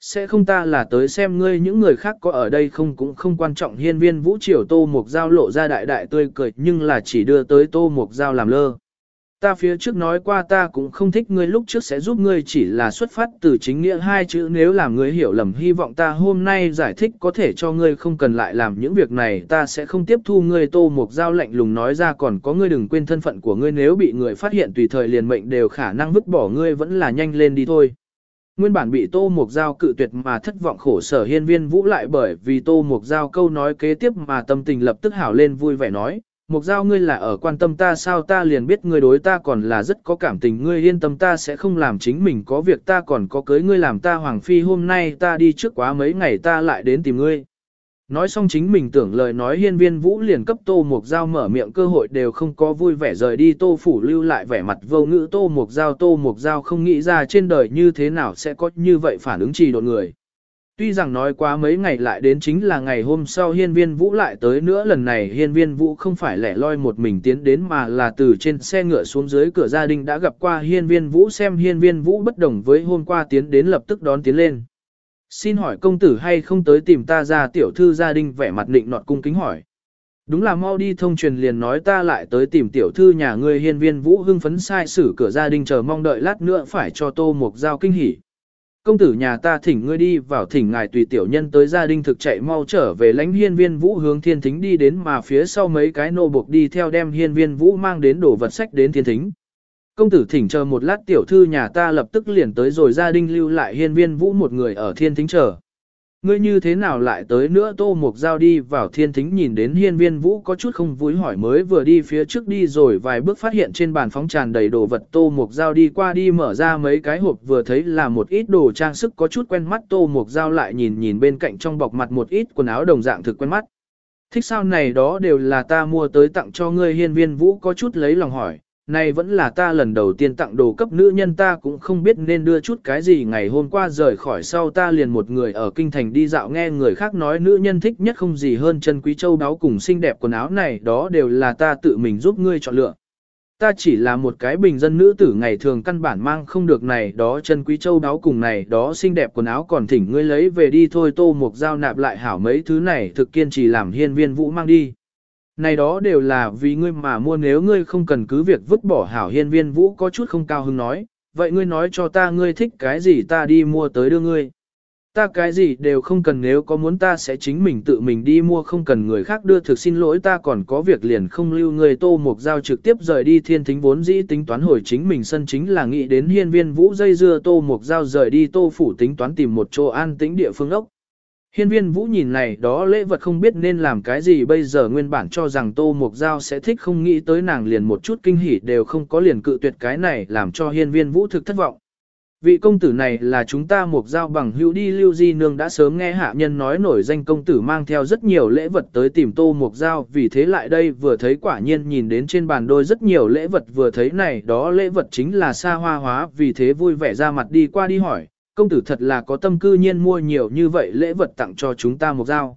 sẽ không ta là tới xem ngươi những người khác có ở đây không cũng không quan trọng. Hiên viên vũ triều tô mục giao lộ ra đại đại tươi cười, nhưng là chỉ đưa tới tô mục giao làm lơ. Ta phía trước nói qua ta cũng không thích ngươi, lúc trước sẽ giúp ngươi chỉ là xuất phát từ chính nghĩa hai chữ. Nếu làm ngươi hiểu lầm, hy vọng ta hôm nay giải thích có thể cho ngươi không cần lại làm những việc này. Ta sẽ không tiếp thu ngươi. Tô mục giao lạnh lùng nói ra, còn có ngươi đừng quên thân phận của ngươi. Nếu bị người phát hiện tùy thời liền mệnh, đều khả năng vứt bỏ ngươi vẫn là nhanh lên đi thôi. Nguyên bản bị Tô Mục Giao cự tuyệt mà thất vọng khổ sở hiên viên vũ lại bởi vì Tô Mục Giao câu nói kế tiếp mà tâm tình lập tức hảo lên vui vẻ nói, Mục Giao ngươi là ở quan tâm ta sao ta liền biết ngươi đối ta còn là rất có cảm tình ngươi yên tâm ta sẽ không làm chính mình có việc ta còn có cưới ngươi làm ta hoàng phi hôm nay ta đi trước quá mấy ngày ta lại đến tìm ngươi. Nói xong chính mình tưởng lời nói hiên viên vũ liền cấp tô mục dao mở miệng cơ hội đều không có vui vẻ rời đi, tô phủ lưu lại vẻ mặt vô ngữ, tô mục dao tô mục dao không nghĩ ra trên đời như thế nào sẽ có như vậy phản ứng trì đột người. Tuy rằng nói quá mấy ngày lại đến chính là ngày hôm sau hiên viên vũ lại tới nữa, lần này hiên viên vũ không phải lẻ loi một mình tiến đến mà là từ trên xe ngựa xuống dưới cửa gia đình đã gặp qua hiên viên vũ, xem hiên viên vũ bất đồng với hôm qua tiến đến lập tức đón tiến lên. Xin hỏi công tử hay không tới tìm ta ra tiểu thư gia đình vẻ mặt định nọt cung kính hỏi. Đúng là mau đi thông truyền liền nói ta lại tới tìm tiểu thư nhà ngươi hiên viên vũ hưng phấn sai xử cửa gia đình chờ mong đợi lát nữa phải cho tô một giao kinh hỉ. Công tử nhà ta thỉnh ngươi đi vào thỉnh ngài tùy tiểu nhân tới gia đình thực chạy mau trở về lãnh hiên viên vũ hướng thiên thính đi đến mà phía sau mấy cái nô buộc đi theo đem hiên viên vũ mang đến đồ vật sách đến thiên thính. Công tử thỉnh chờ một lát tiểu thư nhà ta lập tức liền tới rồi gia đình lưu lại hiên viên vũ một người ở thiên thính chờ. Ngươi như thế nào lại tới nữa tô mục giao đi vào thiên thính nhìn đến hiên viên vũ có chút không vui hỏi mới vừa đi phía trước đi rồi vài bước phát hiện trên bàn phóng tràn đầy đồ vật tô mục giao đi qua đi mở ra mấy cái hộp vừa thấy là một ít đồ trang sức có chút quen mắt tô mục giao lại nhìn nhìn bên cạnh trong bọc mặt một ít quần áo đồng dạng thực quen mắt. Thích sao này đó đều là ta mua tới tặng cho ngươi hiên viên vũ có chút lấy lòng hỏi, này vẫn là ta lần đầu tiên tặng đồ cấp nữ nhân, ta cũng không biết nên đưa chút cái gì ngày hôm qua rời khỏi sau ta liền một người ở kinh thành đi dạo, nghe người khác nói nữ nhân thích nhất không gì hơn chân quý châu đáo cùng xinh đẹp quần áo này, đó đều là ta tự mình giúp ngươi chọn lựa. Ta chỉ là một cái bình dân nữ tử, ngày thường căn bản mang không được này, đó chân quý châu đáo cùng này, đó xinh đẹp quần áo còn thỉnh ngươi lấy về đi thôi, tô mục giao nạp lại hảo mấy thứ này, thực kiên trì làm hiên viên vũ mang đi. Này đó đều là vì ngươi mà mua nếu ngươi không cần cứ việc vứt bỏ hảo hiên viên vũ có chút không cao hứng nói, vậy ngươi nói cho ta ngươi thích cái gì ta đi mua tới đưa ngươi. Ta cái gì đều không cần nếu có muốn ta sẽ chính mình tự mình đi mua không cần người khác đưa thực xin lỗi ta còn có việc liền không lưu người tô mục giao trực tiếp rời đi thiên thính vốn dĩ tính toán hồi chính mình sân chính là nghĩ đến hiên viên vũ dây dưa tô mục giao rời đi tô phủ tính toán tìm một chỗ an tĩnh địa phương ốc. Hiên viên vũ nhìn này đó lễ vật không biết nên làm cái gì, bây giờ nguyên bản cho rằng tô mục giao sẽ thích, không nghĩ tới nàng liền một chút kinh hỉ đều không có liền cự tuyệt cái này làm cho hiên viên vũ thực thất vọng. Vị công tử này là chúng ta mục giao bằng hữu đi, lưu di nương đã sớm nghe hạ nhân nói nổi danh công tử mang theo rất nhiều lễ vật tới tìm tô mục giao, vì thế lại đây vừa thấy quả nhiên nhìn đến trên bàn đôi rất nhiều lễ vật, vừa thấy này đó lễ vật chính là xa hoa hóa, vì thế vui vẻ ra mặt đi qua đi hỏi công tử thật là có tâm cư nhiên mua nhiều như vậy lễ vật tặng cho chúng ta một dao.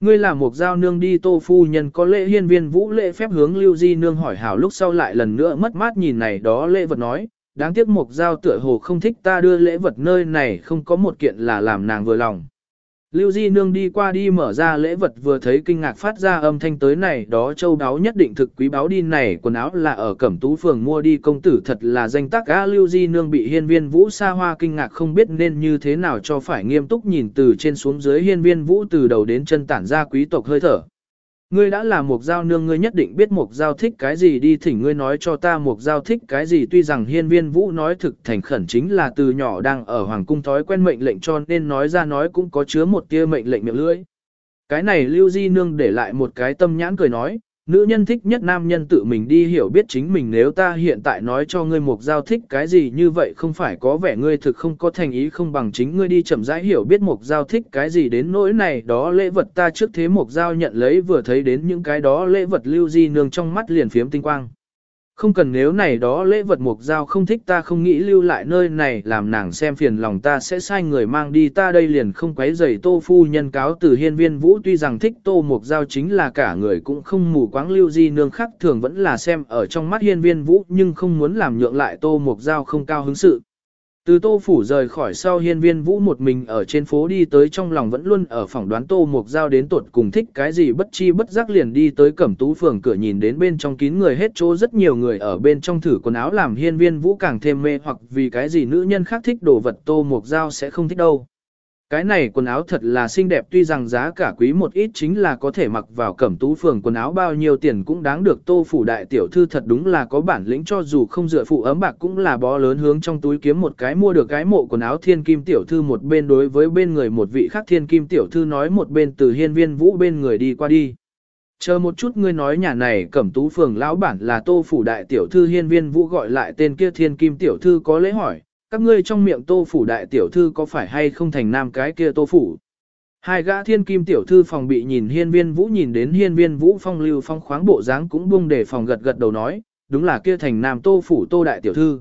Ngươi là một dao nương đi tô phu nhân có lễ hiên viên vũ lễ phép hướng lưu di nương hỏi hảo lúc sau lại lần nữa mất mát nhìn này đó lễ vật nói, đáng tiếc một dao tựa hồ không thích ta đưa lễ vật nơi này không có một kiện là làm nàng vừa lòng. Lưu Di Nương đi qua đi mở ra lễ vật vừa thấy kinh ngạc phát ra âm thanh tới này, đó châu đáo nhất định thực quý báo đi này, quần áo là ở Cẩm Tú Phường mua đi, công tử thật là danh tác á Lưu Di Nương bị hiên viên vũ xa hoa kinh ngạc không biết nên như thế nào cho phải nghiêm túc nhìn từ trên xuống dưới hiên viên vũ từ đầu đến chân tản ra quý tộc hơi thở. Ngươi đã là một giao nương ngươi nhất định biết một giao thích cái gì đi thỉnh ngươi nói cho ta một giao thích cái gì tuy rằng hiên viên vũ nói thực thành khẩn chính là từ nhỏ đang ở hoàng cung thói quen mệnh lệnh cho nên nói ra nói cũng có chứa một tia mệnh lệnh miệng lưỡi. Cái này lưu di nương để lại một cái tâm nhãn cười nói, nữ nhân thích nhất nam nhân tự mình đi hiểu biết chính mình nếu ta hiện tại nói cho ngươi một giao thích cái gì như vậy không phải có vẻ ngươi thực không có thành ý không bằng chính ngươi đi chậm rãi hiểu biết một giao thích cái gì đến nỗi này, đó lễ vật ta trước thế một giao nhận lấy vừa thấy đến những cái đó lễ vật lưu di nương trong mắt liền phiếm tinh quang. Không cần nếu này đó lễ vật mục giao không thích ta không nghĩ lưu lại nơi này, làm nàng xem phiền lòng ta sẽ sai người mang đi, ta đây liền không quấy rầy tô phu nhân cáo từ hiên viên vũ, tuy rằng thích tô mục giao chính là cả người cũng không mù quáng lưu di nương khác thường vẫn là xem ở trong mắt hiên viên vũ, nhưng không muốn làm nhượng lại tô mục giao không cao hứng sự. Từ tô phủ rời khỏi sau hiên viên vũ một mình ở trên phố đi tới trong lòng vẫn luôn ở phỏng đoán tô mục giao đến tuột cùng thích cái gì, bất chi bất giác liền đi tới cẩm tú phường cửa nhìn đến bên trong kín người hết chỗ, rất nhiều người ở bên trong thử quần áo làm hiên viên vũ càng thêm mê hoặc vì cái gì nữ nhân khác thích đồ vật tô mục giao sẽ không thích đâu. Cái này quần áo thật là xinh đẹp tuy rằng giá cả quý một ít chính là có thể mặc vào cẩm tú phường quần áo bao nhiêu tiền cũng đáng được tô phủ đại tiểu thư thật đúng là có bản lĩnh cho dù không dựa phụ ấm bạc cũng là bó lớn hướng trong túi kiếm một cái mua được cái mộ quần áo thiên kim tiểu thư một bên đối với bên người một vị khác thiên kim tiểu thư nói một bên từ hiên viên vũ bên người đi qua đi. Chờ một chút ngươi nói nhà này cẩm tú phường lão bản là tô phủ đại tiểu thư hiên viên vũ gọi lại tên kia thiên kim tiểu thư có lễ hỏi, các ngươi trong miệng tô phủ đại tiểu thư có phải hay không thành nam cái kia tô phủ. Hai gã thiên kim tiểu thư phòng bị nhìn hiên viên vũ nhìn đến hiên viên vũ phong lưu phong khoáng bộ dáng cũng buông để phòng gật gật đầu nói, đúng là kia thành nam tô phủ tô đại tiểu thư.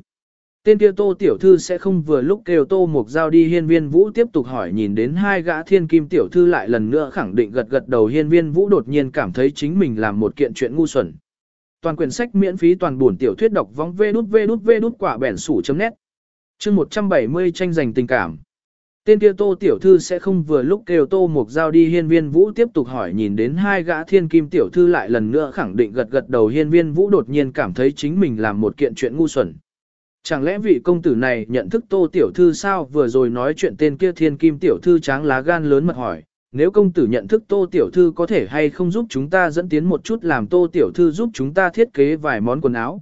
Tên kia tô tiểu thư sẽ không vừa lúc kêu tô mục giao đi hiên viên vũ tiếp tục hỏi nhìn đến hai gã thiên kim tiểu thư lại lần nữa khẳng định gật gật đầu hiên viên vũ đột nhiên cảm thấy chính mình làm một kiện chuyện ngu xuẩn. Toàn quyển sách miễn phí toàn buồn tiểu thuyết đọc vong vê đút vê đút vê đút quả bẻn sủ chấm nét chương 170 tranh giành tình cảm. Tên kia tô tiểu thư sẽ không vừa lúc kêu tô mục giao đi hiên viên vũ tiếp tục hỏi nhìn đến hai gã thiên kim tiểu thư lại lần nữa khẳng định gật gật đầu hiên viên vũ đột nhiên cảm thấy chính mình làm một kiện chuyện ngu xuẩn. Chẳng lẽ vị công tử này nhận thức tô tiểu thư sao vừa rồi nói chuyện tên kia thiên kim tiểu thư tráng lá gan lớn mật hỏi, nếu công tử nhận thức tô tiểu thư có thể hay không giúp chúng ta dẫn tiến một chút làm tô tiểu thư giúp chúng ta thiết kế vài món quần áo.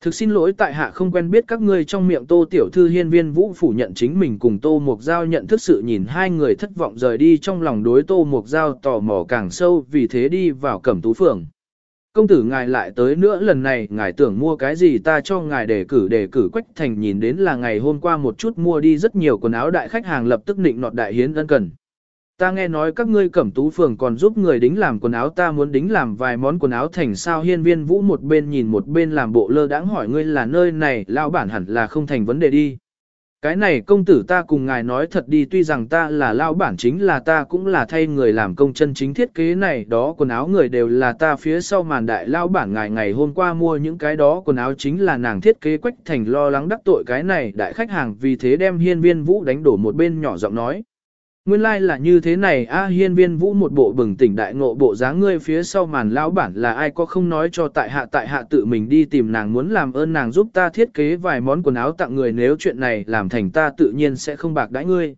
Thực xin lỗi tại hạ không quen biết các ngươi trong miệng tô tiểu thư hiên viên vũ phủ nhận chính mình cùng tô mục giao nhận thức sự nhìn hai người thất vọng rời đi trong lòng đối tô mục giao tò mò càng sâu vì thế đi vào cẩm tú phường. Công tử ngài lại tới nữa lần này, ngài tưởng mua cái gì ta cho ngài đề cử đề cử quách thành nhìn đến là ngày hôm qua một chút mua đi rất nhiều quần áo đại khách hàng lập tức định nọt đại hiến ân cần. Ta nghe nói các ngươi cẩm tú phường còn giúp người đính làm quần áo, ta muốn đính làm vài món quần áo thành sao hiên viên vũ một bên nhìn một bên làm bộ lơ đãng hỏi ngươi là nơi này lao bản hẳn là không thành vấn đề đi. Cái này công tử ta cùng ngài nói thật đi, tuy rằng ta là lao bản chính là ta cũng là thay người làm công chân chính thiết kế này, đó quần áo người đều là ta phía sau màn đại lao bản ngài ngày hôm qua mua những cái đó quần áo chính là nàng thiết kế quách thành lo lắng đắc tội cái này đại khách hàng, vì thế đem hiên viên vũ đánh đổ một bên nhỏ giọng nói. Nguyên lai like là như thế này, A hiên viên vũ một bộ bừng tỉnh đại ngộ bộ dáng ngươi phía sau màn lão bản là ai có không nói cho tại hạ tại hạ tự mình đi tìm nàng muốn làm ơn nàng giúp ta thiết kế vài món quần áo tặng người, nếu chuyện này làm thành ta tự nhiên sẽ không bạc đãi ngươi.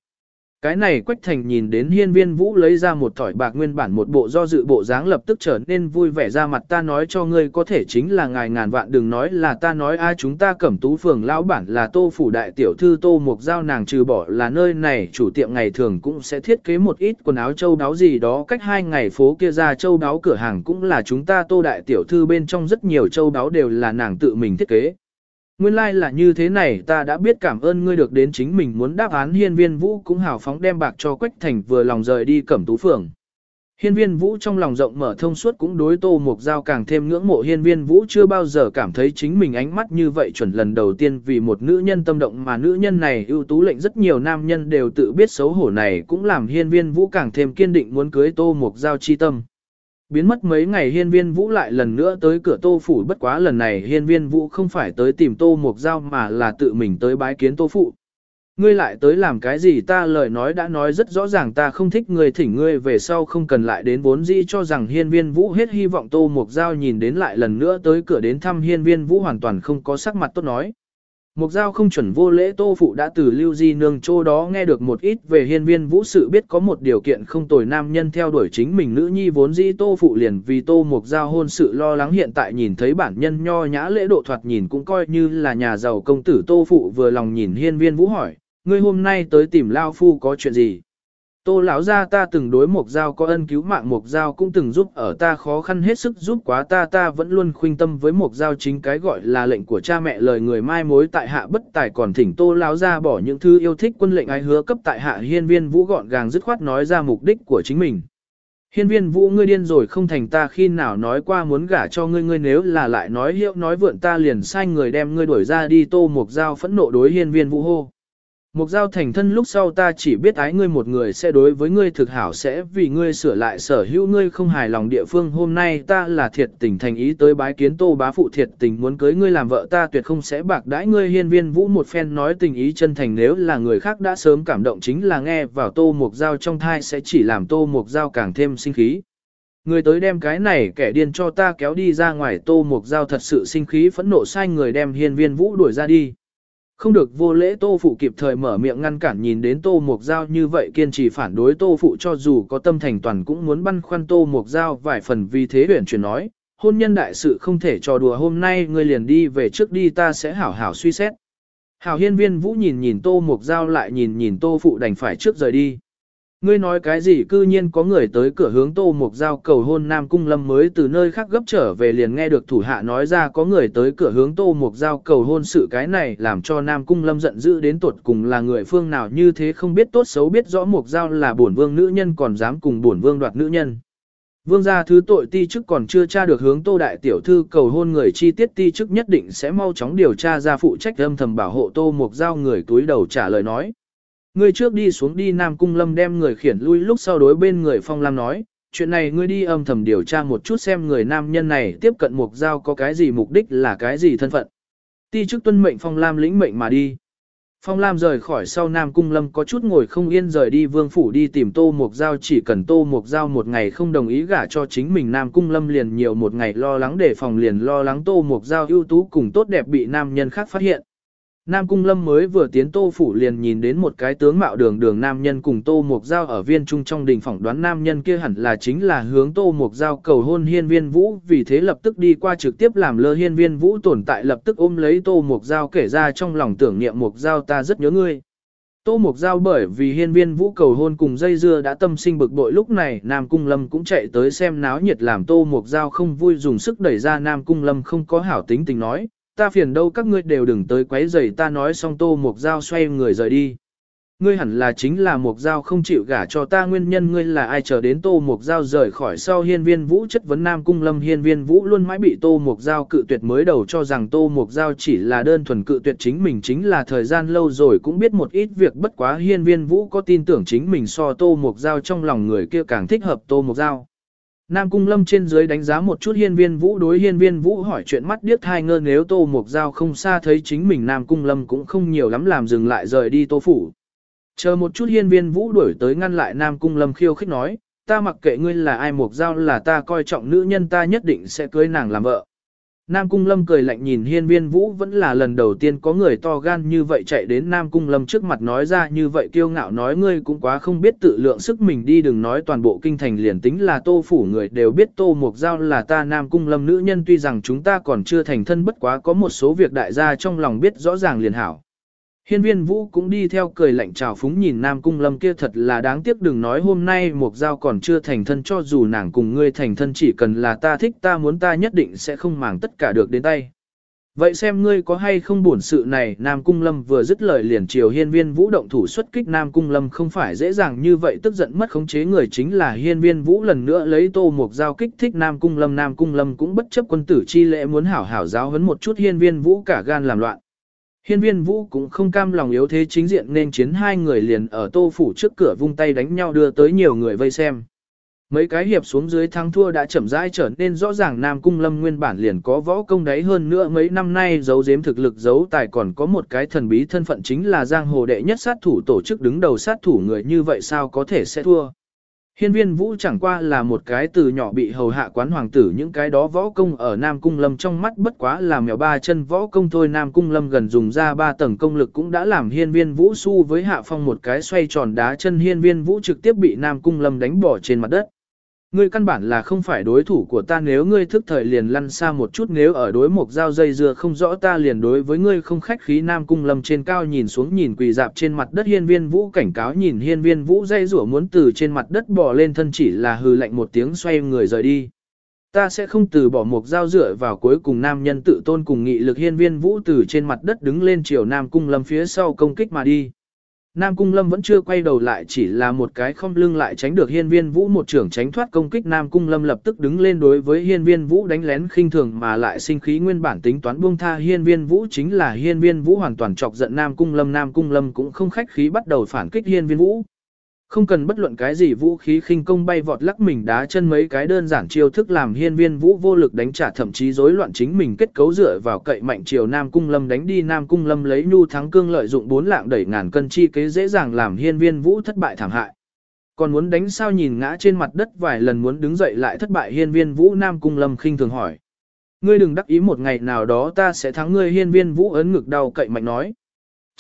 Cái này Quách Thành nhìn đến hiên viên vũ lấy ra một thỏi bạc nguyên bản một bộ do dự bộ dáng lập tức trở nên vui vẻ ra mặt, ta nói cho ngươi có thể chính là ngài ngàn vạn, đừng nói là ta nói ai chúng ta cẩm tú phường lão bản là tô phủ đại tiểu thư tô mục giao, nàng trừ bỏ là nơi này, chủ tiệm ngày thường cũng sẽ thiết kế một ít quần áo châu đáo gì đó, cách hai ngày phố kia ra châu đáo cửa hàng cũng là chúng ta tô đại tiểu thư bên trong rất nhiều châu đáo đều là nàng tự mình thiết kế. Nguyên lai like là như thế này, ta đã biết cảm ơn ngươi được đến chính mình muốn đáp án hiên viên vũ cũng hào phóng đem bạc cho Quách Thành vừa lòng rời đi cẩm tú phường. Hiên viên vũ trong lòng rộng mở thông suốt cũng đối tô mục giao càng thêm ngưỡng mộ hiên viên vũ chưa bao giờ cảm thấy chính mình ánh mắt như vậy chuẩn lần đầu tiên vì một nữ nhân tâm động, mà nữ nhân này ưu tú lệnh rất nhiều nam nhân đều tự biết xấu hổ này cũng làm hiên viên vũ càng thêm kiên định muốn cưới tô mục giao chi tâm. Biến mất mấy ngày hiên viên vũ lại lần nữa tới cửa tô phủ, bất quá lần này hiên viên vũ không phải tới tìm tô mục giao mà là tự mình tới bái kiến tô phụ. Ngươi lại tới làm cái gì ta lời nói đã nói rất rõ ràng, ta không thích ngươi, thỉnh ngươi về sau không cần lại đến vốn dĩ cho rằng hiên viên vũ hết hy vọng tô mục giao nhìn đến lại lần nữa tới cửa đến thăm hiên viên vũ hoàn toàn không có sắc mặt tốt nói. Mục giao không chuẩn vô lễ tô phụ đã từ lưu di nương chỗ đó nghe được một ít về hiên viên vũ sự biết có một điều kiện không tồi nam nhân theo đuổi chính mình nữ nhi vốn dĩ tô phụ liền vì tô mục giao hôn sự lo lắng hiện tại nhìn thấy bản nhân nho nhã lễ độ thoạt nhìn cũng coi như là nhà giàu công tử tô phụ vừa lòng nhìn hiên viên vũ hỏi, ngươi hôm nay tới tìm lao phu có chuyện gì? Tô lão gia ta từng đối Mộc Giao có ân cứu mạng, Mộc Giao cũng từng giúp ở ta khó khăn hết sức giúp quá ta ta vẫn luôn khuynh tâm với Mộc Giao chính cái gọi là lệnh của cha mẹ, lời người mai mối tại hạ bất tài còn thỉnh Tô lão gia bỏ những thứ yêu thích, quân lệnh ai hứa cấp tại hạ, hiên viên vũ gọn gàng dứt khoát nói ra mục đích của chính mình. Hiên viên vũ, ngươi điên rồi, không thành ta khi nào nói qua muốn gả cho ngươi ngươi nếu là lại nói hiệu, nói vượn ta liền sai người đem ngươi đuổi ra đi, Tô Mộc Giao phẫn nộ đối hiên viên vũ hô. Mục giao thành thân lúc sau ta chỉ biết ái ngươi một người sẽ đối với ngươi thực hảo sẽ vì ngươi sửa lại sở hữu ngươi không hài lòng địa phương hôm nay ta là thiệt tình thành ý tới bái kiến tô bá phụ thiệt tình muốn cưới ngươi làm vợ ta tuyệt không sẽ bạc đãi ngươi hiên viên vũ một phen nói tình ý chân thành nếu là người khác đã sớm cảm động chính là nghe vào tô mục giao trong thai sẽ chỉ làm tô mục giao càng thêm sinh khí. Người tới đem cái này kẻ điên cho ta kéo đi ra ngoài, tô mục giao thật sự sinh khí phẫn nộ sai người đem hiên viên vũ đuổi ra đi. Không được vô lễ tô phụ kịp thời mở miệng ngăn cản nhìn đến tô mục dao như vậy kiên trì phản đối tô phụ cho dù có tâm thành toàn cũng muốn băn khoăn tô mục dao vài phần vì thế huyền chuyển nói, hôn nhân đại sự không thể trò đùa hôm nay ngươi liền đi về trước đi ta sẽ hảo hảo suy xét. Hảo hiên viên vũ nhìn nhìn tô mục dao lại nhìn nhìn tô phụ đành phải trước rời đi. Ngươi nói cái gì cư nhiên có người tới cửa hướng tô mục giao cầu hôn Nam Cung Lâm mới từ nơi khác gấp trở về liền nghe được thủ hạ nói ra có người tới cửa hướng tô mục giao cầu hôn sự cái này làm cho Nam Cung Lâm giận dữ đến tột cùng là người phương nào như thế không biết tốt xấu biết rõ mục giao là bổn vương nữ nhân còn dám cùng bổn vương đoạt nữ nhân. Vương gia thứ tội ti chức còn chưa tra được hướng tô đại tiểu thư cầu hôn người chi tiết ti chức nhất định sẽ mau chóng điều tra ra phụ trách âm thầm bảo hộ tô mục giao người túi đầu trả lời nói. Ngươi trước đi xuống đi Nam Cung Lâm đem người khiển lui lúc sau đối bên người Phong Lam nói, chuyện này ngươi đi âm thầm điều tra một chút xem người nam nhân này tiếp cận Mục Giao có cái gì mục đích là cái gì thân phận. Ti chức tuân mệnh Phong Lam lĩnh mệnh mà đi. Phong Lam rời khỏi sau Nam Cung Lâm có chút ngồi không yên rời đi vương phủ đi tìm Tô Mục Giao chỉ cần Tô Mục Giao một ngày không đồng ý gả cho chính mình Nam Cung Lâm liền nhiều một ngày lo lắng để phòng liền lo lắng Tô Mục Giao ưu tú cùng tốt đẹp bị nam nhân khác phát hiện. Nam Cung Lâm mới vừa tiến Tô Phủ liền nhìn đến một cái tướng mạo đường đường nam nhân cùng Tô Mộc Giao ở viên trung trong đình phỏng đoán nam nhân kia hẳn là chính là hướng Tô Mộc Giao cầu hôn hiên viên vũ, vì thế lập tức đi qua trực tiếp làm lơ hiên viên vũ tồn tại lập tức ôm lấy Tô Mộc Giao kể ra trong lòng tưởng niệm Mộc Giao ta rất nhớ ngươi. Tô Mộc Giao bởi vì hiên viên vũ cầu hôn cùng dây dưa đã tâm sinh bực bội lúc này, Nam Cung Lâm cũng chạy tới xem náo nhiệt làm Tô Mộc Giao không vui dùng sức đẩy ra Nam Cung Lâm không có hảo tính tình nói ta phiền đâu các ngươi đều đừng tới quấy rầy ta nói xong tô mục dao xoay người rời đi. Ngươi hẳn là chính là mục dao không chịu gả cho ta, nguyên nhân ngươi là ai chờ đến tô mục dao rời khỏi sau hiên viên vũ chất vấn nam cung lâm, hiên viên vũ luôn mãi bị tô mục dao cự tuyệt mới đầu cho rằng tô mục dao chỉ là đơn thuần cự tuyệt chính mình, chính là thời gian lâu rồi cũng biết một ít việc, bất quá hiên viên vũ có tin tưởng chính mình so tô mục dao trong lòng người kia càng thích hợp tô mục dao. Nam Cung Lâm trên dưới đánh giá một chút hiên viên vũ đối hiên viên vũ hỏi chuyện mắt điếc thai ngơ nếu Tô Mục Giao không xa thấy chính mình Nam Cung Lâm cũng không nhiều lắm làm dừng lại rời đi Tô Phủ. Chờ một chút hiên viên vũ đuổi tới ngăn lại Nam Cung Lâm khiêu khích nói, ta mặc kệ ngươi là ai Mục Giao là ta coi trọng nữ nhân ta nhất định sẽ cưới nàng làm vợ. Nam Cung Lâm cười lạnh nhìn hiên viên vũ vẫn là lần đầu tiên có người to gan như vậy chạy đến Nam Cung Lâm trước mặt nói ra như vậy kiêu ngạo nói ngươi cũng quá không biết tự lượng sức mình đi đừng nói toàn bộ kinh thành liền tính là tô phủ người đều biết tô mục giao là ta Nam Cung Lâm nữ nhân tuy rằng chúng ta còn chưa thành thân bất quá có một số việc đại gia trong lòng biết rõ ràng liền hảo. Hiên viên vũ cũng đi theo cười lạnh chào phúng nhìn Nam Cung Lâm kia thật là đáng tiếc đừng nói hôm nay một dao còn chưa thành thân cho dù nàng cùng ngươi thành thân chỉ cần là ta thích ta muốn ta nhất định sẽ không màng tất cả được đến tay. Vậy xem ngươi có hay không buồn sự này, Nam Cung Lâm vừa dứt lời liền chiều hiên viên vũ động thủ xuất kích Nam Cung Lâm không phải dễ dàng như vậy, tức giận mất khống chế người chính là hiên viên vũ lần nữa lấy tô một dao kích thích Nam Cung Lâm Nam Cung Lâm cũng bất chấp quân tử chi lễ muốn hảo hảo giáo huấn một chút hiên viên vũ cả gan làm loạn. Hiên viên vũ cũng không cam lòng yếu thế chính diện nên chiến, hai người liền ở tô phủ trước cửa vung tay đánh nhau đưa tới nhiều người vây xem. Mấy cái hiệp xuống dưới thắng thua đã chậm rãi trở nên rõ ràng Nam Cung Lâm nguyên bản liền có võ công đấy, hơn nữa mấy năm nay giấu giếm thực lực, giấu tài còn có một cái thần bí thân phận chính là giang hồ đệ nhất sát thủ tổ chức đứng đầu sát thủ người như vậy sao có thể sẽ thua. Hiên viên vũ chẳng qua là một cái từ nhỏ bị hầu hạ quán hoàng tử, những cái đó võ công ở Nam Cung Lâm trong mắt bất quá là mèo ba chân võ công thôi Nam Cung Lâm gần dùng ra ba tầng công lực cũng đã làm hiên viên vũ su với hạ phong một cái xoay tròn đá chân hiên viên vũ trực tiếp bị Nam Cung Lâm đánh bỏ trên mặt đất. Ngươi căn bản là không phải đối thủ của ta, nếu ngươi thức thời liền lăn xa một chút, nếu ở đối một dao dây dưa không rõ, ta liền đối với ngươi không khách khí nam cung lâm trên cao nhìn xuống, nhìn quỳ dạp trên mặt đất hiên viên vũ, cảnh cáo nhìn hiên viên vũ, dây rủa muốn từ trên mặt đất bỏ lên thân chỉ là hừ lạnh một tiếng, xoay người rời đi. Ta sẽ không từ bỏ một dao dựa vào cuối cùng nam nhân tự tôn cùng nghị lực hiên viên vũ từ trên mặt đất đứng lên, chiều nam cung lâm phía sau công kích mà đi. Nam Cung Lâm vẫn chưa quay đầu lại chỉ là một cái không lưng lại tránh được hiên viên vũ một trưởng tránh thoát công kích. Nam Cung Lâm lập tức đứng lên đối với hiên viên vũ đánh lén khinh thường mà lại sinh khí nguyên bản tính toán buông tha. Hiên viên vũ chính là hiên viên vũ hoàn toàn chọc giận Nam Cung Lâm. Nam Cung Lâm cũng không khách khí bắt đầu phản kích hiên viên vũ. Không cần bất luận cái gì vũ khí khinh công bay vọt lắc mình đá chân mấy cái đơn giản chiêu thức làm hiên viên vũ vô lực đánh trả thậm chí rối loạn chính mình kết cấu dựa vào cậy mạnh chiều Nam Cung Lâm đánh đi Nam Cung Lâm lấy nhu thắng cương lợi dụng bốn lạng đẩy ngàn cân chi kế dễ dàng làm hiên viên vũ thất bại thảm hại. Còn muốn đánh sao nhìn ngã trên mặt đất vài lần muốn đứng dậy lại thất bại hiên viên vũ Nam Cung Lâm khinh thường hỏi. Ngươi đừng đắc ý một ngày nào đó ta sẽ thắng ngươi hiên viên vũ ấn ngực đau cậy mạnh nói.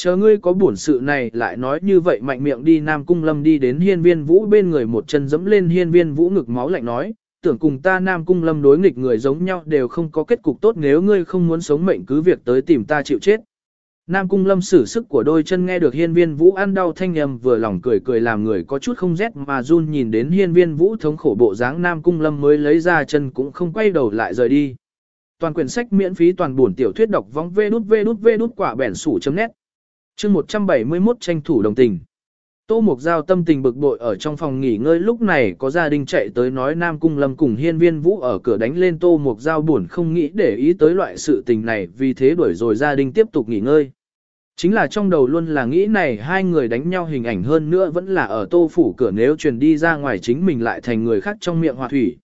Chờ ngươi có bổn sự này lại nói như vậy mạnh miệng đi Nam Cung Lâm đi đến hiên viên vũ bên người một chân dẫm lên hiên viên vũ ngực máu lạnh nói, tưởng cùng ta Nam Cung Lâm đối nghịch người giống nhau đều không có kết cục tốt nếu ngươi không muốn sống mệnh cứ việc tới tìm ta chịu chết. Nam Cung Lâm sử sức của đôi chân nghe được hiên viên vũ ăn đau thanh âm vừa lòng cười cười làm người có chút không rét mà run nhìn đến hiên viên vũ thống khổ bộ dáng Nam Cung Lâm mới lấy ra chân cũng không quay đầu lại rời đi. Toàn quyển sách miễn phí toàn buồn tiểu thuyết đọc vong vê đút vê đút vê đút quả bẻn sủ chấm nét chương 171 tranh thủ đồng tình. Tô Mục Giao tâm tình bực bội ở trong phòng nghỉ ngơi lúc này có gia đình chạy tới nói Nam Cung Lâm cùng hiên viên vũ ở cửa đánh lên Tô Mục Giao buồn không nghĩ để ý tới loại sự tình này vì thế đuổi rồi gia đình tiếp tục nghỉ ngơi. Chính là trong đầu luôn là nghĩ này hai người đánh nhau hình ảnh hơn nữa vẫn là ở Tô Phủ cửa nếu truyền đi ra ngoài chính mình lại thành người khác trong miệng hòa thủy.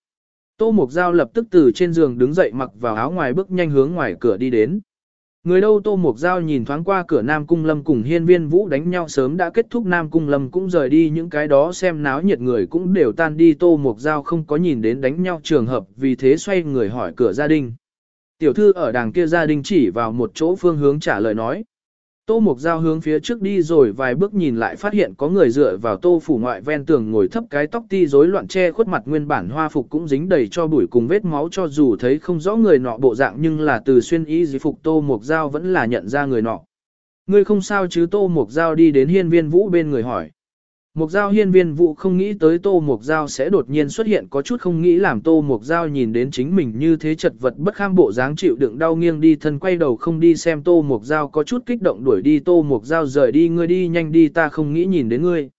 Tô Mục Giao lập tức từ trên giường đứng dậy mặc vào áo ngoài bước nhanh hướng ngoài cửa đi đến. Người đâu Tô Mục Giao nhìn thoáng qua cửa Nam Cung Lâm cùng hiên viên vũ đánh nhau sớm đã kết thúc, Nam Cung Lâm cũng rời đi, những cái đó xem náo nhiệt người cũng đều tan đi, Tô Mục Giao không có nhìn đến đánh nhau trường hợp, vì thế xoay người hỏi cửa gia đình. Tiểu thư ở đàng kia gia đình chỉ vào một chỗ phương hướng trả lời nói. Tô Mục Giao hướng phía trước đi rồi vài bước nhìn lại phát hiện có người dựa vào tô phủ ngoại ven tường ngồi thấp cái tóc ti rối loạn che khuất mặt nguyên bản hoa phục cũng dính đầy cho bụi cùng vết máu cho dù thấy không rõ người nọ bộ dạng nhưng là từ xuyên ý dì phục Tô Mục Giao vẫn là nhận ra người nọ. Người không sao chứ Tô Mục Giao đi đến hiên viên vũ bên người hỏi. Mục Giao hiên viên vụ không nghĩ tới Tô Mục Giao sẽ đột nhiên xuất hiện có chút không nghĩ làm Tô Mục Giao nhìn đến chính mình như thế chật vật bất kham bộ dáng chịu đựng đau nghiêng đi thân quay đầu không đi xem Tô Mục Giao có chút kích động đuổi đi Tô Mục Giao rời đi ngươi đi nhanh đi ta không nghĩ nhìn đến ngươi.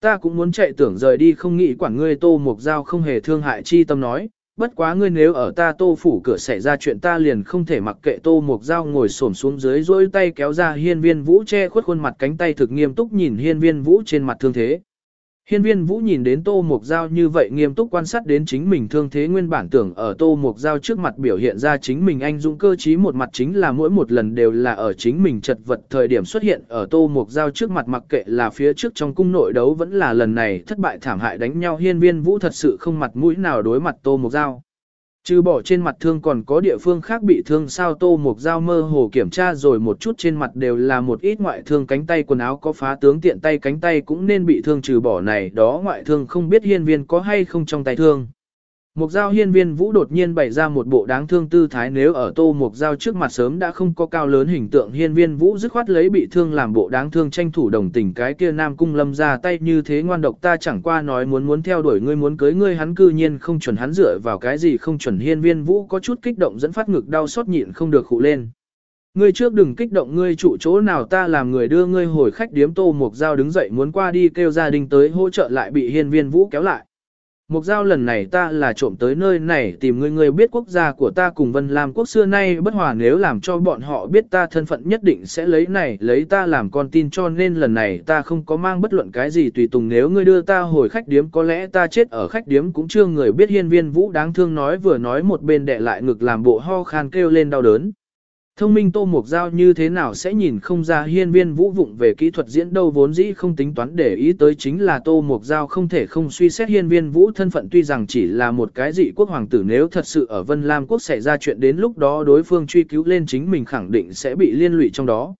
Ta cũng muốn chạy tưởng rời đi không nghĩ quản ngươi Tô Mục Giao không hề thương hại chi tâm nói, bất quá ngươi nếu ở ta Tô phủ cửa xảy ra chuyện ta liền không thể mặc kệ Tô Mục Giao ngồi xổm xuống dưới dỗi tay kéo ra hiên viên vũ che khuất khuôn mặt cánh tay thực nghiêm túc nhìn hiên viên vũ trên mặt thương thế. Hiên viên vũ nhìn đến tô mục giao như vậy nghiêm túc quan sát đến chính mình thương thế nguyên bản tưởng ở tô mục giao trước mặt biểu hiện ra chính mình anh dũng cơ trí một mặt chính là mỗi một lần đều là ở chính mình chật vật thời điểm xuất hiện ở tô mục giao trước mặt mặc kệ là phía trước trong cung nội đấu vẫn là lần này thất bại thảm hại đánh nhau, hiên viên vũ thật sự không mặt mũi nào đối mặt tô mục giao. Trừ bỏ trên mặt thương còn có địa phương khác bị thương sao tô mục dao mơ hồ kiểm tra rồi một chút trên mặt đều là một ít ngoại thương cánh tay quần áo có phá tướng tiện tay cánh tay cũng nên bị thương trừ bỏ này đó ngoại thương không biết hiên viên có hay không trong tay thương. Mục giao hiên viên vũ đột nhiên bày ra một bộ đáng thương tư thái nếu ở tô mục giao trước mặt sớm đã không có cao lớn hình tượng, hiên viên vũ dứt khoát lấy bị thương làm bộ đáng thương tranh thủ đồng tình cái kia nam cung lâm ra tay như thế ngoan độc, ta chẳng qua nói muốn muốn theo đuổi ngươi, muốn cưới ngươi, hắn cư nhiên không chuẩn, hắn dựa vào cái gì không chuẩn hiên viên vũ có chút kích động dẫn phát ngực đau xót nhịn không được khụ lên. Ngươi trước đừng kích động, ngươi trụ chỗ nào, ta làm người đưa ngươi hồi khách điếm tô mục giao đứng dậy muốn qua đi kêu gia đình tới hỗ trợ lại bị hiên viên vũ kéo lại. Mục giao lần này ta là trộm tới nơi này tìm ngươi ngươi biết quốc gia của ta cùng Vân Lam quốc xưa nay bất hòa, nếu làm cho bọn họ biết ta thân phận nhất định sẽ lấy này, lấy ta làm con tin, cho nên lần này ta không có mang bất luận cái gì tùy tùng nếu ngươi đưa ta hồi khách điếm, có lẽ ta chết ở khách điếm cũng chưa người biết hiên viên vũ đáng thương nói, vừa nói một bên đệ lại ngực làm bộ ho khan kêu lên đau đớn. Thông minh Tô Mục Giao như thế nào sẽ nhìn không ra hiên viên vũ vụng về kỹ thuật diễn đâu vốn dĩ không tính toán để ý tới chính là Tô Mục Giao không thể không suy xét hiên viên vũ thân phận tuy rằng chỉ là một cái dị quốc hoàng tử nếu thật sự ở Vân Lam quốc xảy ra chuyện đến lúc đó đối phương truy cứu lên chính mình khẳng định sẽ bị liên lụy trong đó.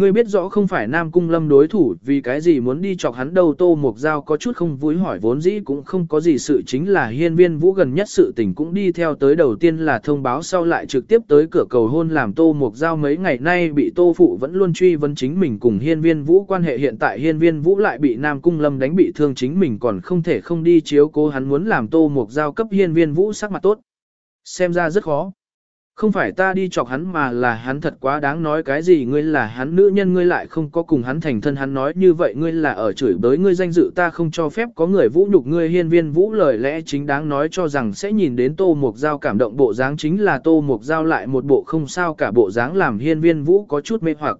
Ngươi biết rõ không phải Nam Cung Lâm đối thủ, vì cái gì muốn đi chọc hắn đâu, Tô Mộc Giao có chút không vui hỏi, vốn dĩ cũng không có gì sự, chính là hiên viên vũ gần nhất sự tình cũng đi theo tới đầu tiên là thông báo sau lại trực tiếp tới cửa cầu hôn làm Tô Mộc Giao mấy ngày nay bị Tô Phụ vẫn luôn truy vấn chính mình cùng hiên viên vũ quan hệ, hiện tại hiên viên vũ lại bị Nam Cung Lâm đánh bị thương, chính mình còn không thể không đi chiếu cố hắn, muốn làm Tô Mộc Giao cấp hiên viên vũ sắc mặt tốt. Xem ra rất khó. Không phải ta đi chọc hắn mà là hắn thật quá đáng nói cái gì, ngươi là hắn nữ nhân, ngươi lại không có cùng hắn thành thân, hắn nói như vậy, ngươi là ở chửi bới, ngươi danh dự ta không cho phép, có người vũ nhục ngươi, hiên viên vũ lời lẽ chính đáng nói cho rằng sẽ nhìn đến tô mục dao cảm động, bộ dáng chính là tô mục dao lại một bộ không sao cả bộ dáng làm hiên viên vũ có chút mê hoặc.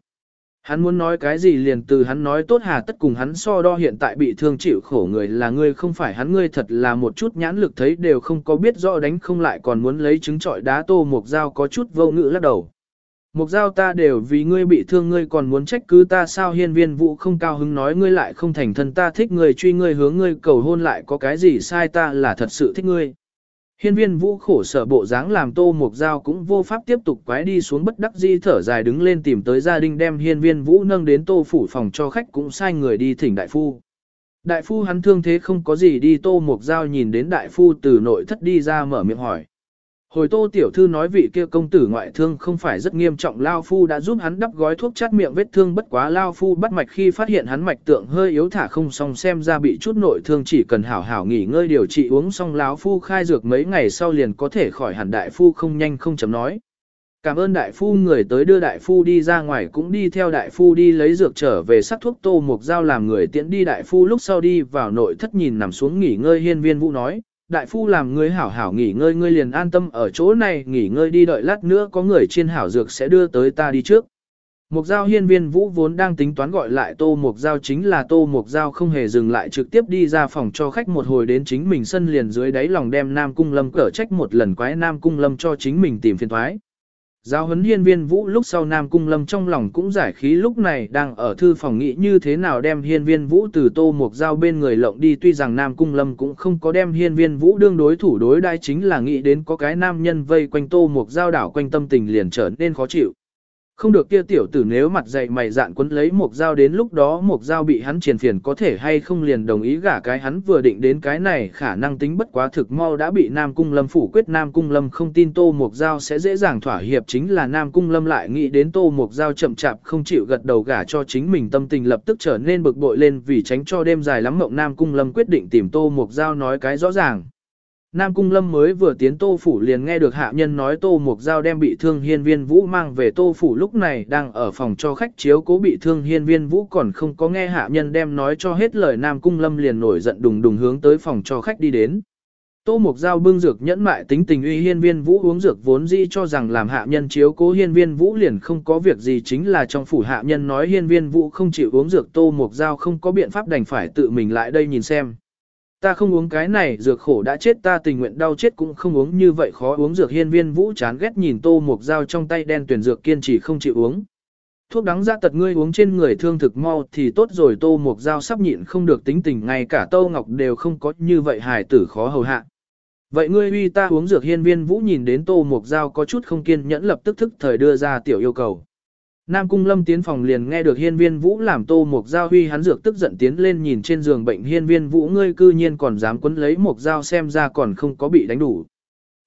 Hắn muốn nói cái gì liền từ hắn nói tốt hà tất cùng hắn so đo hiện tại bị thương chịu khổ người là ngươi, không phải hắn, ngươi thật là một chút nhãn lực thấy đều không có biết rõ đánh không lại còn muốn lấy trứng trọi đá tô mục dao có chút vô ngữ lắc đầu. Mục dao ta đều vì ngươi bị thương, ngươi còn muốn trách cứ ta sao hiên viên vũ không cao hứng nói, ngươi lại không thành thân, ta thích ngươi, truy ngươi, hướng ngươi cầu hôn lại có cái gì sai ta là thật sự thích ngươi. Hiên viên vũ khổ sở bộ dáng làm tô mục dao cũng vô pháp tiếp tục quái đi xuống bất đắc di thở dài đứng lên tìm tới gia đình đem hiên viên vũ nâng đến tô phủ phòng cho khách cũng sai người đi thỉnh đại phu. Đại phu hắn thương thế không có gì đi, tô mục dao nhìn đến đại phu từ nội thất đi ra mở miệng hỏi. Hồi tô tiểu thư nói vị kia công tử ngoại thương không phải rất nghiêm trọng, Lao Phu đã giúp hắn đắp gói thuốc chát miệng vết thương, bất quá Lao Phu bắt mạch khi phát hiện hắn mạch tượng hơi yếu thả không xong, xem ra bị chút nội thương chỉ cần hảo hảo nghỉ ngơi điều trị uống xong, lao Phu khai dược mấy ngày sau liền có thể khỏi hẳn. Đại Phu không nhanh không chấm nói. Cảm ơn Đại Phu, người tới đưa Đại Phu đi ra ngoài cũng đi theo Đại Phu đi lấy dược trở về, sắc thuốc tô mục dao làm người tiễn đi. Đại Phu lúc sau đi vào nội thất nhìn nằm xuống nghỉ ngơi hiên viên vũ nói đại phu làm ngươi hảo hảo nghỉ ngơi, ngươi liền an tâm ở chỗ này, nghỉ ngơi đi, đợi lát nữa có người chiên hảo dược sẽ đưa tới ta đi trước. Mục giao hiên viên vũ vốn đang tính toán gọi lại tô mục giao, chính là tô mục giao không hề dừng lại, trực tiếp đi ra phòng cho khách một hồi đến chính mình sân liền dưới đáy lòng đem nam cung lâm cở trách một lần, quái nam cung lâm cho chính mình tìm phiền thoái. Giao huấn hiên viên vũ lúc sau Nam Cung Lâm trong lòng cũng giải khí lúc này đang ở thư phòng nghĩ như thế nào đem hiên viên vũ từ tô mục giao bên người lộng đi tuy rằng Nam Cung Lâm cũng không có đem hiên viên vũ đương đối thủ đối đai chính là nghĩ đến có cái nam nhân vây quanh tô mục giao đảo quanh tâm tình liền trở nên khó chịu. Không được kia tiểu tử nếu mặt dày mày dạn quấn lấy một dao đến lúc đó một dao bị hắn triền phiền có thể hay không liền đồng ý gả cái hắn vừa định đến cái này, khả năng tính bất quá thực mau đã bị Nam Cung Lâm phủ quyết Nam Cung Lâm không tin Tô một Giao sẽ dễ dàng thỏa hiệp, chính là Nam Cung Lâm lại nghĩ đến Tô một Giao chậm chạp không chịu gật đầu gả cho chính mình, tâm tình lập tức trở nên bực bội lên vì tránh cho đêm dài lắm mộng Nam Cung Lâm quyết định tìm Tô một Giao nói cái rõ ràng. Nam Cung Lâm mới vừa tiến Tô Phủ liền nghe được hạ nhân nói Tô Mục Giao đem bị thương hiên viên vũ mang về Tô Phủ lúc này đang ở phòng cho khách chiếu cố bị thương hiên viên vũ còn không có nghe hạ nhân đem nói cho hết lời Nam Cung Lâm liền nổi giận đùng đùng hướng tới phòng cho khách đi đến. Tô Mục Giao bưng dược nhẫn mại tính tình uy hiên viên vũ uống dược vốn dĩ cho rằng làm hạ nhân chiếu cố hiên viên vũ liền không có việc gì chính là trong phủ hạ nhân nói hiên viên vũ không chịu uống dược Tô Mục Giao không có biện pháp đành phải tự mình lại đây nhìn xem. Ta không uống cái này, dược khổ đã chết, ta tình nguyện đau chết cũng không uống như vậy, khó uống dược hiên viên vũ chán ghét nhìn tô mục dao trong tay đen tuyển dược kiên trì không chịu uống. Thuốc đắng ra tật ngươi uống trên người thương thực mau thì tốt rồi, tô mục dao sắp nhịn không được tính tình, ngay cả tô ngọc đều không có như vậy, hài tử khó hầu hạ. Vậy ngươi uy ta uống dược, hiên viên vũ nhìn đến tô mục dao có chút không kiên nhẫn lập tức thức thời đưa ra tiểu yêu cầu. Nam Cung Lâm tiến phòng liền nghe được hiên viên vũ làm tô Mộc dao huy hắn dược tức giận tiến lên nhìn trên giường bệnh hiên viên vũ, ngươi cư nhiên còn dám quấn lấy Mộc dao xem ra còn không có bị đánh đủ.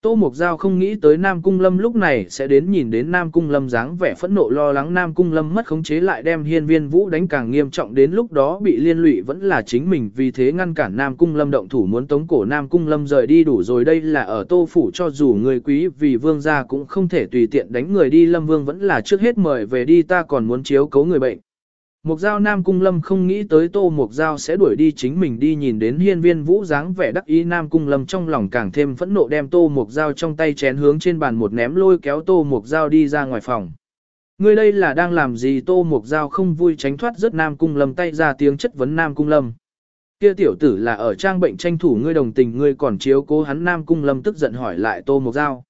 Tô Mục Giao không nghĩ tới Nam Cung Lâm lúc này sẽ đến nhìn đến Nam Cung Lâm dáng vẻ phẫn nộ lo lắng Nam Cung Lâm mất khống chế lại đem hiên viên vũ đánh càng nghiêm trọng đến lúc đó bị liên lụy vẫn là chính mình vì thế ngăn cản Nam Cung Lâm động thủ muốn tống cổ Nam Cung Lâm rời đi đủ rồi đây là ở Tô Phủ cho dù người quý vì vương gia cũng không thể tùy tiện đánh người đi Lâm Vương vẫn là trước hết mời về đi ta còn muốn chiếu cấu người bệnh. Mục giao Nam Cung Lâm không nghĩ tới Tô Mục giao sẽ đuổi đi chính mình đi nhìn đến hiên viên vũ dáng vẻ đắc ý Nam Cung Lâm trong lòng càng thêm phẫn nộ đem Tô Mục giao trong tay chén hướng trên bàn một ném lôi kéo Tô Mục giao đi ra ngoài phòng. Ngươi đây là đang làm gì Tô Mục giao không vui tránh thoát rất Nam Cung Lâm tay ra tiếng chất vấn Nam Cung Lâm. Kia tiểu tử là ở trang bệnh tranh thủ ngươi đồng tình, ngươi còn chiếu cố hắn Nam Cung Lâm tức giận hỏi lại Tô Mục giao.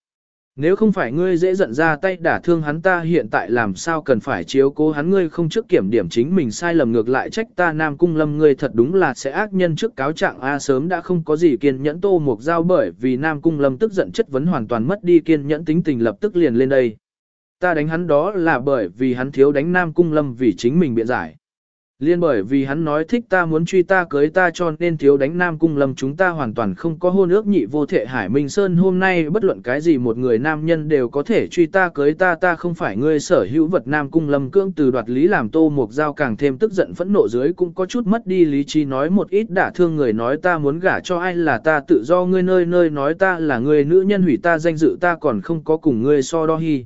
Nếu không phải ngươi dễ giận ra tay đả thương hắn ta hiện tại làm sao cần phải chiếu cố hắn, ngươi không trước kiểm điểm chính mình sai lầm ngược lại trách ta Nam Cung Lâm, ngươi thật đúng là sẽ ác nhân trước cáo trạng A, sớm đã không có gì kiên nhẫn tô mục giao bởi vì Nam Cung Lâm tức giận chất vấn hoàn toàn mất đi kiên nhẫn tính tình lập tức liền lên đây. Ta đánh hắn đó là bởi vì hắn thiếu đánh Nam Cung Lâm vì chính mình biện giải. Liên bởi vì hắn nói thích ta muốn truy ta cưới ta cho nên thiếu đánh Nam Cung Lâm chúng ta hoàn toàn không có hôn ước nhị vô thể Hải Minh Sơn hôm nay bất luận cái gì một người nam nhân đều có thể truy ta cưới ta ta không phải ngươi sở hữu vật Nam Cung Lâm cưỡng từ đoạt lý làm tô mục dao càng thêm tức giận phẫn nộ dưới cũng có chút mất đi lý trí nói một ít đả thương người nói ta muốn gả cho ai là ta tự do ngươi nơi nơi nói ta là người nữ nhân hủy ta danh dự ta còn không có cùng ngươi so đo hi.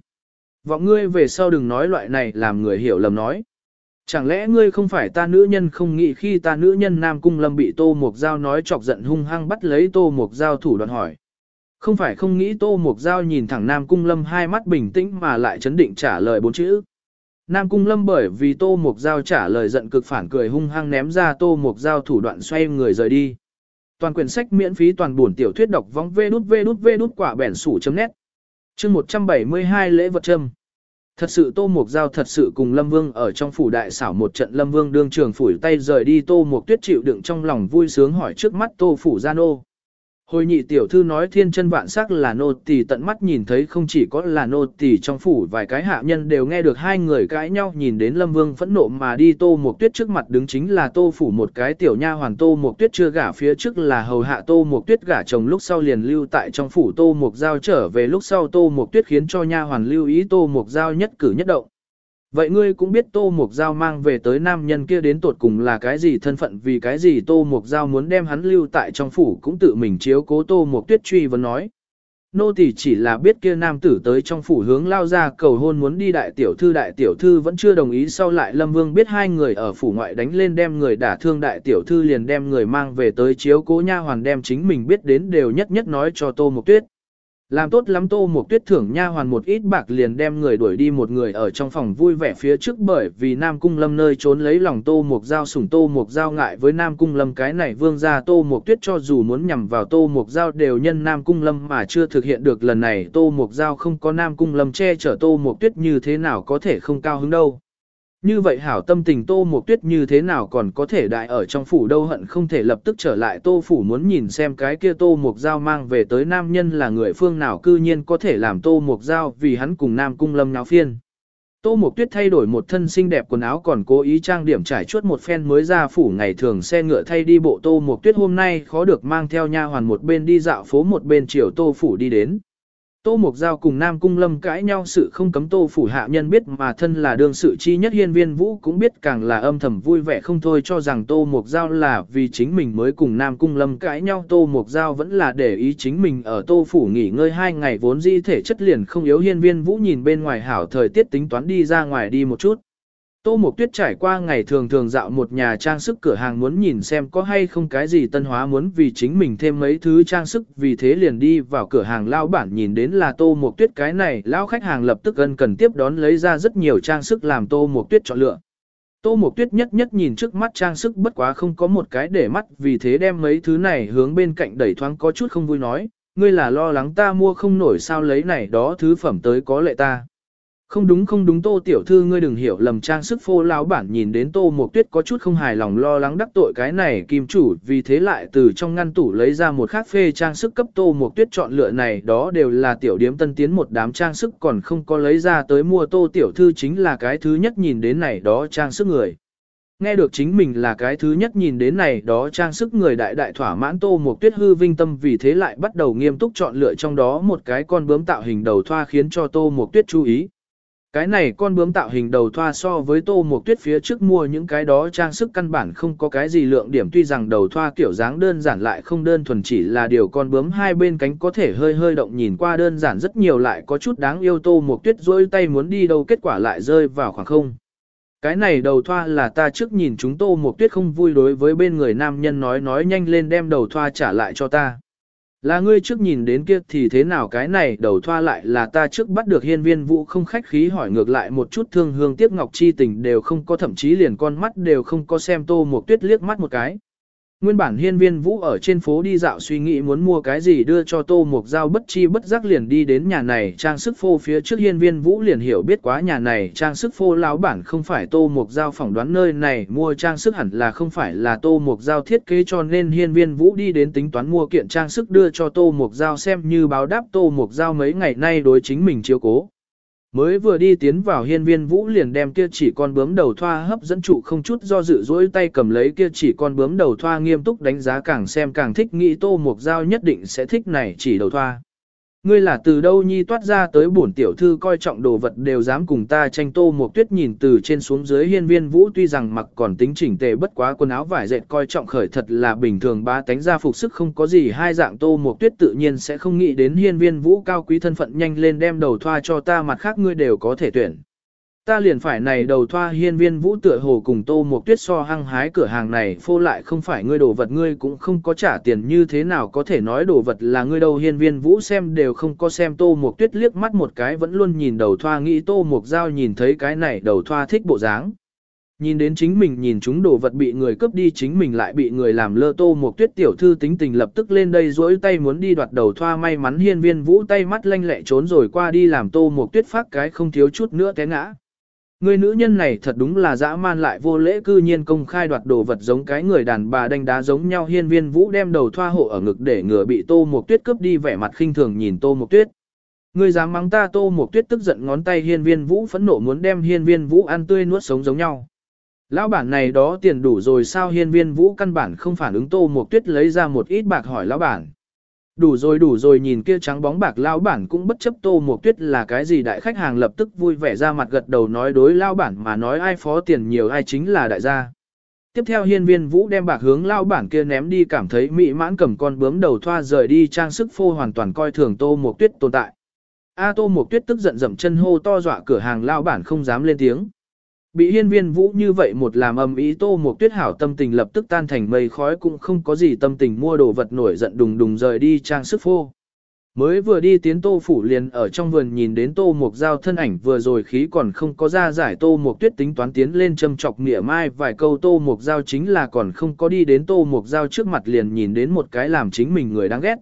Vọng ngươi về sau đừng nói loại này làm người hiểu lầm nói. Chẳng lẽ ngươi không phải ta nữ nhân không nghĩ khi ta nữ nhân Nam Cung Lâm bị Tô mộc Giao nói chọc giận hung hăng bắt lấy Tô mộc Giao thủ đoạn hỏi. Không phải không nghĩ Tô mộc Giao nhìn thẳng Nam Cung Lâm hai mắt bình tĩnh mà lại chấn định trả lời bốn chữ. Nam Cung Lâm bởi vì Tô mộc Giao trả lời giận cực phản cười hung hăng ném ra Tô mộc Giao thủ đoạn xoay người rời đi. Toàn quyển sách miễn phí toàn buồn tiểu thuyết đọc vong vê đút vê đút vê đút quả bẻn sủ chấm nét. Chương 172 lễ vật châm. Thật sự Tô Mục Giao thật sự cùng Lâm Vương ở trong phủ đại xảo một trận, Lâm Vương đương trường phủi tay rời đi, Tô Mục Tuyết chịu đựng trong lòng vui sướng hỏi trước mắt Tô Phủ Gia Nô. Hồi nhị tiểu thư nói thiên chân vạn sắc là nô tỳ tận mắt nhìn thấy không chỉ có là nô tỳ trong phủ, vài cái hạ nhân đều nghe được hai người cãi nhau nhìn đến lâm vương phẫn nộ mà đi tô một tuyết trước mặt đứng chính là tô phủ một cái tiểu nha hoàn tô một tuyết chưa gả phía trước là hầu hạ tô một tuyết gả chồng lúc sau liền lưu tại trong phủ tô một giao trở về lúc sau tô một tuyết khiến cho nha hoàn lưu ý tô một giao nhất cử nhất động. Vậy ngươi cũng biết Tô Mục Giao mang về tới nam nhân kia đến tột cùng là cái gì thân phận, vì cái gì Tô Mục Giao muốn đem hắn lưu tại trong phủ cũng tự mình chiếu cố Tô Mục Tuyết truy vấn nói. Nô tỳ chỉ là biết kia nam tử tới trong phủ hướng lao ra cầu hôn muốn đi đại tiểu thư, đại tiểu thư vẫn chưa đồng ý, sau lại Lâm Vương biết hai người ở phủ ngoại đánh lên đem người đả thương, đại tiểu thư liền đem người mang về tới chiếu cố nha hoàn đem chính mình biết đến đều nhất nhất nói cho Tô Mục Tuyết. Làm tốt lắm tô một tuyết thưởng nha hoàn một ít bạc liền đem người đuổi đi một người ở trong phòng vui vẻ phía trước bởi vì Nam Cung Lâm nơi trốn lấy lòng tô một dao sủng tô một dao ngại với Nam Cung Lâm cái này vương ra tô một tuyết cho dù muốn nhằm vào tô một dao đều nhân Nam Cung Lâm mà chưa thực hiện được lần này tô một dao không có Nam Cung Lâm che chở tô một tuyết như thế nào có thể không cao hứng đâu. Như vậy hảo tâm tình Tô Mộc Tuyết như thế nào còn có thể đại ở trong phủ đâu hận không thể lập tức trở lại Tô phủ muốn nhìn xem cái kia Tô Mộc Giao mang về tới nam nhân là người phương nào cư nhiên có thể làm Tô Mộc Giao vì hắn cùng Nam Cung Lâm náo phiên. Tô Mộc Tuyết thay đổi một thân xinh đẹp quần áo còn cố ý trang điểm trải chuốt một phen mới ra phủ ngày thường xe ngựa thay đi bộ Tô Mộc Tuyết hôm nay khó được mang theo nha hoàn một bên đi dạo phố một bên chiều Tô phủ đi đến. Tô Mục Giao cùng Nam Cung Lâm cãi nhau sự không cấm Tô Phủ Hạ Nhân biết mà thân là đương sự chi nhất hiên viên vũ cũng biết càng là âm thầm vui vẻ không thôi cho rằng Tô Mục Giao là vì chính mình mới cùng Nam Cung Lâm cãi nhau Tô Mục Giao vẫn là để ý chính mình ở Tô Phủ nghỉ ngơi hai ngày vốn di thể chất liền không yếu hiên viên vũ nhìn bên ngoài hảo thời tiết tính toán đi ra ngoài đi một chút. Tô Mộc Tuyết trải qua ngày thường thường dạo một nhà trang sức cửa hàng muốn nhìn xem có hay không cái gì tân hóa muốn vì chính mình thêm mấy thứ trang sức vì thế liền đi vào cửa hàng lao bản nhìn đến là Tô Mộc Tuyết cái này lao khách hàng lập tức gần cần tiếp đón lấy ra rất nhiều trang sức làm Tô Mộc Tuyết chọn lựa. Tô Mộc Tuyết nhất nhất nhìn trước mắt trang sức bất quá không có một cái để mắt vì thế đem mấy thứ này hướng bên cạnh đẩy thoáng có chút không vui nói, ngươi là lo lắng ta mua không nổi sao lấy này đó thứ phẩm tới có lệ ta. Không đúng không đúng, tô tiểu thư, ngươi đừng hiểu lầm trang sức phô lão bản nhìn đến tô một tuyết có chút không hài lòng lo lắng đắc tội cái này kim chủ, vì thế lại từ trong ngăn tủ lấy ra một khác phê trang sức cấp tô một tuyết chọn lựa này, đó đều là tiểu điếm tân tiến một đám trang sức, còn không có lấy ra tới mua tô tiểu thư chính là cái thứ nhất nhìn đến này, đó trang sức người. Nghe được chính mình là cái thứ nhất nhìn đến này, đó trang sức người đại đại thỏa mãn, tô một tuyết hư vinh tâm, vì thế lại bắt đầu nghiêm túc chọn lựa trong đó một cái con bướm tạo hình đầu thoa khiến cho tô một tuyết chú ý. Cái này con bướm tạo hình đầu thoa so với tô một tuyết phía trước mua những cái đó trang sức căn bản không có cái gì lượng điểm, tuy rằng đầu thoa kiểu dáng đơn giản lại không đơn thuần chỉ là điều con bướm hai bên cánh có thể hơi hơi động nhìn qua đơn giản rất nhiều lại có chút đáng yêu tô một tuyết rôi tay muốn đi đâu kết quả lại rơi vào khoảng không. Cái này đầu thoa là ta trước nhìn chúng tô một tuyết không vui đối với bên người nam nhân nói nói nhanh lên đem đầu thoa trả lại cho ta. Là ngươi trước nhìn đến kia thì thế nào cái này đầu thoa lại là ta trước bắt được hiên viên vũ không khách khí hỏi ngược lại một chút thương hương tiếc ngọc chi tình đều không có thậm chí liền con mắt đều không có xem tô một tuyết liếc mắt một cái. Nguyên bản hiên viên vũ ở trên phố đi dạo suy nghĩ muốn mua cái gì đưa cho tô mục dao bất chi bất giác liền đi đến nhà này, trang sức phô phía trước hiên viên vũ liền hiểu biết quá nhà này, trang sức phô lão bản không phải tô mục dao phỏng đoán nơi này, mua trang sức hẳn là không phải là tô mục dao thiết kế cho nên hiên viên vũ đi đến tính toán mua kiện trang sức đưa cho tô mục dao xem như báo đáp tô mục dao mấy ngày nay đối chính mình chiếu cố. Mới vừa đi tiến vào hiên viên vũ liền đem kia chỉ con bướm đầu thoa hấp dẫn trụ không chút do dự dỗi tay cầm lấy kia chỉ con bướm đầu thoa nghiêm túc đánh giá càng xem càng thích, nghĩ tô mục dao nhất định sẽ thích này chỉ đầu thoa. Ngươi là từ đâu nhi toát ra tới bổn tiểu thư coi trọng đồ vật đều dám cùng ta tranh tô một tuyết nhìn từ trên xuống dưới hiên viên vũ tuy rằng mặc còn tính chỉnh tề bất quá quần áo vải dệt coi trọng khởi thật là bình thường ba tánh ra phục sức không có gì, hai dạng tô một tuyết tự nhiên sẽ không nghĩ đến hiên viên vũ cao quý thân phận nhanh lên đem đầu thoa cho ta, mặt khác ngươi đều có thể tuyển. Ta liền phải này đầu thoa hiên viên vũ tựa hồ cùng tô một tuyết so hăng hái cửa hàng này phô lại không phải ngươi đồ vật, ngươi cũng không có trả tiền như thế nào, có thể nói đồ vật là ngươi đâu hiên viên vũ xem đều không có xem tô một tuyết liếc mắt một cái vẫn luôn nhìn đầu thoa, nghĩ tô một dao nhìn thấy cái này đầu thoa thích bộ dáng. Nhìn đến chính mình, nhìn chúng đồ vật bị người cướp đi, chính mình lại bị người làm lơ tô một tuyết tiểu thư tính tình lập tức lên đây rỗi tay muốn đi đoạt đầu thoa, may mắn hiên viên vũ tay mắt lanh lẹ trốn rồi qua đi, làm tô một tuyết phát cái không thiếu chút nữa té ngã. Người nữ nhân này thật đúng là dã man lại vô lễ cư nhiên công khai đoạt đồ vật giống cái người đàn bà đánh đá giống nhau hiên viên vũ đem đầu thoa hộ ở ngực để ngừa bị tô một tuyết cướp đi, vẻ mặt khinh thường nhìn tô một tuyết. Người dám mắng ta, tô một tuyết tức giận ngón tay hiên viên vũ phẫn nộ muốn đem hiên viên vũ ăn tươi nuốt sống giống nhau. Lão bản này đó tiền đủ rồi, sao hiên viên vũ căn bản không phản ứng tô một tuyết lấy ra một ít bạc hỏi lão bản. Đủ rồi đủ rồi, nhìn kia trắng bóng bạc lao bản cũng bất chấp tô một tuyết là cái gì đại khách hàng lập tức vui vẻ ra mặt gật đầu nói đối lao bản mà nói ai phó tiền nhiều ai chính là đại gia. Tiếp theo hiên viên vũ đem bạc hướng lao bản kia ném đi cảm thấy mỹ mãn cầm con bướm đầu thoa rời đi trang sức phô hoàn toàn coi thường tô một tuyết tồn tại. A tô một tuyết tức giận dậm chân hô to dọa cửa hàng lao bản không dám lên tiếng. Bị hiên viên vũ như vậy một làm âm ý tô một tuyết hảo tâm tình lập tức tan thành mây khói cũng không có gì tâm tình mua đồ vật nổi giận đùng đùng rời đi trang sức phô. Mới vừa đi tiến tô phủ liền ở trong vườn nhìn đến tô mục giao thân ảnh vừa rồi khí còn không có ra giải tô mục tuyết tính toán tiến lên châm chọc nghĩa mai vài câu tô mục giao chính là còn không có đi đến tô mục giao trước mặt liền nhìn đến một cái làm chính mình người đáng ghét.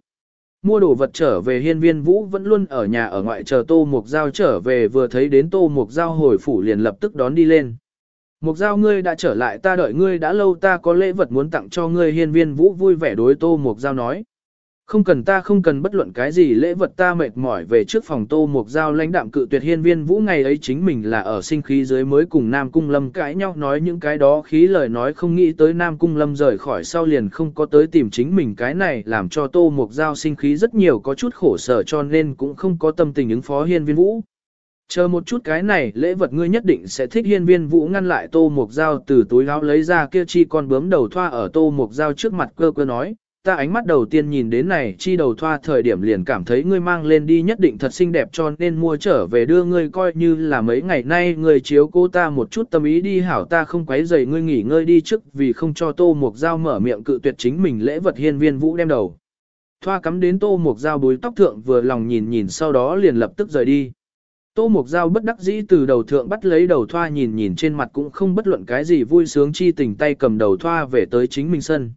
Mua đồ vật trở về hiên viên vũ vẫn luôn ở nhà ở ngoại chờ tô mục giao trở về vừa thấy đến tô mục giao hồi phủ liền lập tức đón đi lên. Mục giao ngươi đã trở lại ta đợi ngươi đã lâu ta có lễ vật muốn tặng cho ngươi hiên viên vũ vui vẻ đối tô mục giao nói. Không cần ta không cần bất luận cái gì lễ vật ta mệt mỏi về trước phòng tô mục giao lãnh đạm cự tuyệt hiên viên vũ ngày ấy chính mình là ở sinh khí dưới mới cùng Nam Cung Lâm cãi nhau, nói những cái đó khí lời nói không nghĩ tới Nam Cung Lâm rời khỏi sau liền không có tới tìm chính mình cái này làm cho tô mục giao sinh khí rất nhiều, có chút khổ sở cho nên cũng không có tâm tình ứng phó hiên viên vũ. Chờ một chút cái này, lễ vật ngươi nhất định sẽ thích, hiên viên vũ ngăn lại tô mục giao từ túi áo lấy ra kia chi con bướm đầu thoa ở tô mục giao trước mặt cơ cơ nói ta ánh mắt đầu tiên nhìn đến này, chi đầu thoa thời điểm liền cảm thấy ngươi mang lên đi nhất định thật xinh đẹp cho nên mua trở về đưa ngươi coi như là mấy ngày nay ngươi chiếu cô ta một chút tâm ý đi, hảo ta không quấy rầy ngươi nghỉ ngơi đi trước vì không cho tô mục dao mở miệng cự tuyệt chính mình lễ vật hiên viên vũ đem đầu. Thoa cắm đến tô mục dao búi tóc thượng vừa lòng nhìn nhìn sau đó liền lập tức rời đi. Tô Mục Giao bất đắc dĩ từ đầu thượng bắt lấy đầu thoa nhìn nhìn trên mặt cũng không bất luận cái gì vui sướng chi tình tay cầm đầu thoa về tới chính mình sân.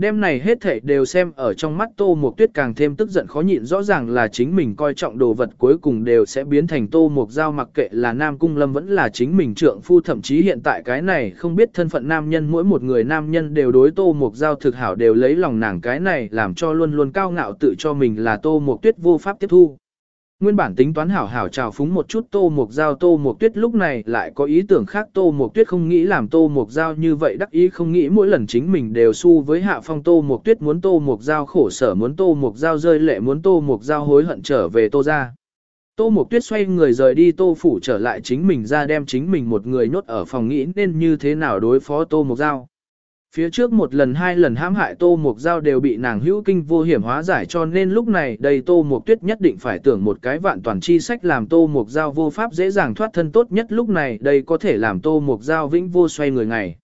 Đêm này hết thảy đều xem ở trong mắt Tô Mộc Tuyết càng thêm tức giận khó nhịn, rõ ràng là chính mình coi trọng đồ vật cuối cùng đều sẽ biến thành Tô Mộc Giao, mặc kệ là Nam Cung Lâm vẫn là chính mình trượng phu, thậm chí hiện tại cái này không biết thân phận nam nhân, mỗi một người nam nhân đều đối Tô Mộc Giao thực hảo, đều lấy lòng nàng, cái này làm cho luôn luôn cao ngạo tự cho mình là Tô Mộc Tuyết vô pháp tiếp thu. Nguyên bản tính toán hảo hảo chào phúng một chút Tô Mục Giao Tô Mục Tuyết lúc này lại có ý tưởng khác Tô Mục Tuyết không nghĩ làm Tô Mục Giao như vậy đắc ý không nghĩ mỗi lần chính mình đều su với hạ phong Tô Mục Tuyết muốn Tô Mục Giao khổ sở muốn Tô Mục Giao rơi lệ muốn Tô Mục Giao hối hận trở về Tô ra. Tô Mục Tuyết xoay người rời đi Tô Phủ trở lại chính mình ra đem chính mình một người nhốt ở phòng nghĩ nên như thế nào đối phó Tô Mục Giao. Phía trước một lần hai lần hãm hại Tô Mục Giao đều bị nàng hữu kinh vô hiểm hóa giải cho nên lúc này đây Tô Mục Tuyết nhất định phải tưởng một cái vạn toàn chi sách làm Tô Mục Giao vô pháp dễ dàng thoát thân tốt nhất lúc này đây có thể làm Tô Mục Giao vĩnh vô xoay người ngày.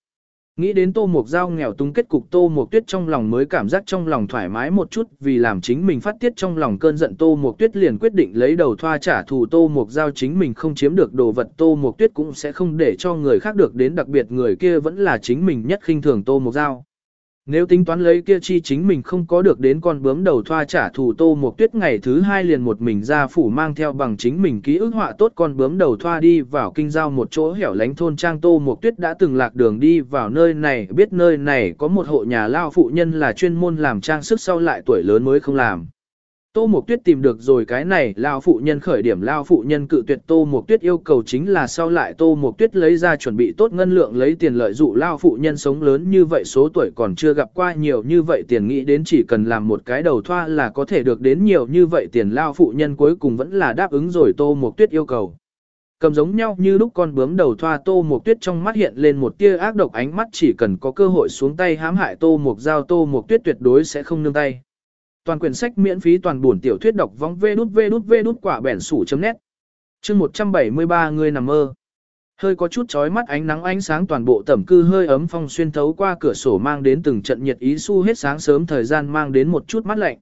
Nghĩ đến Tô Mục Giao nghèo túng kết cục Tô Mục Tuyết trong lòng mới cảm giác trong lòng thoải mái một chút, vì làm chính mình phát tiết trong lòng cơn giận Tô Mục Tuyết liền quyết định lấy đầu thoa trả thù Tô Mục Giao chính mình không chiếm được đồ vật Tô Mục Tuyết cũng sẽ không để cho người khác được đến, đặc biệt người kia vẫn là chính mình nhất khinh thường Tô Mục Giao. Nếu tính toán lấy kia chi chính mình không có được đến con bướm đầu thoa trả thù tô một tuyết ngày thứ hai liền một mình ra phủ mang theo bằng chính mình ký ức họa tốt con bướm đầu thoa đi vào kinh giao một chỗ hẻo lánh thôn trang tô một tuyết đã từng lạc đường đi vào nơi này, biết nơi này có một hộ nhà lao phụ nhân là chuyên môn làm trang sức sau lại tuổi lớn mới không làm. Tô Mộc Tuyết tìm được rồi cái này, lao phụ nhân khởi điểm lao phụ nhân cự tuyệt Tô Mộc Tuyết yêu cầu chính là sau lại Tô Mộc Tuyết lấy ra chuẩn bị tốt ngân lượng lấy tiền lợi dụ lao phụ nhân sống lớn như vậy số tuổi còn chưa gặp qua nhiều như vậy tiền nghĩ đến chỉ cần làm một cái đầu thoa là có thể được đến nhiều như vậy tiền lao phụ nhân cuối cùng vẫn là đáp ứng rồi Tô Mộc Tuyết yêu cầu. Cầm giống nhau như lúc con bướm đầu thoa Tô Mộc Tuyết trong mắt hiện lên một tia ác độc ánh mắt chỉ cần có cơ hội xuống tay hãm hại Tô Mộc Giao Tô Mộc Tuyết tuyệt đối sẽ không nương tay. Toàn quyển sách miễn phí toàn buồn tiểu thuyết đọc vong vê đút vê đút vê đút quả bẻn sủ chấm nét. Chương 173 người nằm mơ. Hơi có chút chói mắt ánh nắng ánh sáng toàn bộ tẩm cư hơi ấm phong xuyên thấu qua cửa sổ mang đến từng trận nhiệt ý su hết sáng sớm thời gian mang đến một chút mắt lạnh.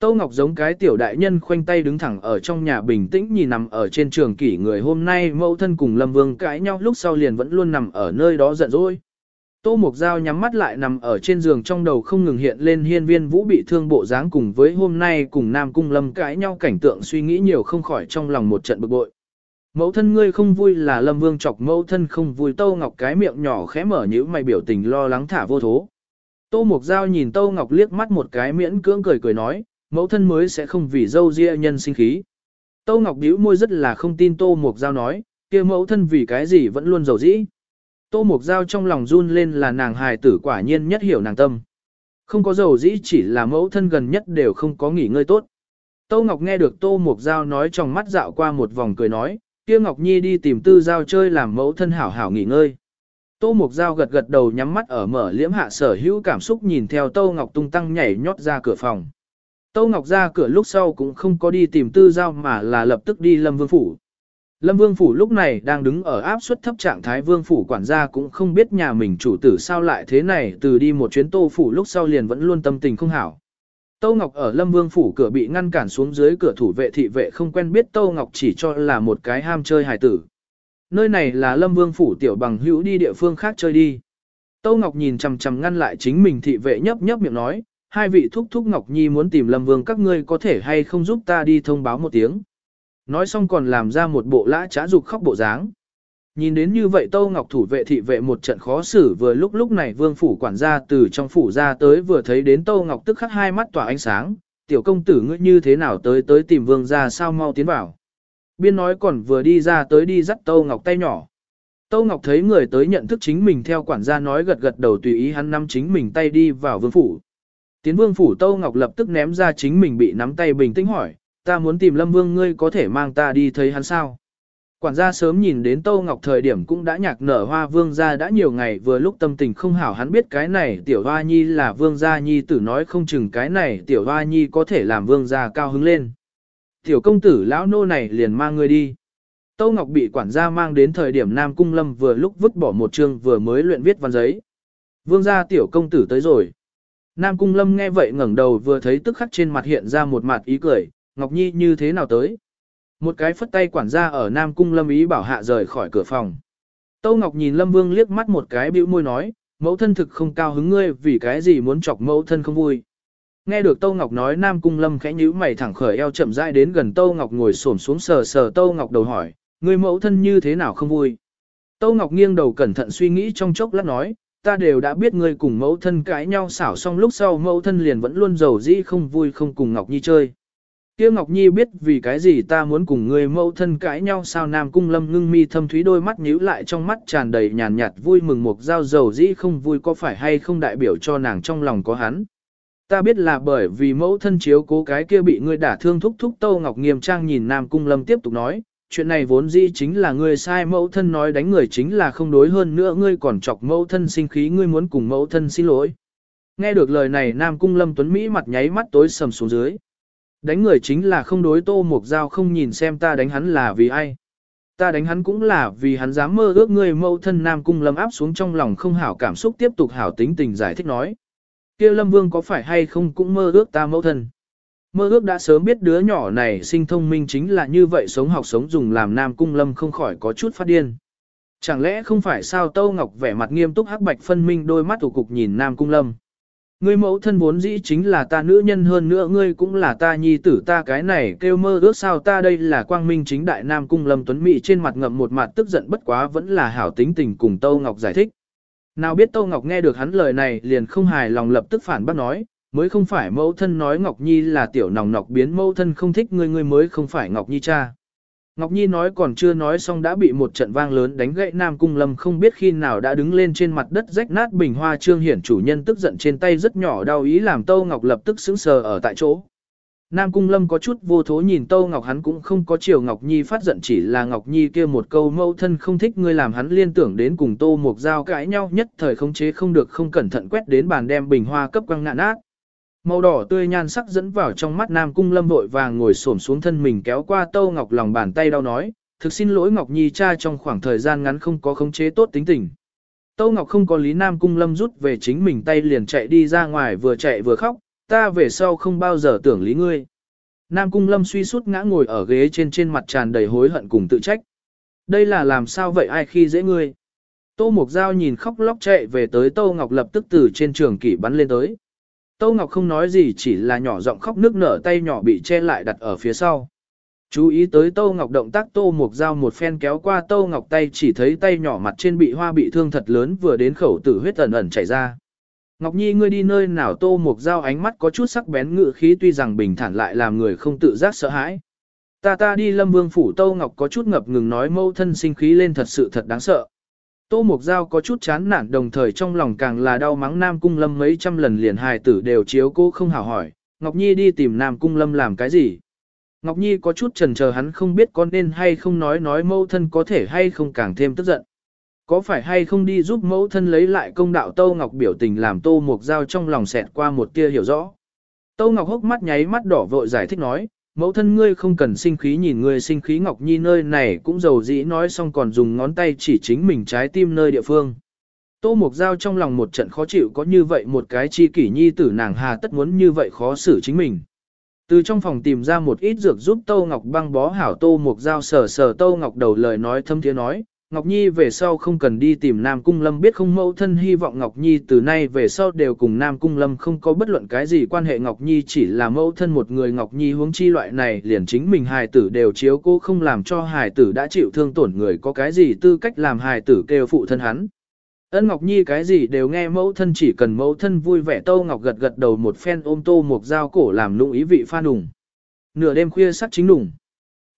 Tâu Ngọc giống cái tiểu đại nhân khoanh tay đứng thẳng ở trong nhà bình tĩnh nhìn nằm ở trên trường kỷ người hôm nay mẫu thân cùng Lâm Vương cãi nhau lúc sau liền vẫn luôn nằm ở nơi đó giận dỗi. Tô Mộc Giao nhắm mắt lại nằm ở trên giường trong đầu không ngừng hiện lên hiên viên vũ bị thương bộ dáng cùng với hôm nay cùng Nam Cung Lâm cãi nhau cảnh tượng suy nghĩ nhiều không khỏi trong lòng một trận bực bội. Mẫu thân ngươi không vui là Lâm Vương chọc mẫu thân không vui Tô Ngọc cái miệng nhỏ khẽ mở nhíu mày biểu tình lo lắng thả vô thố. Tô Mộc Giao nhìn Tô Ngọc liếc mắt một cái miễn cưỡng cười cười nói, mẫu thân mới sẽ không vì dâu ria nhân sinh khí. Tô Ngọc bĩu môi rất là không tin Tô Mộc Giao nói, kia mẫu thân vì cái gì vẫn luôn giàu dĩ. Tô Mục Giao trong lòng run lên là nàng hài tử quả nhiên nhất hiểu nàng tâm. Không có dầu dĩ chỉ là mẫu thân gần nhất đều không có nghỉ ngơi tốt. Tô Ngọc nghe được Tô Mục Giao nói trong mắt dạo qua một vòng cười nói, kia Ngọc Nhi đi tìm tư giao chơi làm mẫu thân hảo hảo nghỉ ngơi. Tô Mục Giao gật gật đầu nhắm mắt ở mở liễm hạ sở hữu cảm xúc nhìn theo Tô Ngọc tung tăng nhảy nhót ra cửa phòng. Tô Ngọc ra cửa lúc sau cũng không có đi tìm tư giao mà là lập tức đi lâm vương phủ. Lâm Vương Phủ lúc này đang đứng ở áp suất thấp trạng thái Vương Phủ quản gia cũng không biết nhà mình chủ tử sao lại thế này từ đi một chuyến Tô Phủ lúc sau liền vẫn luôn tâm tình không hảo. Tô Ngọc ở Lâm Vương Phủ cửa bị ngăn cản xuống dưới cửa thủ vệ thị vệ không quen biết Tô Ngọc chỉ cho là một cái ham chơi hài tử. Nơi này là Lâm Vương Phủ tiểu bằng hữu đi địa phương khác chơi đi. Tô Ngọc nhìn chằm chằm ngăn lại chính mình thị vệ nhấp nhấp miệng nói, hai vị thúc thúc Ngọc Nhi muốn tìm Lâm Vương các ngươi có thể hay không giúp ta đi thông báo một tiếng. Nói xong còn làm ra một bộ lã trá dục khóc bộ dáng. Nhìn đến như vậy Tâu Ngọc thủ vệ thị vệ một trận khó xử vừa lúc lúc này vương phủ quản gia từ trong phủ ra tới vừa thấy đến Tâu Ngọc tức khắc hai mắt tỏa ánh sáng, tiểu công tử ngươi như thế nào tới tới tìm vương ra sao mau tiến vào. Biên nói còn vừa đi ra tới đi dắt Tâu Ngọc tay nhỏ. Tâu Ngọc thấy người tới nhận thức chính mình theo quản gia nói gật gật đầu tùy ý hắn nắm chính mình tay đi vào vương phủ. Tiến vương phủ Tâu Ngọc lập tức ném ra chính mình bị nắm tay bình tĩnh hỏi, ta muốn tìm Lâm Vương ngươi có thể mang ta đi thấy hắn sao. Quản gia sớm nhìn đến tô Ngọc thời điểm cũng đã nhạc nở hoa vương gia đã nhiều ngày vừa lúc tâm tình không hảo hắn biết cái này tiểu hoa nhi là vương gia nhi tử nói không chừng cái này tiểu hoa nhi có thể làm vương gia cao hứng lên. Tiểu công tử lão nô này liền mang ngươi đi. tô Ngọc bị quản gia mang đến thời điểm Nam Cung Lâm vừa lúc vứt bỏ một chương vừa mới luyện viết văn giấy. Vương gia tiểu công tử tới rồi. Nam Cung Lâm nghe vậy ngẩng đầu vừa thấy tức khắc trên mặt hiện ra một mặt ý cười, Ngọc Nhi như thế nào tới? Một cái phất tay quản gia ở Nam Cung Lâm ý bảo hạ rời khỏi cửa phòng. Tâu Ngọc nhìn Lâm Vương liếc mắt một cái bĩu môi nói, mẫu thân thực không cao hứng ngươi vì cái gì muốn chọc mẫu thân không vui. Nghe được Tâu Ngọc nói Nam Cung Lâm khẽ nhíu mày thẳng khởi eo chậm rãi đến gần Tâu Ngọc ngồi xổm xuống sờ sờ Tâu Ngọc đầu hỏi, ngươi mẫu thân như thế nào không vui. Tâu Ngọc nghiêng đầu cẩn thận suy nghĩ trong chốc lát nói, ta đều đã biết ngươi cùng mẫu thân cãi nhau xảo xong lúc sau mẫu thân liền vẫn luôn giàu dĩ không vui không cùng Ngọc Nhi chơi. Tiêu Ngọc Nhi biết vì cái gì ta muốn cùng người mẫu thân cãi nhau sao Nam Cung Lâm ngưng mi thâm thúy đôi mắt nhíu lại trong mắt tràn đầy nhàn nhạt vui mừng một dao dầu dĩ không vui có phải hay không đại biểu cho nàng trong lòng có hắn. Ta biết là bởi vì mẫu thân chiếu cố cái kia bị ngươi đả thương thúc thúc Tâu Ngọc nghiêm trang nhìn Nam Cung Lâm tiếp tục nói, chuyện này vốn dĩ chính là ngươi sai mẫu thân nói đánh người chính là không đối hơn nữa ngươi còn chọc mẫu thân sinh khí ngươi muốn cùng mẫu thân xin lỗi. Nghe được lời này Nam Cung Lâm Tuấn Mỹ mặt nháy mắt tối sầm xuống dưới. Đánh người chính là không đối tô mục dao không nhìn xem ta đánh hắn là vì ai. Ta đánh hắn cũng là vì hắn dám mơ ước người mẫu thân Nam Cung Lâm áp xuống trong lòng không hảo cảm xúc tiếp tục hảo tính tình giải thích nói. kia Lâm Vương có phải hay không cũng mơ ước ta mẫu thân. Mơ ước đã sớm biết đứa nhỏ này sinh thông minh chính là như vậy sống học sống dùng làm Nam Cung Lâm không khỏi có chút phát điên. Chẳng lẽ không phải sao Tâu Ngọc vẻ mặt nghiêm túc hắc bạch phân minh đôi mắt thủ cục nhìn Nam Cung Lâm. Ngươi mẫu thân vốn dĩ chính là ta nữ nhân hơn nữa ngươi cũng là ta nhi tử ta cái này kêu mơ ước sao ta đây là quang minh chính đại nam cung lâm tuấn mỹ trên mặt ngậm một mặt tức giận bất quá vẫn là hảo tính tình cùng Tâu Ngọc giải thích. Nào biết Tâu Ngọc nghe được hắn lời này liền không hài lòng lập tức phản bác nói, mới không phải mẫu thân nói Ngọc Nhi là tiểu nòng nọc biến mẫu thân không thích ngươi ngươi mới không phải Ngọc Nhi cha. Ngọc Nhi nói còn chưa nói xong đã bị một trận vang lớn đánh gãy, Nam Cung Lâm không biết khi nào đã đứng lên trên mặt đất rách nát bình hoa trương hiển chủ nhân tức giận trên tay rất nhỏ đau ý làm Tâu Ngọc lập tức sững sờ ở tại chỗ. Nam Cung Lâm có chút vô thố nhìn Tâu Ngọc, hắn cũng không có chiều Ngọc Nhi phát giận, chỉ là Ngọc Nhi kia một câu mâu thân không thích ngươi làm hắn liên tưởng đến cùng Tô Mộc Giao cãi nhau nhất thời không chế không được, không cẩn thận quét đến bàn đem bình hoa cấp quăng ngạn nát. Màu đỏ tươi nhan sắc dẫn vào trong mắt Nam Cung Lâm vội vàng ngồi xổm xuống thân mình kéo qua Tâu Ngọc lòng bàn tay đau nói, thực xin lỗi Ngọc Nhi cha trong khoảng thời gian ngắn không có khống chế tốt tính tình. Tâu Ngọc không có lý Nam Cung Lâm rút về chính mình tay liền chạy đi ra ngoài vừa chạy vừa khóc, ta về sau không bao giờ tưởng lý ngươi. Nam Cung Lâm suy sút ngã ngồi ở ghế trên trên mặt tràn đầy hối hận cùng tự trách. Đây là làm sao vậy ai khi dễ ngươi? Tô Mục Giao nhìn khóc lóc chạy về tới Tô Ngọc lập tức từ trên trường kỷ bắn lên tới. Tô Ngọc không nói gì, chỉ là nhỏ giọng khóc nước nở tay nhỏ bị che lại đặt ở phía sau. Chú ý tới Tô Ngọc động tác Tô Mục Giao một phen kéo qua Tô Ngọc tay, chỉ thấy tay nhỏ mặt trên bị hoa bị thương thật lớn vừa đến khẩu tử huyết ẩn ẩn chảy ra. Ngọc Nhi, ngươi đi nơi nào Tô Mục Giao ánh mắt có chút sắc bén ngự khí, tuy rằng bình thản lại làm người không tự giác sợ hãi. Ta ta đi lâm vương phủ Tô Ngọc có chút ngập ngừng nói mâu thân sinh khí lên thật sự thật đáng sợ. Tô Mục Giao có chút chán nản đồng thời trong lòng càng là đau mắng Nam Cung Lâm mấy trăm lần liền hài tử đều chiếu cô không hảo hỏi, Ngọc Nhi đi tìm Nam Cung Lâm làm cái gì? Ngọc Nhi có chút chần chờ hắn không biết con nên hay không nói nói mâu thân có thể hay không càng thêm tức giận. Có phải hay không đi giúp mẫu thân lấy lại công đạo Tô Ngọc biểu tình làm Tô Mục Giao trong lòng xẹt qua một tia hiểu rõ. Tô Ngọc hốc mắt nháy mắt đỏ vội giải thích nói, mẫu thân ngươi không cần sinh khí nhìn ngươi sinh khí Ngọc Nhi nơi này cũng giàu dĩ nói xong còn dùng ngón tay chỉ chính mình trái tim nơi địa phương. Tô Mục Giao trong lòng một trận khó chịu có như vậy một cái chi kỷ nhi tử nàng hà tất muốn như vậy khó xử chính mình. Từ trong phòng tìm ra một ít dược giúp Tô Ngọc băng bó hảo Tô Mục Giao sờ sờ Tô Ngọc đầu lời nói thâm thiế nói, Ngọc Nhi về sau không cần đi tìm Nam Cung Lâm biết không, mẫu thân hy vọng Ngọc Nhi từ nay về sau đều cùng Nam Cung Lâm không có bất luận cái gì quan hệ Ngọc Nhi chỉ là mẫu thân một người, Ngọc Nhi huống chi loại này liền chính mình hài tử đều chiếu cô không làm cho hài tử đã chịu thương tổn người, có cái gì tư cách làm hài tử kêu phụ thân hắn. Ân Ngọc Nhi cái gì đều nghe, mẫu thân chỉ cần mẫu thân vui vẻ Tô Ngọc gật gật đầu một phen ôm Tô một dao cổ làm lung ý vị pha đùng. Nửa đêm khuya sắc chính đùng.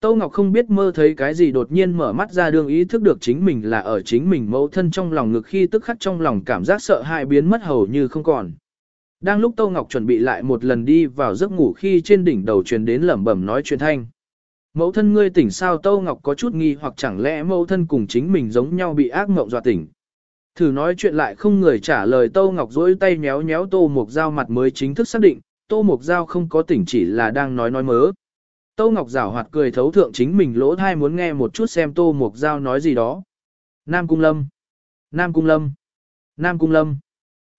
Tâu Ngọc không biết mơ thấy cái gì đột nhiên mở mắt ra đương ý thức được chính mình là ở chính mình mẫu thân trong lòng ngực khi tức khắc trong lòng cảm giác sợ hãi biến mất hầu như không còn. Đang lúc Tâu Ngọc chuẩn bị lại một lần đi vào giấc ngủ khi trên đỉnh đầu truyền đến lẩm bẩm nói chuyện thanh. Mẫu thân ngươi tỉnh sao Tâu Ngọc có chút nghi hoặc chẳng lẽ mẫu thân cùng chính mình giống nhau bị ác mộng dọa tỉnh. Thử nói chuyện lại không người trả lời Tâu Ngọc dối tay méo méo Tô Mộc Giao mặt mới chính thức xác định, Tô Mộc Giao không có tỉnh chỉ là đang nói nói mớ. Tô Ngọc Giảo hoạt cười thấu thượng chính mình lỗ thai muốn nghe một chút xem Tô Mộc Giao nói gì đó. Nam Cung Lâm. Nam Cung Lâm. Nam Cung Lâm.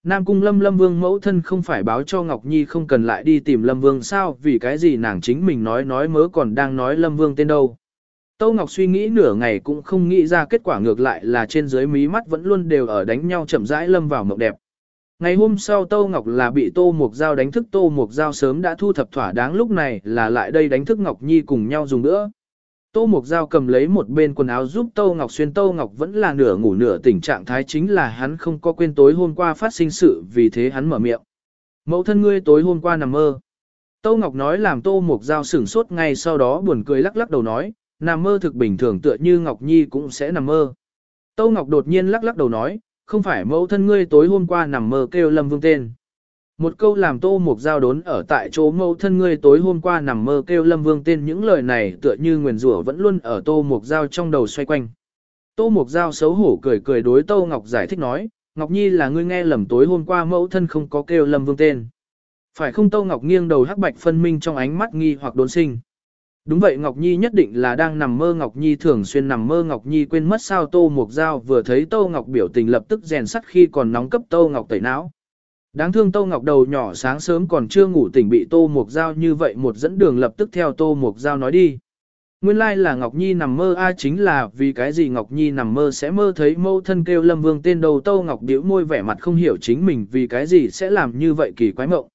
Nam Cung Lâm Lâm Vương mẫu thân không phải báo cho Ngọc Nhi không cần lại đi tìm Lâm Vương sao, vì cái gì nàng chính mình nói nói mớ còn đang nói Lâm Vương tên đâu. Tô Ngọc suy nghĩ nửa ngày cũng không nghĩ ra kết quả ngược lại là trên dưới mí mắt vẫn luôn đều ở đánh nhau chậm rãi lâm vào mộng đẹp. Ngày hôm sau Tô Ngọc là bị Tô Mục Giao đánh thức Tô Mục Giao sớm đã thu thập thỏa đáng lúc này là lại đây đánh thức Ngọc Nhi cùng nhau dùng nữa. Tô Mục Giao cầm lấy một bên quần áo giúp Tô Ngọc xuyên Tô Ngọc vẫn là nửa ngủ nửa tỉnh trạng thái chính là hắn không có quên tối hôm qua phát sinh sự vì thế hắn mở miệng. Mẫu thân ngươi tối hôm qua nằm mơ. Tô Ngọc nói làm Tô Mục Giao sửng sốt ngay sau đó buồn cười lắc lắc đầu nói, nằm mơ thực bình thường tựa như Ngọc Nhi cũng sẽ nằm mơ. Tô Ngọc đột nhiên lắc lắc đầu nói, không phải mẫu thân ngươi tối hôm qua nằm mơ kêu Lâm Vương tên. Một câu làm tô mục giao đốn ở tại chỗ mẫu thân ngươi tối hôm qua nằm mơ kêu Lâm Vương tên những lời này tựa như nguyền rủa vẫn luôn ở tô mục giao trong đầu xoay quanh. Tô mục giao xấu hổ cười cười đối tô Ngọc giải thích nói, Ngọc Nhi là ngươi nghe lầm tối hôm qua mẫu thân không có kêu Lâm Vương tên. Phải không tô Ngọc nghiêng đầu hắc bạch phân minh trong ánh mắt nghi hoặc đốn sinh. Đúng vậy, Ngọc Nhi nhất định là đang nằm mơ Ngọc Nhi thường xuyên nằm mơ Ngọc Nhi quên mất sao Tô Mục Giao vừa thấy Tô Ngọc biểu tình lập tức rèn sắt khi còn nóng cấp Tô Ngọc tẩy não. Đáng thương Tô Ngọc đầu nhỏ sáng sớm còn chưa ngủ tỉnh bị Tô Mục Giao như vậy một dẫn đường lập tức theo Tô Mục Giao nói đi. Nguyên lai like là Ngọc Nhi nằm mơ a, chính là vì cái gì Ngọc Nhi nằm mơ sẽ mơ thấy mâu thân kêu Lâm Vương tên đầu Tô Ngọc biểu môi vẻ mặt không hiểu chính mình vì cái gì sẽ làm như vậy kỳ quái mộng.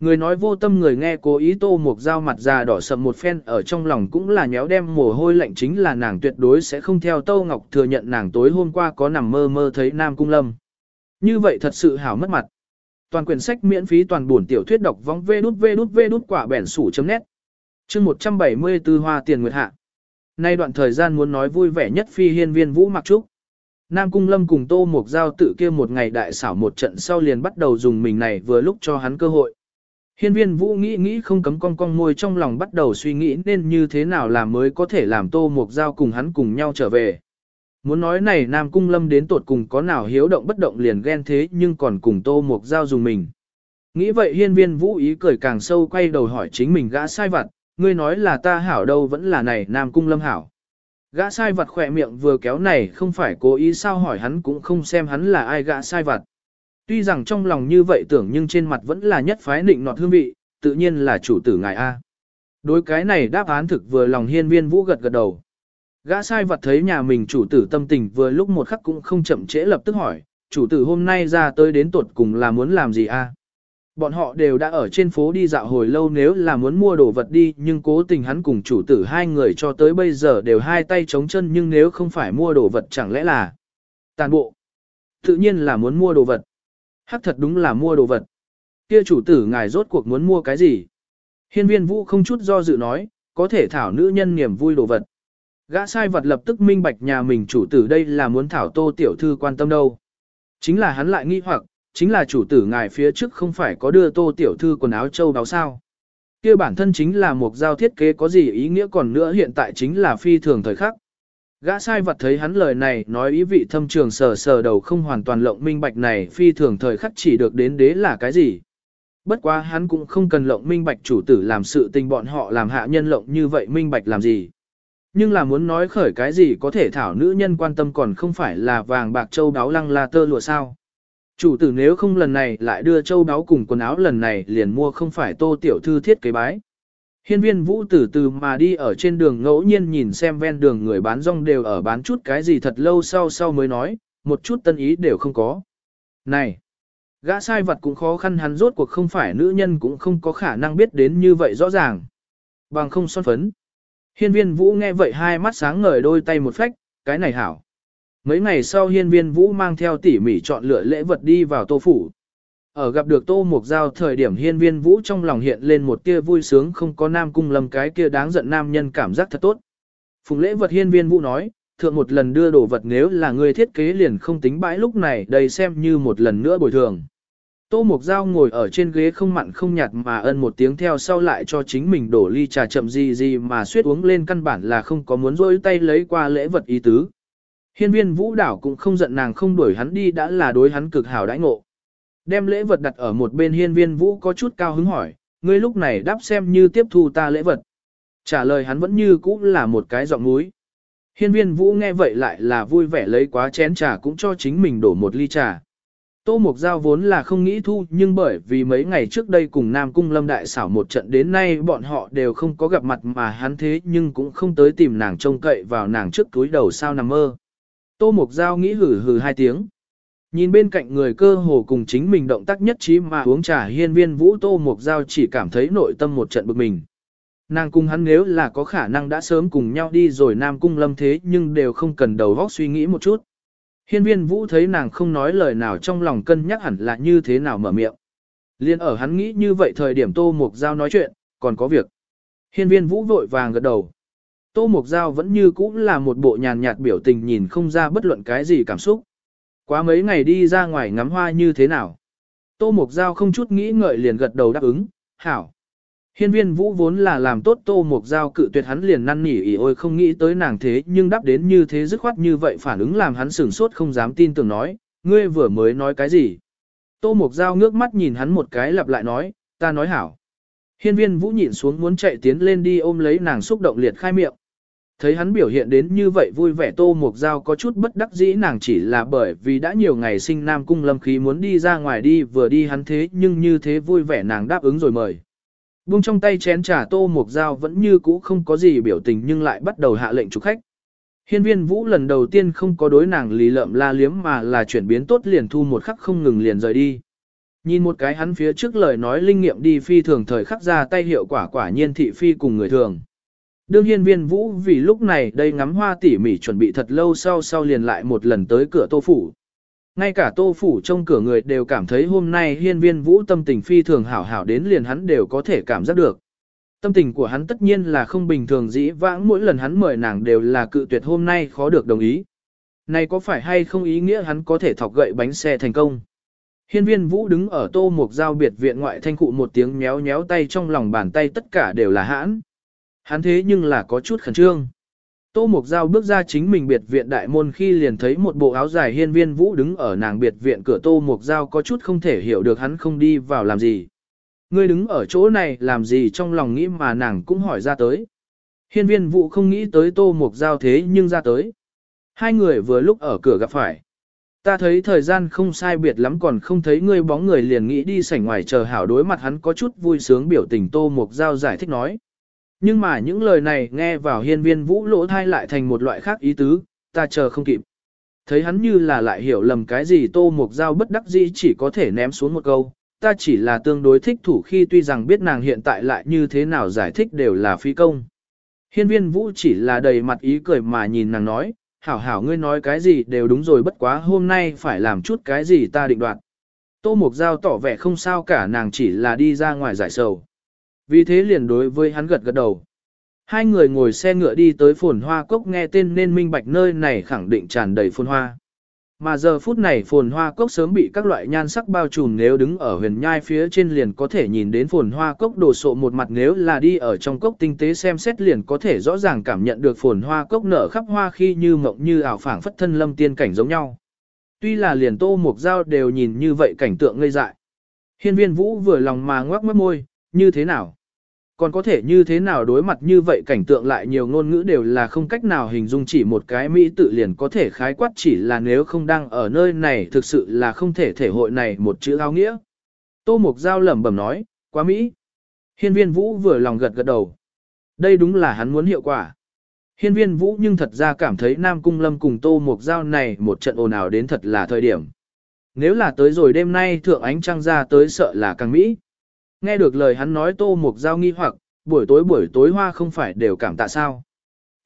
Người nói vô tâm người nghe cố ý tô một dao mặt già đỏ sầm một phen ở trong lòng cũng là nhéo đem mồ hôi lạnh chính là nàng tuyệt đối sẽ không theo tô Ngọc thừa nhận nàng tối hôm qua có nằm mơ mơ thấy Nam Cung Lâm. Như vậy thật sự hảo mất mặt. Toàn quyển sách miễn phí toàn buồn tiểu thuyết đọc vong vê đút vê đút vê đút quả bẻn sủ chấm nét. Chương 174 hoa tiền nguyệt hạ. Nay đoạn thời gian muốn nói vui vẻ nhất phi hiên viên vũ mặc trúc. Nam Cung Lâm cùng Tô một Giao tự kia một ngày đại xảo một trận sau liền bắt đầu dùng mình này vừa lúc cho hắn cơ hội. Hiên viên Vũ nghĩ nghĩ không cấm cong cong môi trong lòng bắt đầu suy nghĩ nên như thế nào làm mới có thể làm Tô Mục Giao cùng hắn cùng nhau trở về. Muốn nói này Nam Cung Lâm đến tột cùng có nào hiếu động bất động liền ghen thế nhưng còn cùng Tô Mục Giao dùng mình. Nghĩ vậy hiên viên Vũ ý cười càng sâu quay đầu hỏi chính mình gã sai vặt, ngươi nói là ta hảo đâu vẫn là này Nam Cung Lâm hảo. Gã sai vặt khỏe miệng vừa kéo này không phải cố ý sao hỏi hắn cũng không xem hắn là ai gã sai vặt. Tuy rằng trong lòng như vậy tưởng nhưng trên mặt vẫn là nhất phái nịnh nọt hương vị, tự nhiên là chủ tử ngài A. Đối cái này đáp án thực vừa lòng hiên viên vũ gật gật đầu. Gã sai vật thấy nhà mình chủ tử tâm tình vừa lúc một khắc cũng không chậm trễ lập tức hỏi, chủ tử hôm nay ra tới đến tuột cùng là muốn làm gì a? Bọn họ đều đã ở trên phố đi dạo hồi lâu nếu là muốn mua đồ vật đi nhưng cố tình hắn cùng chủ tử hai người cho tới bây giờ đều hai tay chống chân nhưng nếu không phải mua đồ vật chẳng lẽ là tàn bộ. Tự nhiên là muốn mua đồ vật. Hắc thật đúng là mua đồ vật. Kia chủ tử ngài rốt cuộc muốn mua cái gì? Hiên viên vũ không chút do dự nói, có thể thảo nữ nhân niềm vui đồ vật. Gã sai vật lập tức minh bạch nhà mình chủ tử đây là muốn thảo tô tiểu thư quan tâm đâu. Chính là hắn lại nghi hoặc, chính là chủ tử ngài phía trước không phải có đưa tô tiểu thư quần áo châu báo sao. kia bản thân chính là một giao thiết kế có gì ý nghĩa còn nữa hiện tại chính là phi thường thời khắc. Gã sai vật thấy hắn lời này nói ý vị thâm trường sờ sờ đầu không hoàn toàn lộng minh bạch này phi thường thời khắc chỉ được đến đế là cái gì. Bất quá hắn cũng không cần lộng minh bạch chủ tử làm sự tình bọn họ làm hạ nhân lộng như vậy minh bạch làm gì. Nhưng là muốn nói khởi cái gì có thể thảo nữ nhân quan tâm còn không phải là vàng bạc châu đáo lăng la tơ lụa sao. Chủ tử nếu không lần này lại đưa châu đáo cùng quần áo lần này liền mua không phải tô tiểu thư thiết kế bái. Hiên viên vũ từ từ mà đi ở trên đường ngẫu nhiên nhìn xem ven đường người bán rong đều ở bán chút cái gì thật lâu sau sau mới nói, một chút tân ý đều không có. Này! Gã sai vật cũng khó khăn hắn rốt cuộc không phải nữ nhân cũng không có khả năng biết đến như vậy rõ ràng. Bằng không son phấn. Hiên viên vũ nghe vậy hai mắt sáng ngời đôi tay một phách, cái này hảo. Mấy ngày sau hiên viên vũ mang theo tỉ mỉ chọn lựa lễ vật đi vào tô phủ. Ở gặp được tô mục giao thời điểm hiên viên vũ trong lòng hiện lên một tia vui sướng không có nam cung lâm cái kia đáng giận nam nhân cảm giác thật tốt. Phùng lễ vật hiên viên vũ nói, thượng một lần đưa đồ vật nếu là người thiết kế liền không tính bãi lúc này đây xem như một lần nữa bồi thường. Tô Mục Giao ngồi ở trên ghế không mặn không nhạt mà ân một tiếng theo sau lại cho chính mình đổ ly trà chậm gì gì mà suýt uống lên căn bản là không có muốn rôi tay lấy qua lễ vật ý tứ. Hiên viên vũ đảo cũng không giận nàng không đuổi hắn đi đã là đối hắn cực hảo đãi ngộ. Đem lễ vật đặt ở một bên hiên viên vũ có chút cao hứng hỏi, ngươi lúc này đáp xem như tiếp thu ta lễ vật. Trả lời hắn vẫn như cũ là một cái giọng núi. Hiên viên vũ nghe vậy lại là vui vẻ lấy quá chén trà cũng cho chính mình đổ một ly trà. Tô Mục Giao vốn là không nghĩ thu nhưng bởi vì mấy ngày trước đây cùng Nam Cung Lâm Đại xảo một trận đến nay bọn họ đều không có gặp mặt mà hắn thế nhưng cũng không tới tìm nàng trông cậy vào nàng trước túi đầu sao nằm mơ. Tô Mục Giao nghĩ hử hử hai tiếng. Nhìn bên cạnh người cơ hồ cùng chính mình động tác nhất trí mà uống trà hiên viên vũ Tô Mục Giao chỉ cảm thấy nội tâm một trận bực mình. Nàng cung hắn nếu là có khả năng đã sớm cùng nhau đi rồi Nam Cung Lâm thế nhưng đều không cần đầu óc suy nghĩ một chút. Hiên viên vũ thấy nàng không nói lời nào trong lòng cân nhắc hẳn là như thế nào mở miệng. Liên ở hắn nghĩ như vậy thời điểm Tô Mục Giao nói chuyện, còn có việc. Hiên viên vũ vội vàng gật đầu. Tô Mục Giao vẫn như cũ là một bộ nhàn nhạt biểu tình nhìn không ra bất luận cái gì cảm xúc. Quá mấy ngày đi ra ngoài ngắm hoa như thế nào. Tô Mục Giao không chút nghĩ ngợi liền gật đầu đáp ứng, hảo. Hiên viên vũ vốn là làm tốt tô mục giao cự tuyệt hắn liền năn nỉ ỉ ôi không nghĩ tới nàng thế nhưng đáp đến như thế dứt khoát như vậy phản ứng làm hắn sửng sốt không dám tin tưởng nói, ngươi vừa mới nói cái gì. Tô mục giao ngước mắt nhìn hắn một cái lặp lại nói, ta nói hảo. Hiên viên vũ nhịn xuống muốn chạy tiến lên đi ôm lấy nàng xúc động liệt khai miệng. Thấy hắn biểu hiện đến như vậy vui vẻ tô mục giao có chút bất đắc dĩ, nàng chỉ là bởi vì đã nhiều ngày sinh nam cung lâm khí muốn đi ra ngoài đi, vừa đi hắn thế nhưng như thế vui vẻ nàng đáp ứng rồi mời. Buông trong tay chén trà tô mục dao vẫn như cũ không có gì biểu tình nhưng lại bắt đầu hạ lệnh chủ khách. Hiên viên vũ lần đầu tiên không có đối nàng lý lợm la liếm mà là chuyển biến tốt liền thu một khắc không ngừng liền rời đi. Nhìn một cái hắn phía trước lời nói linh nghiệm đi phi thường thời khắc ra tay hiệu quả quả nhiên thị phi cùng người thường. Đương hiên viên vũ vì lúc này đây ngắm hoa tỉ mỉ chuẩn bị thật lâu sau sau liền lại một lần tới cửa tô phủ. Ngay cả tô phủ trong cửa người đều cảm thấy hôm nay hiên viên vũ tâm tình phi thường hảo hảo đến liền hắn đều có thể cảm giác được. Tâm tình của hắn tất nhiên là không bình thường dĩ vãng, mỗi lần hắn mời nàng đều là cự tuyệt hôm nay khó được đồng ý. Này có phải hay không ý nghĩa hắn có thể thọc gậy bánh xe thành công? Hiên viên vũ đứng ở tô mục giao biệt viện ngoại thanh cụ một tiếng méo méo tay trong lòng bàn tay tất cả đều là hãn. Hắn thế nhưng là có chút khẩn trương. Tô Mục Giao bước ra chính mình biệt viện đại môn khi liền thấy một bộ áo dài hiên viên vũ đứng ở nàng biệt viện cửa Tô Mục Giao có chút không thể hiểu được hắn không đi vào làm gì. Ngươi đứng ở chỗ này làm gì trong lòng nghĩ mà nàng cũng hỏi ra tới. Hiên viên vũ không nghĩ tới Tô Mục Giao thế nhưng ra tới. Hai người vừa lúc ở cửa gặp phải. Ta thấy thời gian không sai biệt lắm còn không thấy ngươi bóng người liền nghĩ đi sảnh ngoài chờ hảo đối mặt hắn có chút vui sướng biểu tình Tô Mục Giao giải thích nói. Nhưng mà những lời này nghe vào hiên viên vũ lỗ thai lại thành một loại khác ý tứ, ta chờ không kịp. Thấy hắn như là lại hiểu lầm cái gì tô mục dao bất đắc dĩ chỉ có thể ném xuống một câu, ta chỉ là tương đối thích thủ khi tuy rằng biết nàng hiện tại lại như thế nào giải thích đều là phi công. Hiên viên vũ chỉ là đầy mặt ý cười mà nhìn nàng nói, hảo hảo ngươi nói cái gì đều đúng rồi bất quá hôm nay phải làm chút cái gì ta định đoạt. Tô Mục Giao tỏ vẻ không sao cả nàng chỉ là đi ra ngoài giải sầu. Vì thế liền đối với hắn gật gật đầu. Hai người ngồi xe ngựa đi tới phồn hoa cốc nghe tên nên minh bạch nơi này khẳng định tràn đầy phồn hoa. Mà giờ phút này phồn hoa cốc sớm bị các loại nhan sắc bao trùm nếu đứng ở huyền nhai phía trên liền có thể nhìn đến phồn hoa cốc đồ sộ một mặt nếu là đi ở trong cốc tinh tế xem xét liền có thể rõ ràng cảm nhận được phồn hoa cốc nở khắp hoa khi như mộng như ảo phảng phất thân lâm tiên cảnh giống nhau. Tuy là liền tô mục dao đều nhìn như vậy cảnh tượng ngây dại. Hiên viên vũ vừa lòng mà ngoác mất môi, như thế nào? Còn có thể như thế nào đối mặt như vậy cảnh tượng lại nhiều ngôn ngữ đều là không cách nào hình dung chỉ một cái Mỹ tự liền có thể khái quát chỉ là nếu không đang ở nơi này thực sự là không thể thể hội này một chữ áo nghĩa. Tô Mục Giao lẩm bẩm nói, quá Mỹ. Hiên viên Vũ vừa lòng gật gật đầu. Đây đúng là hắn muốn hiệu quả. Hiên viên Vũ nhưng thật ra cảm thấy Nam Cung Lâm cùng Tô Mục Giao này một trận ồn ào đến thật là thời điểm. Nếu là tới rồi đêm nay thượng ánh trăng ra tới sợ là càng Mỹ. Nghe được lời hắn nói tô mục giao nghi hoặc, buổi tối buổi tối hoa không phải đều cảm tạ sao.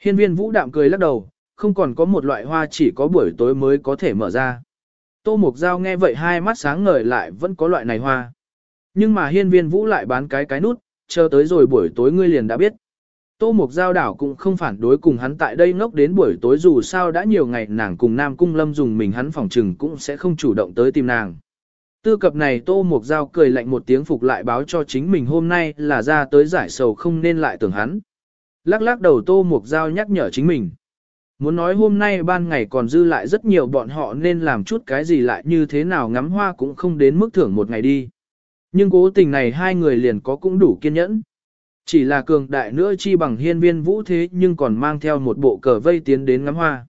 Hiên viên vũ đạm cười lắc đầu, không còn có một loại hoa chỉ có buổi tối mới có thể mở ra. Tô mục giao nghe vậy hai mắt sáng ngời lại vẫn có loại này hoa. Nhưng mà hiên viên vũ lại bán cái cái nút, chờ tới rồi buổi tối ngươi liền đã biết. Tô Mục Giao đảo cũng không phản đối cùng hắn tại đây ngốc đến buổi tối dù sao đã nhiều ngày nàng cùng Nam Cung Lâm dùng mình hắn phòng trừng cũng sẽ không chủ động tới tìm nàng. Tư cập này Tô Mục Giao cười lạnh một tiếng phục lại báo cho chính mình hôm nay là ra tới giải sầu không nên lại tưởng hắn. Lắc lắc đầu Tô Mục Giao nhắc nhở chính mình. Muốn nói hôm nay ban ngày còn dư lại rất nhiều bọn họ nên làm chút cái gì lại như thế nào ngắm hoa cũng không đến mức thưởng một ngày đi. Nhưng cố tình này hai người liền có cũng đủ kiên nhẫn. Chỉ là cường đại nữa chi bằng hiên viên vũ thế nhưng còn mang theo một bộ cờ vây tiến đến ngắm hoa.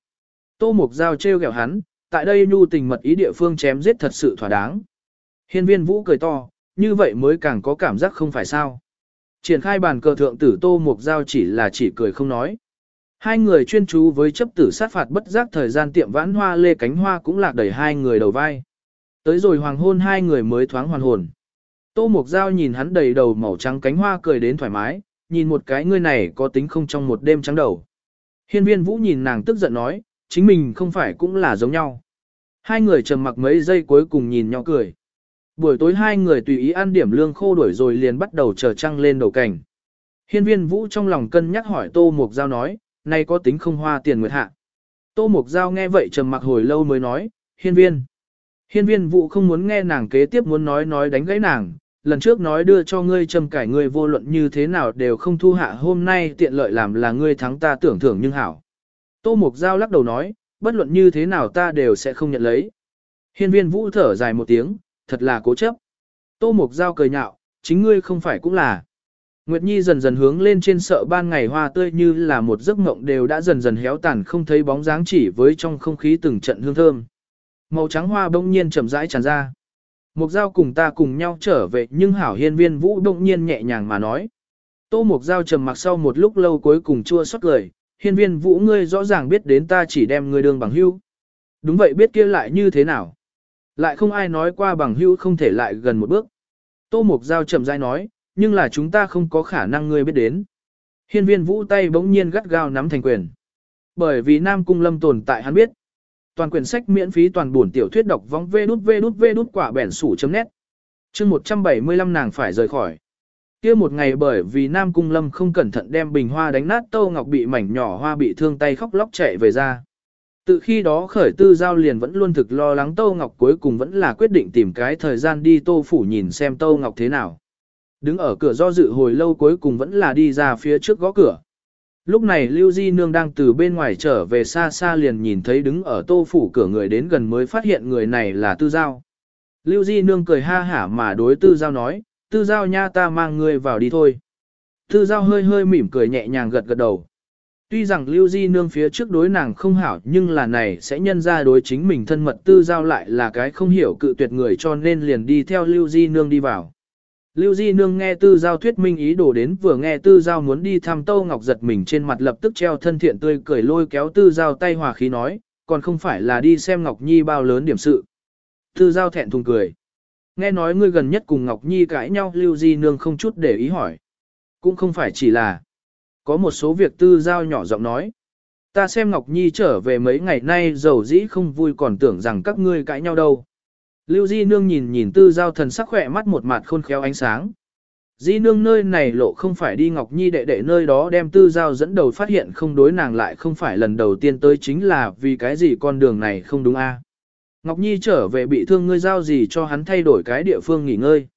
Tô Mục Giao trêu ghẹo hắn, tại đây nhu tình mật ý địa phương chém giết thật sự thỏa đáng. Hiên viên vũ cười to, như vậy mới càng có cảm giác không phải sao. Triển khai bàn cờ thượng tử tô mục giao chỉ là chỉ cười không nói. Hai người chuyên chú với chấp tử sát phạt bất giác thời gian tiệm vãn hoa lê cánh hoa cũng lạc đẩy hai người đầu vai. Tới rồi hoàng hôn hai người mới thoáng hoàn hồn. Tô mục giao nhìn hắn đầy đầu màu trắng cánh hoa cười đến thoải mái, nhìn một cái ngươi này có tính không trong một đêm trắng đầu. Hiên viên vũ nhìn nàng tức giận nói, chính mình không phải cũng là giống nhau. Hai người trầm mặc mấy giây cuối cùng nhìn nhau cười. Buổi tối hai người tùy ý ăn điểm lương khô đuổi rồi liền bắt đầu chờ trăng lên đầu cảnh. Hiên viên vũ trong lòng cân nhắc hỏi Tô Mục Giao nói, nay có tính không hoa tiền nguyệt hạ. Tô Mục Giao nghe vậy trầm mặc hồi lâu mới nói, hiên viên. Hiên viên vũ không muốn nghe nàng kế tiếp muốn nói nói đánh gãy nàng, lần trước nói đưa cho ngươi trầm cải ngươi vô luận như thế nào đều không thu hạ hôm nay tiện lợi làm là ngươi thắng ta tưởng thưởng nhưng hảo. Tô Mục Giao lắc đầu nói, bất luận như thế nào ta đều sẽ không nhận lấy. Hiên viên vũ thở dài một tiếng, thật là cố chấp. Tô Mục Giao cười nhạo, chính ngươi không phải cũng là. Nguyệt Nhi dần dần hướng lên trên sợ ban ngày hoa tươi như là một giấc mộng đều đã dần dần héo tàn không thấy bóng dáng chỉ với trong không khí từng trận hương thơm. Màu trắng hoa bỗng nhiên chậm rãi tràn ra. Mục Giao cùng ta cùng nhau trở về nhưng hảo hiên viên vũ bỗng nhiên nhẹ nhàng mà nói. Tô Mục Giao trầm mặc sau một lúc lâu cuối cùng chua xót lời, hiên viên vũ ngươi rõ ràng biết đến ta chỉ đem ngươi đương bằng hưu. Đúng vậy biết kia lại như thế nào? Lại không ai nói qua bằng hữu không thể lại gần một bước. Tô Mục Giao chậm rãi nói, nhưng là chúng ta không có khả năng ngươi biết đến. Hiên viên vũ tay bỗng nhiên gắt gao nắm thành quyền. Bởi vì Nam Cung Lâm tồn tại hắn biết. Toàn quyển sách miễn phí toàn buồn tiểu thuyết đọc vong vê đút vê đút vê đút quả bẻn sủ chấm nét. Chương 175 nàng phải rời khỏi. Kia một ngày bởi vì Nam Cung Lâm không cẩn thận đem bình hoa đánh nát Tô Ngọc bị mảnh nhỏ hoa bị thương tay khóc lóc chạy về ra. Từ khi đó khởi tư giao liền vẫn luôn thực lo lắng Tô Ngọc cuối cùng vẫn là quyết định tìm cái thời gian đi Tô Phủ nhìn xem Tô Ngọc thế nào. Đứng ở cửa do dự hồi lâu cuối cùng vẫn là đi ra phía trước gõ cửa. Lúc này Lưu Di Nương đang từ bên ngoài trở về xa xa liền nhìn thấy đứng ở Tô Phủ cửa người đến gần mới phát hiện người này là Tư Giao. Lưu Di Nương cười ha hả mà đối Tư Giao nói, Tư Giao nha ta mang ngươi vào đi thôi. Tư Giao hơi hơi mỉm cười nhẹ nhàng gật gật đầu. Tuy rằng Lưu Di Nương phía trước đối nàng không hảo nhưng là này sẽ nhân ra đối chính mình thân mật Tư Giao lại là cái không hiểu cự tuyệt người cho nên liền đi theo Lưu Di Nương đi vào. Lưu Di Nương nghe Tư Giao thuyết minh ý đồ đến vừa nghe Tư Giao muốn đi thăm Tâu Ngọc giật mình trên mặt lập tức treo thân thiện tươi cười lôi kéo Tư Giao tay hòa khí nói, còn không phải là đi xem Ngọc Nhi bao lớn điểm sự. Tư Giao thẹn thùng cười. Nghe nói ngươi gần nhất cùng Ngọc Nhi cãi nhau Lưu Di Nương không chút để ý hỏi. Cũng không phải chỉ là. Có một số việc Tư Giao nhỏ giọng nói. Ta xem Ngọc Nhi trở về mấy ngày nay dầu dĩ không vui còn tưởng rằng các ngươi cãi nhau đâu. Lưu Di Nương nhìn nhìn tư giao thần sắc khỏe mắt một mặt khôn khéo ánh sáng. Di Nương nơi này lộ không phải đi Ngọc Nhi đệ đệ nơi đó đem tư giao dẫn đầu phát hiện không đối nàng lại không phải lần đầu tiên tới chính là vì cái gì con đường này không đúng a Ngọc Nhi trở về bị thương ngươi giao gì cho hắn thay đổi cái địa phương nghỉ ngơi.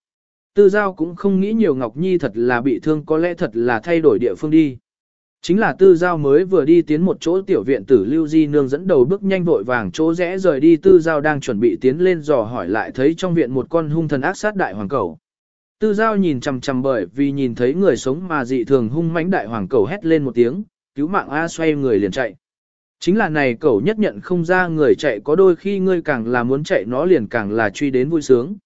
Tư giao cũng không nghĩ nhiều Ngọc Nhi thật là bị thương có lẽ thật là thay đổi địa phương đi. Chính là tư giao mới vừa đi tiến một chỗ tiểu viện tử lưu di nương dẫn đầu bước nhanh vội vàng chỗ rẽ rời đi tư giao đang chuẩn bị tiến lên dò hỏi lại thấy trong viện một con hung thần ác sát đại hoàng cầu. Tư giao nhìn chằm chằm bởi vì nhìn thấy người sống mà dị thường hung mãnh đại hoàng cầu hét lên một tiếng, cứu mạng A xoay người liền chạy. Chính là này cậu nhất nhận không ra người chạy có đôi khi ngươi càng là muốn chạy nó liền càng là truy đến vui sướng.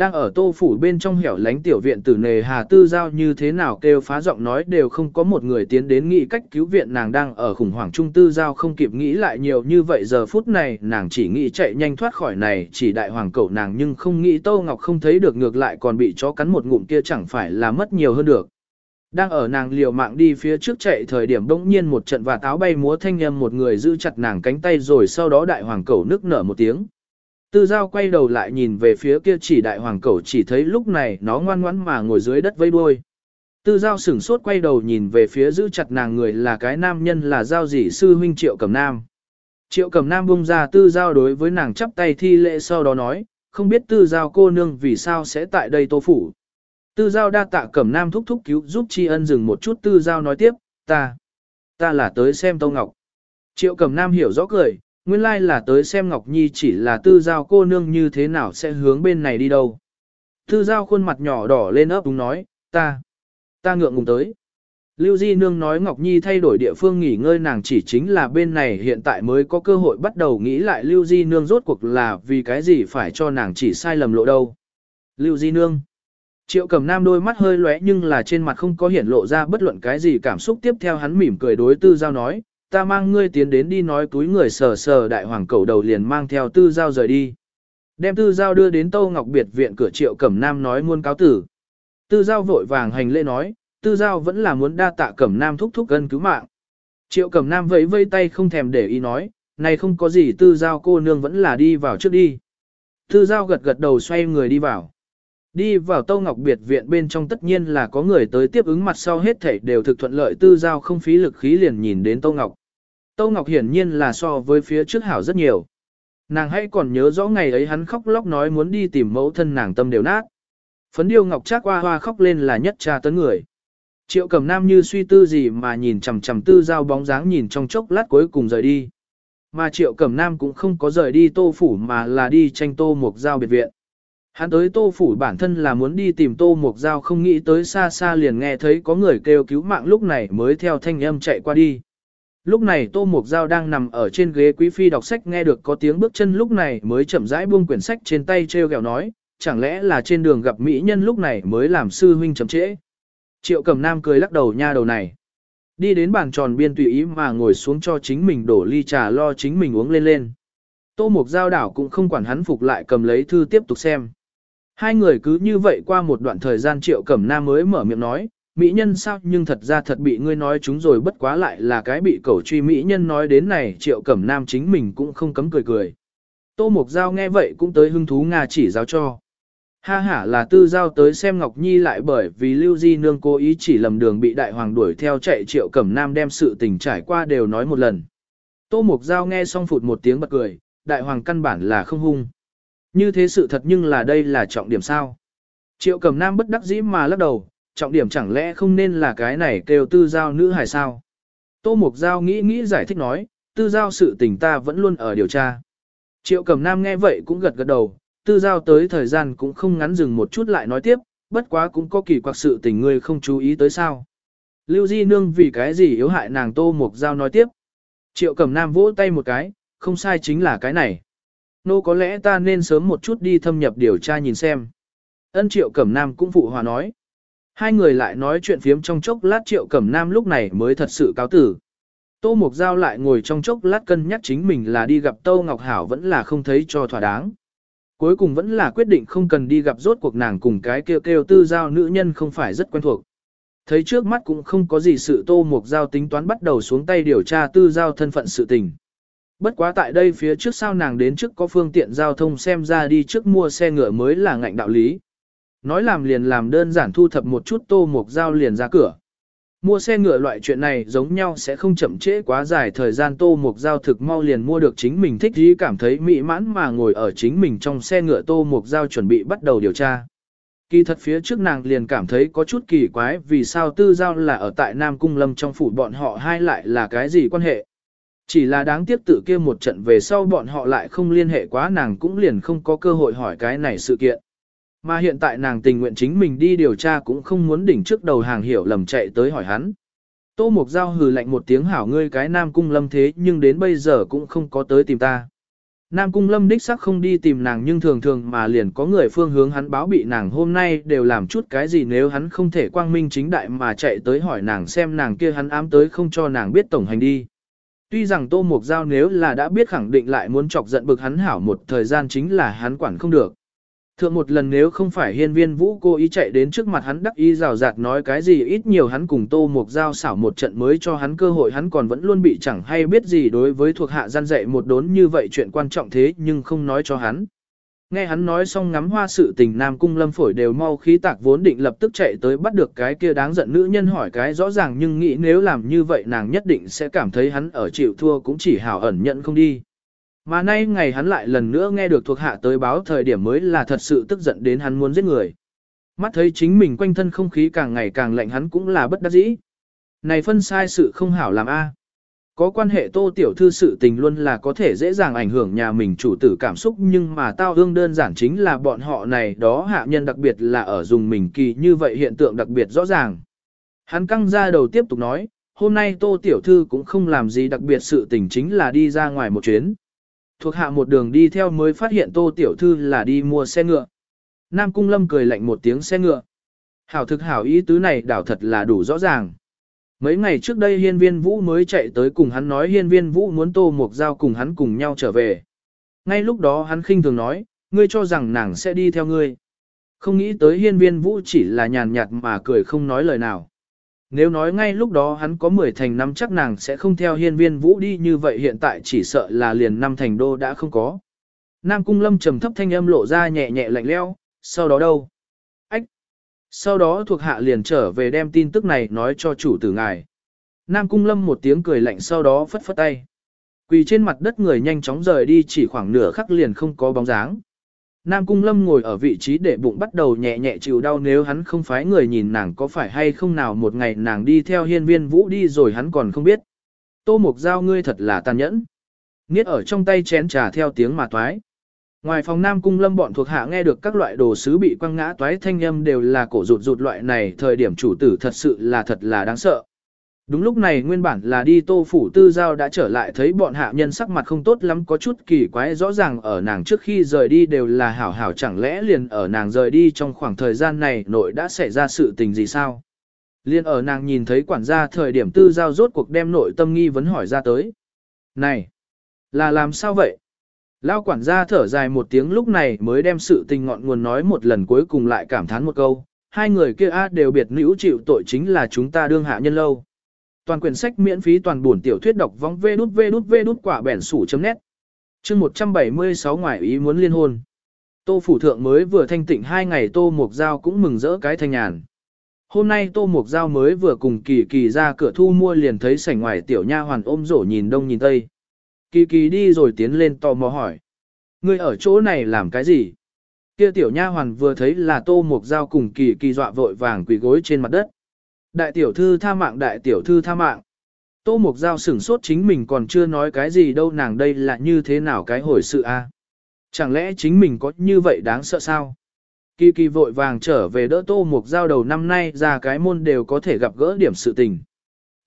Đang ở tô phủ bên trong hẻo lánh tiểu viện tử nề hà tư giao như thế nào kêu phá giọng nói đều không có một người tiến đến nghĩ cách cứu viện nàng đang ở khủng hoảng trung tư giao không kịp nghĩ lại nhiều như vậy giờ phút này, nàng chỉ nghĩ chạy nhanh thoát khỏi này, chỉ đại hoàng cậu nàng nhưng không nghĩ tô ngọc không thấy được ngược lại còn bị chó cắn một ngụm kia chẳng phải là mất nhiều hơn được. Đang ở nàng liều mạng đi phía trước chạy thời điểm bỗng nhiên một trận và táo bay múa thanh âm một người giữ chặt nàng cánh tay rồi sau đó đại hoàng cẩu nức nở một tiếng. Tư giao quay đầu lại nhìn về phía kia chỉ đại hoàng cẩu chỉ thấy lúc này nó ngoan ngoãn mà ngồi dưới đất vây đuôi. Tư giao sửng sốt quay đầu nhìn về phía giữ chặt nàng người là cái nam nhân là giao dị sư huynh triệu Cẩm nam. Triệu Cẩm nam bung ra tư giao đối với nàng chắp tay thi lễ sau đó nói, không biết tư giao cô nương vì sao sẽ tại đây tô phủ. Tư giao đa tạ cẩm nam thúc thúc cứu giúp tri ân dừng một chút tư giao nói tiếp, ta, ta là tới xem Tông ngọc. Triệu cẩm nam hiểu rõ cười, nguyên lai là tới xem Ngọc Nhi chỉ là tư giao cô nương như thế nào sẽ hướng bên này đi đâu. Tư giao khuôn mặt nhỏ đỏ lên ấp đúng nói, ta, ta ngượng ngùng tới. Lưu Di Nương nói Ngọc Nhi thay đổi địa phương nghỉ ngơi nàng chỉ chính là bên này hiện tại mới có cơ hội bắt đầu nghĩ lại Lưu Di Nương rốt cuộc là vì cái gì phải cho nàng chỉ sai lầm lộ đâu. Lưu Di Nương Triệu cầm nam đôi mắt hơi lóe nhưng là trên mặt không có hiển lộ ra bất luận cái gì cảm xúc tiếp theo hắn mỉm cười đối tư giao nói, ta mang ngươi tiến đến đi nói túi người sờ sờ đại hoàng cầu đầu liền mang theo tư giao rời đi. Đem tư giao đưa đến Tâu Ngọc Biệt viện cửa triệu cẩm nam nói muôn cáo tử. Tư giao vội vàng hành lễ nói, tư giao vẫn là muốn đa tạ cẩm nam thúc thúc gân cứu mạng. Triệu cẩm nam vẫy vây tay không thèm để ý nói, này không có gì tư giao cô nương vẫn là đi vào trước đi. Tư giao gật gật đầu xoay người đi vào. Đi vào Tâu Ngọc biệt viện bên trong tất nhiên là có người tới tiếp ứng mặt sau hết thảy đều thực thuận lợi tư giao không phí lực khí liền nhìn đến Tâu Ngọc. Tâu Ngọc hiển nhiên là so với phía trước hảo rất nhiều. Nàng hãy còn nhớ rõ ngày ấy hắn khóc lóc nói muốn đi tìm mẫu thân nàng tâm đều nát. Phấn điêu Ngọc chắc hoa hoa khóc lên là nhất tra tấn người. Triệu cầm nam như suy tư gì mà nhìn chằm chằm tư giao bóng dáng nhìn trong chốc lát cuối cùng rời đi. Mà triệu cầm nam cũng không có rời đi tô phủ mà là đi tranh tô mục giao biệt viện. Hắn tới tô phủ bản thân là muốn đi tìm tô mục giao không nghĩ tới xa xa liền nghe thấy có người kêu cứu mạng lúc này mới theo thanh âm chạy qua đi. Lúc này Tô Mục Giao đang nằm ở trên ghế quý phi đọc sách nghe được có tiếng bước chân lúc này mới chậm rãi buông quyển sách trên tay treo gẹo nói, chẳng lẽ là trên đường gặp mỹ nhân lúc này mới làm sư huynh chậm trễ. Triệu cầm Nam cười lắc đầu nha đầu này. Đi đến bàn tròn biên tùy ý mà ngồi xuống cho chính mình đổ ly trà lo chính mình uống lên lên. Tô Mục Giao đảo cũng không quản hắn phục lại cầm lấy thư tiếp tục xem. Hai người cứ như vậy qua một đoạn thời gian Triệu Cẩm Nam mới mở miệng nói, Mỹ nhân sao nhưng thật ra thật bị ngươi nói chúng rồi bất quá lại là cái bị cẩu truy Mỹ nhân nói đến này triệu cẩm nam chính mình cũng không cấm cười cười. Tô Mục Giao nghe vậy cũng tới hứng thú Nga chỉ giáo cho. Ha ha là tư giao tới xem Ngọc Nhi lại bởi vì Lưu Di Nương cố ý chỉ lầm đường bị đại hoàng đuổi theo chạy triệu cẩm nam đem sự tình trải qua đều nói một lần. Tô Mục Giao nghe xong phụt một tiếng bật cười, đại hoàng căn bản là không hung. Như thế sự thật nhưng là đây là trọng điểm sao. Triệu cẩm nam bất đắc dĩ mà lắc đầu, trọng điểm chẳng lẽ không nên là cái này kêu tư giao nữ hài sao. Tô Mục Giao nghĩ nghĩ giải thích nói, tư giao sự tình ta vẫn luôn ở điều tra. Triệu cẩm nam nghe vậy cũng gật gật đầu, tư giao tới thời gian cũng không ngắn dừng một chút lại nói tiếp, bất quá cũng có kỳ quặc sự tình ngươi không chú ý tới sao. Lưu Di Nương vì cái gì yếu hại nàng Tô Mục Giao nói tiếp. Triệu Cẩm Nam vỗ tay một cái, không sai chính là cái này. Nô có lẽ ta nên sớm một chút đi thâm nhập điều tra nhìn xem. Ân Triệu Cẩm Nam cũng phụ hòa nói. Hai người lại nói chuyện phiếm trong chốc lát Triệu Cẩm Nam lúc này mới thật sự cáo tử. Tô Mục Giao lại ngồi trong chốc lát cân nhắc chính mình là đi gặp Tô Ngọc Hảo vẫn là không thấy cho thỏa đáng. Cuối cùng vẫn là quyết định không cần đi gặp rốt cuộc nàng cùng cái kêu kêu tư giao nữ nhân không phải rất quen thuộc. Thấy trước mắt cũng không có gì sự Tô Mục Giao tính toán bắt đầu xuống tay điều tra tư giao thân phận sự tình. Bất quá tại đây phía trước sao nàng đến trước có phương tiện giao thông xem ra đi trước mua xe ngựa mới là ngạnh đạo lý. Nói làm liền làm đơn giản thu thập một chút Tô Mục Giao liền ra cửa. Mua xe ngựa loại chuyện này giống nhau sẽ không chậm trễ quá dài thời gian Tô Mục Giao thực mau liền mua được chính mình thích gì cảm thấy mỹ mãn mà ngồi ở chính mình trong xe ngựa Tô Mục Giao chuẩn bị bắt đầu điều tra. Kỳ thật phía trước nàng liền cảm thấy có chút kỳ quái vì sao tư giao là ở tại Nam Cung Lâm trong phủ bọn họ hai lại là cái gì quan hệ. Chỉ là đáng tiếc tự kia một trận về sau bọn họ lại không liên hệ quá nàng cũng liền không có cơ hội hỏi cái này sự kiện. Mà hiện tại nàng tình nguyện chính mình đi điều tra cũng không muốn đỉnh trước đầu hàng hiểu lầm chạy tới hỏi hắn. Tô Mộc Giao hừ lạnh một tiếng hảo ngươi cái Nam Cung Lâm thế nhưng đến bây giờ cũng không có tới tìm ta. Nam Cung Lâm đích sắc không đi tìm nàng nhưng thường thường mà liền có người phương hướng hắn báo bị nàng hôm nay đều làm chút cái gì nếu hắn không thể quang minh chính đại mà chạy tới hỏi nàng xem nàng kia hắn ám tới không cho nàng biết tổng hành đi. Tuy rằng Tô Mục Giao nếu là đã biết khẳng định lại muốn chọc giận bực hắn hảo một thời gian chính là hắn quản không được. Thượng một lần nếu không phải hiên viên vũ cô ý chạy đến trước mặt hắn đắc ý rào rạt nói cái gì ít nhiều hắn cùng tô mục giao xảo một trận mới cho hắn cơ hội hắn còn vẫn luôn bị chẳng hay biết gì đối với thuộc hạ gian dạy một đốn như vậy chuyện quan trọng thế nhưng không nói cho hắn. Nghe hắn nói xong ngắm hoa sự tình Nam Cung Lâm phổi đều mau khí tạc vốn định lập tức chạy tới bắt được cái kia đáng giận nữ nhân hỏi cái rõ ràng nhưng nghĩ nếu làm như vậy nàng nhất định sẽ cảm thấy hắn ở chịu thua cũng chỉ hảo ẩn nhận không đi. Mà nay ngày hắn lại lần nữa nghe được thuộc hạ tới báo thời điểm mới là thật sự tức giận đến hắn muốn giết người. Mắt thấy chính mình quanh thân không khí càng ngày càng lạnh hắn cũng là bất đắc dĩ. Này phân sai sự không hảo làm a. Có quan hệ tô tiểu thư sự tình luôn là có thể dễ dàng ảnh hưởng nhà mình chủ tử cảm xúc nhưng mà tao hương đơn giản chính là bọn họ này đó hạ nhân đặc biệt là ở dùng mình kỳ như vậy hiện tượng đặc biệt rõ ràng. Hắn căng ra đầu tiếp tục nói, hôm nay tô tiểu thư cũng không làm gì đặc biệt sự tình chính là đi ra ngoài một chuyến. Thuộc hạ một đường đi theo mới phát hiện tô tiểu thư là đi mua xe ngựa. Nam Cung Lâm cười lạnh một tiếng xe ngựa. Hảo thực hảo ý tứ này đảo thật là đủ rõ ràng. Mấy ngày trước đây hiên viên vũ mới chạy tới cùng hắn nói hiên viên vũ muốn tô một giao cùng hắn cùng nhau trở về. Ngay lúc đó hắn khinh thường nói, ngươi cho rằng nàng sẽ đi theo ngươi. Không nghĩ tới hiên viên vũ chỉ là nhàn nhạt mà cười không nói lời nào. Nếu nói ngay lúc đó hắn có 10 thành năm chắc nàng sẽ không theo hiên viên vũ đi như vậy hiện tại chỉ sợ là liền năm thành đô đã không có. Nam cung lâm trầm thấp thanh âm lộ ra nhẹ nhẹ lạnh leo, sau đó đâu? Sau đó thuộc hạ liền trở về đem tin tức này nói cho chủ tử ngài. Nam cung lâm một tiếng cười lạnh sau đó phất phất tay. Quỳ trên mặt đất người nhanh chóng rời đi chỉ khoảng nửa khắc liền không có bóng dáng. Nam Cung Lâm ngồi ở vị trí để bụng bắt đầu nhẹ nhẹ chịu đau nếu hắn không phái người nhìn nàng có phải hay không nào một ngày nàng đi theo hiên viên vũ đi rồi hắn còn không biết. Tô Mục Giao ngươi thật là tàn nhẫn. Niết ở trong tay chén trà theo tiếng mà toái. Ngoài phòng Nam Cung Lâm bọn thuộc hạ nghe được các loại đồ sứ bị quăng ngã toái thanh âm đều là cổ rụt rụt loại này thời điểm chủ tử thật sự là thật là đáng sợ. Đúng lúc này nguyên bản là đi tô phủ tư giao đã trở lại thấy bọn hạ nhân sắc mặt không tốt lắm có chút kỳ quái rõ ràng ở nàng trước khi rời đi đều là hảo hảo chẳng lẽ liền ở nàng rời đi trong khoảng thời gian này nội đã xảy ra sự tình gì sao. Liên ở nàng nhìn thấy quản gia thời điểm tư giao rốt cuộc đem nội tâm nghi vấn hỏi ra tới. Này, là làm sao vậy? Lao quản gia thở dài một tiếng lúc này mới đem sự tình ngọn nguồn nói một lần cuối cùng lại cảm thán một câu, hai người kia a đều biệt nữ chịu tội chính là chúng ta đương hạ nhân lâu. Toàn quyển sách miễn phí toàn buồn tiểu thuyết đọc vong vê đút vê đút vê đút quả bẻn sủ chấm nét. Chương 176 ngoại ý muốn liên hôn. Tô phủ thượng mới vừa thanh tịnh hai ngày Tô Mục Giao cũng mừng rỡ cái thanh nhàn. Hôm nay Tô Mục Giao mới vừa cùng Kỳ Kỳ ra cửa thu mua liền thấy sảnh ngoài tiểu nha hoàn ôm rổ nhìn đông nhìn tây. Kỳ Kỳ đi rồi tiến lên tò mò hỏi. Ngươi ở chỗ này làm cái gì? Kia tiểu nha hoàn vừa thấy là Tô Mục Giao cùng Kỳ Kỳ dọa vội vàng quỳ gối trên mặt đất. Đại tiểu thư tha mạng, đại tiểu thư tha mạng. Tô Mục Giao sửng sốt chính mình còn chưa nói cái gì đâu, nàng đây là như thế nào cái hồi sự a? Chẳng lẽ chính mình có như vậy đáng sợ sao? Kỳ kỳ vội vàng trở về đỡ Tô Mục Giao đầu năm nay ra cái môn đều có thể gặp gỡ điểm sự tình.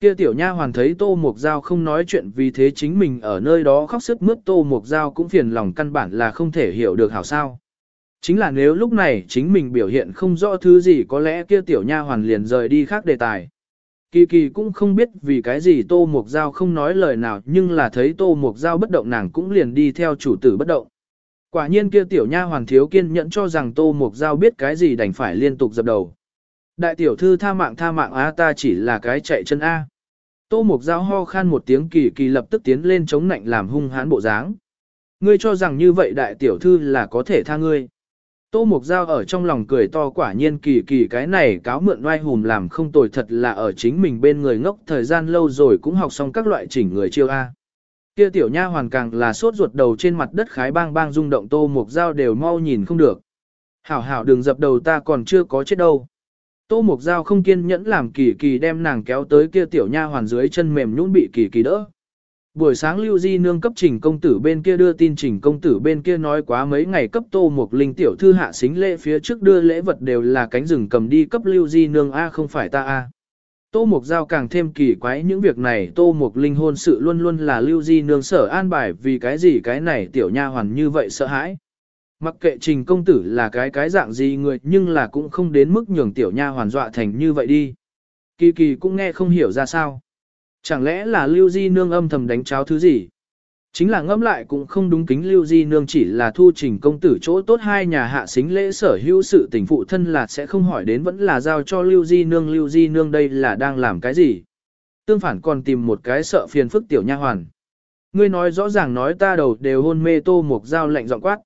Kia tiểu nha hoàn thấy Tô Mục Giao không nói chuyện vì thế chính mình ở nơi đó khóc sức mướt, Tô Mục Giao cũng phiền lòng căn bản là không thể hiểu được hảo sao. Chính là nếu lúc này chính mình biểu hiện không rõ thứ gì có lẽ kia tiểu nha hoàn liền rời đi khác đề tài. Kỳ kỳ cũng không biết vì cái gì Tô Mục Giao không nói lời nào, nhưng là thấy Tô Mục Giao bất động nàng cũng liền đi theo chủ tử bất động. Quả nhiên kia tiểu nha hoàn thiếu kiên nhẫn cho rằng Tô Mục Giao biết cái gì đành phải liên tục dập đầu. Đại tiểu thư tha mạng tha mạng á, ta chỉ là cái chạy chân A. Tô Mục Giao ho khan một tiếng kỳ kỳ lập tức tiến lên chống nạnh làm hung hãn bộ dáng. Ngươi cho rằng như vậy đại tiểu thư là có thể tha ngươi. Tô Mục Giao ở trong lòng cười to quả nhiên kỳ kỳ cái này cáo mượn oai hùm làm không tồi thật là ở chính mình bên người ngốc thời gian lâu rồi cũng học xong các loại chỉnh người chiêu A. Kia tiểu nha hoàn càng là sốt ruột đầu trên mặt đất khái bang bang rung động Tô Mục Giao đều mau nhìn không được. Hảo hảo đừng dập đầu ta còn chưa có chết đâu. Tô Mục Giao không kiên nhẫn làm kỳ kỳ đem nàng kéo tới kia tiểu nha hoàn dưới chân mềm nhũn bị kỳ kỳ đỡ. Buổi sáng Lưu Di Nương cấp trình công tử bên kia đưa tin, trình công tử bên kia nói quá mấy ngày cấp Tô Mục Linh tiểu thư hạ xính lễ phía trước đưa lễ vật đều là cánh rừng cầm đi cấp Lưu Di Nương, A không phải ta, A. Tô Mục Giao càng thêm kỳ quái những việc này, Tô Mục Linh hôn sự luôn luôn là Lưu Di Nương sở an bài vì cái gì cái này tiểu nha hoàn như vậy sợ hãi. Mặc kệ trình công tử là cái cái dạng gì người, nhưng là cũng không đến mức nhường tiểu nha hoàn dọa thành như vậy đi. Kỳ kỳ cũng nghe không hiểu ra sao. Chẳng lẽ là Lưu Di Nương âm thầm đánh cháo thứ gì? Chính là ngẫm lại cũng không đúng kính Lưu Di Nương chỉ là thu trình công tử chỗ tốt hai nhà hạ xính lễ sở hữu sự tình phụ thân là sẽ không hỏi đến vẫn là giao cho Lưu Di Nương, Lưu Di Nương đây là đang làm cái gì? Tương phản còn tìm một cái sợ phiền phức tiểu nha hoàn. Ngươi nói rõ ràng nói ta đầu đều hôn mê tô một dao lạnh giọng quát.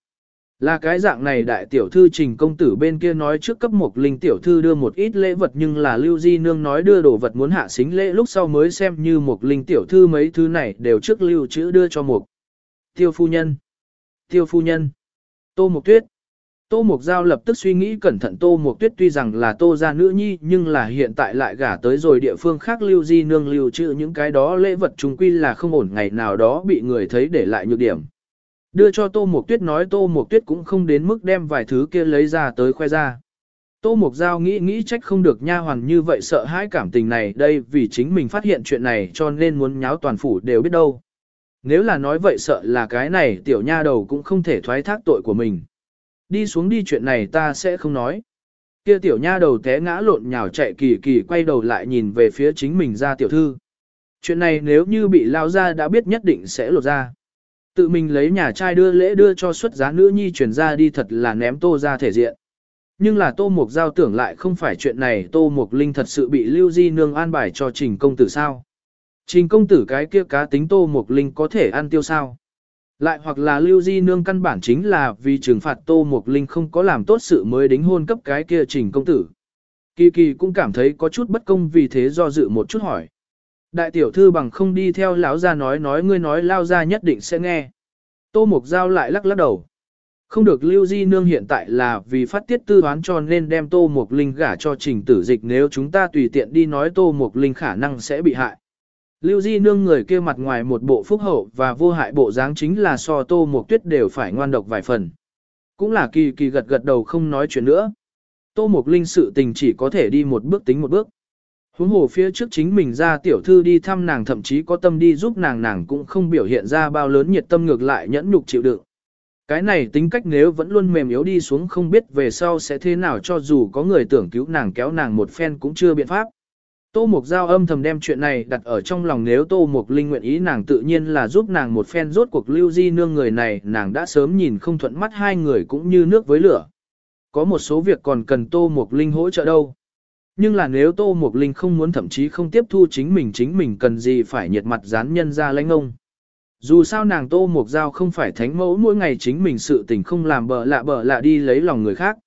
Là cái dạng này đại tiểu thư trình công tử bên kia nói trước cấp một linh tiểu thư đưa một ít lễ vật nhưng là lưu di nương nói đưa đồ vật muốn hạ xính lễ lúc sau mới xem như một linh tiểu thư mấy thứ này đều trước lưu chữ đưa cho một. Tiêu phu nhân. Tiêu phu nhân. Tô mục Tuyết. Tô mục Giao lập tức suy nghĩ cẩn thận Tô mục Tuyết tuy rằng là Tô gia nữ nhi nhưng là hiện tại lại gả tới rồi địa phương khác lưu di nương lưu trữ những cái đó lễ vật chúng quy là không ổn ngày nào đó bị người thấy để lại nhược điểm. Đưa cho Tô Mộc Tuyết nói Tô Mộc Tuyết cũng không đến mức đem vài thứ kia lấy ra tới khoe ra. Tô Mộc Giao nghĩ nghĩ trách không được nha hoàn như vậy sợ hãi cảm tình này đây vì chính mình phát hiện chuyện này cho nên muốn nháo toàn phủ đều biết đâu. Nếu là nói vậy sợ là cái này tiểu nha đầu cũng không thể thoái thác tội của mình. Đi xuống đi chuyện này ta sẽ không nói. Kia tiểu nha đầu té ngã lộn nhào chạy kỳ kỳ quay đầu lại nhìn về phía chính mình ra tiểu thư. Chuyện này nếu như bị lao ra đã biết nhất định sẽ lột ra. Tự mình lấy nhà trai đưa lễ đưa cho xuất giá nữ nhi chuyển ra đi thật là ném tô ra thể diện. Nhưng là tô mục giao tưởng lại không phải chuyện này, tô mục linh thật sự bị lưu di nương an bài cho trình công tử sao. Trình công tử cái kia cá tính tô mục linh có thể ăn tiêu sao. Lại hoặc là lưu di nương căn bản chính là vì trừng phạt tô mục linh không có làm tốt sự mới đính hôn cấp cái kia trình công tử. Kỳ kỳ cũng cảm thấy có chút bất công vì thế do dự một chút hỏi. Đại tiểu thư bằng không đi theo lão gia nói nói ngươi nói lao gia nhất định sẽ nghe. Tô Mục Giao lại lắc lắc đầu. Không được Lưu Di Nương hiện tại là vì phát tiết tư đoán cho nên đem Tô Mục Linh gả cho trình tử dịch nếu chúng ta tùy tiện đi nói Tô Mục Linh khả năng sẽ bị hại. Lưu Di Nương người kia mặt ngoài một bộ phúc hậu và vô hại bộ dáng chính là so Tô Mục Tuyết đều phải ngoan độc vài phần. Cũng là kỳ kỳ gật gật đầu không nói chuyện nữa. Tô Mục Linh sự tình chỉ có thể đi một bước tính một bước. Huống hồ phía trước chính mình ra tiểu thư đi thăm nàng thậm chí có tâm đi giúp nàng nàng cũng không biểu hiện ra bao lớn nhiệt tâm ngược lại nhẫn nhục chịu đựng. Cái này tính cách nếu vẫn luôn mềm yếu đi xuống không biết về sau sẽ thế nào cho dù có người tưởng cứu nàng kéo nàng một phen cũng chưa biện pháp. Tô Mục Giao âm thầm đem chuyện này đặt ở trong lòng nếu Tô Mục Linh nguyện ý nàng tự nhiên là giúp nàng một phen, rốt cuộc lưu di nương người này nàng đã sớm nhìn không thuận mắt hai người cũng như nước với lửa. Có một số việc còn cần Tô Mục Linh hỗ trợ đâu. Nhưng là nếu Tô mộc Linh không muốn thậm chí không tiếp thu chính mình chính mình cần gì phải nhiệt mặt dán nhân ra lãnh ông. Dù sao nàng Tô mộc Giao không phải thánh mẫu, mỗi ngày chính mình sự tình không làm bờ lạ bờ lạ đi lấy lòng người khác.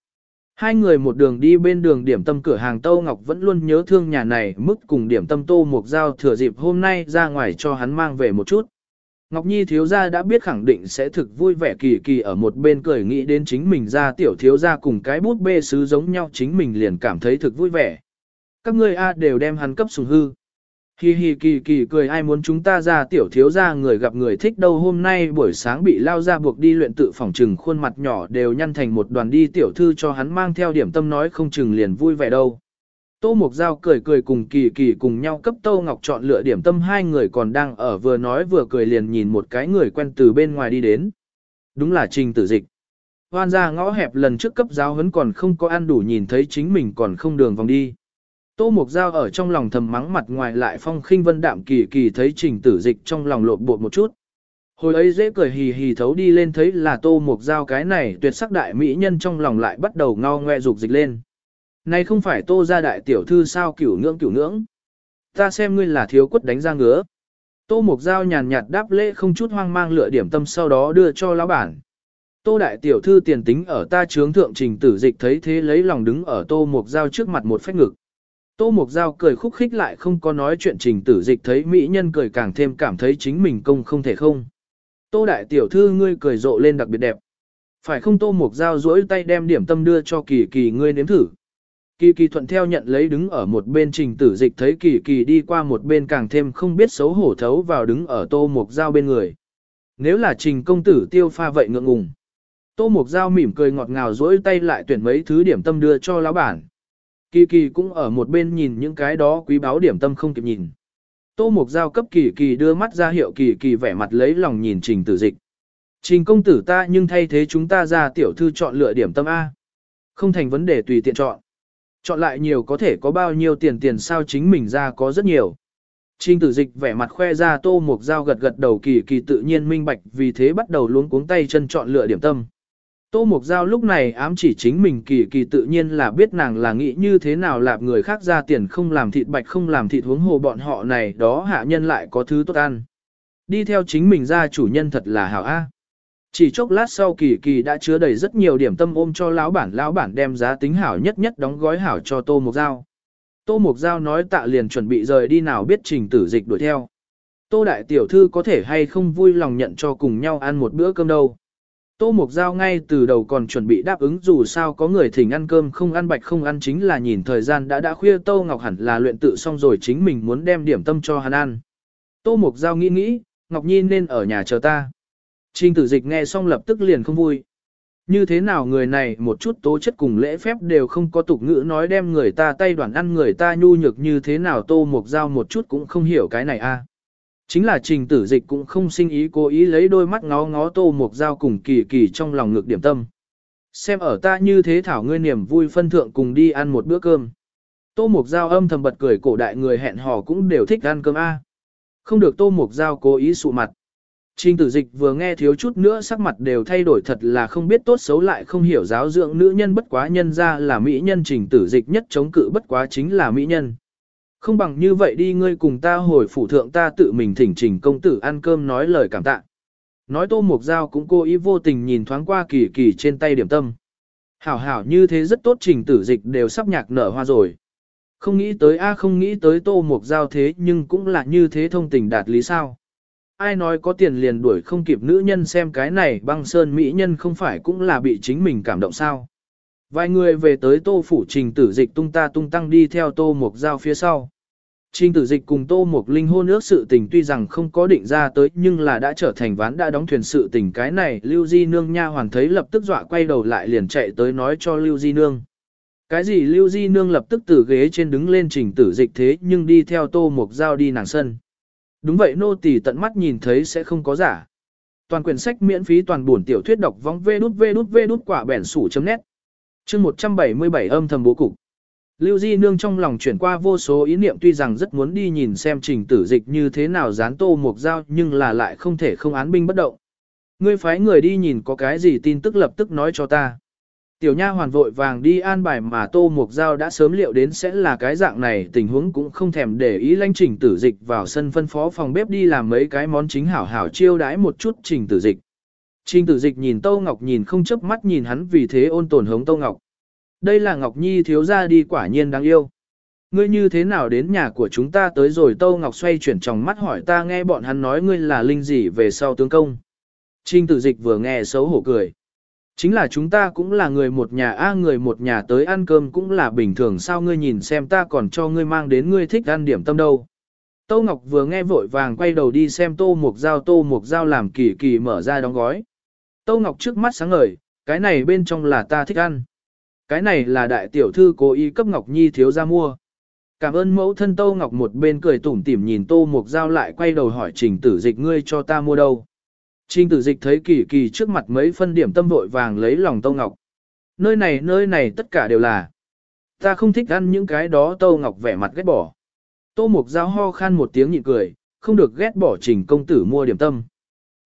Hai người một đường đi bên đường điểm tâm cửa hàng Tô Ngọc vẫn luôn nhớ thương nhà này, mức cùng điểm tâm Tô mộc Giao thừa dịp hôm nay ra ngoài cho hắn mang về một chút. Ngọc Nhi thiếu gia đã biết khẳng định sẽ thực vui vẻ kỳ kỳ ở một bên cười nghĩ đến chính mình ra tiểu thiếu gia cùng cái bút bê sứ giống nhau chính mình liền cảm thấy thực vui vẻ. Các ngươi A đều đem hắn cấp sùng hư. Hi hi kỳ kỳ cười ai muốn chúng ta ra tiểu thiếu gia người gặp người thích đâu hôm nay buổi sáng bị lao ra buộc đi luyện tự phòng trừng khuôn mặt nhỏ đều nhăn thành một đoàn đi tiểu thư cho hắn mang theo điểm tâm nói không chừng liền vui vẻ đâu. Tô Mục Giao cười cười cùng kỳ kỳ cùng nhau cấp Tô Ngọc chọn lựa điểm tâm, hai người còn đang ở vừa nói vừa cười liền nhìn một cái người quen từ bên ngoài đi đến. Đúng là trình tử dịch. Hoan ra ngõ hẹp lần trước cấp giáo huấn còn không có ăn đủ nhìn thấy chính mình còn không đường vòng đi. Tô Mục Giao ở trong lòng thầm mắng mặt ngoài lại phong khinh vân đạm kỳ kỳ thấy trình tử dịch trong lòng lộn bột một chút. Hồi ấy dễ cười hì hì thấu đi lên thấy là Tô Mục Giao cái này tuyệt sắc đại mỹ nhân trong lòng lại bắt đầu ngao ngoe dục dịch lên. Này không phải tô ra đại tiểu thư sao cửu ngưỡng cửu ngưỡng. Ta xem ngươi là thiếu quất đánh ra ngứa. Tô mộc Giao nhàn nhạt đáp lễ không chút hoang mang lựa điểm tâm sau đó đưa cho lão bản. Tô đại tiểu thư tiền tính ở ta trướng thượng trình tử dịch thấy thế lấy lòng đứng ở Tô mộc Giao trước mặt một phách ngực. Tô mộc Giao cười khúc khích lại không có nói chuyện trình tử dịch thấy mỹ nhân cười càng thêm cảm thấy chính mình công không thể không. Tô đại tiểu thư ngươi cười rộ lên đặc biệt đẹp. Phải không Tô mộc Giao duỗi tay đem điểm tâm đưa cho kỳ kỳ ngươi nếm thử. Kỳ kỳ thuận theo nhận lấy đứng ở một bên trình tử dịch thấy kỳ kỳ đi qua một bên càng thêm không biết xấu hổ thấu vào đứng ở tô mục dao bên người. Nếu là trình công tử tiêu pha vậy ngượng ngùng. Tô mục dao mỉm cười ngọt ngào dỗi tay lại tuyển mấy thứ điểm tâm đưa cho lão bản. Kỳ kỳ cũng ở một bên nhìn những cái đó quý báo điểm tâm không kịp nhìn. Tô mục dao cấp kỳ kỳ đưa mắt ra hiệu kỳ kỳ vẻ mặt lấy lòng nhìn trình tử dịch. Trình công tử ta nhưng thay thế chúng ta ra tiểu thư chọn lựa điểm tâm A. Không thành vấn đề tùy tiện chọn. Chọn lại nhiều có thể có bao nhiêu tiền tiền sao chính mình ra có rất nhiều. Trình tử dịch vẻ mặt khoe ra tô mục dao gật gật đầu kỳ kỳ tự nhiên minh bạch vì thế bắt đầu luống cuống tay chân chọn lựa điểm tâm. Tô mục dao lúc này ám chỉ chính mình kỳ kỳ tự nhiên là biết nàng là nghĩ như thế nào làm người khác ra tiền không làm thịt bạch không làm thịt huống hồ bọn họ này, đó hạ nhân lại có thứ tốt ăn. Đi theo chính mình ra chủ nhân thật là hảo A. Chỉ chốc lát sau kỳ kỳ đã chứa đầy rất nhiều điểm tâm ôm cho lão bản, lão bản đem giá tính hảo nhất nhất đóng gói hảo cho Tô Mục Giao. Tô Mục Giao nói tạ liền chuẩn bị rời đi nào biết trình tử dịch đuổi theo. Tô Đại Tiểu Thư có thể hay không vui lòng nhận cho cùng nhau ăn một bữa cơm đâu. Tô Mục Giao ngay từ đầu còn chuẩn bị đáp ứng dù sao có người thỉnh ăn cơm không ăn bạch không ăn chính là nhìn thời gian đã đã khuya Tô Ngọc hẳn là luyện tự xong rồi chính mình muốn đem điểm tâm cho hắn ăn. Tô Mục Giao nghĩ nghĩ, Ngọc Nhi nên ở nhà chờ ta. Trình tử dịch nghe xong lập tức liền không vui. Như thế nào người này một chút tố chất cùng lễ phép đều không có tục ngữ nói đem người ta tay đoàn ăn người ta nhu nhược như thế nào tô mục dao một chút cũng không hiểu cái này a. À. Chính là trình tử dịch cũng không sinh ý cố ý lấy đôi mắt ngó ngó tô mục dao cùng kỳ kỳ trong lòng ngược điểm tâm. Xem ở ta như thế thảo ngươi niềm vui phân thượng cùng đi ăn một bữa cơm. Tô mục dao âm thầm bật cười, cổ đại người hẹn hò cũng đều thích ăn cơm a. Không được tô mục dao cố ý sụ mặt. Trình tử dịch vừa nghe thiếu chút nữa sắc mặt đều thay đổi thật là không biết tốt xấu lại không hiểu giáo dưỡng nữ nhân bất quá nhân ra là mỹ nhân, trình tử dịch nhất chống cự bất quá chính là mỹ nhân. Không bằng như vậy đi, ngươi cùng ta hồi phủ thượng ta tự mình thỉnh trình công tử ăn cơm nói lời cảm tạ. Nói tô mục dao cũng cố ý vô tình nhìn thoáng qua kỳ kỳ trên tay điểm tâm. Hảo hảo như thế rất tốt, trình tử dịch đều sắp nhạc nở hoa rồi. Không nghĩ tới, a, không nghĩ tới tô mục dao thế nhưng cũng là như thế thông tình đạt lý sao ai nói có tiền liền đuổi không kịp nữ nhân xem cái này băng sơn mỹ nhân không phải cũng là bị chính mình cảm động sao. Vài người về tới tô phủ trình tử dịch tung ta tung tăng đi theo tô mục giao phía sau. Trình tử dịch cùng tô mục linh hôn ước sự tình tuy rằng không có định ra tới nhưng là đã trở thành ván đã đóng thuyền sự tình cái này lưu di nương nha hoàn thấy lập tức dọa quay đầu lại liền chạy tới nói cho lưu di nương. Cái gì lưu di nương lập tức từ ghế trên đứng lên trình tử dịch thế nhưng đi theo tô mục giao đi nàng sân. Đúng vậy, nô tỳ tận mắt nhìn thấy sẽ không có giả. Toàn quyển sách miễn phí toàn buồn tiểu thuyết đọc vong vê đút vê đút vê đút quả bẻn sủ chấm nét. Chương 177 âm thầm bố cục. Lưu Di Nương trong lòng chuyển qua vô số ý niệm tuy rằng rất muốn đi nhìn xem trình tử dịch như thế nào dán tô mục dao, nhưng là lại không thể không án binh bất động. Ngươi phái người đi nhìn có cái gì tin tức lập tức nói cho ta. Tiểu nha hoàn vội vàng đi an bài mà tô mục giao đã sớm liệu đến sẽ là cái dạng này, tình huống cũng không thèm để ý lanh trình tử dịch vào sân phân phó phòng bếp đi làm mấy cái món chính hảo hảo chiêu đãi một chút trình tử dịch. Trình tử dịch nhìn Tô Ngọc nhìn không chớp mắt nhìn hắn vì thế ôn tồn hống Tô Ngọc. Đây là Ngọc Nhi thiếu ra đi quả nhiên đáng yêu. Ngươi như thế nào đến nhà của chúng ta tới rồi Tô Ngọc xoay chuyển trong mắt hỏi ta nghe bọn hắn nói ngươi là linh gì về sau tướng công. Trình tử dịch vừa nghe xấu hổ cười. Chính là chúng ta cũng là người một nhà a người một nhà tới ăn cơm cũng là bình thường sao ngươi nhìn xem ta còn cho ngươi mang đến ngươi thích ăn điểm tâm đâu. Tô Ngọc vừa nghe vội vàng quay đầu đi xem tô mục dao tô mục dao làm kỳ kỳ mở ra đóng gói. Tô Ngọc trước mắt sáng ngời, cái này bên trong là ta thích ăn. Cái này là đại tiểu thư cố ý cấp Ngọc Nhi thiếu ra mua. Cảm ơn mẫu thân Tô Ngọc một bên cười tủm tỉm nhìn Tô Mục Giao lại quay đầu hỏi trình tử dịch ngươi cho ta mua đâu. Trình tử dịch thấy kỳ kỳ trước mặt mấy phân điểm tâm vội vàng lấy lòng Tô Ngọc. Nơi này nơi này tất cả đều là. Ta không thích ăn những cái đó Tô Ngọc vẻ mặt ghét bỏ. Tô Mục Giao ho khan một tiếng nhịn cười, không được ghét bỏ trình công tử mua điểm tâm.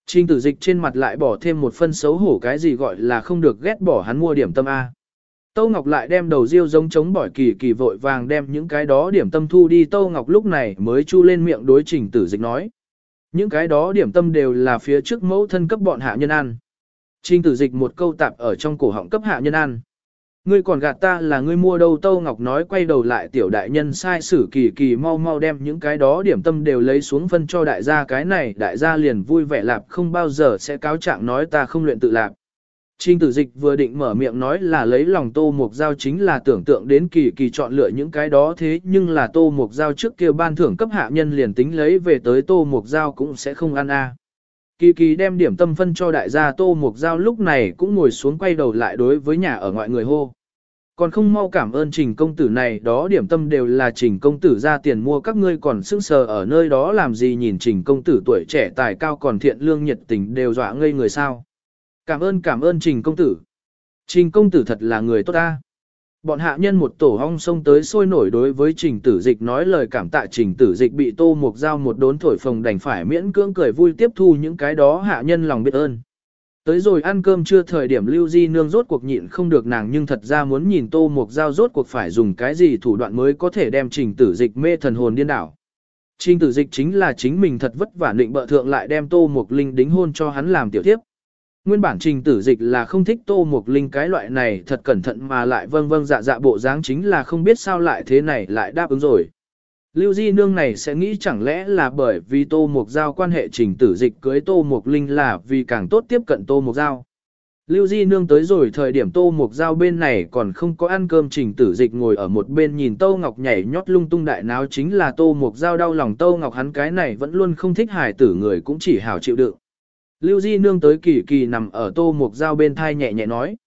Trình tử dịch trên mặt lại bỏ thêm một phân xấu hổ cái gì gọi là không được ghét bỏ hắn mua điểm tâm A. Tâu Ngọc lại đem đầu riêu giống chống bỏi kỳ kỳ vội vàng đem những cái đó điểm tâm thu đi Tâu Ngọc lúc này mới chu lên miệng đối trình tử dịch nói. Những cái đó điểm tâm đều là phía trước mẫu thân cấp bọn hạ nhân ăn. Trình tử dịch một câu tạp ở trong cổ họng cấp hạ nhân ăn. Ngươi còn gạt ta là ngươi mua đâu, Tâu Ngọc nói quay đầu lại tiểu đại nhân sai sử kỳ kỳ mau mau đem những cái đó điểm tâm đều lấy xuống phân cho đại gia cái này đại gia liền vui vẻ lạp, không bao giờ sẽ cáo trạng nói ta không luyện tự lạp. Trình tử dịch vừa định mở miệng nói là lấy lòng tô mục giao chính là tưởng tượng đến kỳ kỳ chọn lựa những cái đó thế, nhưng là tô mục giao trước kia ban thưởng cấp hạ nhân liền tính lấy về tới tô mục giao cũng sẽ không ăn a. Kỳ kỳ đem điểm tâm phân cho đại gia tô mục giao lúc này cũng ngồi xuống quay đầu lại đối với nhà ở ngoại người hô. Còn không mau cảm ơn trình công tử này, đó điểm tâm đều là trình công tử ra tiền mua, các ngươi còn sững sờ ở nơi đó làm gì nhìn trình công tử tuổi trẻ tài cao còn thiện lương nhiệt tình đều dọa ngây người sao. Cảm ơn cảm ơn trình công tử. Trình công tử thật là người tốt ta. Bọn hạ nhân một tổ hong sông tới sôi nổi đối với trình tử dịch nói lời cảm tạ trình tử dịch bị tô mục dao một đốn thổi phồng đành phải miễn cưỡng cười vui tiếp thu những cái đó hạ nhân lòng biết ơn. Tới rồi ăn cơm chưa thời điểm lưu di nương rốt cuộc nhịn không được nàng nhưng thật ra muốn nhìn tô mục dao rốt cuộc phải dùng cái gì thủ đoạn mới có thể đem trình tử dịch mê thần hồn điên đảo. Trình tử dịch chính là chính mình thật vất vả định bợ thượng lại đem tô mục linh đính hôn cho hắn làm tiểu tiếp. Nguyên bản trình tử dịch là không thích tô mục linh cái loại này thật cẩn thận mà lại vâng vâng dạ dạ bộ dáng chính là không biết sao lại thế này lại đáp ứng rồi. Lưu Di Nương này sẽ nghĩ chẳng lẽ là bởi vì Tô Mục Giao quan hệ trình tử dịch cưới Tô Mục Linh là vì càng tốt tiếp cận Tô Mục Giao. Lưu Di Nương tới rồi thời điểm Tô Mục Giao bên này còn không có ăn cơm trình tử dịch ngồi ở một bên nhìn Tô Ngọc nhảy nhót lung tung đại náo chính là Tô Mục Giao đau lòng Tô Ngọc hắn cái này vẫn luôn không thích hài tử người cũng chỉ hảo chịu đựng. Lưu Di Nương tới kỳ kỳ nằm ở Tô Mục Giao bên thai nhẹ nhẹ nói.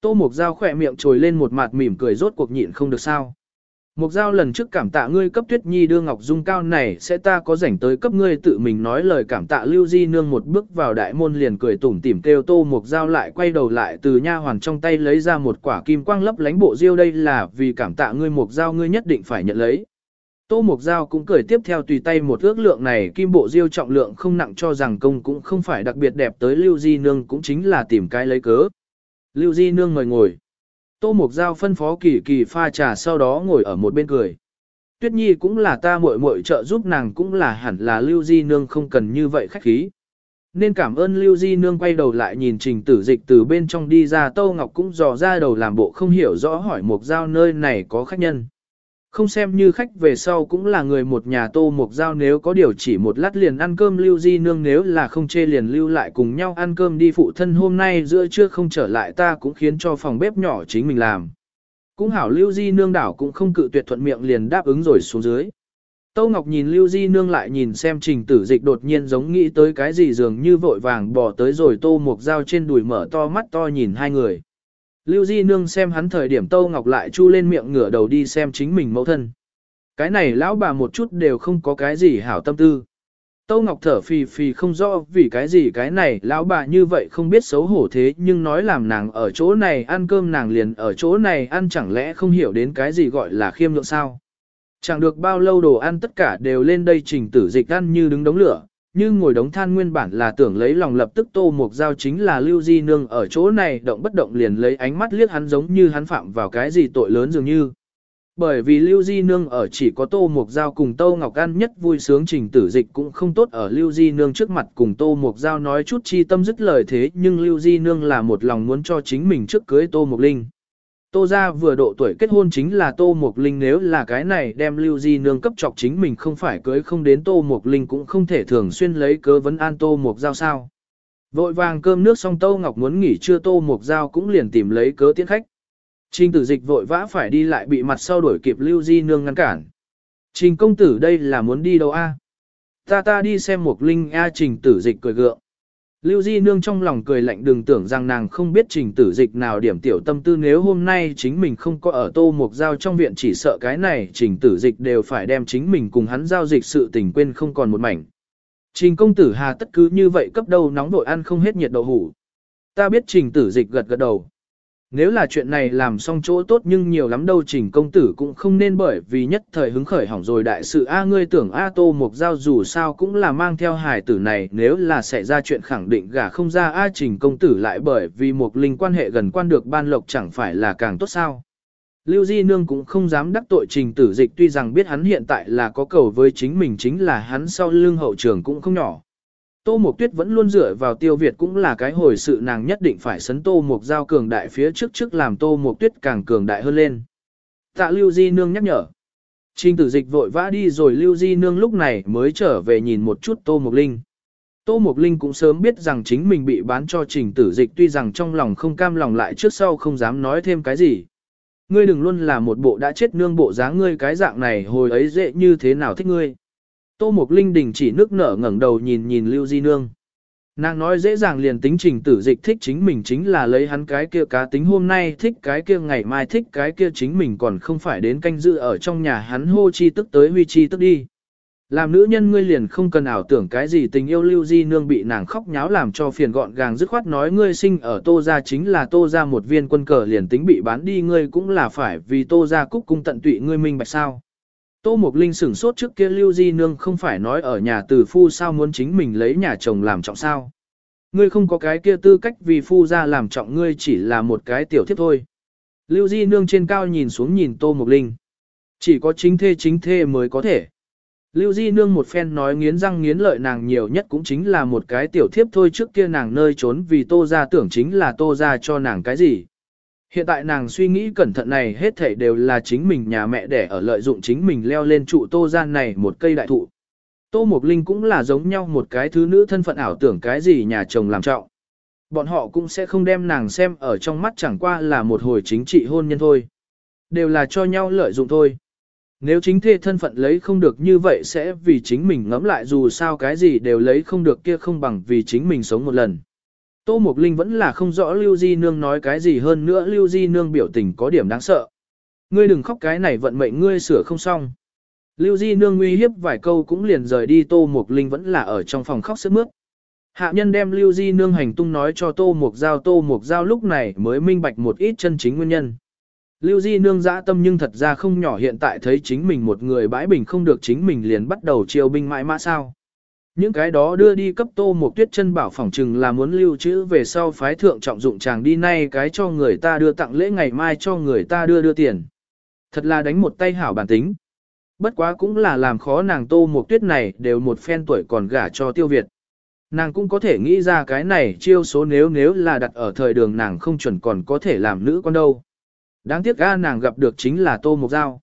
Tô Mục Giao khỏe miệng trồi lên một mặt mỉm cười rốt cuộc nhịn không được sao. Mục Giao lần trước cảm tạ ngươi cấp Tuyết Nhi đưa Ngọc Dung cao này sẽ ta có rảnh tới cấp ngươi tự mình nói lời cảm tạ Lưu Di Nương một bước vào đại môn liền cười tủm tỉm kêu Tô Mục Giao lại quay đầu lại từ nha hoàn trong tay lấy ra một quả kim quang lấp lánh bộ diêu đây là vì cảm tạ ngươi Mục Giao ngươi nhất định phải nhận lấy. Tô Mục Giao cũng cười tiếp theo tùy tay một ước lượng này, kim bộ diêu trọng lượng không nặng cho rằng công cũng không phải đặc biệt đẹp tới Lưu Di Nương cũng chính là tìm cái lấy cớ. Lưu Di Nương ngồi ngồi. Tô Mục Giao phân phó kỳ kỳ pha trà sau đó ngồi ở một bên cười. Tuyết Nhi cũng là ta muội muội trợ giúp nàng cũng là hẳn là Lưu Di Nương không cần như vậy khách khí. Nên cảm ơn Lưu Di Nương quay đầu lại nhìn trình tử dịch từ bên trong đi ra, Tô Ngọc cũng dò ra đầu làm bộ không hiểu rõ hỏi Mục Giao nơi này có khách nhân. Không xem như khách về sau cũng là người một nhà tô mục giao nếu có điều chỉ một lát liền ăn cơm lưu di nương nếu là không chê liền lưu lại cùng nhau ăn cơm đi phụ thân hôm nay giữa trưa không trở lại ta cũng khiến cho phòng bếp nhỏ chính mình làm. Cũng hảo lưu di nương đảo cũng không cự tuyệt thuận miệng liền đáp ứng rồi xuống dưới. Tô Ngọc nhìn lưu di nương lại nhìn xem trình tử dịch đột nhiên giống nghĩ tới cái gì dường như vội vàng bỏ tới rồi tô mục dao trên đùi mở to mắt to nhìn hai người. Lưu Di Nương xem hắn thời điểm Tâu Ngọc lại chu lên miệng ngửa đầu đi xem chính mình mẫu thân. Cái này lão bà một chút đều không có cái gì hảo tâm tư. Tâu Ngọc thở phì phì không rõ vì cái gì cái này lão bà như vậy không biết xấu hổ thế nhưng nói làm nàng ở chỗ này ăn cơm nàng liền ở chỗ này ăn chẳng lẽ không hiểu đến cái gì gọi là khiêm lượng sao. Chẳng được bao lâu đồ ăn tất cả đều lên đây trình tử dịch ăn như đứng đống lửa, như ngồi đống than nguyên bản là tưởng lấy lòng lập tức tô mục giao chính là lưu di nương ở chỗ này động bất động liền lấy ánh mắt liếc hắn giống như hắn phạm vào cái gì tội lớn dường như. Bởi vì lưu di nương ở chỉ có tô mục giao cùng tô ngọc ăn nhất vui sướng trình tử dịch cũng không tốt ở lưu di nương trước mặt cùng tô mục giao nói chút chi tâm dứt lời thế nhưng lưu di nương là một lòng muốn cho chính mình trước cưới tô mục linh. Tô gia vừa độ tuổi kết hôn chính là Tô Mộc Linh, nếu là cái này đem Lưu Di Nương cấp chọc chính mình không phải cưới không đến Tô Mộc Linh cũng không thể thường xuyên lấy cớ vấn an Tô Mộc Giao sao. Vội vàng cơm nước xong Tô Ngọc muốn nghỉ trưa Tô Mộc Giao cũng liền tìm lấy cớ tiễn khách. Trình tử dịch vội vã phải đi lại bị mặt sau đuổi kịp Lưu Di Nương ngăn cản. Trình công tử đây là muốn đi đâu a? Ta ta đi xem Mộc Linh a, trình tử dịch cười gượng. Lưu Di Nương trong lòng cười lạnh đừng tưởng rằng nàng không biết trình tử dịch nào điểm tiểu tâm tư nếu hôm nay chính mình không có ở tô mục giao trong viện chỉ sợ cái này trình tử dịch đều phải đem chính mình cùng hắn giao dịch sự tình quên không còn một mảnh. Trình công tử hà tất cứ như vậy cấp đâu nóng vội ăn không hết nhiệt đậu hủ. Ta biết trình tử dịch gật gật đầu. Nếu là chuyện này làm xong chỗ tốt nhưng nhiều lắm đâu trình công tử cũng không nên bởi vì nhất thời hứng khởi hỏng rồi đại sự A, ngươi tưởng A tô mục giao dù sao cũng là mang theo hài tử này, nếu là xảy ra chuyện khẳng định gả không ra A trình công tử lại bởi vì một linh quan hệ gần quan được ban lộc chẳng phải là càng tốt sao. Lưu Di Nương cũng không dám đắc tội trình tử dịch, tuy rằng biết hắn hiện tại là có cầu với chính mình chính là hắn sau lưng hậu trường cũng không nhỏ. Tô Mộc Tuyết vẫn luôn dựa vào tiêu Việt cũng là cái hồi sự, nàng nhất định phải sấn Tô Mộc Giao cường đại phía trước trước làm Tô Mộc Tuyết càng cường đại hơn lên. Tạ Lưu Di Nương nhắc nhở. Trình tử dịch vội vã đi rồi, Lưu Di Nương lúc này mới trở về nhìn một chút Tô Mộc Linh. Tô Mộc Linh cũng sớm biết rằng chính mình bị bán cho trình tử dịch, tuy rằng trong lòng không cam lòng lại trước sau không dám nói thêm cái gì. Ngươi đừng luôn là một bộ đã chết nương bộ dáng, ngươi cái dạng này hồi ấy dễ như thế nào thích ngươi. Tô Mục Linh đình chỉ nước nở ngẩng đầu nhìn nhìn Lưu Di Nương. Nàng nói dễ dàng liền tính trình tử dịch thích chính mình chính là lấy hắn cái kia cá tính hôm nay thích cái kia ngày mai thích cái kia chính mình còn không phải đến canh dự ở trong nhà hắn hô chi tức tới huy chi tức đi. Làm nữ nhân ngươi liền không cần ảo tưởng cái gì tình yêu lưu di nương bị nàng khóc nháo làm cho phiền gọn gàng dứt khoát nói ngươi sinh ở tô gia chính là tô gia một viên quân cờ liền tính bị bán đi ngươi cũng là phải vì tô gia cúc cung tận tụy ngươi minh bạch sao. Tô Mộc Linh sửng sốt trước kia Lưu Di Nương không phải nói ở nhà Từ phu sao muốn chính mình lấy nhà chồng làm trọng sao. Ngươi không có cái kia tư cách vì phu ra làm trọng ngươi chỉ là một cái tiểu thiếp thôi. Lưu Di Nương trên cao nhìn xuống nhìn Tô Mộc Linh. Chỉ có chính thê chính thê mới có thể. Lưu Di Nương một phen nói nghiến răng nghiến lợi nàng nhiều nhất cũng chính là một cái tiểu thiếp thôi trước kia nàng nơi trốn vì Tô ra tưởng chính là Tô ra cho nàng cái gì. Hiện tại nàng suy nghĩ cẩn thận này hết thảy đều là chính mình nhà mẹ để ở lợi dụng chính mình leo lên trụ tô gian này một cây đại thụ. Tô Mộc Linh cũng là giống nhau một cái thứ nữ thân phận ảo tưởng cái gì nhà chồng làm trọng. Bọn họ cũng sẽ không đem nàng xem ở trong mắt chẳng qua là một hồi chính trị hôn nhân thôi. Đều là cho nhau lợi dụng thôi. Nếu chính thê thân phận lấy không được như vậy sẽ vì chính mình ngẫm lại dù sao cái gì đều lấy không được kia không bằng vì chính mình sống một lần. Tô Mộc Linh vẫn là không rõ Lưu Di Nương nói cái gì hơn nữa Lưu Di Nương biểu tình có điểm đáng sợ. Ngươi đừng khóc cái này vận mệnh ngươi sửa không xong. Lưu Di Nương nguy hiếp vài câu cũng liền rời đi, Tô Mộc Linh vẫn là ở trong phòng khóc sướt mướt. Hạ nhân đem Lưu Di Nương hành tung nói cho Tô Mộc Giao, Tô Mộc Giao lúc này mới minh bạch một ít chân chính nguyên nhân. Lưu Di Nương dã tâm nhưng thật ra không nhỏ, hiện tại thấy chính mình một người bãi bình không được chính mình liền bắt đầu chiêu binh mãi mã sao. Những cái đó đưa đi cấp tô một tuyết chân bảo phỏng chừng là muốn lưu trữ về sau phái thượng trọng dụng chàng đi nay cái cho người ta đưa tặng lễ ngày mai cho người ta đưa đưa tiền. Thật là đánh một tay hảo bản tính. Bất quá cũng là làm khó nàng tô một tuyết này đều một phen tuổi còn gả cho tiêu Việt. Nàng cũng có thể nghĩ ra cái này chiêu số nếu nếu là đặt ở thời đường nàng không chuẩn còn có thể làm nữ con đâu. Đáng tiếc ga nàng gặp được chính là tô mục giao.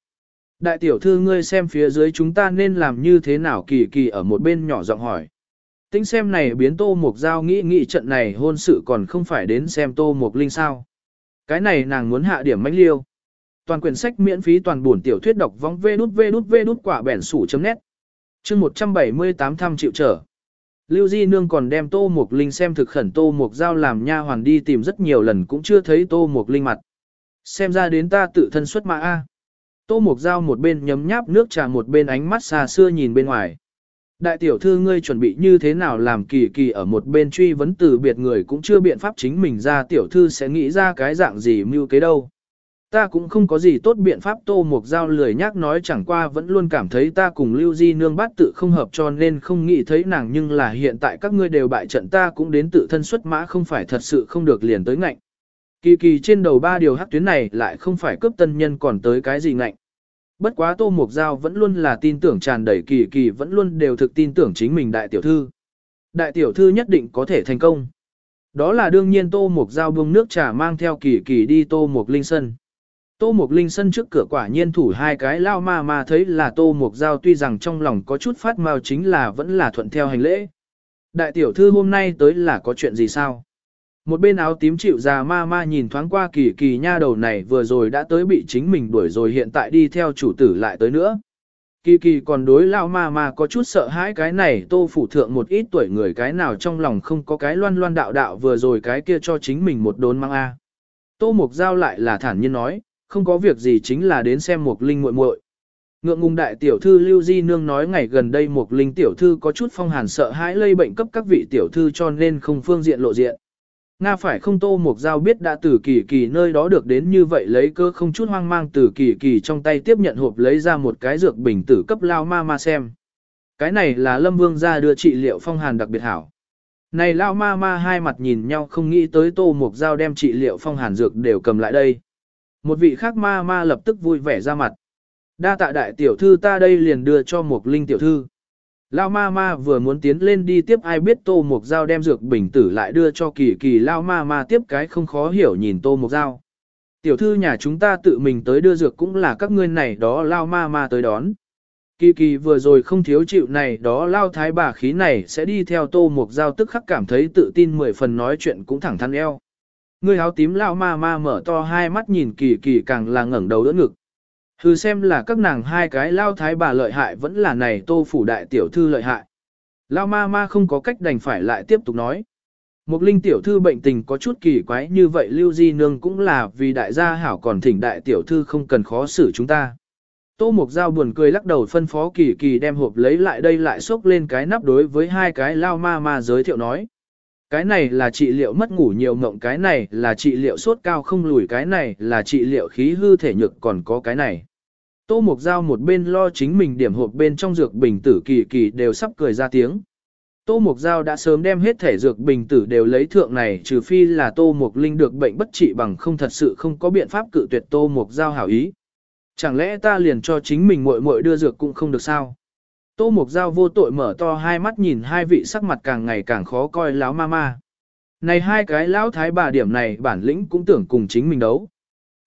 Đại tiểu thư ngươi xem phía dưới chúng ta nên làm như thế nào kỳ kỳ ở một bên nhỏ giọng hỏi. Tính xem này biến tô mục giao nghĩ nghĩ trận này hôn sự còn không phải đến xem tô mục linh sao. Cái này nàng muốn hạ điểm mánh liêu. Toàn quyển sách miễn phí toàn buồn tiểu thuyết đọc vong vê đút vê đút vê đút quả bẻn sủ chấm nét. Chương 178 thăm triệu trở. Lưu Di Nương còn đem Tô Mục Linh xem thực khẩn Tô Mục Giao làm nha hoàn đi tìm rất nhiều lần cũng chưa thấy Tô Mục Linh mặt. Xem ra đến ta tự thân xuất mã A. Tô Mục Giao một bên nhấm nháp nước trà một bên ánh mắt xa xưa nhìn bên ngoài. Đại tiểu thư ngươi chuẩn bị như thế nào làm kỳ kỳ ở một bên truy vấn từ biệt người cũng chưa biện pháp chính mình ra, tiểu thư sẽ nghĩ ra cái dạng gì mưu kế đâu. Ta cũng không có gì tốt biện pháp, tô mục giao lười nhác nói chẳng qua vẫn luôn cảm thấy ta cùng lưu di nương bát tự không hợp cho nên không nghĩ thấy nàng nhưng là hiện tại các ngươi đều bại trận, ta cũng đến tự thân xuất mã không phải thật sự không được liền tới ngạnh. Kỳ kỳ trên đầu ba điều hắc tuyến này lại không phải cướp tân nhân còn tới cái gì ngạnh. Bất quá tô mục giao vẫn luôn là tin tưởng tràn đầy kỳ kỳ vẫn luôn đều thực tin tưởng chính mình đại tiểu thư. Đại tiểu thư nhất định có thể thành công. Đó là đương nhiên tô mục giao buông nước trà mang theo kỳ kỳ đi tô mục linh sân. Tô Mục Linh sân trước cửa quả nhiên thủ hai cái lao ma mà thấy là Tô Mục Giao tuy rằng trong lòng có chút phát mau chính là vẫn là thuận theo hành lễ. Đại tiểu thư hôm nay tới là có chuyện gì sao? Một bên áo tím chịu già ma ma nhìn thoáng qua kỳ kỳ nha đầu này vừa rồi đã tới bị chính mình đuổi rồi hiện tại đi theo chủ tử lại tới nữa. Kỳ kỳ còn đối lao ma ma có chút sợ hãi cái này tô phủ thượng một ít tuổi người cái nào trong lòng không có cái loan loan đạo đạo vừa rồi cái kia cho chính mình một đốn mang a. Tô mục giao lại là thản nhiên nói, không có việc gì chính là đến xem một linh muội muội. Ngượng ngùng đại tiểu thư Lưu Di Nương nói ngày gần đây một linh tiểu thư có chút phong hàn sợ hãi lây bệnh cấp các vị tiểu thư cho nên không phương diện lộ diện. Nga phải không tô một giao biết đã từ kỳ kỳ nơi đó được đến như vậy lấy cơ không chút hoang mang từ kỳ kỳ trong tay tiếp nhận hộp lấy ra một cái dược bình tử cấp lao ma ma xem. Cái này là lâm vương ra đưa trị liệu phong hàn đặc biệt hảo. Này lao ma ma hai mặt nhìn nhau không nghĩ tới tô một giao đem trị liệu phong hàn dược đều cầm lại đây. Một vị khác ma ma lập tức vui vẻ ra mặt. Đa tạ đại tiểu thư, ta đây liền đưa cho một linh tiểu thư. Lao ma ma vừa muốn tiến lên đi tiếp ai biết tô mục dao đem dược bình tử lại đưa cho kỳ kỳ lao ma ma tiếp cái không khó hiểu nhìn tô mục dao. Tiểu thư nhà chúng ta tự mình tới đưa dược cũng là các ngươi này đó, lao ma ma tới đón. Kỳ kỳ vừa rồi không thiếu chịu này đó, lao thái bà khí này sẽ đi theo tô mục dao tức khắc cảm thấy tự tin mười phần nói chuyện cũng thẳng thắn eo. Người áo tím lao ma ma mở to hai mắt nhìn kỳ kỳ càng là ngẩng đầu đỡ ngực. Hừ xem là các nàng hai cái lao thái bà lợi hại vẫn là này tô phủ đại tiểu thư lợi hại. Lao ma ma không có cách đành phải lại tiếp tục nói. Một linh tiểu thư bệnh tình có chút kỳ quái như vậy lưu di nương cũng là vì đại gia hảo còn thỉnh đại tiểu thư không cần khó xử chúng ta. Tô Mục Giao buồn cười lắc đầu phân phó kỳ kỳ đem hộp lấy lại đây lại xốc lên cái nắp đối với hai cái lao ma ma giới thiệu nói. Cái này là trị liệu mất ngủ nhiều mộng, cái này là trị liệu sốt cao không lùi, cái này là trị liệu khí hư thể nhược, còn có cái này. Tô Mục Giao một bên lo chính mình điểm hộp bên trong dược bình tử kỳ kỳ đều sắp cười ra tiếng. Tô Mục Giao đã sớm đem hết thể dược bình tử đều lấy thượng này, trừ phi là Tô Mục Linh được bệnh bất trị bằng không thật sự không có biện pháp cự tuyệt Tô Mục Giao hảo ý. Chẳng lẽ ta liền cho chính mình muội muội đưa dược cũng không được sao? Tô Mục Giao vô tội mở to hai mắt nhìn hai vị sắc mặt càng ngày càng khó coi láo ma ma. Này hai cái lão thái bà điểm này bản lĩnh cũng tưởng cùng chính mình đấu.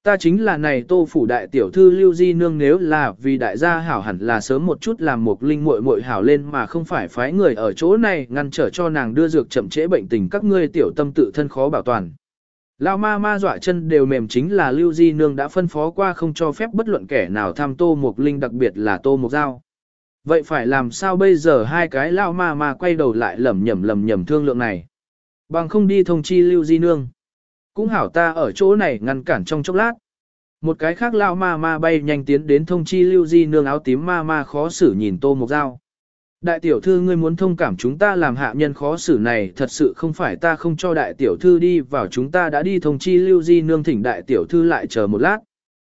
Ta chính là này tô phủ đại tiểu thư lưu di nương nếu là vì đại gia hảo hẳn là sớm một chút làm một linh muội muội hảo lên mà không phải phái người ở chỗ này ngăn trở cho nàng đưa dược chậm trễ bệnh tình các ngươi tiểu tâm tự thân khó bảo toàn. Lão ma ma dọa chân đều mềm chính là lưu di nương đã phân phó qua không cho phép bất luận kẻ nào tham tô một linh đặc biệt là tô một giao. Vậy phải làm sao bây giờ hai cái lao ma ma quay đầu lại lầm nhầm lầm nhầm thương lượng này. Bằng không đi thông chi lưu di nương. Cũng hảo ta ở chỗ này ngăn cản trong chốc lát. Một cái khác lao ma ma bay nhanh tiến đến thông chi lưu di nương áo tím ma ma khó xử nhìn tô mục dao. Đại tiểu thư ngươi muốn thông cảm chúng ta làm hạ nhân khó xử này, thật sự không phải ta không cho đại tiểu thư đi vào chúng ta đã đi thông chi lưu di nương thỉnh đại tiểu thư lại chờ một lát.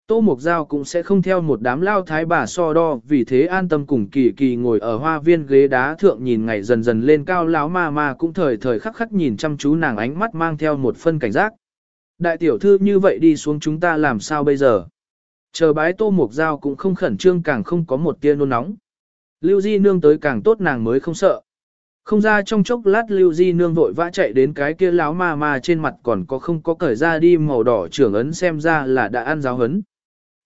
Tô Mộc Giao cũng sẽ không theo một đám lao thái bà so đo, vì thế an tâm cùng kỳ kỳ ngồi ở hoa viên ghế đá thượng nhìn ngày dần dần lên cao, lão ma ma cũng thời thời khắc khắc nhìn chăm chú nàng ánh mắt mang theo một phân cảnh giác. Đại tiểu thư như vậy đi xuống chúng ta làm sao bây giờ? Chờ bái Tô Mộc Giao cũng không khẩn trương, càng không có một tia nôn nóng. Lưu Di Nương tới càng tốt, nàng mới không sợ. Không ra trong chốc lát, Lưu Di Nương vội vã chạy đến cái kia láo ma ma trên mặt còn có không có cởi ra đi màu đỏ trưởng ấn xem ra là đã ăn giáo hấn.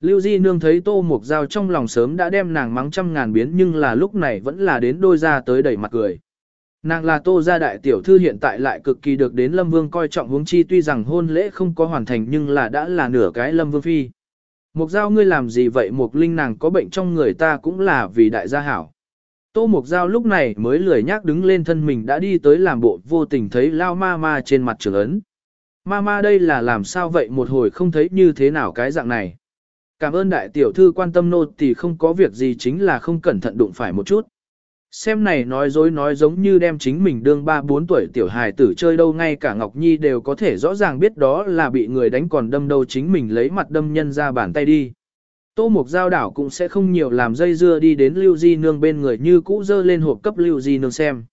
Lưu Di Nương thấy Tô Mục Giao trong lòng sớm đã đem nàng mắng trăm ngàn biến nhưng là lúc này vẫn là đến đôi ra tới đẩy mặt cười. Nàng là Tô gia đại tiểu thư hiện tại lại cực kỳ được đến Lâm Vương coi trọng huống chi tuy rằng hôn lễ không có hoàn thành nhưng là đã là nửa cái Lâm Vương phi. Mục Giao ngươi làm gì vậy Mục Linh nàng có bệnh trong người ta cũng là vì đại gia hảo. Tô Mục Giao lúc này mới lười nhác đứng lên thân mình đã đi tới làm bộ vô tình thấy lao ma ma trên mặt trường ấn. Ma ma đây là làm sao vậy một hồi không thấy như thế nào cái dạng này. Cảm ơn đại tiểu thư quan tâm nô thì không có việc gì chính là không cẩn thận đụng phải một chút. Xem này nói dối nói giống như đem chính mình đương 3-4 tuổi tiểu hài tử chơi đâu ngay cả Ngọc Nhi đều có thể rõ ràng biết đó là bị người đánh còn đâm đâu chính mình lấy mặt đâm nhân ra bàn tay đi. Tô Mục Giao đảo cũng sẽ không nhiều làm dây dưa đi đến Lưu Di Nương bên người như cũ dơ lên hộp cấp Lưu Di Nương xem.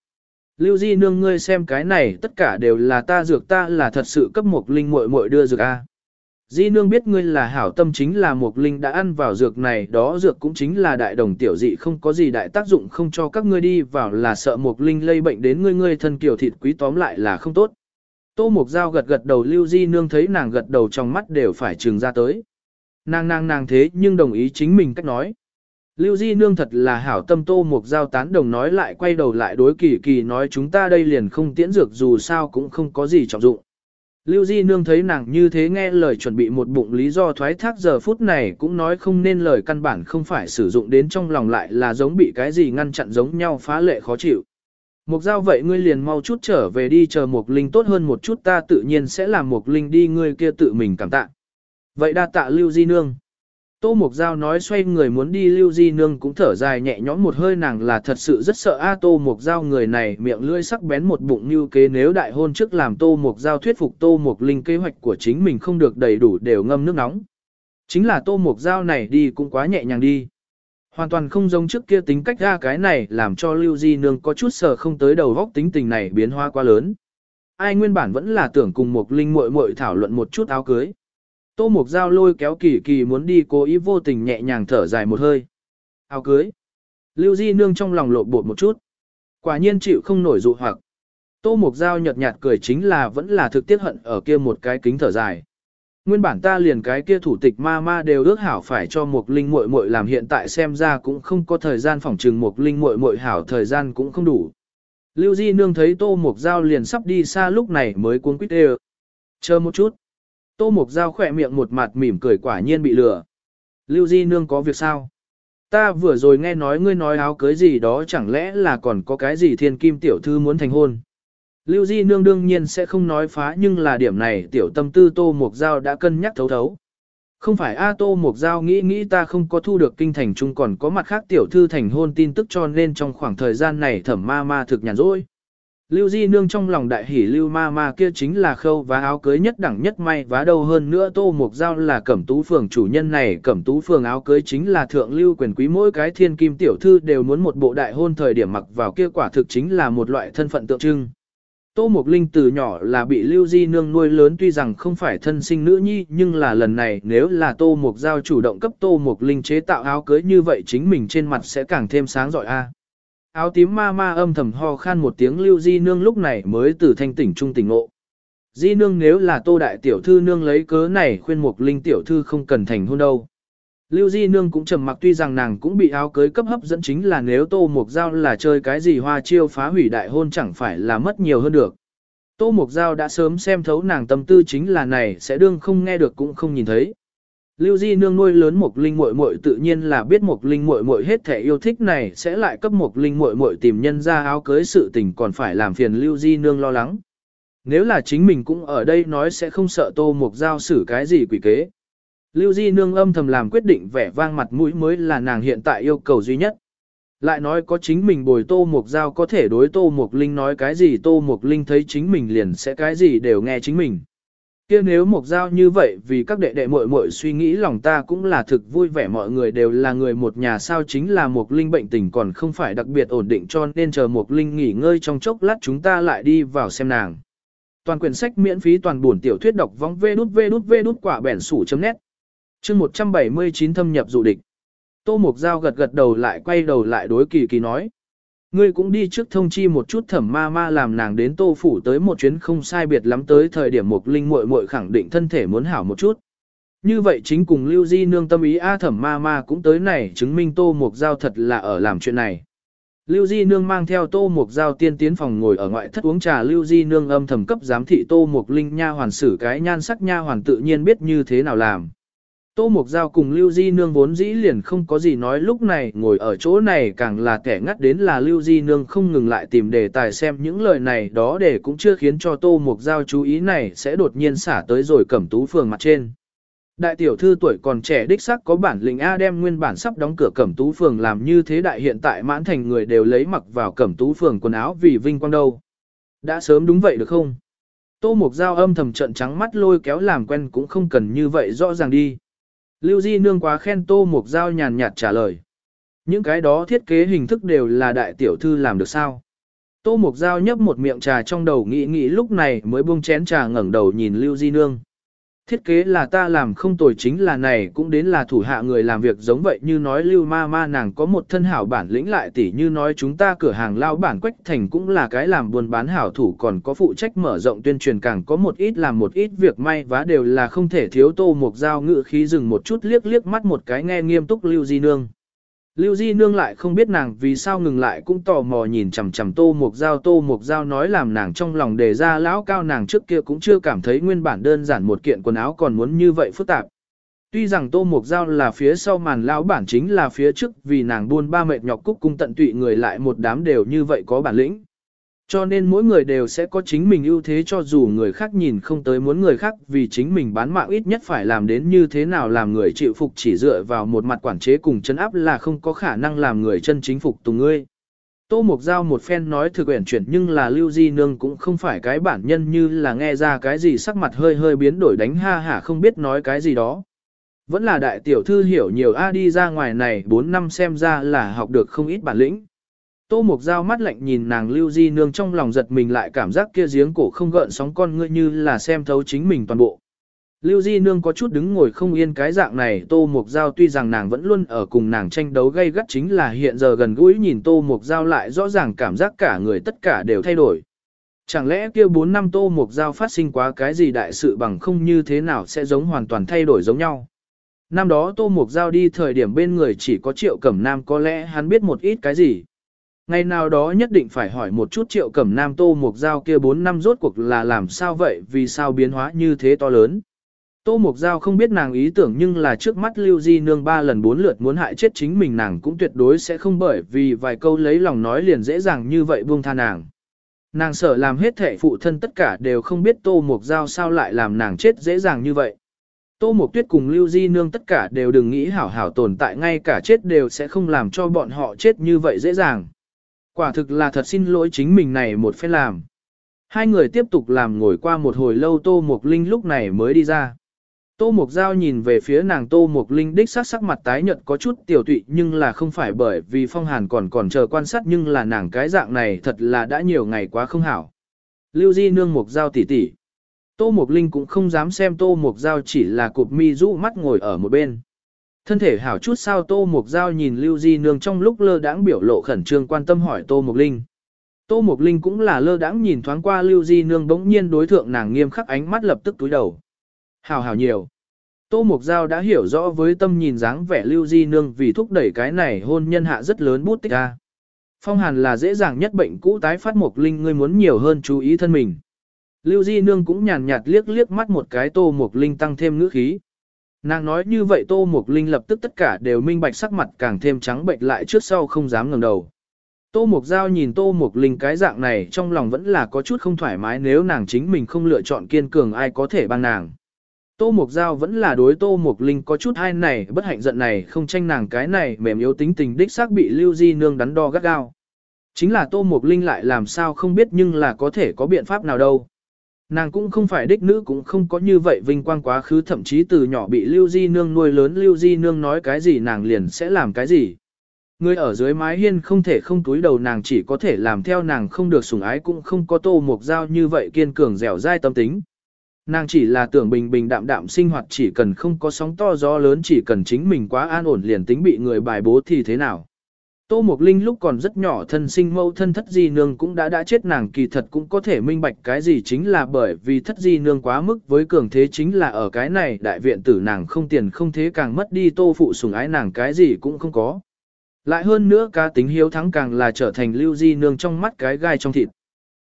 Lưu Di Nương ngươi xem cái này tất cả đều là ta dược ta là thật sự cấp một linh muội muội đưa dược A. Di Nương biết ngươi là hảo tâm chính là mục linh đã ăn vào dược này, đó dược cũng chính là đại đồng tiểu dị, không có gì đại tác dụng, không cho các ngươi đi vào là sợ mục linh lây bệnh đến ngươi ngươi thân kiểu thịt quý tóm lại là không tốt. Tô Mục Giao gật gật đầu, Lưu Di Nương thấy nàng gật đầu trong mắt đều phải trừng ra tới. Nàng nàng nàng thế nhưng đồng ý chính mình cách nói. Lưu Di Nương thật là hảo tâm, tô Mục giao tán đồng nói lại quay đầu lại đối kỳ kỳ nói chúng ta đây liền không tiễn dược dù sao cũng không có gì trọng dụng. Lưu Di Nương thấy nàng như thế nghe lời chuẩn bị một bụng lý do thoái thác giờ phút này cũng nói không nên lời căn bản không phải sử dụng đến trong lòng lại là giống bị cái gì ngăn chặn giống nhau phá lệ khó chịu. Mục giao vậy ngươi liền mau chút trở về đi chờ Mục Linh tốt hơn một chút ta tự nhiên sẽ làm Mục Linh đi ngươi kia tự mình cảm tạ. Vậy đa tạ Lưu Di Nương. Tô Mục Giao nói xoay người muốn đi Lưu Di Nương cũng thở dài nhẹ nhõm một hơi nàng là thật sự rất sợ A, Tô Mục Giao người này miệng lưỡi sắc bén một bụng như kế nếu đại hôn trước làm Tô Mục Giao thuyết phục Tô Mục Linh kế hoạch của chính mình không được đầy đủ đều ngâm nước nóng. Chính là Tô Mục Giao này đi cũng quá nhẹ nhàng đi. Hoàn toàn không giống trước kia tính cách ra cái này làm cho Lưu Di Nương có chút sợ không tới đầu góc tính tình này biến hóa quá lớn. Ai nguyên bản vẫn là tưởng cùng Mục Linh muội muội thảo luận một chút áo cưới. Tô Mục Giao lôi kéo kỳ kỳ muốn đi cố ý vô tình nhẹ nhàng thở dài một hơi. Áo cưới. Lưu Di Nương trong lòng lộ bột một chút. Quả nhiên chịu không nổi dụ hoặc. Tô Mục Giao nhợt nhạt cười chính là vẫn là thực tiết hận ở kia một cái kính thở dài. Nguyên bản ta liền cái kia thủ tịch ma ma đều ước hảo phải cho một linh muội muội làm hiện tại xem ra cũng không có thời gian phỏng trừng một linh muội muội hảo thời gian cũng không đủ. Lưu Di Nương thấy Tô Mục Giao liền sắp đi xa lúc này mới cuống quýt đều. Chờ một chút. Tô Mục Giao khỏe miệng một mặt mỉm cười quả nhiên bị lừa. Lưu Di Nương có việc sao? Ta vừa rồi nghe nói ngươi nói áo cưới gì đó chẳng lẽ là còn có cái gì thiên kim tiểu thư muốn thành hôn. Lưu Di Nương đương nhiên sẽ không nói phá nhưng là điểm này tiểu tâm tư Tô Mục Giao đã cân nhắc thấu thấu. Không phải A, Tô Mục Giao nghĩ nghĩ ta không có thu được kinh thành chung còn có mặt khác tiểu thư thành hôn tin tức cho nên trong khoảng thời gian này thẩm ma ma thực nhàn rỗi. Lưu Di Nương trong lòng đại hỉ Lưu Ma Ma kia chính là khâu và áo cưới nhất đẳng nhất may vá đâu hơn nữa Tô Mục Giao là cẩm tú phường chủ nhân này cẩm tú phường áo cưới chính là thượng lưu quyền quý, mỗi cái thiên kim tiểu thư đều muốn một bộ đại hôn thời điểm mặc vào, kia quả thực chính là một loại thân phận tượng trưng. Tô Mục Linh từ nhỏ là bị Lưu Di Nương nuôi lớn, tuy rằng không phải thân sinh nữ nhi, nhưng là lần này nếu là Tô Mục Giao chủ động cấp Tô Mục Linh chế tạo áo cưới như vậy chính mình trên mặt sẽ càng thêm sáng giỏi a áo tím ma ma âm thầm ho khan một tiếng lưu di nương lúc này mới từ thanh tỉnh trung tỉnh ngộ. Di nương nếu là tô đại tiểu thư nương lấy cớ này khuyên mục linh tiểu thư không cần thành hôn đâu. Lưu Di Nương cũng trầm mặc tuy rằng nàng cũng bị áo cưới cấp hấp dẫn chính là nếu Tô Mục Giao là chơi cái gì hoa chiêu phá hủy đại hôn chẳng phải là mất nhiều hơn được. Tô Mục Giao đã sớm xem thấu nàng tâm tư chính là này, sẽ đương không nghe được cũng không nhìn thấy. Lưu Di nương nuôi lớn một linh muội muội tự nhiên là biết một linh muội muội hết thể yêu thích này sẽ lại cấp một linh muội muội tìm nhân ra áo cưới sự tình còn phải làm phiền Lưu Di nương lo lắng. Nếu là chính mình cũng ở đây nói sẽ không sợ Tô Mộc Giao xử cái gì quỷ kế. Lưu Di nương âm thầm làm quyết định vẻ vang mặt mũi mới là nàng hiện tại yêu cầu duy nhất. Lại nói có chính mình bồi Tô Mộc Giao có thể đối Tô Mộc Linh nói cái gì Tô Mộc Linh thấy chính mình liền sẽ cái gì đều nghe chính mình kia nếu mộc giao như vậy vì các đệ đệ muội muội suy nghĩ lòng ta cũng là thực vui vẻ, mọi người đều là người một nhà, sao chính là một linh bệnh tình còn không phải đặc biệt ổn định cho nên chờ một linh nghỉ ngơi trong chốc lát chúng ta lại đi vào xem nàng. Toàn quyển sách miễn phí toàn buồn tiểu thuyết đọc vong vê đút vê đút vê đút quả bẻn sủ chấm nét. Chương 179 thâm nhập dụ địch. Tô mộc Giao gật gật đầu lại quay đầu lại đối kỳ kỳ nói. Ngươi cũng đi trước thông chi một chút thẩm ma ma làm nàng đến tô phủ tới một chuyến không sai biệt lắm tới thời điểm một linh muội muội khẳng định thân thể muốn hảo một chút. Như vậy chính cùng Lưu Di nương tâm ý, A, thẩm ma ma cũng tới này chứng minh tô mục giao thật là ở làm chuyện này. Lưu Di nương mang theo tô mục giao tiên tiến phòng ngồi ở ngoại thất uống trà Lưu Di nương âm thầm cấp giám thị tô mục linh nha hoàn xử cái nhan sắc nha hoàn tự nhiên biết như thế nào làm. Tô Mộc Giao cùng Lưu Di Nương vốn dĩ liền không có gì nói, lúc này ngồi ở chỗ này càng là kẻ ngắt đến là Lưu Di Nương không ngừng lại tìm đề tài xem những lời này đó để cũng chưa khiến cho Tô Mộc Giao chú ý này sẽ đột nhiên xả tới rồi cẩm tú phường mặt trên. Đại tiểu thư tuổi còn trẻ đích sắc có bản lĩnh A đem nguyên bản sắp đóng cửa cẩm tú phường làm như thế đại hiện tại mãn thành người đều lấy mặc vào cẩm tú phường quần áo vì vinh quang đâu. Đã sớm đúng vậy được không? Tô Mộc Giao âm thầm trận trắng mắt lôi kéo làm quen cũng không cần như vậy rõ ràng đi. Lưu Di Nương quá khen Tô Mục Giao nhàn nhạt trả lời. Những cái đó thiết kế hình thức đều là đại tiểu thư làm được sao? Tô Mục Giao nhấp một miệng trà trong đầu nghĩ nghĩ lúc này mới buông chén trà ngẩng đầu nhìn Lưu Di Nương. Thiết kế là ta làm không tồi chính là này cũng đến là thủ hạ người làm việc giống vậy như nói lưu ma ma nàng có một thân hảo bản lĩnh lại tỉ như nói chúng ta cửa hàng lao bản quách thành cũng là cái làm buôn bán hảo thủ còn có phụ trách mở rộng tuyên truyền càng có một ít làm một ít việc may vá đều là không thể thiếu tô một dao ngự khí dừng một chút liếc liếc mắt một cái nghe nghiêm túc lưu di nương. Lưu Di Nương lại không biết nàng vì sao ngừng lại cũng tò mò nhìn chằm chằm Tô Mục Giao Tô Mục Giao nói làm nàng trong lòng đề ra lão cao nàng trước kia cũng chưa cảm thấy nguyên bản đơn giản một kiện quần áo còn muốn như vậy phức tạp. Tuy rằng Tô Mục Giao là phía sau màn lão bản chính là phía trước vì nàng buôn ba mệt nhọc cúc cung tận tụy người lại một đám đều như vậy có bản lĩnh. Cho nên mỗi người đều sẽ có chính mình ưu thế cho dù người khác nhìn không tới muốn người khác vì chính mình bán mạng ít nhất phải làm đến như thế nào làm người chịu phục chỉ dựa vào một mặt quản chế cùng chân áp là không có khả năng làm người chân chính phục tùng ngươi. Tô Mộc Giao một phen nói thực quyển chuyển nhưng là Lưu Di Nương cũng không phải cái bản nhân như là nghe ra cái gì sắc mặt hơi hơi biến đổi đánh ha hả không biết nói cái gì đó. Vẫn là đại tiểu thư hiểu nhiều A, đi ra ngoài này 4 năm xem ra là học được không ít bản lĩnh. Tô Mục Giao mắt lạnh nhìn nàng Lưu Di Nương trong lòng giật mình lại cảm giác kia giếng cổ không gợn sóng con ngươi như là xem thấu chính mình toàn bộ. Lưu Di Nương có chút đứng ngồi không yên cái dạng này, Tô Mục Giao tuy rằng nàng vẫn luôn ở cùng nàng tranh đấu gây gắt chính là hiện giờ gần gũi nhìn Tô Mục Giao lại rõ ràng cảm giác cả người tất cả đều thay đổi. Chẳng lẽ kia 4 năm Tô Mục Giao phát sinh quá cái gì đại sự bằng không như thế nào sẽ giống hoàn toàn thay đổi giống nhau. Năm đó Tô Mục Giao đi thời điểm bên người chỉ có Triệu Cẩm Nam, có lẽ hắn biết một ít cái gì. Ngày nào đó nhất định phải hỏi một chút triệu cẩm nam tô mục giao kia 4 năm rốt cuộc là làm sao vậy, vì sao biến hóa như thế to lớn. Tô Mục Giao không biết nàng ý tưởng nhưng là trước mắt Lưu Di Nương ba lần bốn lượt muốn hại chết chính mình nàng cũng tuyệt đối sẽ không bởi vì vài câu lấy lòng nói liền dễ dàng như vậy buông tha nàng. Nàng sợ làm hết thể phụ thân tất cả đều không biết Tô Mục Giao sao lại làm nàng chết dễ dàng như vậy. Tô Mục Tuyết cùng Lưu Di Nương tất cả đều đừng nghĩ hảo hảo tồn tại, ngay cả chết đều sẽ không làm cho bọn họ chết như vậy dễ dàng. Quả thực là thật xin lỗi chính mình này một phen làm. Hai người tiếp tục làm ngồi qua một hồi lâu Tô mộc Linh lúc này mới đi ra. Tô mộc Giao nhìn về phía nàng Tô mộc Linh đích sắc sắc mặt tái nhợt có chút tiểu tụy nhưng là không phải bởi vì phong hàn còn còn chờ quan sát nhưng là nàng cái dạng này thật là đã nhiều ngày quá không hảo. Lưu Di nương mộc Giao tỉ tỉ. Tô mộc Linh cũng không dám xem Tô mộc Giao chỉ là cụp mi rũ mắt ngồi ở một bên. Thân thể hảo chút sao Tô Mục Giao nhìn Lưu Di Nương trong lúc lơ đãng biểu lộ khẩn trương quan tâm hỏi Tô Mục Linh. Tô Mục Linh cũng là lơ đãng nhìn thoáng qua Lưu Di Nương bỗng nhiên đối thượng nàng nghiêm khắc ánh mắt lập tức túi đầu. Hảo hảo nhiều. Tô Mục Giao đã hiểu rõ với tâm nhìn dáng vẻ Lưu Di Nương vì thúc đẩy cái này hôn nhân hạ rất lớn bút tích ra. Phong hàn là dễ dàng nhất bệnh cũ tái phát Mục Linh, ngươi muốn nhiều hơn chú ý thân mình. Lưu Di Nương cũng nhàn nhạt liếc liếc mắt một cái Tô Mục Linh tăng thêm ngữ khí. Nàng nói như vậy Tô Mục Linh lập tức tất cả đều minh bạch sắc mặt càng thêm trắng bệnh lại trước sau không dám ngẩng đầu. Tô Mục Giao nhìn Tô Mục Linh cái dạng này trong lòng vẫn là có chút không thoải mái nếu nàng chính mình không lựa chọn kiên cường ai có thể bằng nàng. Tô Mục Giao vẫn là đối Tô Mục Linh có chút ai này, bất hạnh giận này, không tranh nàng cái này, mềm yếu tính tình đích xác bị Lưu Di Nương đắn đo gắt gao. Chính là Tô Mục Linh lại làm sao không biết nhưng là có thể có biện pháp nào đâu. Nàng cũng không phải đích nữ cũng không có như vậy vinh quang quá khứ, thậm chí từ nhỏ bị Lưu Di Nương nuôi lớn, Lưu Di Nương nói cái gì nàng liền sẽ làm cái gì. Người ở dưới mái hiên không thể không túi đầu, nàng chỉ có thể làm theo nàng không được sủng ái cũng không có tô mục dao như vậy kiên cường dẻo dai tâm tính. Nàng chỉ là tưởng bình bình đạm đạm sinh hoạt, chỉ cần không có sóng to gió lớn, chỉ cần chính mình quá an ổn liền tính bị người bài bố thì thế nào. Tô Mộc Linh lúc còn rất nhỏ thân sinh mẫu thân thất di nương cũng đã đã chết, nàng kỳ thật cũng có thể minh bạch cái gì chính là bởi vì thất di nương quá mức với cường thế chính là ở cái này đại viện tử nàng không tiền không thế càng mất đi tô phụ sủng ái nàng cái gì cũng không có. Lại hơn nữa cá tính hiếu thắng càng là trở thành lưu di nương trong mắt cái gai trong thịt.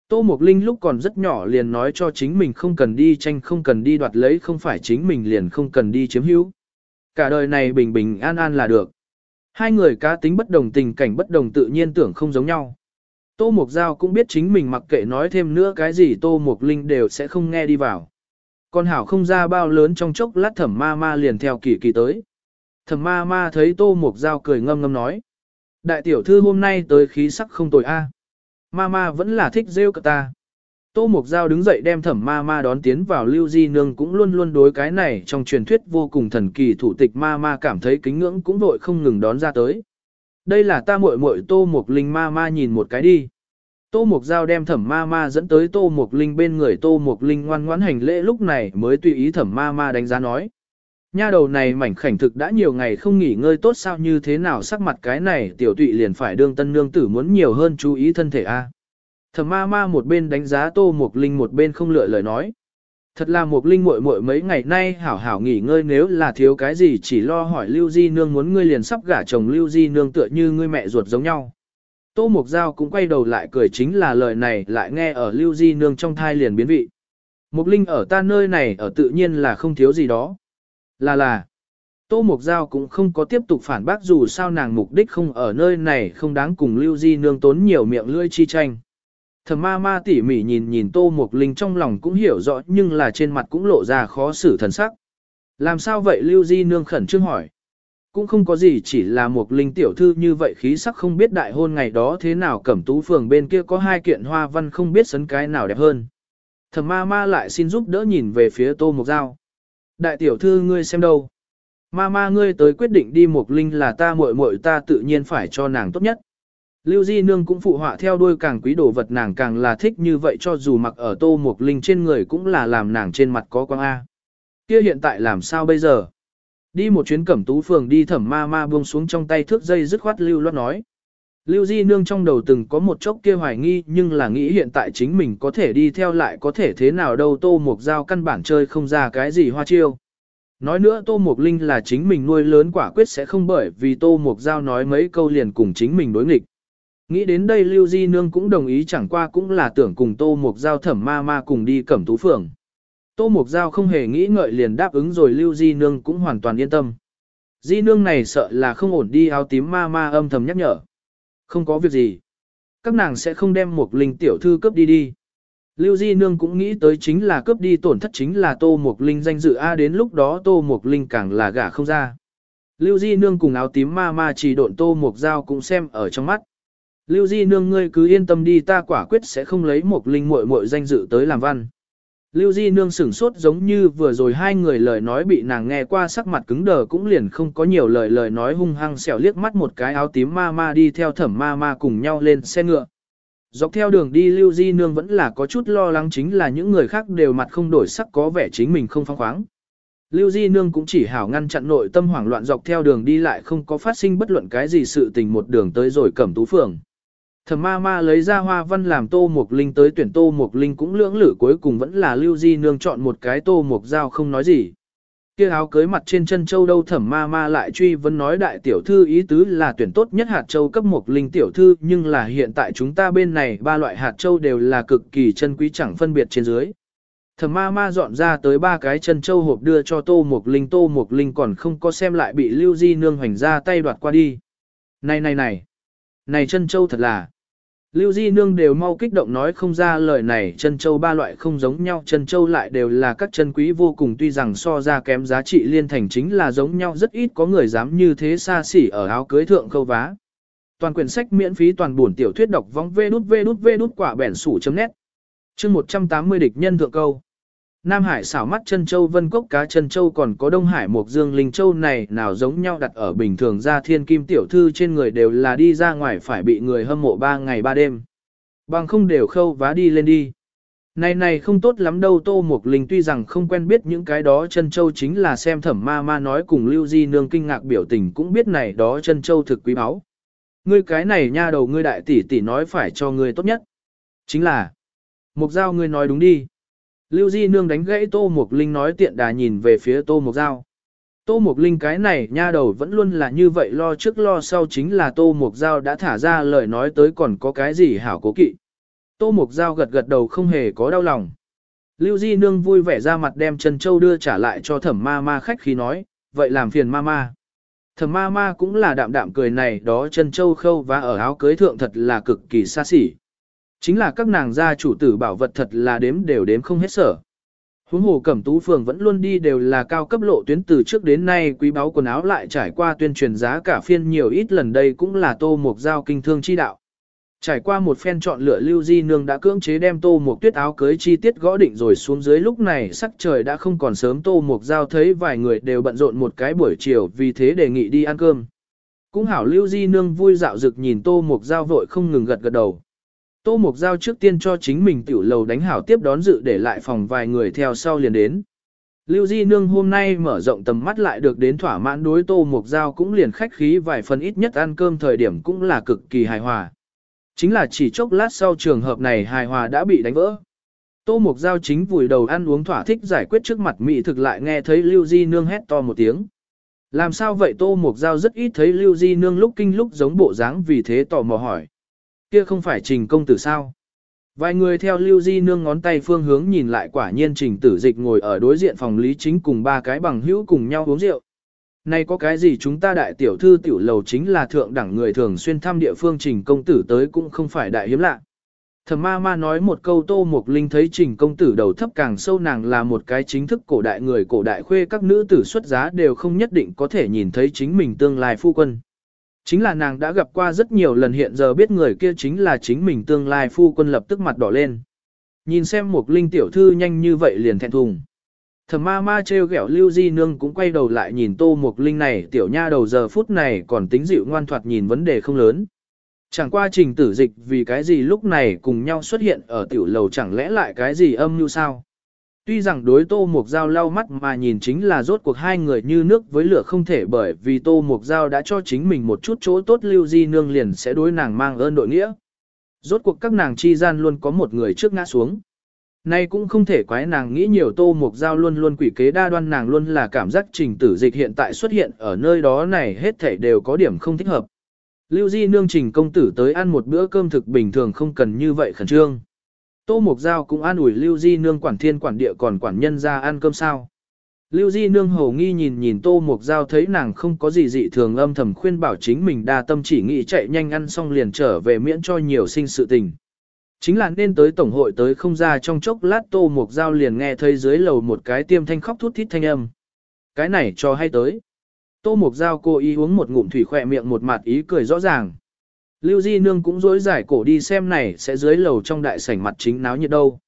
Tô Mộc Linh lúc còn rất nhỏ liền nói cho chính mình không cần đi tranh, không cần đi đoạt lấy, không phải chính mình liền không cần đi chiếm hữu. Cả đời này bình bình an an là được. Hai người cá tính bất đồng tình cảnh bất đồng tự nhiên tưởng không giống nhau. Tô Mục Giao cũng biết chính mình mặc kệ nói thêm nữa cái gì Tô Mục Linh đều sẽ không nghe đi vào. Con hảo không ra bao lớn trong chốc lát thẩm ma ma liền theo kỳ kỳ tới. Thẩm ma ma thấy tô mục giao cười ngâm ngâm nói. Đại tiểu thư hôm nay tới khí sắc không tồi a. Ma ma vẫn là thích rêu cả ta. Tô Mục Giao đứng dậy đem thẩm ma ma đón tiến vào lưu di nương cũng luôn luôn đối cái này trong truyền thuyết vô cùng thần kỳ thủ tịch ma ma cảm thấy kính ngưỡng cũng vội không ngừng đón ra tới. Đây là ta muội muội Tô Mục Linh ma ma nhìn một cái đi. Tô Mục Giao đem thẩm ma ma dẫn tới Tô Mục Linh bên người Tô Mục Linh ngoan ngoãn hành lễ lúc này mới tùy ý thẩm ma ma đánh giá nói. Nha đầu này mảnh khảnh thực đã nhiều ngày không nghỉ ngơi tốt sao như thế nào sắc mặt cái này tiểu tụy liền phải đương tân nương tử muốn nhiều hơn chú ý thân thể a. Thẩm ma ma một bên đánh giá Tô Mục Linh một bên không lựa lời nói. Thật là Mục Linh muội muội mấy ngày nay hảo hảo nghỉ ngơi nếu là thiếu cái gì chỉ lo hỏi Lưu Di Nương muốn ngươi liền sắp gả chồng Lưu Di Nương tựa như ngươi mẹ ruột giống nhau. Tô Mục Giao cũng quay đầu lại cười chính là lời này lại nghe ở Lưu Di Nương trong thai liền biến vị. Mục Linh ở ta nơi này ở tự nhiên là không thiếu gì đó. Là là. Tô Mục Giao cũng không có tiếp tục phản bác dù sao nàng mục đích không ở nơi này không đáng cùng Lưu Di Nương tốn nhiều miệng lưỡi chi tranh. Thẩm ma ma tỉ mỉ nhìn nhìn Tô Mục Linh trong lòng cũng hiểu rõ nhưng là trên mặt cũng lộ ra khó xử thần sắc. Làm sao vậy Lưu Di Nương khẩn trương hỏi. Cũng không có gì, chỉ là Mục Linh tiểu thư như vậy khí sắc không biết đại hôn ngày đó thế nào, cẩm tú phường bên kia có hai kiện hoa văn không biết sấn cái nào đẹp hơn. Thẩm ma ma lại xin giúp đỡ nhìn về phía Tô Mục Giao. Đại tiểu thư ngươi xem đâu. Ma ma ngươi tới quyết định đi Mục Linh là ta muội muội ta tự nhiên phải cho nàng tốt nhất. Lưu Di Nương cũng phụ họa theo đuôi càng quý đồ vật nàng càng là thích như vậy cho dù mặc ở tô mục linh trên người cũng là làm nàng trên mặt có quang A. Kia hiện tại làm sao bây giờ? Đi một chuyến cẩm tú phường đi thẩm ma ma buông xuống trong tay thước dây dứt khoát Lưu loát nói. Lưu Di Nương trong đầu từng có một chốc kia hoài nghi nhưng là nghĩ hiện tại chính mình có thể đi theo lại có thể thế nào đâu tô mục giao căn bản chơi không ra cái gì hoa chiêu. Nói nữa Tô Mục Linh là chính mình nuôi lớn quả quyết sẽ không bởi vì Tô Mục Giao nói mấy câu liền cùng chính mình đối nghịch. Nghĩ đến đây Lưu Di Nương cũng đồng ý chẳng qua cũng là tưởng cùng Tô Mục Giao thẩm ma ma cùng đi cẩm tú phường. Tô Mục Giao không hề nghĩ ngợi liền đáp ứng rồi Lưu Di Nương cũng hoàn toàn yên tâm. Di Nương này sợ là không ổn đi áo tím ma ma âm thầm nhắc nhở. Không có việc gì. Các nàng sẽ không đem một linh tiểu thư cướp đi đi. Lưu Di Nương cũng nghĩ tới chính là cướp đi tổn thất chính là Tô Mục Linh danh dự A, đến lúc đó Tô Mục Linh càng là gả không ra. Lưu Di Nương cùng áo tím ma ma chỉ độn Tô Mục Giao cũng xem ở trong mắt. Lưu Di nương ngươi cứ yên tâm đi, ta quả quyết sẽ không lấy một linh muội muội danh dự tới làm văn. Lưu Di nương sửng sốt giống như vừa rồi hai người lời nói bị nàng nghe qua sắc mặt cứng đờ cũng liền không có nhiều lời lời nói hung hăng xẻo liếc mắt một cái áo tím ma ma đi theo thẩm ma ma cùng nhau lên xe ngựa. Dọc theo đường đi, Lưu Di nương vẫn là có chút lo lắng chính là những người khác đều mặt không đổi sắc có vẻ chính mình không phong khoáng. Lưu Di Nương cũng chỉ hảo ngăn chặn nội tâm hoảng loạn dọc theo đường đi lại không có phát sinh bất luận cái gì sự tình một đường tới rồi cẩm tú phường. Thẩm ma ma lấy ra hoa văn làm tô mục linh tới tuyển tô mục linh cũng lưỡng lử cuối cùng vẫn là lưu di nương chọn một cái tô mục dao không nói gì. Kia áo cưới mặt trên chân châu đâu thẩm ma ma lại truy vấn nói đại tiểu thư ý tứ là tuyển tốt nhất hạt châu cấp mục linh tiểu thư nhưng là hiện tại chúng ta bên này ba loại hạt châu đều là cực kỳ chân quý chẳng phân biệt trên dưới. Thẩm ma ma dọn ra tới ba cái chân châu hộp đưa cho tô mục linh tô mục linh còn không có xem lại bị lưu di nương hoành ra tay đoạt qua đi. Này này này, này chân châu thật là Lưu Di Nương đều mau kích động nói không ra lời này, chân châu ba loại không giống nhau, chân châu lại đều là các chân quý vô cùng, tuy rằng so ra kém giá trị liên thành chính là giống nhau, rất ít có người dám như thế xa xỉ ở áo cưới thượng khâu vá. Toàn quyển sách miễn phí toàn buồn tiểu thuyết đọc vong vê đút vê đút vê đút quả bẻn sủ chấm nét. Chương 180 địch nhân thượng câu. Nam Hải xảo mắt chân châu vân cốc cá chân châu còn có Đông Hải mộc dương linh châu này nào giống nhau đặt ở bình thường ra thiên kim tiểu thư trên người đều là đi ra ngoài phải bị người hâm mộ ba ngày ba đêm. Bằng không đều khâu vá đi lên đi. Này này không tốt lắm đâu Tô mộc Linh tuy rằng không quen biết những cái đó chân châu chính là xem thẩm ma ma nói cùng Lưu Di Nương kinh ngạc biểu tình cũng biết này đó chân châu thực quý báu. Ngươi cái này nha đầu ngươi đại tỷ tỷ nói phải cho ngươi tốt nhất. Chính là, mộc Giao ngươi nói đúng đi. Lưu Di Nương đánh gãy Tô Mục Linh nói tiện đà nhìn về phía Tô Mục Giao. Tô Mục Linh cái này nha đầu vẫn luôn là như vậy lo trước lo sau chính là Tô Mục Giao đã thả ra lời nói tới còn có cái gì hảo cố kỵ. Tô Mục Giao gật gật đầu không hề có đau lòng. Lưu Di Nương vui vẻ ra mặt đem Trần Châu đưa trả lại cho thẩm ma ma khách khi nói, vậy làm phiền ma ma. Thẩm ma ma cũng là đạm đạm cười này đó Trần Châu khâu và ở áo cưới thượng thật là cực kỳ xa xỉ. Chính là các nàng gia chủ tử bảo vật thật là đếm đều đếm không hết sở. Huống hồ Cẩm Tú Phường vẫn luôn đi đều là cao cấp lộ tuyến từ trước đến nay quý báu quần áo lại trải qua tuyên truyền giá cả phiên nhiều ít lần đây cũng là tô mục giao kinh thương chi đạo. Trải qua một phen chọn lựa Lưu Di Nương đã cưỡng chế đem tô mục tuyết áo cưới chi tiết gõ định rồi xuống dưới lúc này sắc trời đã không còn sớm tô mục giao thấy vài người đều bận rộn một cái buổi chiều vì thế đề nghị đi ăn cơm. Cũng hảo Lưu Di Nương vui dạo dực nhìn tô mục giao vội không ngừng gật gật đầu. Tô Mục Giao trước tiên cho chính mình tiểu lầu đánh hảo tiếp đón dự để lại phòng vài người theo sau liền đến. Lưu Di Nương hôm nay mở rộng tầm mắt lại được đến thỏa mãn đối Tô Mục Giao cũng liền khách khí vài phần ít nhất ăn cơm thời điểm cũng là cực kỳ hài hòa. Chính là chỉ chốc lát sau trường hợp này hài hòa đã bị đánh vỡ. Tô Mục Giao chính vùi đầu ăn uống thỏa thích giải quyết trước mặt mị thực lại nghe thấy Lưu Di Nương hét to một tiếng. Làm sao vậy Tô Mục Giao rất ít thấy Lưu Di Nương lúc kinh lúc giống bộ dáng vì thế tò mò hỏi. Kia không phải trình công tử sao? Vài người theo Lưu Di nương ngón tay phương hướng nhìn lại quả nhiên trình tử dịch ngồi ở đối diện phòng lý chính cùng ba cái bằng hữu cùng nhau uống rượu. Này có cái gì chúng ta đại tiểu thư tiểu lầu chính là thượng đẳng người thường xuyên thăm địa phương trình công tử tới cũng không phải đại hiếm lạ. Thẩm ma ma nói một câu tô mục linh thấy trình công tử đầu thấp càng sâu nàng là một cái chính thức cổ đại người cổ đại khuê các nữ tử xuất giá đều không nhất định có thể nhìn thấy chính mình tương lai phu quân. Chính là nàng đã gặp qua rất nhiều lần hiện giờ biết người kia chính là chính mình tương lai phu quân lập tức mặt đỏ lên. Nhìn xem một linh tiểu thư nhanh như vậy liền thẹn thùng. thầm ma ma treo ghẹo lưu di nương cũng quay đầu lại nhìn tô một linh này, tiểu nha đầu giờ phút này còn tính dịu ngoan thoạt nhìn vấn đề không lớn. Chẳng qua trình tử dịch vì cái gì lúc này cùng nhau xuất hiện ở tiểu lầu chẳng lẽ lại cái gì âm như sao. Tuy rằng đối Tô Mục Giao lau mắt mà nhìn chính là rốt cuộc hai người như nước với lửa không thể bởi vì Tô Mục Giao đã cho chính mình một chút chỗ tốt lưu di nương liền sẽ đối nàng mang ơn đội nghĩa. Rốt cuộc các nàng chi gian luôn có một người trước ngã xuống. Nay cũng không thể quái nàng nghĩ nhiều Tô Mục Giao luôn luôn quỷ kế đa đoan nàng luôn là cảm giác trình tử dịch hiện tại xuất hiện ở nơi đó này hết thảy đều có điểm không thích hợp. Lưu di nương trình công tử tới ăn một bữa cơm thực bình thường không cần như vậy khẩn trương. Tô Mục Giao cũng an ủi Lưu Di Nương quản thiên quản địa còn quản nhân ra ăn cơm sao. Lưu Di Nương hầu nghi nhìn nhìn Tô Mục Giao thấy nàng không có gì dị thường âm thầm khuyên bảo chính mình đa tâm chỉ nghĩ chạy nhanh ăn xong liền trở về miễn cho nhiều sinh sự tình. Chính là nên tới tổng hội tới không ra trong chốc lát Tô Mục Giao liền nghe thấy dưới lầu một cái tiêm thanh khóc thút thít thanh âm. Cái này cho hay tới. Tô Mục Giao cô ý uống một ngụm thủy khỏe miệng một mặt ý cười rõ ràng. Lưu Di Nương cũng dối giải cổ đi xem này sẽ dưới lầu trong đại sảnh mặt chính náo nhiệt đâu.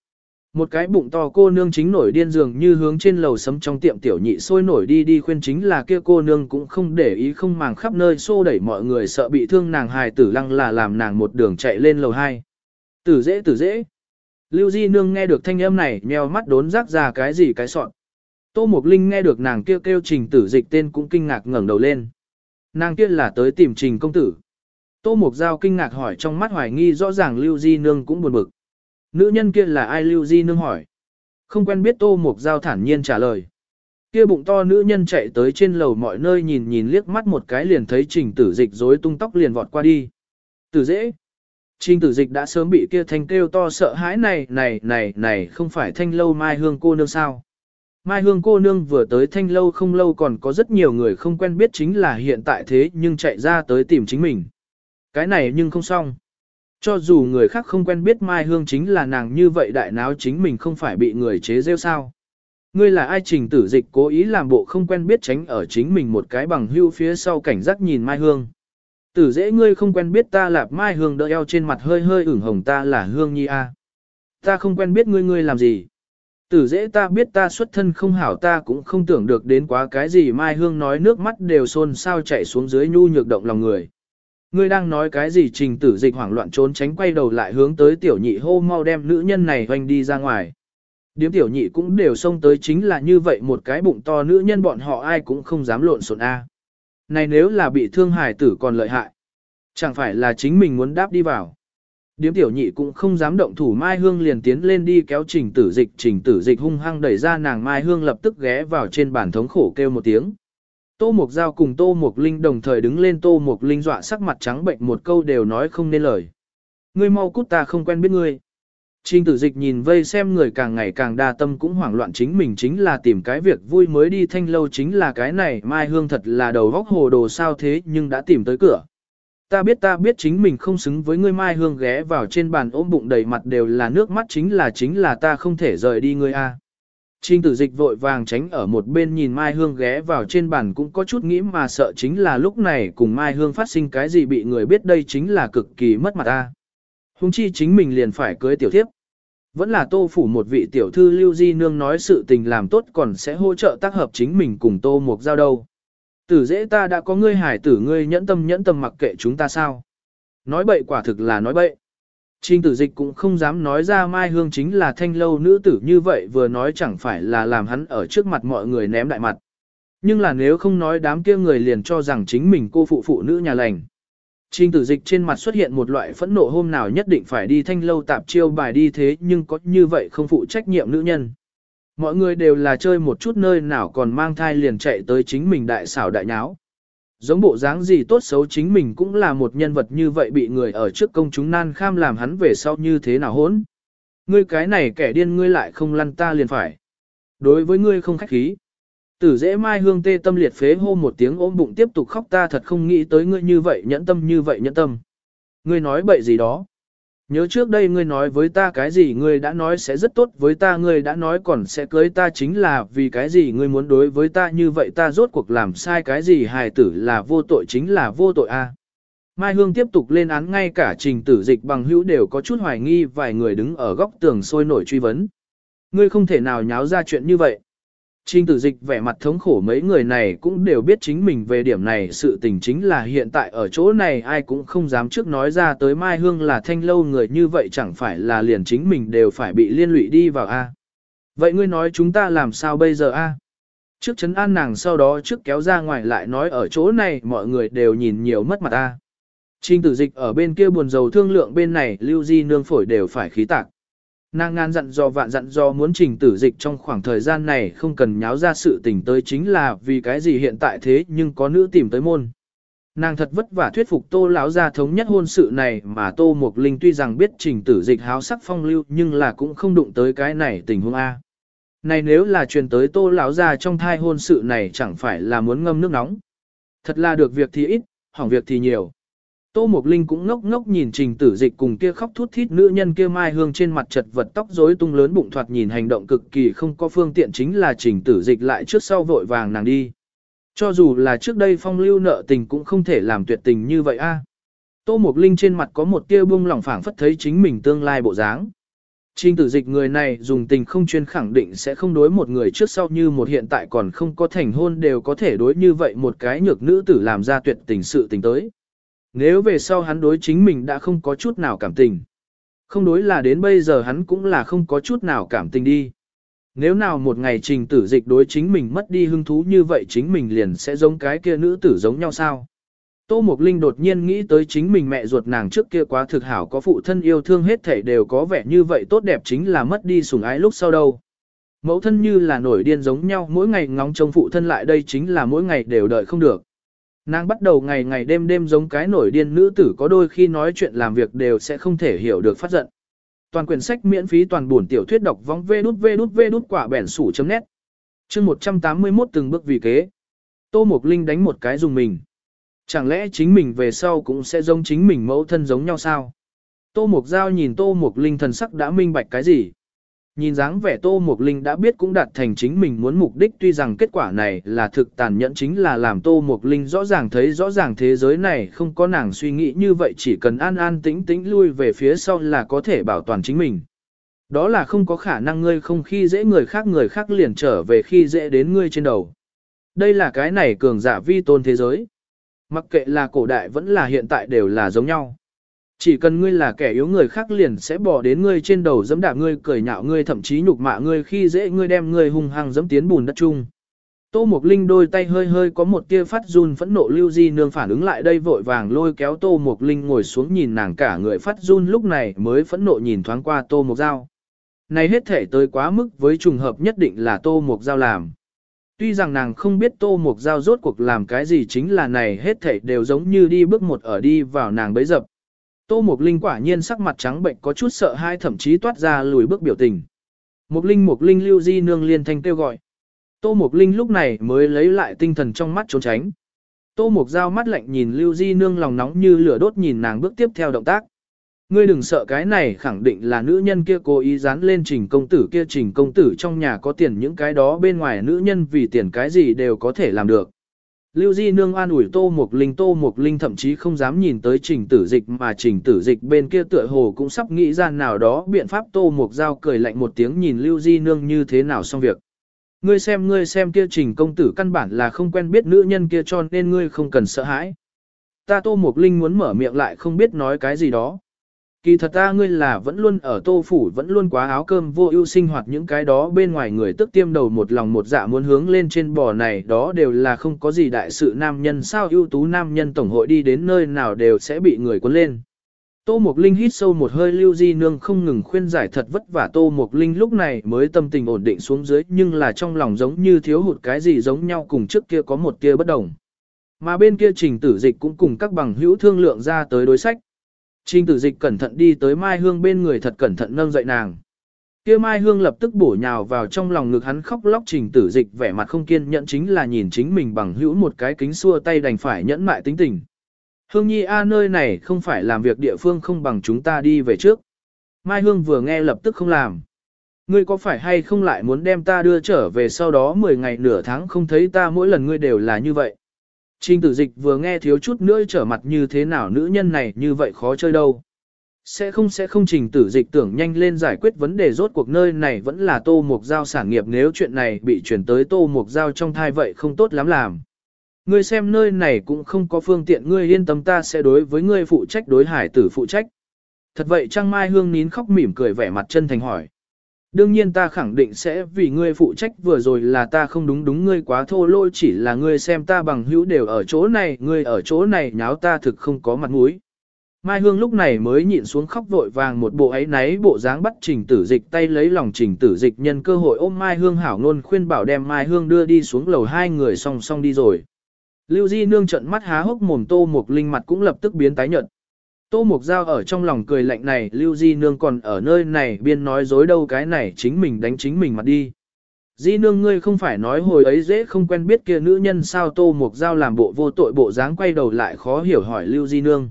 Một cái bụng to cô nương chính nổi điên dường như hướng trên lầu sấm trong tiệm tiểu nhị sôi nổi đi đi khuyên chính là kia cô nương cũng không để ý không màng khắp nơi xô đẩy mọi người sợ bị thương nàng hài tử lăng là làm nàng một đường chạy lên lầu 2. Tử dễ tử dễ. Lưu Di Nương nghe được thanh âm này, nheo mắt đốn rác ra cái gì cái sọn. Tô Mục Linh nghe được nàng kêu kêu trình tử dịch tên cũng kinh ngạc ngẩng đầu lên. Nàng kia là tới tìm trình công tử. Tô Mục Giao kinh ngạc hỏi trong mắt hoài nghi rõ ràng Lưu Di Nương cũng buồn bực. Nữ nhân kia là ai Lưu Di Nương hỏi. Không quen biết Tô Mục Giao thản nhiên trả lời. Kia bụng to nữ nhân chạy tới trên lầu mọi nơi nhìn nhìn liếc mắt một cái liền thấy trình tử dịch rối tung tóc liền vọt qua đi. Tử dễ. Trình tử dịch đã sớm bị kia thanh kêu to sợ hãi này này này này không phải thanh lâu mai hương cô nương sao. Mai hương cô nương vừa tới thanh lâu không lâu còn có rất nhiều người không quen biết chính là hiện tại thế nhưng chạy ra tới tìm chính mình. Cái này nhưng không xong. Cho dù người khác không quen biết Mai Hương chính là nàng như vậy đại náo chính mình không phải bị người chế rêu sao. Ngươi là ai trình tử dịch cố ý làm bộ không quen biết tránh ở chính mình một cái bằng hưu phía sau cảnh giác nhìn Mai Hương. Tử dễ ngươi không quen biết ta là Mai Hương đỡ eo trên mặt hơi hơi ửng hồng ta là Hương Nhi A. Ta không quen biết ngươi ngươi làm gì. Tử dễ ta biết ta xuất thân không hảo, ta cũng không tưởng được đến quá cái gì Mai Hương nói nước mắt đều xôn sao chạy xuống dưới nhu nhược động lòng người. Ngươi đang nói cái gì trình tử dịch hoảng loạn trốn tránh quay đầu lại hướng tới tiểu nhị hô mau đem nữ nhân này hoành đi ra ngoài. Điếm tiểu nhị cũng đều xông tới chính là như vậy một cái bụng to nữ nhân bọn họ ai cũng không dám lộn xộn A. Này nếu là bị thương hải tử còn lợi hại. Chẳng phải là chính mình muốn đáp đi vào. Điếm tiểu nhị cũng không dám động thủ Mai Hương liền tiến lên đi kéo trình tử dịch. Trình tử dịch hung hăng đẩy ra nàng Mai Hương lập tức ghé vào trên bàn thống khổ kêu một tiếng. Tô Mục Giao cùng Tô Mục Linh đồng thời đứng lên, Tô Mục Linh dọa sắc mặt trắng bệnh một câu đều nói không nên lời. Ngươi mau cút ta không quen biết ngươi. Trình tử dịch nhìn vây xem người càng ngày càng đa tâm cũng hoảng loạn chính mình chính là tìm cái việc vui mới đi, thanh lâu chính là cái này, Mai Hương thật là đầu vóc hồ đồ sao thế nhưng đã tìm tới cửa. Ta biết ta biết chính mình không xứng với ngươi, Mai Hương ghé vào trên bàn ôm bụng đầy mặt đều là nước mắt, chính là chính là ta không thể rời đi ngươi a. Trình tử dịch vội vàng tránh ở một bên nhìn Mai Hương ghé vào trên bàn cũng có chút nghĩ mà sợ chính là lúc này cùng Mai Hương phát sinh cái gì bị người biết đây chính là cực kỳ mất mặt ta. Hùng chi chính mình liền phải cưới tiểu thiếp. Vẫn là tô phủ một vị tiểu thư lưu di nương nói sự tình làm tốt còn sẽ hỗ trợ tác hợp chính mình cùng tô mục giao đâu. Tử dễ ta đã có ngươi hải tử, ngươi nhẫn tâm nhẫn tâm mặc kệ chúng ta sao. Nói bậy quả thực là nói bậy. Trình tử dịch cũng không dám nói ra Mai Hương chính là thanh lâu nữ tử như vậy vừa nói chẳng phải là làm hắn ở trước mặt mọi người ném đại mặt. Nhưng là nếu không nói đám kia người liền cho rằng chính mình cô phụ phụ nữ nhà lành. Trình tử dịch trên mặt xuất hiện một loại phẫn nộ hôm nào nhất định phải đi thanh lâu tạp chiêu bài đi thế nhưng có như vậy không phụ trách nhiệm nữ nhân. Mọi người đều là chơi một chút nơi nào còn mang thai liền chạy tới chính mình đại xảo đại nháo. Giống bộ dáng gì tốt xấu chính mình cũng là một nhân vật như vậy bị người ở trước công chúng nan kham làm hắn về sau như thế nào hốn. Ngươi cái này kẻ điên ngươi lại không lăn ta liền phải. Đối với ngươi không khách khí. Tử dễ mai hương tê tâm liệt phế hô một tiếng ôm bụng tiếp tục khóc ta thật không nghĩ tới ngươi như vậy nhẫn tâm, như vậy nhẫn tâm. Ngươi nói bậy gì đó. Nhớ trước đây ngươi nói với ta cái gì ngươi đã nói sẽ rất tốt, với ta ngươi đã nói còn sẽ cưới ta chính là vì cái gì ngươi muốn đối với ta như vậy, ta rốt cuộc làm sai cái gì, hài tử là vô tội chính là vô tội a. Mai Hương tiếp tục lên án ngay cả trình tử dịch bằng hữu đều có chút hoài nghi, vài người đứng ở góc tường sôi nổi truy vấn. Ngươi không thể nào nháo ra chuyện như vậy. Trình tử dịch vẻ mặt thống khổ mấy người này cũng đều biết chính mình về điểm này, sự tình chính là hiện tại ở chỗ này, ai cũng không dám trước nói ra tới Mai Hương là thanh lâu người như vậy chẳng phải là liền chính mình đều phải bị liên lụy đi vào A. Vậy ngươi nói chúng ta làm sao bây giờ A? Trước chấn an nàng sau đó trước kéo ra ngoài lại nói ở chỗ này, mọi người đều nhìn nhiều mất mặt A. Trình tử dịch ở bên kia buồn dầu thương lượng bên này, lưu di nương phổi đều phải khí tạc. Nàng ngàn dặn do vạn dặn do muốn trình tử dịch trong khoảng thời gian này không cần nháo ra sự tình tới chính là vì cái gì hiện tại thế nhưng có nữ tìm tới môn. Nàng thật vất vả thuyết phục tô lão gia thống nhất hôn sự này mà tô mục linh tuy rằng biết trình tử dịch háo sắc phong lưu nhưng là cũng không đụng tới cái này tình huống A. Này nếu là truyền tới tô lão gia trong thai hôn sự này chẳng phải là muốn ngâm nước nóng. Thật là được việc thì ít, hỏng việc thì nhiều. Tô Mộc Linh cũng ngốc ngốc nhìn trình tử dịch cùng kia khóc thút thít nữ nhân kia mai hương trên mặt chật vật tóc rối tung lớn bụng thoạt nhìn hành động cực kỳ không có phương tiện chính là trình tử dịch lại trước sau vội vàng nàng đi. Cho dù là trước đây phong lưu nợ tình cũng không thể làm tuyệt tình như vậy a. Tô Mộc Linh trên mặt có một tia bung lỏng phảng phất thấy chính mình tương lai bộ dáng. Trình tử dịch người này dùng tình không chuyên khẳng định sẽ không đối một người trước sau như một hiện tại còn không có thành hôn đều có thể đối như vậy một cái nhược nữ tử làm ra tuyệt tình sự tình tới. Nếu về sau hắn đối chính mình đã không có chút nào cảm tình. Không đối là đến bây giờ hắn cũng là không có chút nào cảm tình đi. Nếu nào một ngày trình tử dịch đối chính mình mất đi hứng thú như vậy chính mình liền sẽ giống cái kia nữ tử giống nhau sao? Tô Mộc Linh đột nhiên nghĩ tới chính mình mẹ ruột nàng trước kia quá thực hảo có phụ thân yêu thương hết thảy đều có vẻ như vậy tốt đẹp chính là mất đi sủng ái lúc sau đâu. Mẫu thân như là nổi điên giống nhau, mỗi ngày ngóng trông phụ thân lại đây chính là mỗi ngày đều đợi không được. Nàng bắt đầu ngày ngày đêm đêm giống cái nổi điên nữ tử có đôi khi nói chuyện làm việc đều sẽ không thể hiểu được phát giận. Toàn quyển sách miễn phí toàn buồn tiểu thuyết đọc vong vê đút vê đút vê đút quả bẻn sủ chấm nét. Chương 181 từng bước vì kế. Tô Mộc Linh đánh một cái dùng mình. Chẳng lẽ chính mình về sau cũng sẽ giống chính mình mẫu thân giống nhau sao? Tô Mộc Giao nhìn Tô Mộc Linh thần sắc đã minh bạch cái gì? Nhìn dáng vẻ Tô Mục Linh đã biết cũng đạt thành chính mình muốn mục đích, tuy rằng kết quả này là thực tàn nhẫn chính là làm Tô Mục Linh rõ ràng thấy rõ ràng thế giới này không có nàng suy nghĩ như vậy, chỉ cần an an tĩnh tĩnh lui về phía sau là có thể bảo toàn chính mình. Đó là không có khả năng ngươi không khi dễ người khác người khác liền trở về khi dễ đến ngươi trên đầu. Đây là cái này cường giả vi tôn thế giới. Mặc kệ là cổ đại vẫn là hiện tại đều là giống nhau. Chỉ cần ngươi là kẻ yếu người khác liền sẽ bỏ đến ngươi trên đầu dẫm đạp ngươi, cười nhạo ngươi, thậm chí nhục mạ ngươi khi dễ ngươi, đem ngươi hung hăng dẫm tiến bùn đất chung. Tô Mộc Linh đôi tay hơi hơi có một tia phát run phẫn nộ lưu di nương phản ứng lại đây vội vàng lôi kéo Tô Mộc Linh ngồi xuống nhìn nàng cả người phát run, lúc này mới phẫn nộ nhìn thoáng qua Tô Mộc Giao. Này hết thể tới quá mức với trùng hợp nhất định là Tô Mộc Giao làm. Tuy rằng nàng không biết Tô Mộc Giao rốt cuộc làm cái gì chính là này hết thể đều giống như đi bước một ở đi vào nàng bấy dập. Tô Mục Linh quả nhiên sắc mặt trắng bệnh có chút sợ hãi thậm chí toát ra lùi bước biểu tình. Mục Linh Mục Linh Lưu Di nương liên thanh kêu gọi. Tô Mục Linh lúc này mới lấy lại tinh thần trong mắt trốn tránh. Tô Mục Giao mắt lạnh nhìn Lưu Di nương lòng nóng như lửa đốt nhìn nàng bước tiếp theo động tác. Ngươi đừng sợ cái này khẳng định là nữ nhân kia cố ý dán lên trình công tử kia trình công tử trong nhà có tiền những cái đó bên ngoài nữ nhân vì tiền cái gì đều có thể làm được. Lưu Di Nương an ủi Tô Mục Linh, Tô Mục Linh thậm chí không dám nhìn tới trình tử dịch mà trình tử dịch bên kia tựa hồ cũng sắp nghĩ ra nào đó biện pháp Tô Mục Giao cười lạnh một tiếng nhìn Lưu Di Nương như thế nào xong việc. Ngươi xem ngươi xem kia trình công tử căn bản là không quen biết nữ nhân kia cho nên ngươi không cần sợ hãi. Ta Tô Mục Linh muốn mở miệng lại không biết nói cái gì đó. Kỳ thật ta ngươi là vẫn luôn ở tô phủ vẫn luôn quá áo cơm vô ưu sinh hoạt những cái đó bên ngoài người tức tiêm đầu một lòng một dạ muốn hướng lên trên bò này, đó đều là không có gì đại sự nam nhân sao ưu tú nam nhân tổng hội đi đến nơi nào đều sẽ bị người cuốn lên. Tô Mộc Linh hít sâu một hơi lưu di nương không ngừng khuyên giải thật vất vả Tô Mộc Linh lúc này mới tâm tình ổn định xuống dưới, nhưng là trong lòng giống như thiếu hụt cái gì giống nhau cùng trước kia có một kia bất đồng. Mà bên kia trình tử dịch cũng cùng các bằng hữu thương lượng ra tới đối sách. Trình tử dịch cẩn thận đi tới Mai Hương bên người thật cẩn thận nâng dậy nàng. Kia Mai Hương lập tức bổ nhào vào trong lòng ngực hắn khóc lóc trình tử dịch vẻ mặt không kiên nhẫn chính là nhìn chính mình bằng hữu một cái kính xua tay đành phải nhẫn mại tính tình. Hương Nhi, A, nơi này không phải làm việc địa phương không bằng chúng ta đi về trước. Mai Hương vừa nghe lập tức không làm. Ngươi có phải hay không lại muốn đem ta đưa trở về sau đó 10 ngày nửa tháng không thấy ta mỗi lần ngươi đều là như vậy. Trình tử dịch vừa nghe thiếu chút nữa trở mặt như thế nào nữ nhân này như vậy khó chơi đâu. Sẽ không sẽ không trình tử dịch tưởng nhanh lên giải quyết vấn đề rốt cuộc nơi này vẫn là tô mục giao sản nghiệp nếu chuyện này bị chuyển tới tô mục giao trong thai vậy không tốt lắm làm. Ngươi xem nơi này cũng không có phương tiện, ngươi yên tâm ta sẽ đối với ngươi phụ trách, đối hải tử phụ trách. Thật vậy Trang Mai Hương nín khóc mỉm cười vẻ mặt chân thành hỏi. Đương nhiên ta khẳng định sẽ vì ngươi phụ trách vừa rồi là ta không đúng đúng ngươi quá thô lôi chỉ là ngươi xem ta bằng hữu đều ở chỗ này, ngươi ở chỗ này nháo ta thực không có mặt mũi. Mai Hương lúc này mới nhịn xuống khóc vội vàng một bộ ấy náy bộ dáng bắt trình tử dịch tay lấy lòng trình tử dịch nhân cơ hội ôm Mai Hương hảo ngôn khuyên bảo đem Mai Hương đưa đi xuống lầu hai người song song đi rồi. Lưu Di Nương trận mắt há hốc mồm tô một linh mặt cũng lập tức biến tái nhợt. Tô Mục Giao ở trong lòng cười lạnh này Lưu Di Nương còn ở nơi này biên nói dối đâu cái này chính mình đánh chính mình mặt đi. Di Nương ngươi không phải nói hồi ấy dễ không quen biết kia nữ nhân sao Tô Mục Giao làm bộ vô tội bộ dáng quay đầu lại khó hiểu hỏi Lưu Di Nương.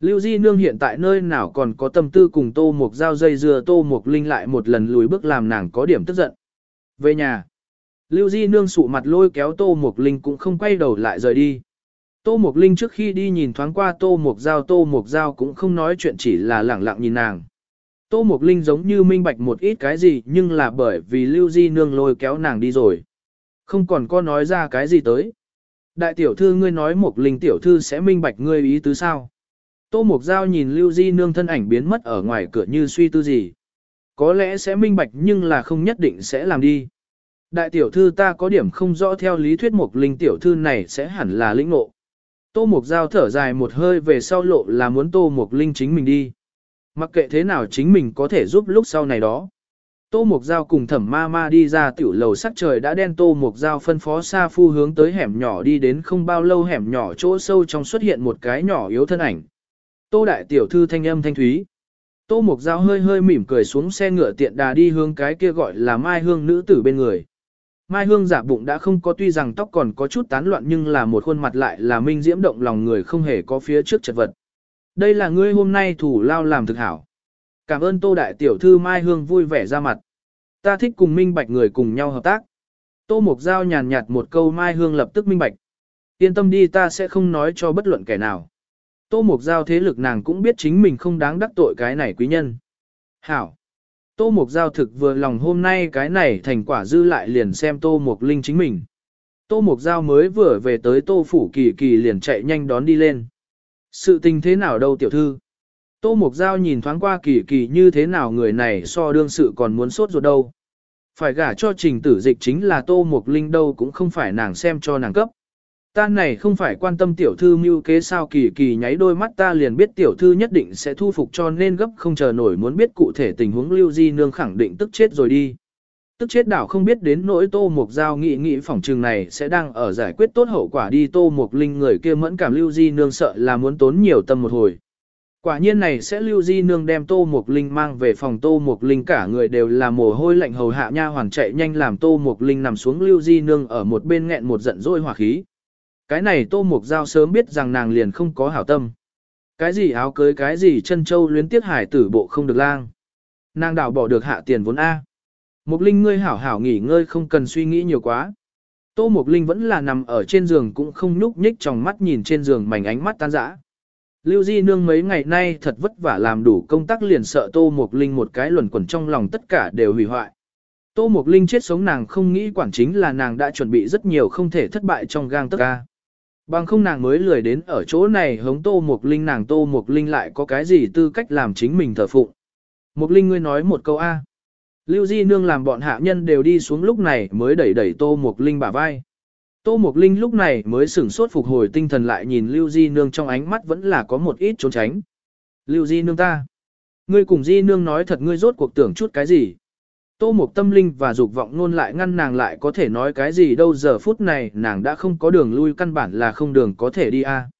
Lưu Di Nương hiện tại nơi nào còn có tâm tư cùng Tô Mục Giao dây dưa Tô Mục Linh lại một lần lùi bước làm nàng có điểm tức giận. Về nhà, Lưu Di Nương sụ mặt lôi kéo Tô Mục Linh cũng không quay đầu lại rời đi. Tô Mục Linh trước khi đi nhìn thoáng qua Tô Mục Giao, Tô Mục Giao cũng không nói chuyện, chỉ là lẳng lặng nhìn nàng. Tô Mục Linh giống như minh bạch một ít cái gì, nhưng là bởi vì Lưu Di Nương lôi kéo nàng đi rồi. Không còn có nói ra cái gì tới. Đại tiểu thư ngươi nói Mục Linh tiểu thư sẽ minh bạch ngươi ý tứ sao. Tô Mục Giao nhìn Lưu Di Nương thân ảnh biến mất ở ngoài cửa như suy tư gì. Có lẽ sẽ minh bạch nhưng là không nhất định sẽ làm đi. Đại tiểu thư ta có điểm không rõ theo lý thuyết Mục Linh tiểu thư này sẽ hẳn là lĩnh ngộ. Tô Mục Giao thở dài một hơi về sau lộ là muốn Tô Mục Linh chính mình đi. Mặc kệ thế nào chính mình có thể giúp lúc sau này đó. Tô Mục Giao cùng thẩm ma ma đi ra tiểu lầu sắc trời đã đen, Tô Mục Giao phân phó Sa Phu hướng tới hẻm nhỏ đi đến không bao lâu hẻm nhỏ chỗ sâu trong xuất hiện một cái nhỏ yếu thân ảnh. Tô Đại Tiểu Thư thanh âm thanh thúy. Tô Mục Giao hơi hơi mỉm cười xuống xe ngựa tiện đà đi hướng cái kia gọi là Mai Hương nữ tử bên người. Mai Hương giả bụng đã không có, tuy rằng tóc còn có chút tán loạn nhưng là một khuôn mặt lại là minh diễm động lòng người không hề có phía trước chật vật. Đây là ngươi hôm nay thủ lao làm thực hảo. Cảm ơn Tô Đại Tiểu Thư Mai Hương vui vẻ ra mặt. Ta thích cùng minh bạch người cùng nhau hợp tác. Tô Mục Giao nhàn nhạt một câu Mai Hương lập tức minh bạch. Yên tâm đi, ta sẽ không nói cho bất luận kẻ nào. Tô Mục Giao thế lực nàng cũng biết chính mình không đáng đắc tội cái này quý nhân. Hảo. Tô Mục Giao thực vừa lòng hôm nay cái này thành quả dư lại liền xem Tô Mục Linh chính mình. Tô Mục Giao mới vừa về tới Tô Phủ Kỳ Kỳ liền chạy nhanh đón đi lên. Sự tình thế nào đâu tiểu thư? Tô Mục Giao nhìn thoáng qua Kỳ Kỳ như thế nào người này so đương sự còn muốn sốt ruột đâu. Phải gả cho trình tử dịch chính là Tô Mục Linh đâu cũng không phải nàng xem cho nàng cấp. Ta này không phải quan tâm tiểu thư mưu kế sao kỳ kỳ nháy đôi mắt ta liền biết tiểu thư nhất định sẽ thu phục cho nên gấp không chờ nổi muốn biết cụ thể tình huống lưu di nương khẳng định tức chết rồi đi. Tức chết đảo không biết đến nỗi tô mục giao nghị nghị phỏng trường này sẽ đang ở giải quyết tốt hậu quả đi tô mục linh người kia mẫn cảm lưu di nương sợ là muốn tốn nhiều tâm một hồi. Quả nhiên này sẽ lưu di nương đem tô mục linh mang về phòng tô mục linh cả người đều là mồ hôi lạnh hầu hạ nha hoàn chạy nhanh làm tô mục linh nằm xuống lưu di nương ở một bên nghẹn một giận dỗi hỏa khí. Cái này Tô Mục Giao sớm biết rằng nàng liền không có hảo tâm. Cái gì áo cưới, cái gì chân châu luyến tiếc hải tử bộ không được lang. Nàng đảo bỏ được hạ tiền vốn A. Mục Linh ngươi hảo hảo nghỉ ngơi không cần suy nghĩ nhiều quá. Tô Mục Linh vẫn là nằm ở trên giường cũng không nhúc nhích trong mắt nhìn trên giường mảnh ánh mắt tan rã. Lưu Di Nương mấy ngày nay thật vất vả làm đủ công tác liền sợ Tô Mục Linh một cái luẩn quẩn trong lòng tất cả đều hủy hoại. Tô Mục Linh chết sống nàng không nghĩ quản chính là nàng đã chuẩn bị rất nhiều không thể thất bại trong gang tất ca. Bằng không nàng mới lười đến ở chỗ này hống Tô Mục Linh, nàng Tô Mục Linh lại có cái gì tư cách làm chính mình thờ phụng. Mục Linh ngươi nói một câu A. Lưu Di Nương làm bọn hạ nhân đều đi xuống lúc này mới đẩy đẩy Tô Mục Linh bả vai. Tô Mục Linh lúc này mới sửng sốt phục hồi tinh thần lại nhìn Lưu Di Nương trong ánh mắt vẫn là có một ít trốn tránh. Lưu Di Nương ta. Ngươi cùng Di Nương nói thật ngươi rốt cuộc tưởng chút cái gì. Tô Mục tâm linh và dục vọng luôn lại ngăn nàng lại có thể nói cái gì đâu, giờ phút này nàng đã không có đường lui, căn bản là không đường có thể đi a.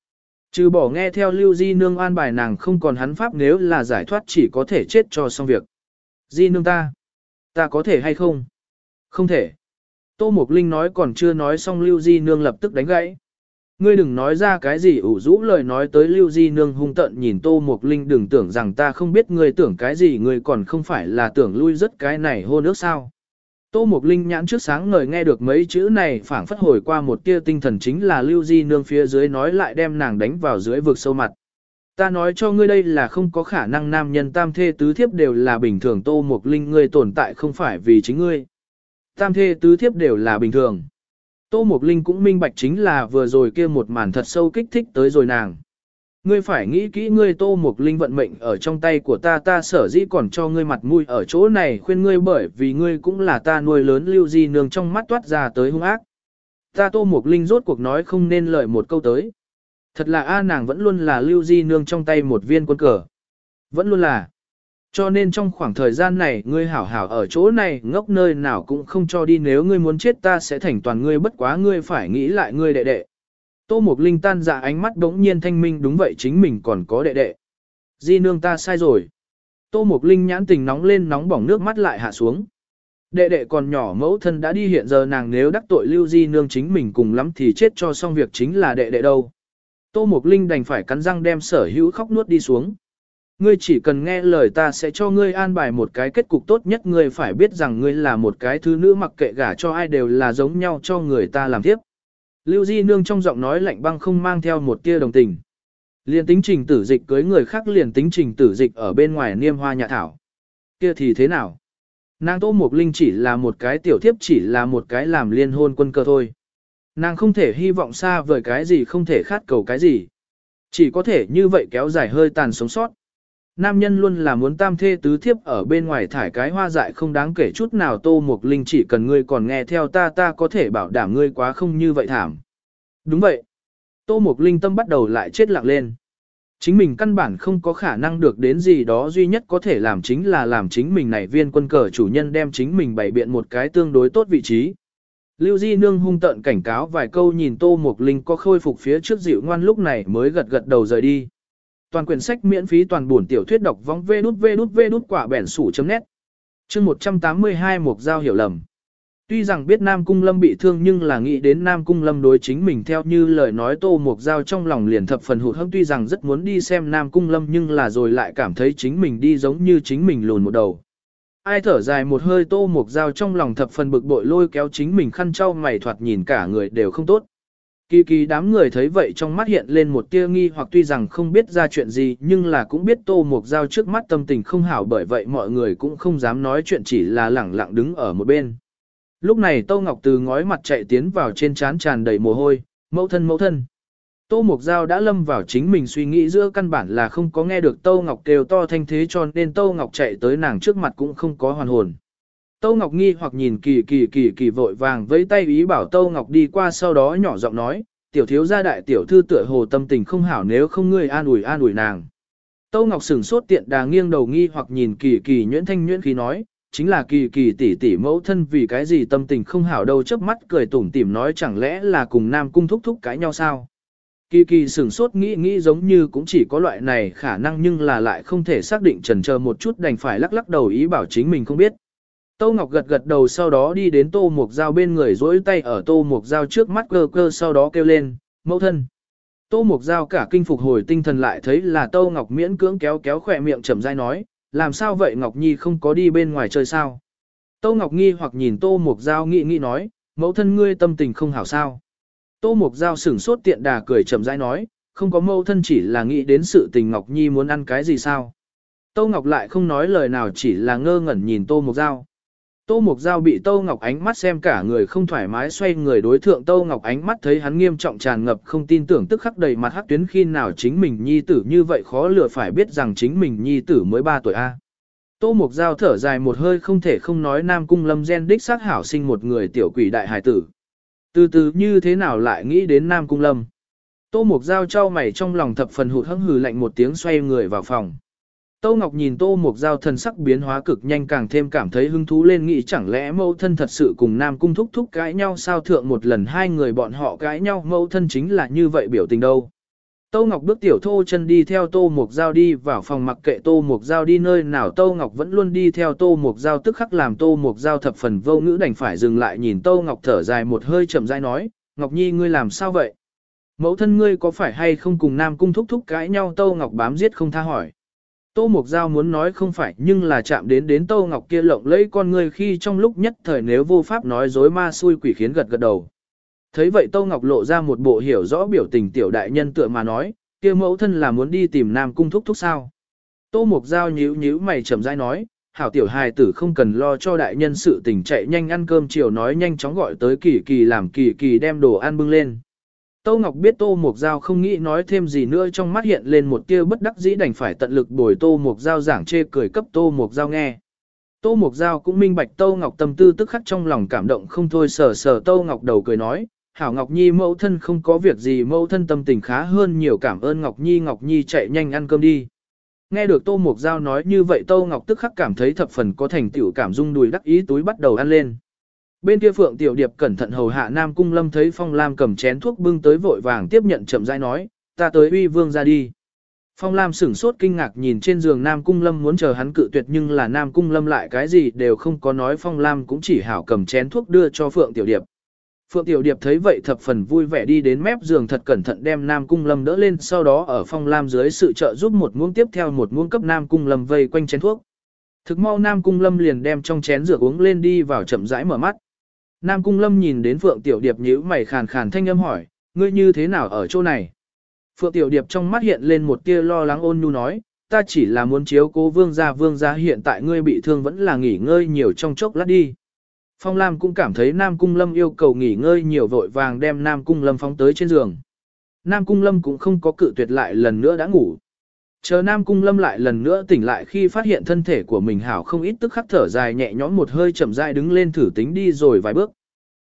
Trừ bỏ nghe theo Lưu Di Nương an bài nàng không còn hắn pháp, nếu là giải thoát chỉ có thể chết cho xong việc. Di Nương ta. Ta có thể hay không? Không thể. Tô Mục Linh nói còn chưa nói xong, Lưu Di Nương lập tức đánh gãy. Ngươi đừng nói ra cái gì ủ rũ lời nói tới Lưu Di Nương hung tận nhìn Tô Mục Linh đừng tưởng rằng ta không biết ngươi tưởng cái gì, ngươi còn không phải là tưởng lui rất cái này hô nước sao. Tô Mục Linh nhãn trước sáng ngời nghe được mấy chữ này, phảng phất hồi qua một tia tinh thần chính là Lưu Di Nương phía dưới nói lại đem nàng đánh vào dưới vực sâu mặt. Ta nói cho ngươi đây là không có khả năng nam nhân tam thê tứ thiếp đều là bình thường, Tô Mục Linh ngươi tồn tại không phải vì chính ngươi. Tam thê tứ thiếp đều là bình thường. Tô Mục Linh cũng minh bạch chính là vừa rồi kia một màn thật sâu kích thích tới rồi nàng. Ngươi phải nghĩ kỹ ngươi Tô Mục Linh vận mệnh ở trong tay của ta ta sở dĩ còn cho ngươi mặt mũi ở chỗ này khuyên ngươi bởi vì ngươi cũng là ta nuôi lớn lưu di nương trong mắt toát ra tới hung ác. Ta Tô Mục Linh rốt cuộc nói không nên lời một câu tới. Thật là A, nàng vẫn luôn là lưu di nương trong tay một viên quân cờ. Vẫn luôn là. Cho nên trong khoảng thời gian này, ngươi hảo hảo ở chỗ này, ngốc nơi nào cũng không cho đi, nếu ngươi muốn chết ta sẽ thành toàn ngươi, bất quá ngươi phải nghĩ lại ngươi đệ đệ. Tô Mục Linh tan dạ ánh mắt đống nhiên thanh minh, đúng vậy, chính mình còn có đệ đệ. Di nương ta sai rồi. Tô Mục Linh nhãn tình nóng lên, nóng bỏng nước mắt lại hạ xuống. Đệ đệ còn nhỏ, mẫu thân đã đi hiện giờ, nàng nếu đắc tội lưu di nương chính mình cùng lắm thì chết cho xong việc chính là đệ đệ đâu. Tô Mục Linh đành phải cắn răng đem sở hữu khóc nuốt đi xuống. Ngươi chỉ cần nghe lời ta sẽ cho ngươi an bài một cái kết cục tốt nhất, ngươi phải biết rằng ngươi là một cái thứ nữ mặc kệ gả cho ai đều là giống nhau cho người ta làm tiếp. Lưu Di Nương trong giọng nói lạnh băng không mang theo một tia đồng tình. Liền tính trình tử dịch cưới người khác, liền tính trình tử dịch ở bên ngoài niêm hoa nhà thảo. Kia thì thế nào? Nàng Tô mộc Linh chỉ là một cái tiểu thiếp, chỉ là một cái làm liên hôn quân cơ thôi. Nàng không thể hy vọng xa vời cái gì, không thể khát cầu cái gì. Chỉ có thể như vậy kéo dài hơi tàn sống sót. Nam nhân luôn là muốn tam thê tứ thiếp ở bên ngoài thải cái hoa dại không đáng kể chút nào Tô Mục Linh chỉ cần ngươi còn nghe theo ta ta có thể bảo đảm ngươi quá không như vậy thảm. Đúng vậy. Tô Mục Linh tâm bắt đầu lại chết lặng lên. Chính mình căn bản không có khả năng được đến gì đó, duy nhất có thể làm chính là làm chính mình này viên quân cờ chủ nhân đem chính mình bày biện một cái tương đối tốt vị trí. Lưu Di Nương hung tận cảnh cáo vài câu nhìn Tô Mục Linh có khôi phục phía trước dịu ngoan lúc này mới gật gật đầu rời đi toàn quyển sách miễn phí toàn buồn tiểu thuyết đọc vong vê đút vê đút vê đút quả bẻn sủ chấm nét. Chương 182 Mục Giao hiểu lầm. Tuy rằng biết Nam Cung Lâm bị thương nhưng là nghĩ đến Nam Cung Lâm đối chính mình theo như lời nói Tô Mục Giao trong lòng liền thập phần hụt hẫng, tuy rằng rất muốn đi xem Nam Cung Lâm nhưng là rồi lại cảm thấy chính mình đi giống như chính mình lùn một đầu. Ai thở dài một hơi Tô Mục Giao trong lòng thập phần bực bội lôi kéo chính mình khăn trao mày thoạt nhìn cả người đều không tốt. Kỳ kỳ đám người thấy vậy trong mắt hiện lên một tia nghi hoặc tuy rằng không biết ra chuyện gì nhưng là cũng biết tô mục giao trước mắt tâm tình không hảo bởi vậy mọi người cũng không dám nói chuyện chỉ là lẳng lặng đứng ở một bên. Lúc này Tô Ngọc từ ngói mặt chạy tiến vào trên trán tràn đầy mồ hôi, mẫu thân mẫu thân. Tô Mục Giao đã lâm vào chính mình suy nghĩ giữa căn bản là không có nghe được Tô Ngọc kêu to thanh thế cho nên Tô Ngọc chạy tới nàng trước mặt cũng không có hoàn hồn. Tâu Ngọc nghi hoặc nhìn kỳ kỳ kỳ kỳ vội vàng với tay ý bảo Tâu Ngọc đi qua sau đó nhỏ giọng nói, tiểu thiếu gia đại tiểu thư tựa hồ tâm tình không hảo nếu không ngươi an ủi an ủi nàng. Tâu Ngọc sửng sốt tiện đà nghiêng đầu nghi hoặc nhìn kỳ kỳ nhuyễn thanh nhuyễn khí nói, chính là kỳ kỳ tỷ tỷ mẫu thân vì cái gì tâm tình không hảo đâu chớp mắt cười tủm tỉm nói chẳng lẽ là cùng nam cung thúc thúc cãi nhau sao. Kỳ kỳ sửng sốt nghĩ nghĩ giống như cũng chỉ có loại này khả năng nhưng là lại không thể xác định trần chờ một chút đành phải lắc lắc đầu ý bảo chính mình không biết. Tô Ngọc gật gật đầu sau đó đi đến Tô Mục Giao bên người dỗi tay ở Tô Mục Giao trước mắt cơ cơ sau đó kêu lên, mẫu thân. Tô Mục Giao cả kinh phục hồi tinh thần lại thấy là Tô Ngọc miễn cưỡng kéo kéo khỏe miệng chậm rãi nói, làm sao vậy Ngọc Nhi không có đi bên ngoài chơi sao? Tô Ngọc nghi hoặc nhìn Tô Mục Giao nghĩ nghĩ nói, mẫu thân ngươi tâm tình không hảo sao? Tô Mục Giao sửng sốt tiện đà cười chậm rãi nói, không có mẫu thân chỉ là nghĩ đến sự tình Ngọc Nhi muốn ăn cái gì sao? Tô Ngọc lại không nói lời nào chỉ là ngơ ngẩn nhìn Tô Mục Giao. Tô Mục Giao bị Tô Ngọc ánh mắt xem cả người không thoải mái xoay người đối thượng Tô Ngọc ánh mắt thấy hắn nghiêm trọng tràn ngập không tin tưởng tức khắc đầy mặt hắc tuyến khi nào chính mình nhi tử như vậy khó lừa phải biết rằng chính mình nhi tử mới 3 tuổi A. Tô Mục Giao thở dài một hơi không thể không nói Nam Cung Lâm gen đích sát hảo sinh một người tiểu quỷ đại hải tử. Từ từ như thế nào lại nghĩ đến Nam Cung Lâm. Tô Mục Giao trao mày trong lòng thập phần hụt hẫng hừ lạnh một tiếng xoay người vào phòng. Tô Ngọc nhìn Tô Mục Giao thần sắc biến hóa cực nhanh càng thêm cảm thấy hứng thú lên nghĩ chẳng lẽ mẫu thân thật sự cùng Nam Cung thúc thúc cãi nhau sao thượng một lần hai người bọn họ cãi nhau mẫu thân chính là như vậy biểu tình đâu. Tô Ngọc bước tiểu thô chân đi theo Tô Mục Giao đi vào phòng mặc kệ Tô Mục Giao đi nơi nào Tô Ngọc vẫn luôn đi theo Tô Mục Giao tức khắc làm Tô Mục Giao thập phần vô ngữ đành phải dừng lại nhìn Tô Ngọc thở dài một hơi chậm rãi nói, Ngọc Nhi ngươi làm sao vậy? Mẫu thân ngươi có phải hay không cùng Nam Cung thúc thúc cãi nhau Tô Ngọc bám giết không tha hỏi. Tô Mục Giao muốn nói không phải nhưng là chạm đến đến Tô Ngọc kia lộng lấy con người khi trong lúc nhất thời nếu vô pháp nói dối ma xui quỷ khiến gật gật đầu. Thấy vậy Tô Ngọc lộ ra một bộ hiểu rõ biểu tình tiểu đại nhân tựa mà nói, kia mẫu thân là muốn đi tìm Nam Cung thúc thúc sao. Tô Mục Giao nhíu nhíu mày chậm rãi nói, hảo tiểu hài tử không cần lo cho đại nhân sự tình chạy nhanh ăn cơm chiều nói nhanh chóng gọi tới kỳ kỳ làm kỳ kỳ đem đồ ăn bưng lên. Tô Ngọc biết Tô Mục Giao không nghĩ nói thêm gì nữa trong mắt hiện lên một tia bất đắc dĩ đành phải tận lực bồi Tô Mục Giao giảng chê cười cấp Tô Mục Giao nghe. Tô Mục Giao cũng minh bạch Tô Ngọc tâm tư tức khắc trong lòng cảm động không thôi sờ sờ Tô Ngọc đầu cười nói, Hảo Ngọc Nhi mẫu thân không có việc gì mẫu thân tâm tình khá hơn nhiều cảm ơn Ngọc Nhi Ngọc Nhi chạy nhanh ăn cơm đi. Nghe được Tô Mục Giao nói như vậy Tô Ngọc tức khắc cảm thấy thập phần có thành tựu cảm dung đùi đắc ý túi bắt đầu ăn lên. Bên kia Phượng Tiểu Điệp cẩn thận hầu hạ Nam Cung Lâm thấy Phong Lam cầm chén thuốc bưng tới vội vàng tiếp nhận chậm rãi nói, ta tới uy vương ra đi. Phong Lam sửng sốt kinh ngạc nhìn trên giường Nam Cung Lâm muốn chờ hắn cự tuyệt nhưng là Nam Cung Lâm lại cái gì đều không có nói Phong Lam cũng chỉ hảo cầm chén thuốc đưa cho Phượng Tiểu Điệp. Phượng Tiểu Điệp thấy vậy thập phần vui vẻ đi đến mép giường thật cẩn thận đem Nam Cung Lâm đỡ lên sau đó ở Phong Lam dưới sự trợ giúp một muỗng tiếp theo một muỗng cấp Nam Cung Lâm vây quanh chén thuốc. Thực mau Nam Cung Lâm liền đem trong chén rửa uống lên đi vào chậm rãi mở mắt. Nam Cung Lâm nhìn đến Phượng Tiểu Điệp nhíu mày khàn khàn thanh âm hỏi, ngươi như thế nào ở chỗ này? Phượng Tiểu Điệp trong mắt hiện lên một tia lo lắng ôn nhu nói, ta chỉ là muốn chiếu cố vương gia vương gia hiện tại ngươi bị thương vẫn là nghỉ ngơi nhiều trong chốc lát đi. Phong Lam cũng cảm thấy Nam Cung Lâm yêu cầu nghỉ ngơi nhiều vội vàng đem Nam Cung Lâm phóng tới trên giường. Nam Cung Lâm cũng không có cự tuyệt lại lần nữa đã ngủ. Chờ Nam Cung Lâm lại lần nữa tỉnh lại khi phát hiện thân thể của mình hảo không ít tức khắc thở dài nhẹ nhõm một hơi chậm rãi đứng lên thử tính đi rồi vài bước.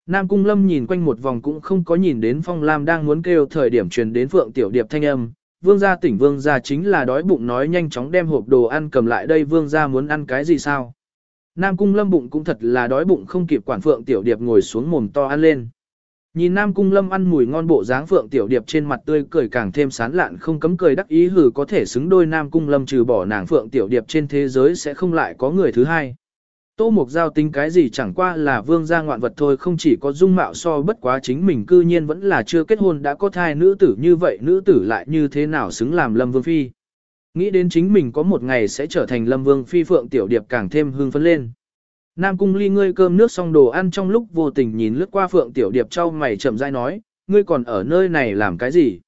Nam Cung Lâm nhìn quanh một vòng cũng không có nhìn đến Phong Lam đang muốn kêu thời điểm truyền đến Phượng Tiểu Điệp thanh âm. Vương gia tỉnh Vương gia chính là đói bụng nói nhanh chóng đem hộp đồ ăn cầm lại đây Vương gia muốn ăn cái gì sao? Nam Cung Lâm bụng cũng thật là đói bụng không kịp quản Phượng Tiểu Điệp ngồi xuống mồm to ăn lên. Nhìn Nam Cung Lâm ăn mùi ngon bộ dáng Phượng Tiểu Điệp trên mặt tươi cười càng thêm sán lạn, không cấm cười đắc ý hử có thể xứng đôi Nam Cung Lâm trừ bỏ nàng Phượng Tiểu Điệp trên thế giới sẽ không lại có người thứ hai. Tô Mục Giao tính cái gì chẳng qua là vương gia ngoạn vật thôi, không chỉ có dung mạo so bất quá chính mình, cư nhiên vẫn là chưa kết hôn, đã có thai nữ tử như vậy, nữ tử lại như thế nào xứng làm Lâm Vương Phi. Nghĩ đến chính mình có một ngày sẽ trở thành Lâm Vương Phi, Phượng Tiểu Điệp càng thêm hưng phấn lên. Nam cung ly ngươi cơm nước xong đồ ăn trong lúc vô tình nhìn lướt qua phượng tiểu điệp trao mày chậm rãi nói, ngươi còn ở nơi này làm cái gì?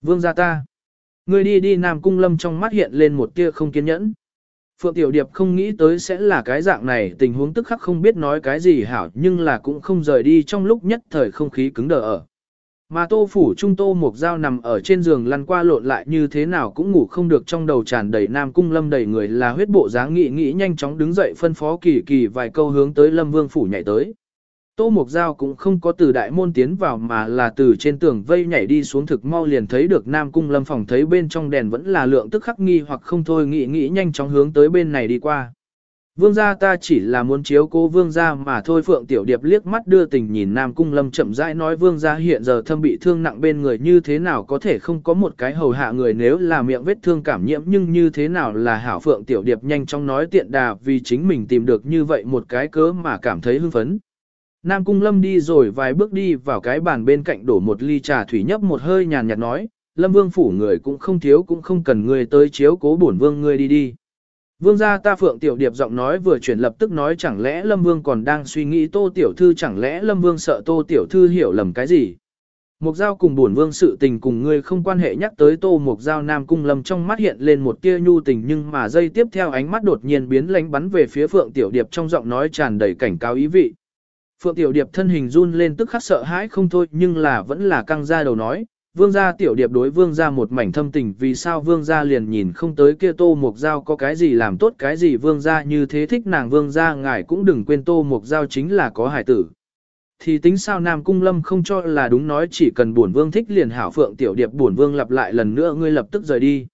Vương gia ta. Ngươi đi đi Nam cung lâm trong mắt hiện lên một tia không kiên nhẫn. Phượng Tiểu Điệp không nghĩ tới sẽ là cái dạng này tình huống tức khắc không biết nói cái gì hảo nhưng là cũng không rời đi trong lúc nhất thời không khí cứng đờ ở. Mà tô phủ trung tô một dao nằm ở trên giường lăn qua lộn lại như thế nào cũng ngủ không được trong đầu tràn đầy nam cung lâm đầy người là huyết bộ dáng nghị nghĩ nhanh chóng đứng dậy phân phó kỳ kỳ vài câu hướng tới lâm vương phủ nhảy tới. Tô Mục Giao cũng không có từ đại môn tiến vào mà là từ trên tường vây nhảy đi xuống thực mau liền thấy được Nam Cung Lâm phòng thấy bên trong đèn vẫn là lượng tức khắc nghi hoặc không thôi nghĩ nghĩ nhanh chóng hướng tới bên này đi qua. Vương gia ta chỉ là muốn chiếu cố vương gia mà thôi Phượng Tiểu Điệp liếc mắt đưa tình nhìn Nam Cung Lâm chậm rãi nói vương gia hiện giờ thâm bị thương nặng bên người như thế nào có thể không có một cái hầu hạ người nếu là miệng vết thương cảm nhiễm nhưng như thế nào là hảo Phượng Tiểu Điệp nhanh chóng nói tiện đà vì chính mình tìm được như vậy một cái cớ mà cảm thấy hưng phấn. Nam Cung Lâm đi rồi vài bước đi vào cái bàn bên cạnh đổ một ly trà thủy nhấp một hơi nhàn nhạt nói, Lâm Vương phủ người cũng không thiếu cũng không cần người tới chiếu cố bổn vương ngươi đi đi. Vương gia ta Phượng Tiểu Điệp giọng nói vừa chuyển lập tức nói chẳng lẽ Lâm Vương còn đang suy nghĩ Tô Tiểu Thư chẳng lẽ Lâm Vương sợ Tô Tiểu Thư hiểu lầm cái gì. Mục Giao cùng bổn vương sự tình cùng ngươi không quan hệ nhắc tới Tô Mục Giao Nam Cung Lâm trong mắt hiện lên một tia nhu tình nhưng mà giây tiếp theo ánh mắt đột nhiên biến lánh bắn về phía Phượng Tiểu Điệp trong giọng nói tràn đầy cảnh cáo ý vị. Phượng Tiểu Điệp thân hình run lên tức khắc sợ hãi không thôi nhưng là vẫn là căng ra đầu nói, vương gia Tiểu Điệp đối vương gia một mảnh thâm tình vì sao vương gia liền nhìn không tới kia Tô Mục Giao có cái gì làm tốt cái gì vương gia như thế thích nàng vương gia ngài cũng đừng quên Tô Mục Giao chính là có hải tử thì tính sao Nam Cung Lâm không cho là đúng nói chỉ cần bổn vương thích liền hảo Phượng Tiểu Điệp bổn vương lặp lại lần nữa ngươi lập tức rời đi.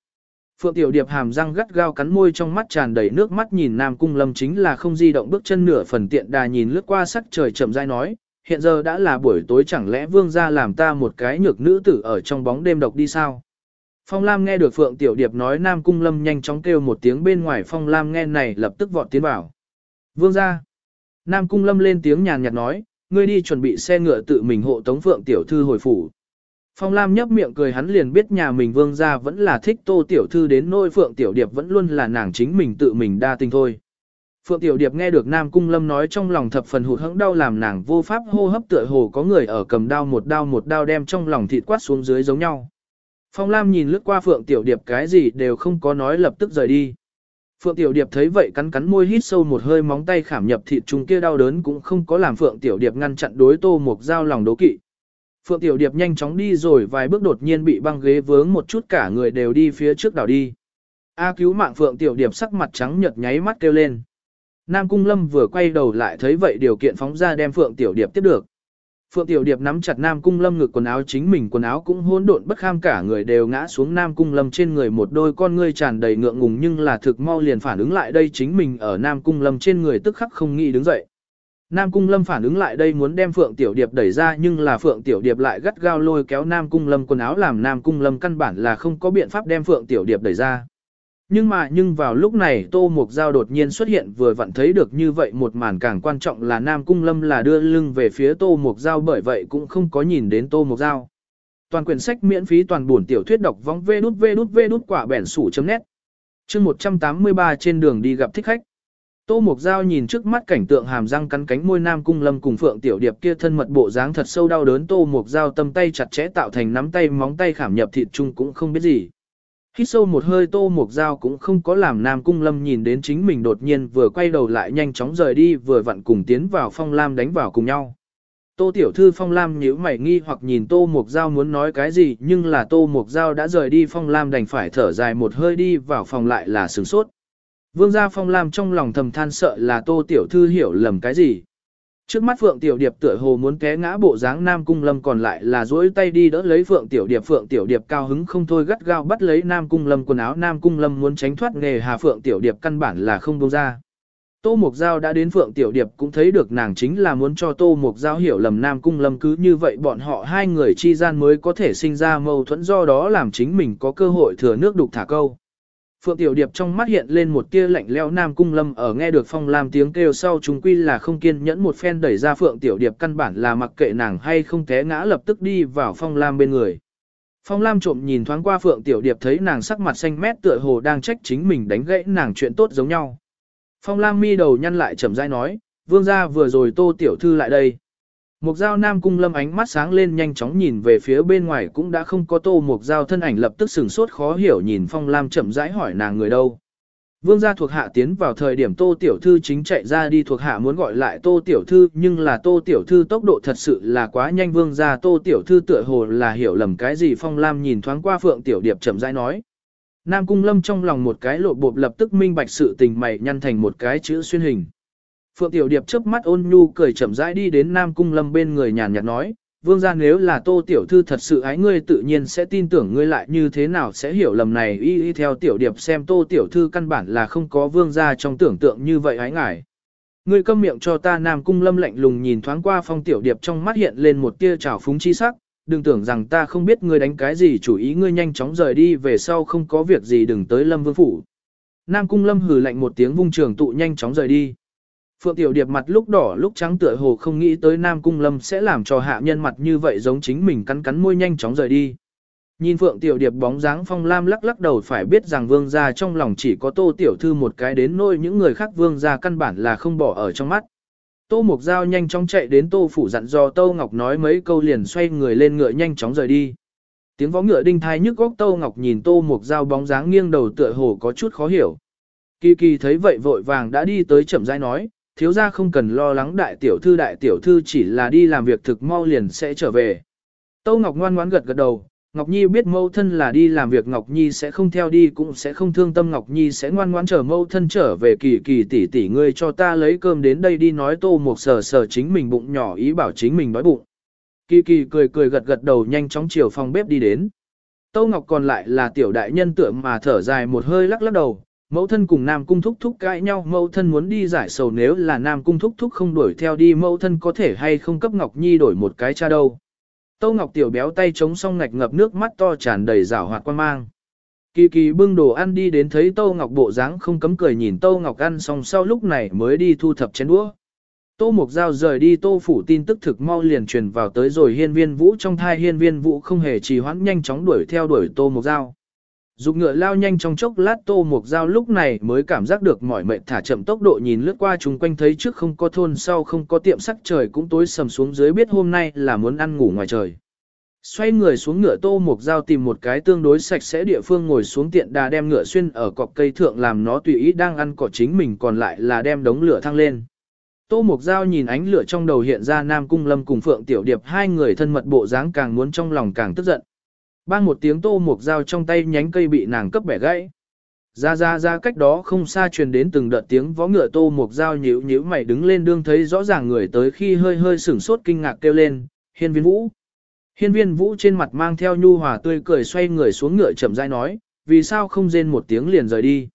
Phượng Tiểu Điệp hàm răng gắt gao cắn môi trong mắt tràn đầy nước mắt nhìn Nam Cung Lâm chính là không di động bước chân nửa phần tiện đà nhìn lướt qua sắc trời chậm rãi nói, hiện giờ đã là buổi tối chẳng lẽ vương gia làm ta một cái nhược nữ tử ở trong bóng đêm độc đi sao? Phong Lam nghe được Phượng Tiểu Điệp nói Nam Cung Lâm nhanh chóng kêu một tiếng bên ngoài Phong Lam nghe này lập tức vọt tiến vào. Vương gia. Nam Cung Lâm lên tiếng nhàn nhạt nói, ngươi đi chuẩn bị xe ngựa tự mình hộ tống Phượng Tiểu Thư hồi phủ. Phong Lam nhấp miệng cười hắn liền biết nhà mình vương gia vẫn là thích Tô Tiểu Thư đến nỗi Phượng Tiểu Điệp vẫn luôn là nàng chính mình tự mình đa tình thôi. Phượng Tiểu Điệp nghe được Nam Cung Lâm nói trong lòng thập phần hụt hẫng đau làm nàng vô pháp hô hấp tựa hồ có người ở cầm đao một đao một đao đem trong lòng thịt quát xuống dưới giống nhau. Phong Lam nhìn lướt qua Phượng Tiểu Điệp cái gì đều không có nói lập tức rời đi. Phượng Tiểu Điệp thấy vậy cắn cắn môi hít sâu một hơi móng tay khảm nhập thịt trùng kia đau đớn cũng không có làm Phượng Tiểu Điệp ngăn chặn đối Tô Mục Giao lòng đố kỵ. Phượng Tiểu Điệp nhanh chóng đi rồi vài bước đột nhiên bị băng ghế vướng một chút cả người đều đi phía trước đảo đi. A cứu mạng Phượng Tiểu Điệp sắc mặt trắng nhợt nháy mắt kêu lên. Nam Cung Lâm vừa quay đầu lại thấy vậy điều kiện phóng ra đem Phượng Tiểu Điệp tiếp được. Phượng Tiểu Điệp nắm chặt Nam Cung Lâm ngực quần áo chính mình quần áo cũng hỗn độn bất kham cả người đều ngã xuống Nam Cung Lâm trên người một đôi con ngươi tràn đầy ngượng ngùng nhưng là thực mau liền phản ứng lại đây chính mình ở Nam Cung Lâm trên người tức khắc không nghĩ đứng dậy. Nam Cung Lâm phản ứng lại đây muốn đem Phượng Tiểu Điệp đẩy ra nhưng là Phượng Tiểu Điệp lại gắt gao lôi kéo Nam Cung Lâm quần áo làm Nam Cung Lâm căn bản là không có biện pháp đem Phượng Tiểu Điệp đẩy ra. Nhưng mà nhưng vào lúc này Tô Mục Giao đột nhiên xuất hiện vừa vặn thấy được như vậy một màn càng quan trọng là Nam Cung Lâm là đưa lưng về phía Tô Mục Giao bởi vậy cũng không có nhìn đến Tô Mục Giao. Toàn quyển sách miễn phí toàn buồn tiểu thuyết đọc vong vê đút vê đút vê đút quả bẻn sủ chấm nét. Chương 183 trên đường đi gặp thích khách. Tô Mục Giao nhìn trước mắt cảnh tượng hàm răng cắn cánh môi Nam Cung Lâm cùng Phượng Tiểu Điệp kia thân mật bộ dáng thật sâu đau đớn, Tô Mục Giao tâm tay chặt chẽ tạo thành nắm tay móng tay khảm nhập thịt chung cũng không biết gì. Hít sâu một hơi tô mục dao cũng không có làm Nam Cung Lâm nhìn đến chính mình đột nhiên vừa quay đầu lại nhanh chóng rời đi, vừa vặn cùng tiến vào phong lam đánh vào cùng nhau. Tô tiểu thư phong lam nhíu mày nghi hoặc nhìn tô mục dao muốn nói cái gì, nhưng là tô mục dao đã rời đi phong lam đành phải thở dài một hơi đi vào phòng lại là sửng sốt. Vương gia phong lam trong lòng thầm than sợ là tô tiểu thư hiểu lầm cái gì. Trước mắt Phượng Tiểu Điệp tựa hồ muốn té ngã bộ dáng Nam Cung Lâm còn lại là duỗi tay đi đỡ lấy Phượng Tiểu Điệp. Phượng Tiểu Điệp cao hứng không thôi gắt gao bắt lấy Nam Cung Lâm quần áo. Nam Cung Lâm muốn tránh thoát nghề hà Phượng Tiểu Điệp căn bản là không buông ra. Tô mộc Giao đã đến Phượng Tiểu Điệp cũng thấy được nàng chính là muốn cho Tô mộc Giao hiểu lầm Nam Cung Lâm cứ như vậy bọn họ hai người chi gian mới có thể sinh ra mâu thuẫn do đó làm chính mình có cơ hội thừa nước đục thả câu. Phượng Tiểu Điệp trong mắt hiện lên một tia lạnh lẽo Nam Cung Lâm ở nghe được Phong Lam tiếng kêu sau chúng quy là không kiên nhẫn một phen đẩy ra Phượng Tiểu Điệp căn bản là mặc kệ nàng hay không té ngã lập tức đi vào Phong Lam bên người. Phong Lam trộm nhìn thoáng qua Phượng Tiểu Điệp thấy nàng sắc mặt xanh mét tựa hồ đang trách chính mình đánh gãy nàng chuyện tốt giống nhau. Phong Lam mi đầu nhăn lại chậm rãi nói, vương gia vừa rồi tô tiểu thư lại đây. Mục giao nam cung lâm ánh mắt sáng lên nhanh chóng nhìn về phía bên ngoài cũng đã không có tô mục giao thân ảnh lập tức sừng sốt khó hiểu nhìn phong lam chậm rãi hỏi nàng người đâu. Vương gia thuộc hạ tiến vào thời điểm tô tiểu thư chính chạy ra đi, thuộc hạ muốn gọi lại tô tiểu thư, nhưng là tô tiểu thư tốc độ thật sự là quá nhanh vương gia tô tiểu thư tựa hồ là hiểu lầm cái gì, phong lam nhìn thoáng qua phượng tiểu điệp chậm rãi nói. Nam cung lâm trong lòng một cái lộ bộp lập tức minh bạch sự tình mày nhăn thành một cái chữ xuyên hình. Phượng Tiểu Điệp chớp mắt ôn nhu cười chậm rãi đi đến Nam Cung Lâm bên người nhàn nhạt nói, vương gia nếu là Tô Tiểu Thư thật sự ái ngươi tự nhiên sẽ tin tưởng ngươi lại như thế nào sẽ hiểu lầm này y y theo Tiểu Điệp xem Tô Tiểu Thư căn bản là không có vương gia trong tưởng tượng như vậy ái ngại. Ngươi câm miệng cho ta Nam Cung Lâm lạnh lùng nhìn thoáng qua Phong Tiểu Điệp trong mắt hiện lên một tia trào phúng chi sắc, đừng tưởng rằng ta không biết ngươi đánh cái gì chủ ý ngươi nhanh chóng rời đi về sau không có việc gì đừng tới Lâm Vương Phủ. Nam Cung Lâm hừ lạnh một tiếng vung trường tụ nhanh chóng rời đi. Phượng Tiểu Điệp mặt lúc đỏ lúc trắng tựa hồ không nghĩ tới Nam Cung Lâm sẽ làm cho hạ nhân mặt như vậy giống chính mình cắn cắn môi nhanh chóng rời đi. Nhìn Phượng Tiểu Điệp bóng dáng phong lam lắc lắc đầu phải biết rằng vương gia trong lòng chỉ có tô tiểu thư một cái đến nôi những người khác vương gia căn bản là không bỏ ở trong mắt. Tô Mục Giao nhanh chóng chạy đến Tô Phủ dặn dò Tô Ngọc nói mấy câu liền xoay người lên ngựa nhanh chóng rời đi. Tiếng vó ngựa đinh thai nhức góc Tô Ngọc nhìn Tô Mục Giao bóng dáng nghiêng đầu tựa hồ có chút khó hiểu. Kỳ kỳ thấy vậy vội vàng đã đi tới chậm rãi nói, thiếu gia không cần lo lắng đại tiểu thư đại tiểu thư chỉ là đi làm việc thực mau liền sẽ trở về. tâu Ngọc ngoan ngoãn gật gật đầu, Ngọc Nhi biết mâu thân là đi làm việc Ngọc Nhi sẽ không theo đi cũng sẽ không thương tâm Ngọc Nhi sẽ ngoan ngoãn chờ mâu thân trở về kỳ kỳ tỷ tỷ ngươi cho ta lấy cơm đến đây đi nói tô một sờ sờ chính mình bụng nhỏ ý bảo chính mình đói bụng. Kỳ kỳ cười cười gật gật đầu nhanh chóng chiều phòng bếp đi đến. tâu Ngọc còn lại là tiểu đại nhân tượng mà thở dài một hơi lắc lắc đầu, mẫu thân cùng Nam Cung thúc thúc cãi nhau, mẫu thân muốn đi giải sầu nếu là Nam Cung thúc thúc không đuổi theo đi, mẫu thân có thể hay không cấp Ngọc Nhi đổi một cái cha đâu. Tô Ngọc tiểu béo tay chống song ngạch ngập nước mắt to tràn đầy rảo hoạt quan mang. Kỳ kỳ bưng đồ ăn đi đến thấy Tô Ngọc bộ dáng không cấm cười nhìn Tô Ngọc ăn xong sau lúc này mới đi thu thập chén đũa. Tô Mục Giao rời đi, Tô Phủ tin tức thực mau liền truyền vào tới rồi, hiên viên vũ trong thai hiên viên vũ không hề trì hoãn, nhanh chóng đuổi theo đuổi Tô Mục Giao. Dục ngựa lao nhanh trong chốc lát Tô Mục dao lúc này mới cảm giác được mỏi mệt thả chậm tốc độ nhìn lướt qua chúng quanh thấy trước không có thôn sau không có tiệm sắc trời cũng tối sầm xuống dưới biết hôm nay là muốn ăn ngủ ngoài trời. Xoay người xuống ngựa Tô Mục dao tìm một cái tương đối sạch sẽ địa phương ngồi xuống tiện đà đem ngựa xuyên ở cọc cây thượng làm nó tùy ý đang ăn cỏ chính mình còn lại là đem đống lửa thăng lên. Tô Mục Giao nhìn ánh lửa trong đầu hiện ra Nam Cung Lâm cùng Phượng Tiểu Điệp hai người thân mật bộ dáng càng muốn trong lòng càng tức giận. Bang một tiếng Tô Mục dao trong tay nhánh cây bị nàng cấp bẻ gãy. Ra ra ra cách đó không xa truyền đến từng đợt tiếng vó ngựa Tô Mục dao nhíu nhíu mày đứng lên đương thấy rõ ràng người tới khi hơi hơi sửng sốt kinh ngạc kêu lên, hiên viên vũ. Hiên viên vũ trên mặt mang theo nhu hòa tươi cười xoay người xuống ngựa chậm rãi nói, vì sao không rên một tiếng liền rời đi.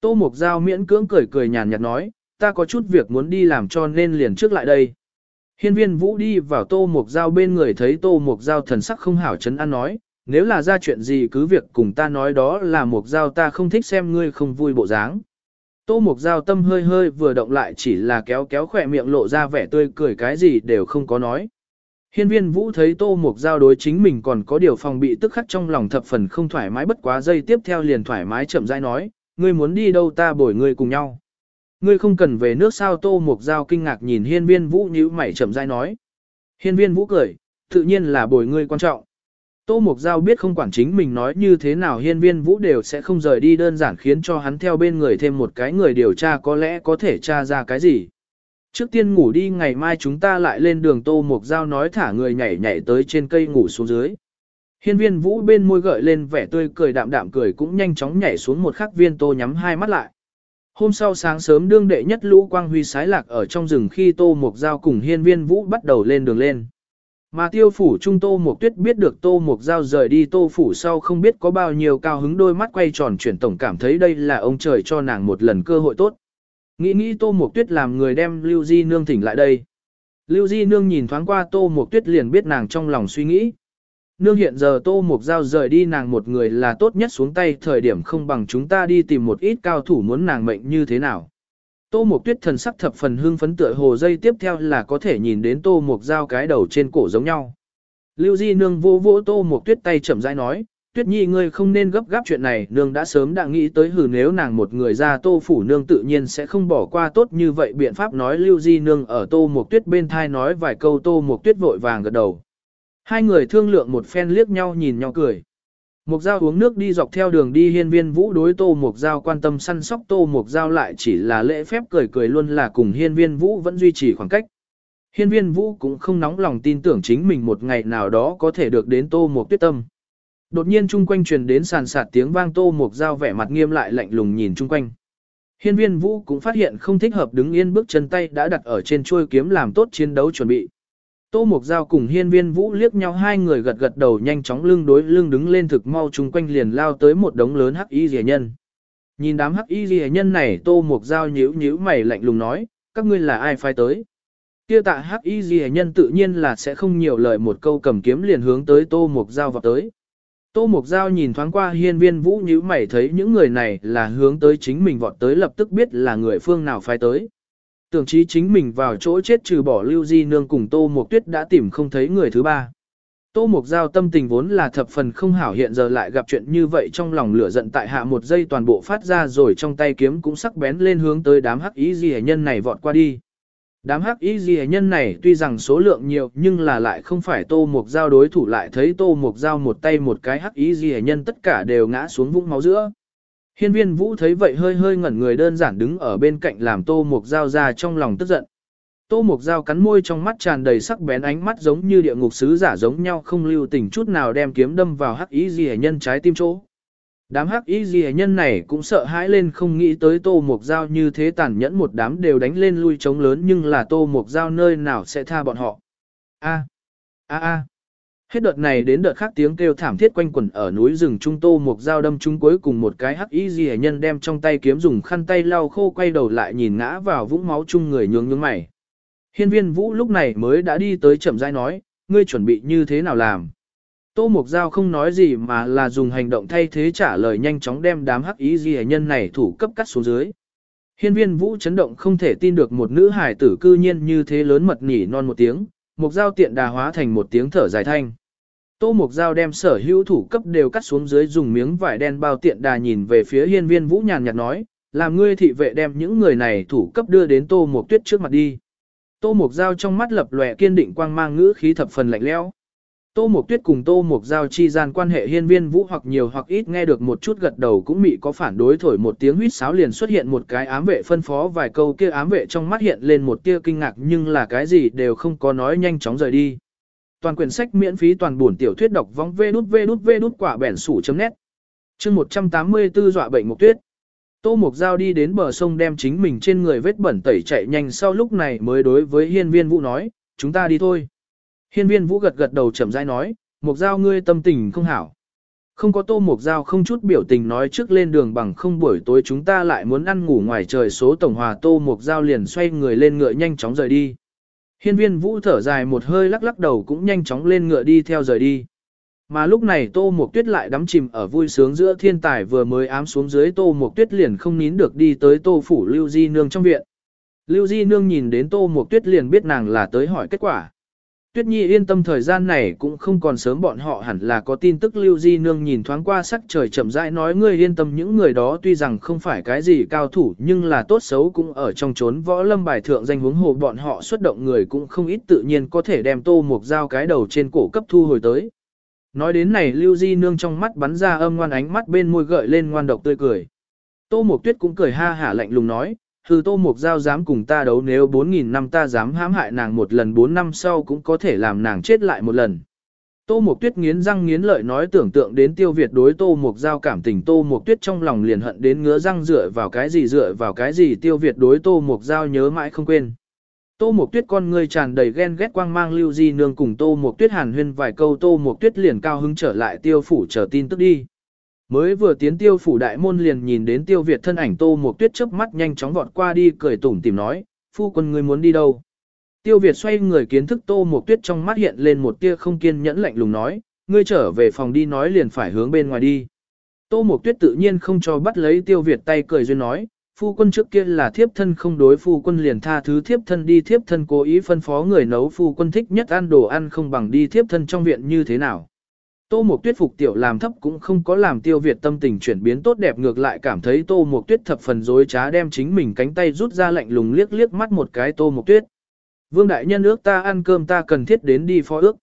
Tô Mục dao miễn cưỡng cười cười nhàn nhạt nói, ta có chút việc muốn đi làm cho nên liền trước lại đây. Hiên viên vũ đi vào tô mục dao bên người thấy tô mục dao thần sắc không hảo chấn an nói, nếu là ra chuyện gì cứ việc cùng ta nói đó là mục giao ta không thích xem ngươi không vui bộ dáng. Tô mục giao tâm hơi hơi vừa động lại chỉ là kéo kéo khỏe miệng lộ ra vẻ tươi cười cái gì đều không có nói. Hiên viên vũ thấy tô mục giao đối chính mình còn có điều phòng bị tức khắc trong lòng thập phần không thoải mái bất quá giây tiếp theo liền thoải mái chậm rãi nói, ngươi muốn đi đâu ta bồi ngươi cùng nhau. Ngươi không cần về nước sao tô mục giao kinh ngạc nhìn hiên viên vũ nhíu mày chậm rãi nói. Hiên viên vũ cười, tự nhiên là bồi ngươi quan trọng. Tô Mục Giao biết không quản chính mình nói như thế nào, hiên viên vũ đều sẽ không rời đi, đơn giản khiến cho hắn theo bên người thêm một cái người điều tra có lẽ có thể tra ra cái gì. Trước tiên ngủ đi, ngày mai chúng ta lại lên đường, Tô Mục Giao nói thả người nhảy nhảy tới trên cây ngủ xuống dưới. Hiên viên vũ bên môi gợi lên vẻ tươi cười, đạm đạm cười cũng nhanh chóng nhảy xuống một khắc viên tô nhắm hai mắt lại. Hôm sau sáng sớm đương đệ nhất lũ quang huy sái lạc ở trong rừng khi Tô Mục Giao cùng hiên viên vũ bắt đầu lên đường lên. Mà tiêu phủ trung Tô Mục Tuyết biết được Tô Mục Giao rời đi, Tô phủ sau không biết có bao nhiêu cao hứng đôi mắt quay tròn chuyển tổng cảm thấy đây là ông trời cho nàng một lần cơ hội tốt. Nghĩ nghĩ Tô Mục Tuyết làm người đem Lưu Di Nương thỉnh lại đây. Lưu Di Nương nhìn thoáng qua Tô Mục Tuyết liền biết nàng trong lòng suy nghĩ. Nương hiện giờ Tô Mục Giao rời đi nàng một người là tốt nhất xuống tay, thời điểm không bằng chúng ta đi tìm một ít cao thủ muốn nàng mệnh như thế nào. Tô Mộc Tuyết thần sắc thập phần hưng phấn tựa hồ dây tiếp theo là có thể nhìn đến Tô Mộc Giao cái đầu trên cổ giống nhau. Lưu Di Nương vô vỗ Tô Mộc Tuyết tay chậm rãi nói, Tuyết Nhi ngươi không nên gấp gáp chuyện này, nương đã sớm đã nghĩ tới hừ nếu nàng một người ra Tô phủ nương tự nhiên sẽ không bỏ qua tốt như vậy biện pháp nói Lưu Di Nương ở Tô Mộc Tuyết bên thai nói vài câu Tô Mộc Tuyết vội vàng gật đầu. Hai người thương lượng một phen liếc nhau nhìn nhau cười. Mục Giao uống nước đi dọc theo đường đi hiên viên vũ đối tô Mục Giao quan tâm săn sóc tô Mục Giao lại chỉ là lễ phép cười cười luôn là cùng hiên viên vũ vẫn duy trì khoảng cách. Hiên viên vũ cũng không nóng lòng tin tưởng chính mình một ngày nào đó có thể được đến tô Mục tuyết tâm. Đột nhiên chung quanh truyền đến sàn sạt tiếng vang tô Mục Giao vẻ mặt nghiêm lại lạnh lùng nhìn chung quanh. Hiên viên vũ cũng phát hiện không thích hợp đứng yên bước chân tay đã đặt ở trên chuôi kiếm làm tốt chiến đấu chuẩn bị. Tô Mộc Giao cùng hiên viên vũ liếc nhau hai người gật gật đầu nhanh chóng lưng đối lưng đứng lên thực mau chung quanh liền lao tới một đống lớn hắc y rìa nhân. Nhìn đám hắc y rìa nhân này Tô Mộc Giao nhíu nhíu mày lạnh lùng nói, các ngươi là ai phái tới. Kia tạ hắc y rìa nhân tự nhiên là sẽ không nhiều lời một câu cầm kiếm liền hướng tới Tô Mộc Giao vào tới. Tô Mộc Giao nhìn thoáng qua hiên viên vũ nhíu mày thấy những người này là hướng tới chính mình vọt tới lập tức biết là người phương nào phái tới. Tưởng chí chính mình vào chỗ chết trừ bỏ lưu di nương cùng tô mục tuyết đã tìm không thấy người thứ ba. Tô Mục Giao tâm tình vốn là thập phần không hảo hiện giờ lại gặp chuyện như vậy trong lòng lửa giận tại hạ một giây toàn bộ phát ra rồi trong tay kiếm cũng sắc bén lên hướng tới đám hắc ý gì nhân này vọt qua đi. Đám hắc ý gì nhân này tuy rằng số lượng nhiều nhưng là lại không phải Tô Mục Giao đối thủ lại thấy Tô Mục Giao một tay một cái hắc ý gì nhân tất cả đều ngã xuống vũng máu giữa. Hiên viên vũ thấy vậy hơi hơi ngẩn người đơn giản đứng ở bên cạnh làm Tô Mục Giao ra trong lòng tức giận. Tô Mục Giao cắn môi trong mắt tràn đầy sắc bén ánh mắt giống như địa ngục sứ giả giống nhau không lưu tình chút nào đem kiếm đâm vào hắc ý gì nhân trái tim chỗ. Đám hắc ý gì nhân này cũng sợ hãi lên không nghĩ tới Tô Mục Giao như thế tàn nhẫn một đám đều đánh lên lui chống lớn nhưng là Tô Mục Giao nơi nào sẽ tha bọn họ. A a a Hết đợt này đến đợt khác tiếng kêu thảm thiết quanh quẩn ở núi rừng trung Tô một Giao đâm chúng cuối cùng một cái hắc y gì nhân đem trong tay kiếm dùng khăn tay lau khô quay đầu lại nhìn ngã vào vũng máu chung người nhướng nhướng mày. Hiên viên vũ lúc này mới đã đi tới chậm rãi nói, ngươi chuẩn bị như thế nào làm. Tô Mục Giao không nói gì mà là dùng hành động thay thế trả lời nhanh chóng đem đám hắc ý gì nhân này thủ cấp cắt xuống dưới. Hiên viên vũ chấn động không thể tin được một nữ hải tử cư nhiên như thế lớn mật nhỉ non một tiếng, Mục Giao tiện đà hóa thành một tiếng thở dài thanh. Tô Mục Giao đem sở hữu thủ cấp đều cắt xuống dưới dùng miếng vải đen bao tiện đà nhìn về phía hiên viên vũ nhàn nhạt nói, làm ngươi thị vệ đem những người này thủ cấp đưa đến Tô Mục Tuyết trước mặt đi. Tô Mục Giao trong mắt lập lòe kiên định quang mang ngữ khí thập phần lạnh lẽo. Tô Mộc Tuyết cùng Tô Mộc Giao chi gian quan hệ hiên viên vũ hoặc nhiều hoặc ít nghe được một chút gật đầu cũng mị có phản đối thổi một tiếng huýt sáo liền xuất hiện một cái ám vệ phân phó vài câu kia ám vệ trong mắt hiện lên một tia kinh ngạc nhưng là cái gì đều không có nói nhanh chóng rời đi. Toàn quyển sách miễn phí toàn buồn tiểu thuyết đọc vong vê đút vê đút vê đút quả bẻn sủ chấm nét. Chương 184 dọa bệnh Mục Tuyết. Tô Mục Giao đi đến bờ sông đem chính mình trên người vết bẩn tẩy chạy nhanh sau lúc này mới đối với hiên viên vũ nói, chúng ta đi thôi. Hiên viên vũ gật gật đầu chậm rãi nói, Mục Giao ngươi tâm tình không hảo. Không có Tô Mục Giao không chút biểu tình nói trước lên đường bằng không buổi tối chúng ta lại muốn ăn ngủ ngoài trời số tổng hòa Tô Mục Giao liền xoay người lên ngựa nhanh chóng rời đi. Hiên viên vũ thở dài một hơi lắc lắc đầu cũng nhanh chóng lên ngựa đi theo rời đi. Mà lúc này Tô Mộc Tuyết lại đắm chìm ở vui sướng giữa thiên tài vừa mới ám xuống dưới Tô Mộc Tuyết liền không nín được đi tới Tô Phủ Lưu Di Nương trong viện. Lưu Di Nương nhìn đến Tô Mộc Tuyết liền biết nàng là tới hỏi kết quả. Tuyết Nhi yên tâm thời gian này cũng không còn sớm bọn họ hẳn là có tin tức Lưu Di Nương nhìn thoáng qua sắc trời chậm rãi nói ngươi yên tâm những người đó tuy rằng không phải cái gì cao thủ nhưng là tốt xấu cũng ở trong chốn võ lâm bài thượng danh huống hồ bọn họ xuất động người cũng không ít tự nhiên có thể đem Tô một Giao cái đầu trên cổ cấp thu hồi tới. Nói đến này Lưu Di Nương trong mắt bắn ra âm ngoan ánh mắt bên môi gợi lên ngoan độc tươi cười. Tô Mộc Tuyết cũng cười ha hả lạnh lùng nói, hừ Tô Mộc Giao dám cùng ta đấu nếu 4.000 năm ta dám hãm hại nàng một lần 4 năm sau cũng có thể làm nàng chết lại một lần. Tô Mộc Tuyết nghiến răng nghiến lợi nói tưởng tượng đến tiêu việt đối Tô Mộc Giao cảm tình, Tô Mộc Tuyết trong lòng liền hận đến ngứa răng dựa vào cái gì, dựa vào cái gì tiêu việt đối Tô Mộc Giao nhớ mãi không quên. Tô Mộc Tuyết con người tràn đầy ghen ghét quang mang lưu di nương cùng Tô Mộc Tuyết hàn huyên vài câu, Tô Mộc Tuyết liền cao hứng trở lại tiêu phủ chờ tin tức đi. Mới vừa tiến tiêu phủ đại môn liền nhìn đến tiêu Việt thân ảnh Tô Mộc Tuyết chớp mắt nhanh chóng vọt qua đi cười tủm tìm nói, phu quân ngươi muốn đi đâu? Tiêu Việt xoay người kiến thức Tô Mộc Tuyết trong mắt hiện lên một tia không kiên nhẫn lạnh lùng nói, ngươi trở về phòng đi nói liền phải hướng bên ngoài đi. Tô Mộc Tuyết tự nhiên không cho bắt lấy Tiêu Việt tay cười duyên nói, phu quân trước kia là thiếp thân không đối phu quân liền tha thứ thiếp thân đi thiếp thân cố ý phân phó người nấu phu quân thích nhất ăn đồ ăn không bằng đi thiếp thân trong viện như thế nào. Tô Mộc Tuyết phục tiểu làm thấp cũng không có làm tiêu Việt tâm tình chuyển biến tốt đẹp ngược lại cảm thấy Tô Mộc Tuyết thập phần dối trá đem chính mình cánh tay rút ra lạnh lùng liếc liếc mắt một cái Tô Mộc Tuyết. Vương Đại Nhân ước ta ăn cơm ta cần thiết đến đi phó ước.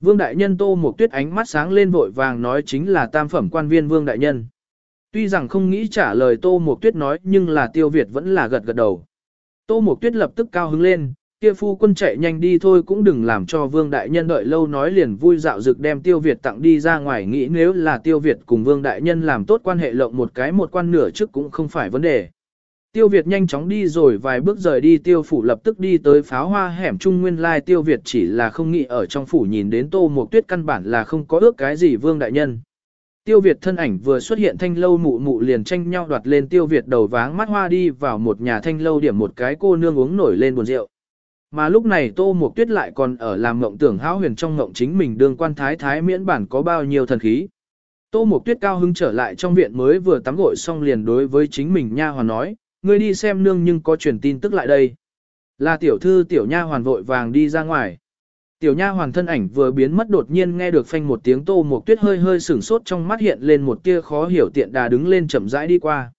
Vương Đại Nhân Tô Mộc Tuyết ánh mắt sáng lên vội vàng nói chính là tam phẩm quan viên Vương Đại Nhân. Tuy rằng không nghĩ trả lời Tô Mộc Tuyết nói nhưng là Tiêu Việt vẫn là gật gật đầu. Tô Mộc Tuyết lập tức cao hứng lên, kia phu quân chạy nhanh đi thôi cũng đừng làm cho Vương Đại Nhân đợi lâu nói liền vui dạo dực đem Tiêu Việt tặng đi ra ngoài nghĩ nếu là Tiêu Việt cùng Vương Đại Nhân làm tốt quan hệ lộng một cái một quan nửa trước cũng không phải vấn đề. Tiêu Việt nhanh chóng đi rồi vài bước rời đi, Tiêu Phủ lập tức đi tới pháo hoa hẻm Trung Nguyên Lai Tiêu Việt chỉ là không nghĩ ở trong phủ nhìn đến Tô một Tuyết căn bản là không có ước cái gì Vương Đại Nhân. Tiêu Việt thân ảnh vừa xuất hiện thanh lâu mụ mụ liền tranh nhau đoạt lên Tiêu Việt đầu váng mắt hoa đi vào một nhà thanh lâu điểm một cái cô nương uống nổi lên buồn rượu. Mà lúc này Tô Mộc Tuyết lại còn ở làm ngộng tưởng hão huyền trong ngộng chính mình đương quan thái thái miễn bản có bao nhiêu thần khí. Tô Mộc Tuyết cao hứng trở lại trong viện mới vừa tắm gội xong liền đối với chính mình nha hoàn nói, ngươi đi xem nương nhưng có truyền tin tức lại đây. Là tiểu thư tiểu nha hoàn vội vàng đi ra ngoài. Tiểu nha hoàn thân ảnh vừa biến mất đột nhiên nghe được phanh một tiếng tô mộc tuyết hơi hơi sửng sốt trong mắt hiện lên một tia khó hiểu tiện đà đứng lên chậm rãi đi qua.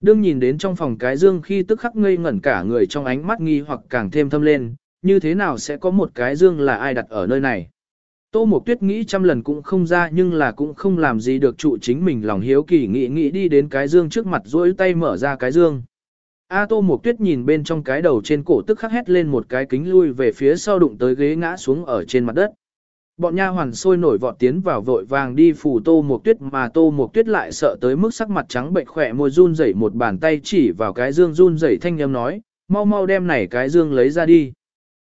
Đương nhìn đến trong phòng cái dương khi tức khắc ngây ngẩn cả người trong ánh mắt nghi hoặc càng thêm thâm lên, như thế nào sẽ có một cái dương là ai đặt ở nơi này. Tô Mộc Tuyết nghĩ trăm lần cũng không ra nhưng là cũng không làm gì được trụ chính mình lòng hiếu kỳ nghĩ nghĩ đi đến cái dương trước mặt duỗi tay mở ra cái dương. A Tô Mộc Tuyết nhìn bên trong cái đầu trên cổ tức khắc hét lên một cái kính lui về phía sau đụng tới ghế ngã xuống ở trên mặt đất. Bọn nha hoàn sôi nổi vọt tiến vào vội vàng đi phủ Tô Mộc Tuyết mà Tô Mộc Tuyết lại sợ tới mức sắc mặt trắng bệnh khỏe môi run rẩy một bàn tay chỉ vào cái dương run rẩy thanh âm nói, mau mau đem này cái dương lấy ra đi.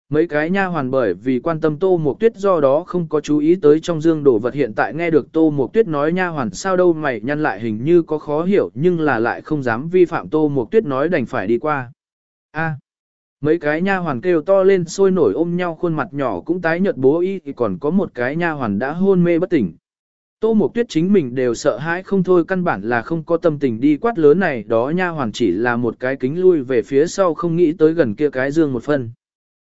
Mấy cái nha hoàn bởi vì quan tâm Tô Mộc Tuyết do đó không có chú ý tới trong dương đồ vật hiện tại nghe được Tô Mộc Tuyết nói nha hoàn sao đâu mày nhăn lại hình như có khó hiểu nhưng là lại không dám vi phạm Tô Mộc Tuyết nói đành phải đi qua. A mấy cái nha hoàn kêu to lên sôi nổi ôm nhau khuôn mặt nhỏ cũng tái nhợt bố y thì còn có một cái nha hoàn đã hôn mê bất tỉnh. Tô Mộc Tuyết chính mình đều sợ hãi không thôi, căn bản là không có tâm tình đi quát lớn này, đó nha hoàn chỉ là một cái kính lui về phía sau không nghĩ tới gần kia cái dương một phân.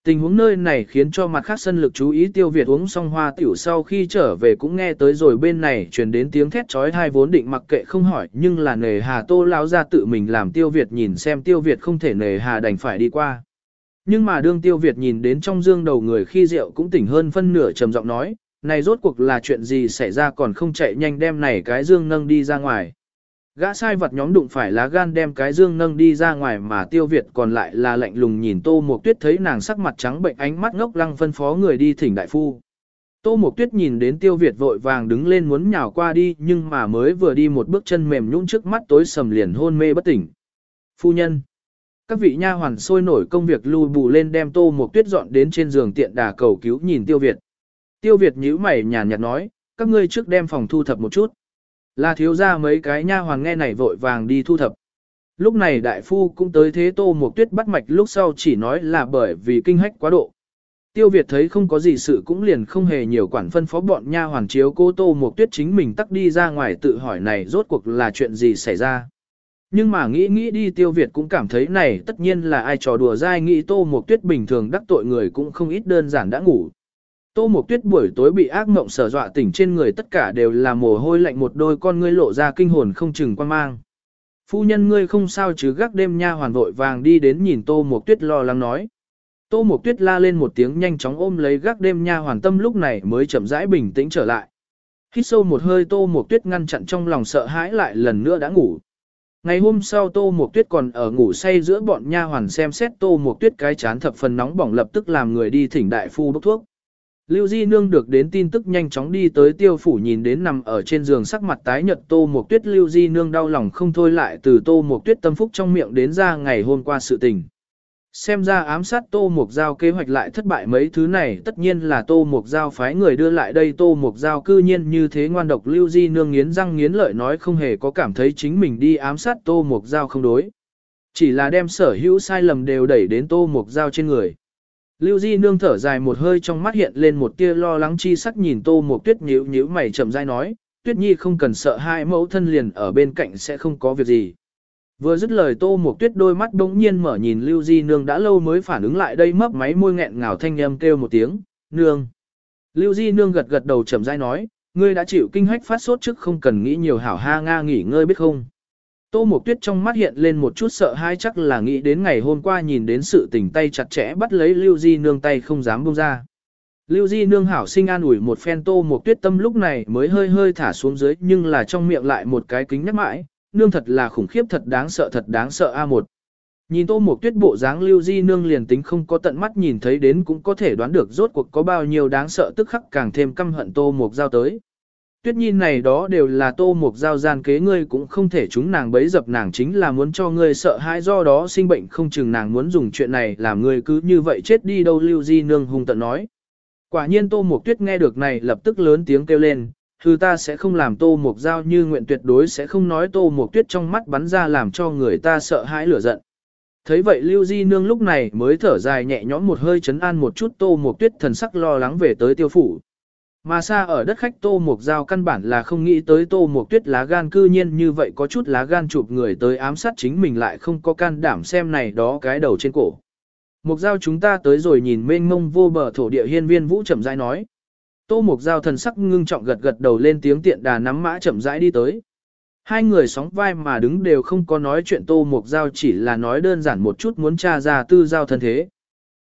Tình huống nơi này khiến cho mặt khác sân lực chú ý tiêu Việt uống xong hoa tiểu sau khi trở về cũng nghe tới rồi, bên này truyền đến tiếng thét trói hai vốn định mặc kệ không hỏi, nhưng là nề hà tô lao ra tự mình làm tiêu Việt nhìn xem tiêu Việt không thể nề hà đành phải đi qua. Nhưng mà đương tiêu Việt nhìn đến trong dương đầu người khi rượu cũng tỉnh hơn phân nửa trầm giọng nói, này rốt cuộc là chuyện gì xảy ra còn không chạy nhanh đem này cái dương nâng đi ra ngoài. Gã sai vật nhóm đụng phải lá gan đem cái dương nâng đi ra ngoài mà tiêu Việt còn lại là lạnh lùng nhìn Tô Mộc Tuyết thấy nàng sắc mặt trắng bệnh ánh mắt ngốc lăng phân phó người đi thỉnh đại phu. Tô Mộc Tuyết nhìn đến tiêu Việt vội vàng đứng lên muốn nhào qua đi nhưng mà mới vừa đi một bước chân mềm nhũn trước mắt tối sầm liền hôn mê bất tỉnh. Phu nhân. Các vị nha hoàn sôi nổi công việc lưu bù lên đem Tô Mộc Tuyết dọn đến trên giường tiện đà cầu cứu nhìn tiêu Việt. Tiêu Việt nhíu mày nhàn nhạt nói, các ngươi trước đem phòng thu thập một chút. Là thiếu ra mấy cái nha hoàn nghe này vội vàng đi thu thập. Lúc này đại phu cũng tới thế tô một tuyết bắt mạch lúc sau chỉ nói là bởi vì kinh hách quá độ. Tiêu Việt thấy không có gì sự cũng liền không hề nhiều quản phân phó bọn nha hoàn chiếu cô tô một tuyết chính mình tắt đi ra ngoài tự hỏi này rốt cuộc là chuyện gì xảy ra. Nhưng mà nghĩ nghĩ đi, Tiêu Việt cũng cảm thấy này tất nhiên là ai trò đùa dai, nghĩ tô một tuyết bình thường đắc tội người cũng không ít đơn giản đã ngủ. Tô Mộc Tuyết buổi tối bị ác mộng sở dọa tỉnh trên người tất cả đều là mồ hôi lạnh một đôi con ngươi lộ ra kinh hồn không chừng quan mang. Phu nhân ngươi không sao chứ, gác đêm nha hoàn vội vàng đi đến nhìn Tô Mộc Tuyết lo lắng nói. Tô Mộc Tuyết la lên một tiếng nhanh chóng ôm lấy gác đêm nha hoàn tâm lúc này mới chậm rãi bình tĩnh trở lại. Hít sâu một hơi, Tô Mộc Tuyết ngăn chặn trong lòng sợ hãi lại lần nữa đã ngủ. Ngày hôm sau Tô Mộc Tuyết còn ở ngủ say giữa bọn nha hoàn xem xét Tô Mộc Tuyết cái chán thập phần nóng bỏng lập tức làm người đi thỉnh đại phu bốc thuốc. Lưu Di Nương được đến tin tức nhanh chóng đi tới tiêu phủ nhìn đến nằm ở trên giường sắc mặt tái nhợt Tô Mộc Tuyết Lưu Di Nương đau lòng không thôi lại từ Tô Mộc Tuyết tâm phúc trong miệng đến ra ngày hôm qua sự tình. Xem ra ám sát Tô Mộc Giao kế hoạch lại thất bại mấy thứ này tất nhiên là Tô Mộc Giao phái người đưa lại đây Tô Mộc Giao cư nhiên như thế ngoan độc Lưu Di Nương nghiến răng nghiến lợi nói không hề có cảm thấy chính mình đi ám sát Tô Mộc Giao không đối. Chỉ là đem sở hữu sai lầm đều đẩy đến Tô Mộc Giao trên người. Lưu Di nương thở dài một hơi trong mắt hiện lên một tia lo lắng chi sắc nhìn Tô Mộc Tuyết nhíu nhíu mày chậm rãi nói, Tuyết Nhi không cần sợ hai mẫu thân liền ở bên cạnh sẽ không có việc gì. Vừa dứt lời Tô Mộc Tuyết đôi mắt bỗng nhiên mở nhìn Lưu Di nương đã lâu mới phản ứng lại đây mấp máy môi nghẹn ngào thanh âm kêu một tiếng, nương. Lưu Di nương gật gật đầu chậm rãi nói, ngươi đã chịu kinh hách phát sốt trước không cần nghĩ nhiều hảo ha nga nghỉ ngơi biết không. Tô Mộc Tuyết trong mắt hiện lên một chút sợ hãi chắc là nghĩ đến ngày hôm qua nhìn đến sự tình tay chặt chẽ bắt lấy Lưu Di Nương tay không dám buông ra. Lưu Di Nương hảo sinh an ủi một phen Tô Mộc Tuyết tâm lúc này mới hơi hơi thả xuống dưới nhưng là trong miệng lại một cái kính nhắc mãi, nương thật là khủng khiếp thật đáng sợ thật đáng sợ A1. Nhìn Tô Mộc Tuyết bộ dáng Lưu Di Nương liền tính không có tận mắt nhìn thấy đến cũng có thể đoán được rốt cuộc có bao nhiêu đáng sợ tức khắc càng thêm căm hận Tô Mộc giao tới. Tuyết nhi này đó đều là tô một giao gian kế ngươi cũng không thể chúng nàng bấy dập nàng chính là muốn cho ngươi sợ hãi do đó sinh bệnh không chừng nàng muốn dùng chuyện này làm ngươi cứ như vậy chết đi đâu lưu di nương hung tận nói. Quả nhiên tô một tuyết nghe được này lập tức lớn tiếng kêu lên, thư ta sẽ không làm tô mục giao như nguyện tuyệt đối sẽ không nói tô mục tuyết trong mắt bắn ra làm cho người ta sợ hãi lửa giận. Thấy vậy lưu di nương lúc này mới thở dài nhẹ nhõm một hơi chấn an một chút tô mục tuyết thần sắc lo lắng về tới tiêu phủ. Mà xa ở đất khách Tô Mục Giao căn bản là không nghĩ tới Tô Mục Tuyết lá gan cư nhiên như vậy có chút lá gan chụp người tới ám sát chính mình lại không có can đảm xem này đó cái đầu trên cổ. Mục giao chúng ta tới rồi nhìn mênh mông vô bờ thổ địa hiên viên vũ chậm rãi nói. Tô mục giao thần sắc ngưng trọng gật gật đầu lên tiếng tiện đà nắm mã chậm rãi đi tới. Hai người sóng vai mà đứng đều không có nói chuyện Tô Mục Giao chỉ là nói đơn giản một chút muốn tra ra tư giao thân thế.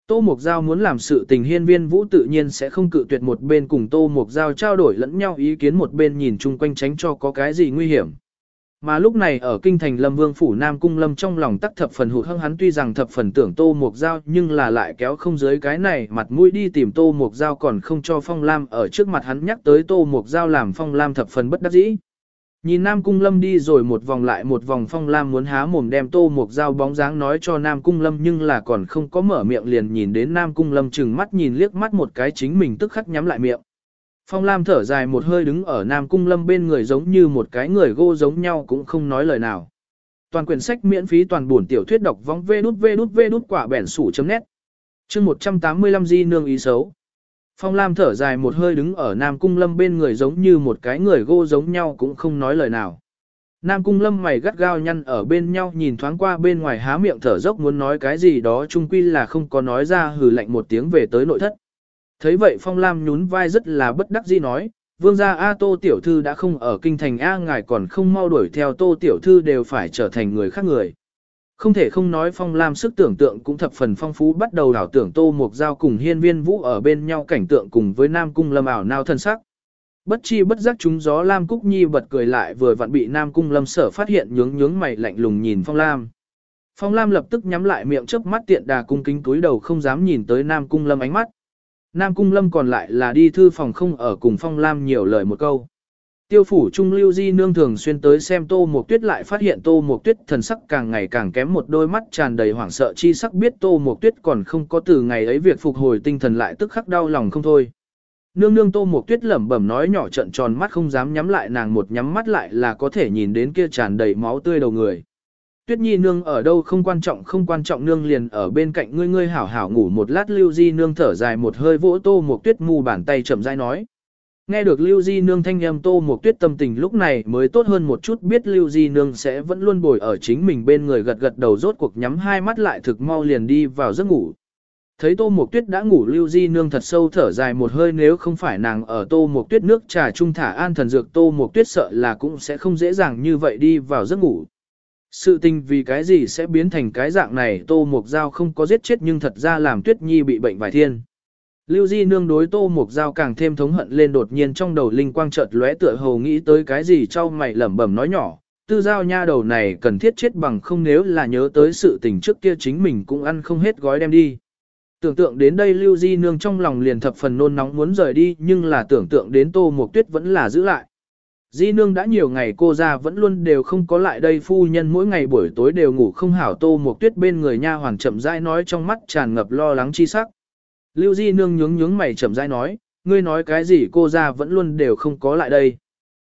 Tô Mục Giao muốn làm sự tình hiên viên vũ tự nhiên sẽ không cự tuyệt một bên cùng Tô Mục Giao trao đổi lẫn nhau ý kiến một bên nhìn chung quanh tránh cho có cái gì nguy hiểm. Mà lúc này ở kinh thành Lâm Vương phủ Nam Cung Lâm trong lòng tắc thập phần hụt hăng hắn tuy rằng thập phần tưởng Tô Mục Giao, nhưng là lại kéo không dưới cái này, mặt mũi đi tìm Tô Mục Giao còn không cho Phong Lam ở trước mặt hắn nhắc tới Tô Mục Giao làm Phong Lam thập phần bất đắc dĩ. Nhìn Nam Cung Lâm đi rồi một vòng lại một vòng, Phong Lam muốn há mồm đem Tô Mục Giao bóng dáng nói cho Nam Cung Lâm, nhưng là còn không có mở miệng liền nhìn đến Nam Cung Lâm chừng mắt nhìn liếc mắt một cái chính mình tức khắc nhắm lại miệng. Phong Lam thở dài một hơi đứng ở Nam Cung Lâm bên người giống như một cái người gô giống nhau cũng không nói lời nào. Toàn quyển sách miễn phí toàn buồn tiểu thuyết đọc vong vê đút vê đút vê đút quả bẻn sủ chấm nét. Chương 185 di nương ý xấu. Phong Lam thở dài một hơi đứng ở Nam Cung Lâm bên người giống như một cái người gô giống nhau cũng không nói lời nào. Nam Cung Lâm mày gắt gao nhăn ở bên nhau nhìn thoáng qua bên ngoài há miệng thở dốc muốn nói cái gì đó chung quy là không có nói ra hừ lạnh một tiếng về tới nội thất. Thấy vậy Phong Lam nhún vai rất là bất đắc dĩ nói, vương gia A Tô Tiểu Thư đã không ở kinh thành A ngài còn không mau đuổi theo Tô Tiểu Thư đều phải trở thành người khác người. Không thể không nói Phong Lam sức tưởng tượng cũng thập phần phong phú bắt đầu đảo tưởng Tô Mục Giao cùng hiên viên vũ ở bên nhau cảnh tượng cùng với Nam Cung Lâm ảo nao thân sắc. Bất chi bất giác chúng gió Lam Cúc Nhi bật cười lại vừa vặn bị Nam Cung Lâm sở phát hiện nhướng nhướng mày lạnh lùng nhìn Phong Lam. Phong Lam lập tức nhắm lại miệng chớp mắt tiện đà cung kính túi đầu không dám nhìn tới Nam Cung Lâm ánh mắt. Nam Cung Lâm còn lại là đi thư phòng không ở cùng Phong Lam nhiều lời một câu. Tiêu phủ Trung Lưu Di nương thường xuyên tới xem Tô Mộc Tuyết lại phát hiện Tô Mộc Tuyết thần sắc càng ngày càng kém một đôi mắt tràn đầy hoảng sợ chi sắc biết Tô Mộc Tuyết còn không có từ ngày ấy việc phục hồi tinh thần lại tức khắc đau lòng không thôi. Nương nương Tô Mộc Tuyết lẩm bẩm nói nhỏ trận tròn mắt không dám nhắm lại nàng một nhắm mắt lại là có thể nhìn đến kia tràn đầy máu tươi đầu người. Tuyết Nhi nương ở đâu không quan trọng, không quan trọng nương liền ở bên cạnh ngươi ngươi hảo hảo ngủ một lát, Lưu Di nương thở dài một hơi, vỗ Tô Mộc Tuyết mù bàn tay chậm rãi nói. Nghe được Lưu Di Nương thanh âm, Tô Mộc Tuyết tâm tình lúc này mới tốt hơn một chút, biết Lưu Di Nương sẽ vẫn luôn bồi ở chính mình bên người, gật gật đầu, rốt cuộc nhắm hai mắt lại, thực mau liền đi vào giấc ngủ. Thấy Tô Mộc Tuyết đã ngủ, Lưu Di Nương thật sâu thở dài một hơi, nếu không phải nàng ở Tô Mộc Tuyết nước trà trung thả an thần dược, Tô Mộc Tuyết sợ là cũng sẽ không dễ dàng như vậy đi vào giấc ngủ. Sự tình vì cái gì sẽ biến thành cái dạng này Tô Mộc Giao không có giết chết nhưng thật ra làm Tuyết Nhi bị bệnh vài thiên. Lưu Di nương đối Tô Mục Giao càng thêm thống hận lên đột nhiên trong đầu linh quang chợt lóe tựa hồ nghĩ tới cái gì cho mày lẩm bẩm nói nhỏ, tư giao nha đầu này cần thiết chết bằng không nếu là nhớ tới sự tình trước kia chính mình cũng ăn không hết gói đem đi. Tưởng tượng đến đây Lưu Di nương trong lòng liền thập phần nôn nóng muốn rời đi nhưng là tưởng tượng đến Tô Mục Tuyết vẫn là giữ lại. Di nương đã nhiều ngày cô ra vẫn luôn đều không có lại đây phu nhân mỗi ngày buổi tối đều ngủ không hảo Tô một Tuyết bên người nha hoàng chậm rãi nói trong mắt tràn ngập lo lắng chi sắc. Lưu Di nương nhướng nhướng mày chậm rãi nói, ngươi nói cái gì cô ra vẫn luôn đều không có lại đây.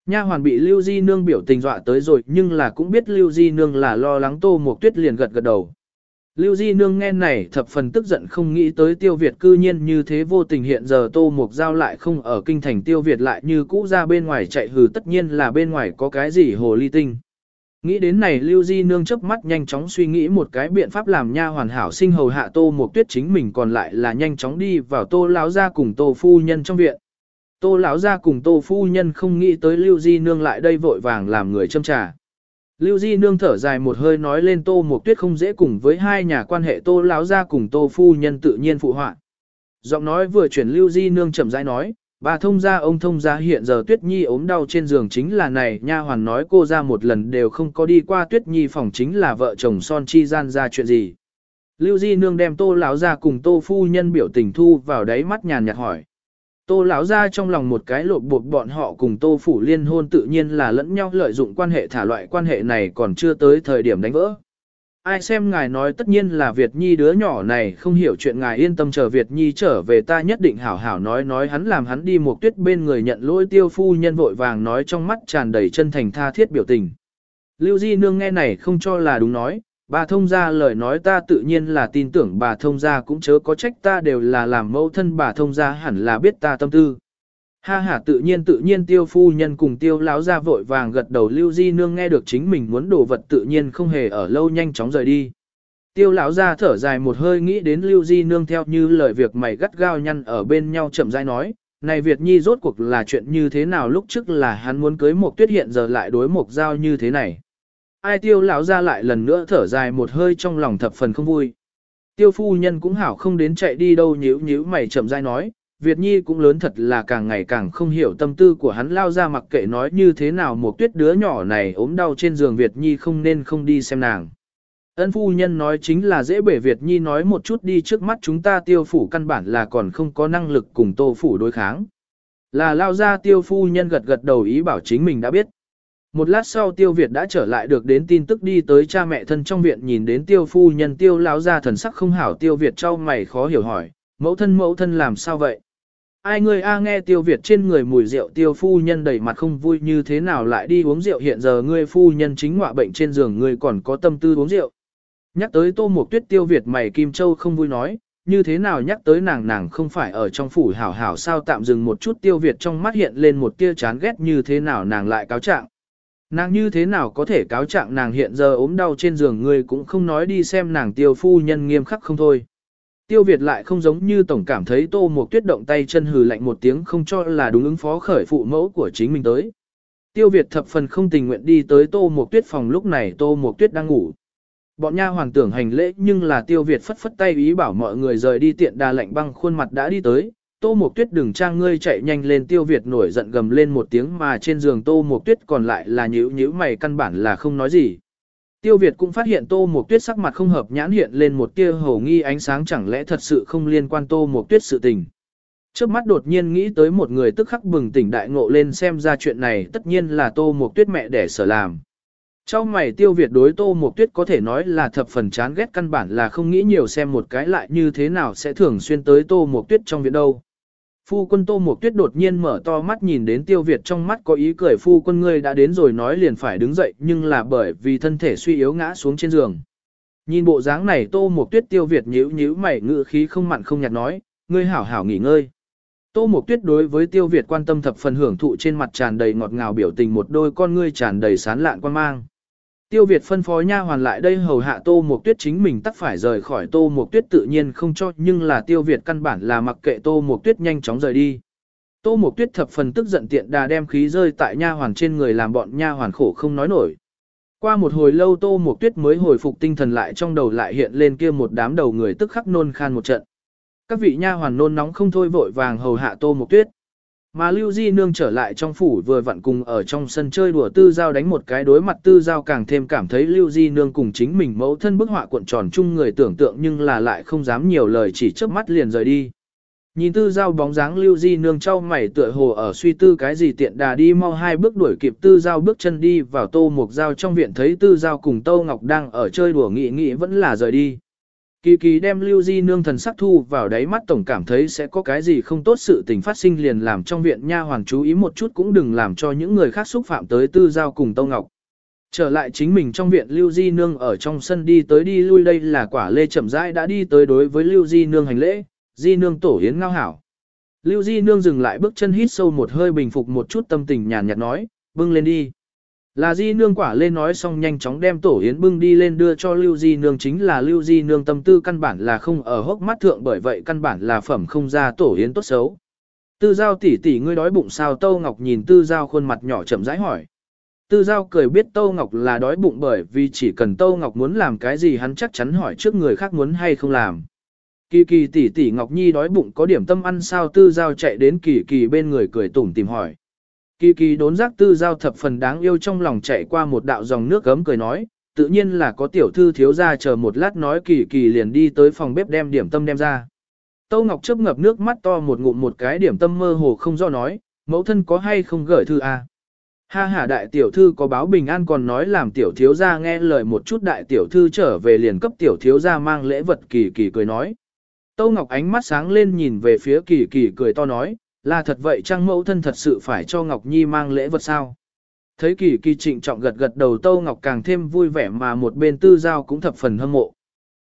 Nha hoàn bị Lưu Di nương biểu tình dọa tới rồi nhưng là cũng biết Lưu Di nương là lo lắng Tô Mộc Tuyết liền gật gật đầu. Lưu Di nương nghe này thập phần tức giận không nghĩ tới Tiêu Việt cư nhiên như thế vô tình hiện giờ Tô mục Giao lại không ở kinh thành Tiêu Việt lại như cũ ra bên ngoài chạy hừ tất nhiên là bên ngoài có cái gì hồ ly tinh. Nghĩ đến này Lưu Di Nương chớp mắt nhanh chóng suy nghĩ một cái biện pháp làm nha hoàn hảo sinh hầu hạ Tô mục Tuyết chính mình còn lại là nhanh chóng đi vào Tô lão gia cùng Tô phu nhân trong viện. Tô lão gia cùng Tô phu nhân không nghĩ tới Lưu Di Nương lại đây vội vàng làm người châm trà. Lưu Di Nương thở dài một hơi nói lên Tô Mộc Tuyết không dễ cùng với hai nhà quan hệ Tô lão gia cùng Tô phu nhân tự nhiên phụ họa. Giọng nói vừa chuyển Lưu Di Nương chậm rãi nói, Bà thông gia ông thông gia hiện giờ Tuyết Nhi ốm đau trên giường chính là này nha hoàn nói cô ra một lần đều không có đi qua Tuyết Nhi phòng chính là vợ chồng son chi gian ra chuyện gì. Lưu Di Nương đem tô lão ra cùng tô phu nhân biểu tình thu vào đáy mắt nhàn nhạt hỏi. Tô lão ra trong lòng một cái lộp bột bọn họ cùng tô phủ liên hôn tự nhiên là lẫn nhau lợi dụng quan hệ thả loại quan hệ này còn chưa tới thời điểm đánh vỡ ai xem ngài nói tất nhiên là Việt Nhi đứa nhỏ này không hiểu chuyện ngài yên tâm chờ Việt Nhi trở về ta nhất định hảo hảo nói nói hắn làm hắn đi một tuyết bên người nhận lỗi tiêu phu nhân vội vàng nói trong mắt tràn đầy chân thành tha thiết biểu tình. Lưu Di Nương nghe này không cho là đúng nói, bà thông gia lời nói ta tự nhiên là tin tưởng bà thông gia cũng chớ có trách ta đều là làm mẫu thân bà thông gia hẳn là biết ta tâm tư. Ha ha tự nhiên tự nhiên tiêu phu nhân cùng tiêu lão ra vội vàng gật đầu lưu di nương nghe được chính mình muốn đồ vật tự nhiên không hề ở lâu nhanh chóng rời đi. Tiêu lão ra thở dài một hơi nghĩ đến Lưu Di nương theo như lời việc mày gắt gao nhăn ở bên nhau chậm rãi nói, này Việt Nhi rốt cuộc là chuyện như thế nào lúc trước là hắn muốn cưới một tuyết hiện giờ lại đối một giao như thế này. Ai tiêu lão ra lại lần nữa thở dài một hơi trong lòng thập phần không vui. Tiêu phu nhân cũng hảo không đến chạy đi đâu nhíu nhíu mày chậm rãi nói, Việt Nhi cũng lớn thật là càng ngày càng không hiểu tâm tư của hắn lao ra mặc kệ nói như thế nào một tuyết đứa nhỏ này ốm đau trên giường Việt Nhi không nên không đi xem nàng. Ân phu nhân nói chính là dễ bể Việt Nhi nói một chút đi trước mắt chúng ta tiêu phủ căn bản là còn không có năng lực cùng tô phủ đối kháng. Là lao ra tiêu phu nhân gật gật đầu ý bảo chính mình đã biết. Một lát sau tiêu Việt đã trở lại được đến tin tức đi tới cha mẹ thân trong viện nhìn đến tiêu phu nhân tiêu Lão ra thần sắc không hảo tiêu Việt trao mày khó hiểu hỏi, mẫu thân mẫu thân làm sao vậy? Ai người a nghe tiêu Việt trên người mùi rượu tiêu phu nhân đầy mặt không vui như thế nào lại đi uống rượu hiện giờ ngươi phu nhân chính ngọa bệnh trên giường ngươi còn có tâm tư uống rượu. Nhắc tới tô mục tuyết tiêu Việt mày Kim Châu không vui nói, như thế nào nhắc tới nàng nàng không phải ở trong phủ hảo hảo sao tạm dừng một chút tiêu Việt trong mắt hiện lên một tia chán ghét như thế nào nàng lại cáo trạng. Nàng như thế nào có thể cáo trạng nàng hiện giờ ốm đau trên giường người cũng không nói đi xem nàng tiêu phu nhân nghiêm khắc không thôi. Tiêu Việt lại không giống như tổng cảm thấy tô một tuyết động tay chân hừ lạnh một tiếng không cho là đúng ứng phó khởi phụ mẫu của chính mình tới. Tiêu Việt thập phần không tình nguyện đi tới tô một tuyết phòng lúc này tô một tuyết đang ngủ. Bọn nha hoàng tưởng hành lễ nhưng là tiêu Việt phất phất tay ý bảo mọi người rời đi tiện đà lạnh băng khuôn mặt đã đi tới. Tô Mộc Tuyết đừng trang ngươi chạy nhanh lên tiêu Việt nổi giận gầm lên một tiếng mà trên giường Tô Mộc Tuyết còn lại là nhíu nhíu mày căn bản là không nói gì. Tiêu Việt cũng phát hiện Tô Mộc Tuyết sắc mặt không hợp nhãn hiện lên một tia hổ nghi ánh sáng chẳng lẽ thật sự không liên quan Tô Mộc Tuyết sự tình. Trước mắt đột nhiên nghĩ tới một người tức khắc bừng tỉnh đại ngộ lên xem ra chuyện này tất nhiên là Tô Mộc Tuyết mẹ để sở làm. Trong mày tiêu Việt đối Tô Mộc Tuyết có thể nói là thập phần chán ghét căn bản là không nghĩ nhiều xem một cái lại như thế nào sẽ thường xuyên tới Tô Mộc Tuyết trong viện đâu. Phu quân Tô Mộc Tuyết đột nhiên mở to mắt nhìn đến tiêu Việt trong mắt có ý cười phu quân ngươi đã đến rồi nói liền phải đứng dậy nhưng là bởi vì thân thể suy yếu ngã xuống trên giường. Nhìn bộ dáng này Tô Mộc Tuyết tiêu Việt nhíu nhíu mày ngự khí không mặn không nhạt nói, ngươi hảo hảo nghỉ ngơi. Tô Mộc Tuyết đối với tiêu Việt quan tâm thập phần hưởng thụ trên mặt tràn đầy ngọt ngào biểu tình một đôi con ngươi tràn đầy sán lạn quan mang. Tiêu Việt phân phó nha hoàn lại đây hầu hạ Tô Mộc Tuyết chính mình tắc phải rời khỏi Tô Mộc Tuyết tự nhiên không cho, nhưng là Tiêu Việt căn bản là mặc kệ Tô Mộc Tuyết nhanh chóng rời đi. Tô Mộc Tuyết thập phần tức giận tiện đà đem khí rơi tại nha hoàn trên người làm bọn nha hoàn khổ không nói nổi. Qua một hồi lâu Tô Mộc Tuyết mới hồi phục tinh thần lại trong đầu lại hiện lên kia một đám đầu người tức khắc nôn khan một trận. Các vị nha hoàn nôn nóng không thôi vội vàng hầu hạ Tô Mộc Tuyết. Mà Lưu Di Nương trở lại trong phủ vừa vặn cùng ở trong sân chơi đùa tư giao đánh một cái đối mặt tư giao càng thêm cảm thấy Lưu Di Nương cùng chính mình mẫu thân bức họa cuộn tròn chung người tưởng tượng nhưng là lại không dám nhiều lời chỉ chớp mắt liền rời đi. Nhìn tư giao bóng dáng Lưu Di Nương trao mày tựa hồ ở suy tư cái gì tiện đà đi mau hai bước đuổi kịp tư giao bước chân đi vào tô mục giao trong viện thấy tư giao cùng Tô Ngọc đang ở chơi đùa nghị nghị vẫn là rời đi. Kỳ kỳ đem lưu di nương thần sắc thu vào đáy mắt tổng cảm thấy sẽ có cái gì không tốt sự tình phát sinh liền làm trong viện nha hoàng chú ý một chút cũng đừng làm cho những người khác xúc phạm tới tư giao cùng Tâu Ngọc. Trở lại chính mình trong viện lưu di nương ở trong sân đi tới đi lui đây là quả lê chậm rãi đã đi tới đối với lưu di nương hành lễ, di nương tổ hiến ngao hảo. Lưu di nương dừng lại bước chân hít sâu một hơi bình phục một chút tâm tình nhàn nhạt nói, bưng lên đi. Là Di Nương quả lên nói xong nhanh chóng đem tổ yến bưng đi lên đưa cho Lưu Di Nương chính là Lưu Di Nương tâm tư căn bản là không ở hốc mắt thượng, bởi vậy căn bản là phẩm không ra tổ yến tốt xấu. Tư Giao tỷ tỷ ngươi đói bụng sao Tâu Ngọc nhìn Tư Giao khuôn mặt nhỏ chậm rãi hỏi. Tư Giao cười biết Tâu Ngọc là đói bụng bởi vì chỉ cần Tâu Ngọc muốn làm cái gì hắn chắc chắn hỏi trước người khác muốn hay không làm. Kỳ kỳ tỷ tỷ Ngọc Nhi đói bụng có điểm tâm ăn sao Tư Giao chạy đến kỳ kỳ bên người cười tủm tìm hỏi. Kỳ kỳ đốn giác tư giao thập phần đáng yêu trong lòng chạy qua một đạo dòng nước gấm cười nói, tự nhiên là có tiểu thư thiếu ra chờ một lát nói kỳ kỳ liền đi tới phòng bếp đem điểm tâm đem ra. Tâu Ngọc chớp ngập nước mắt to một ngụm một cái điểm tâm mơ hồ không do nói, mẫu thân có hay không gửi thư? À? Ha ha đại tiểu thư có báo bình an còn nói làm tiểu thiếu gia nghe lời một chút đại tiểu thư trở về liền cấp tiểu thiếu gia mang lễ vật kỳ kỳ cười nói. Tâu Ngọc ánh mắt sáng lên nhìn về phía kỳ kỳ cười to nói, là thật vậy trang mẫu thân thật sự phải cho Ngọc Nhi mang lễ vật sao? Thấy kỳ kỳ trịnh trọng gật gật đầu Tâu Ngọc càng thêm vui vẻ mà một bên tư giao cũng thập phần hâm mộ.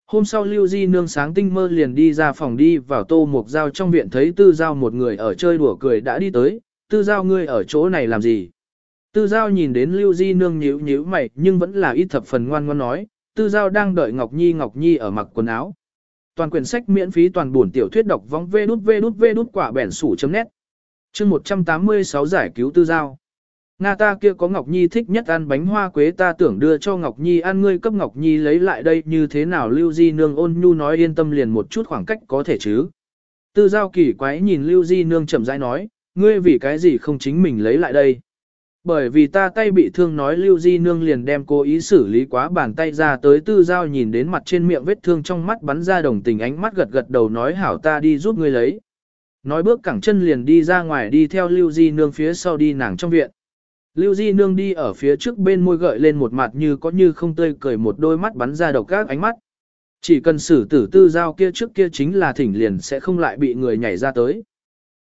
Hôm sau Lưu Di nương sáng tinh mơ liền đi ra phòng đi vào tô mục giao trong viện thấy tư giao một người ở chơi đùa cười đã đi tới, tư giao ngươi ở chỗ này làm gì? Tư giao nhìn đến Lưu Di nương nhíu nhíu mày nhưng vẫn là ít thập phần ngoan ngoan nói, tư Tư Giao đang đợi Ngọc Nhi Ngọc Nhi ở mặc quần áo. Toàn quyển sách miễn phí toàn buồn tiểu thuyết đọc vong vê đút vê đút vê đút quả bẻn sủ chấm nét. Chương 186 giải cứu Tư Giao. Nga ta kia có Ngọc Nhi thích nhất ăn bánh hoa quế ta tưởng đưa cho Ngọc Nhi ăn ngươi cấp Ngọc Nhi lấy lại đây như thế nào Lưu Di Nương ôn nhu nói yên tâm liền một chút khoảng cách có thể chứ. Tư giao kỳ quái nhìn Lưu Di Nương chậm rãi nói, ngươi vì cái gì không chính mình lấy lại đây. Bởi vì ta tay bị thương nói Lưu Di Nương liền đem cố ý xử lý quá bàn tay ra tới tư giao nhìn đến mặt trên miệng vết thương trong mắt bắn ra đồng tình ánh mắt gật gật đầu nói hảo ta đi giúp ngươi lấy. Nói bước cẳng chân liền đi ra ngoài đi theo Lưu Di Nương phía sau đi nàng trong viện. Lưu Di Nương đi ở phía trước bên môi gợi lên một mặt như có như không tươi cười một đôi mắt bắn ra độc các ánh mắt. Chỉ cần xử tử tư giao kia trước kia chính là thỉnh liền sẽ không lại bị người nhảy ra tới.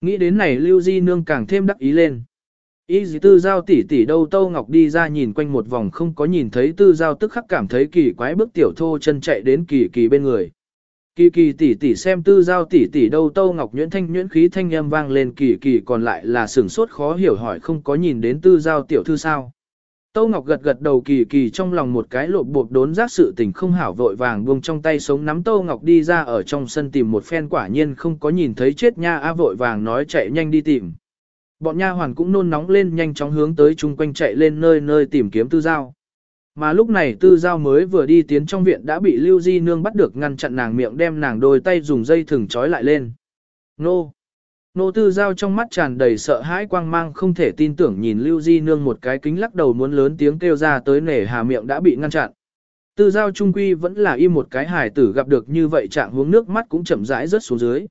Nghĩ đến này Lưu Di Nương càng thêm đắc ý lên. Y dì tư giao tỷ tỷ đâu Tâu Ngọc đi ra nhìn quanh một vòng không có nhìn thấy tư giao tức khắc cảm thấy kỳ quái bước tiểu thô chân chạy đến kỳ kỳ bên người. Kỳ kỳ tỷ tỷ xem tư giao tỷ tỷ đâu Tâu Ngọc nhuyễn thanh nhuyễn khí thanh âm vang lên kỳ kỳ còn lại là sửng sốt khó hiểu hỏi không có nhìn đến tư giao tiểu thư sao. Tâu Ngọc gật gật đầu kỳ kỳ trong lòng một cái lộp bột đốn giác sự tình không hảo vội vàng buông trong tay sống nắm Tâu Ngọc đi ra ở trong sân tìm một phen quả nhiên không có nhìn thấy chết nha a vội vàng nói chạy nhanh đi tìm. Bọn nha hoàn cũng nôn nóng lên nhanh chóng hướng tới chung quanh chạy lên nơi nơi tìm kiếm tư giao. Mà lúc này tư giao mới vừa đi tiến trong viện đã bị Lưu Di Nương bắt được ngăn chặn nàng miệng đem nàng đôi tay dùng dây thừng trói lại lên. Nô! Nô tư giao trong mắt tràn đầy sợ hãi quang mang không thể tin tưởng nhìn Lưu Di Nương một cái kính lắc đầu muốn lớn tiếng kêu ra tới nể hà miệng đã bị ngăn chặn. Tư giao trung quy vẫn là im một cái hài tử gặp được như vậy trạng hướng nước mắt cũng chậm rãi rớt xuống dưới.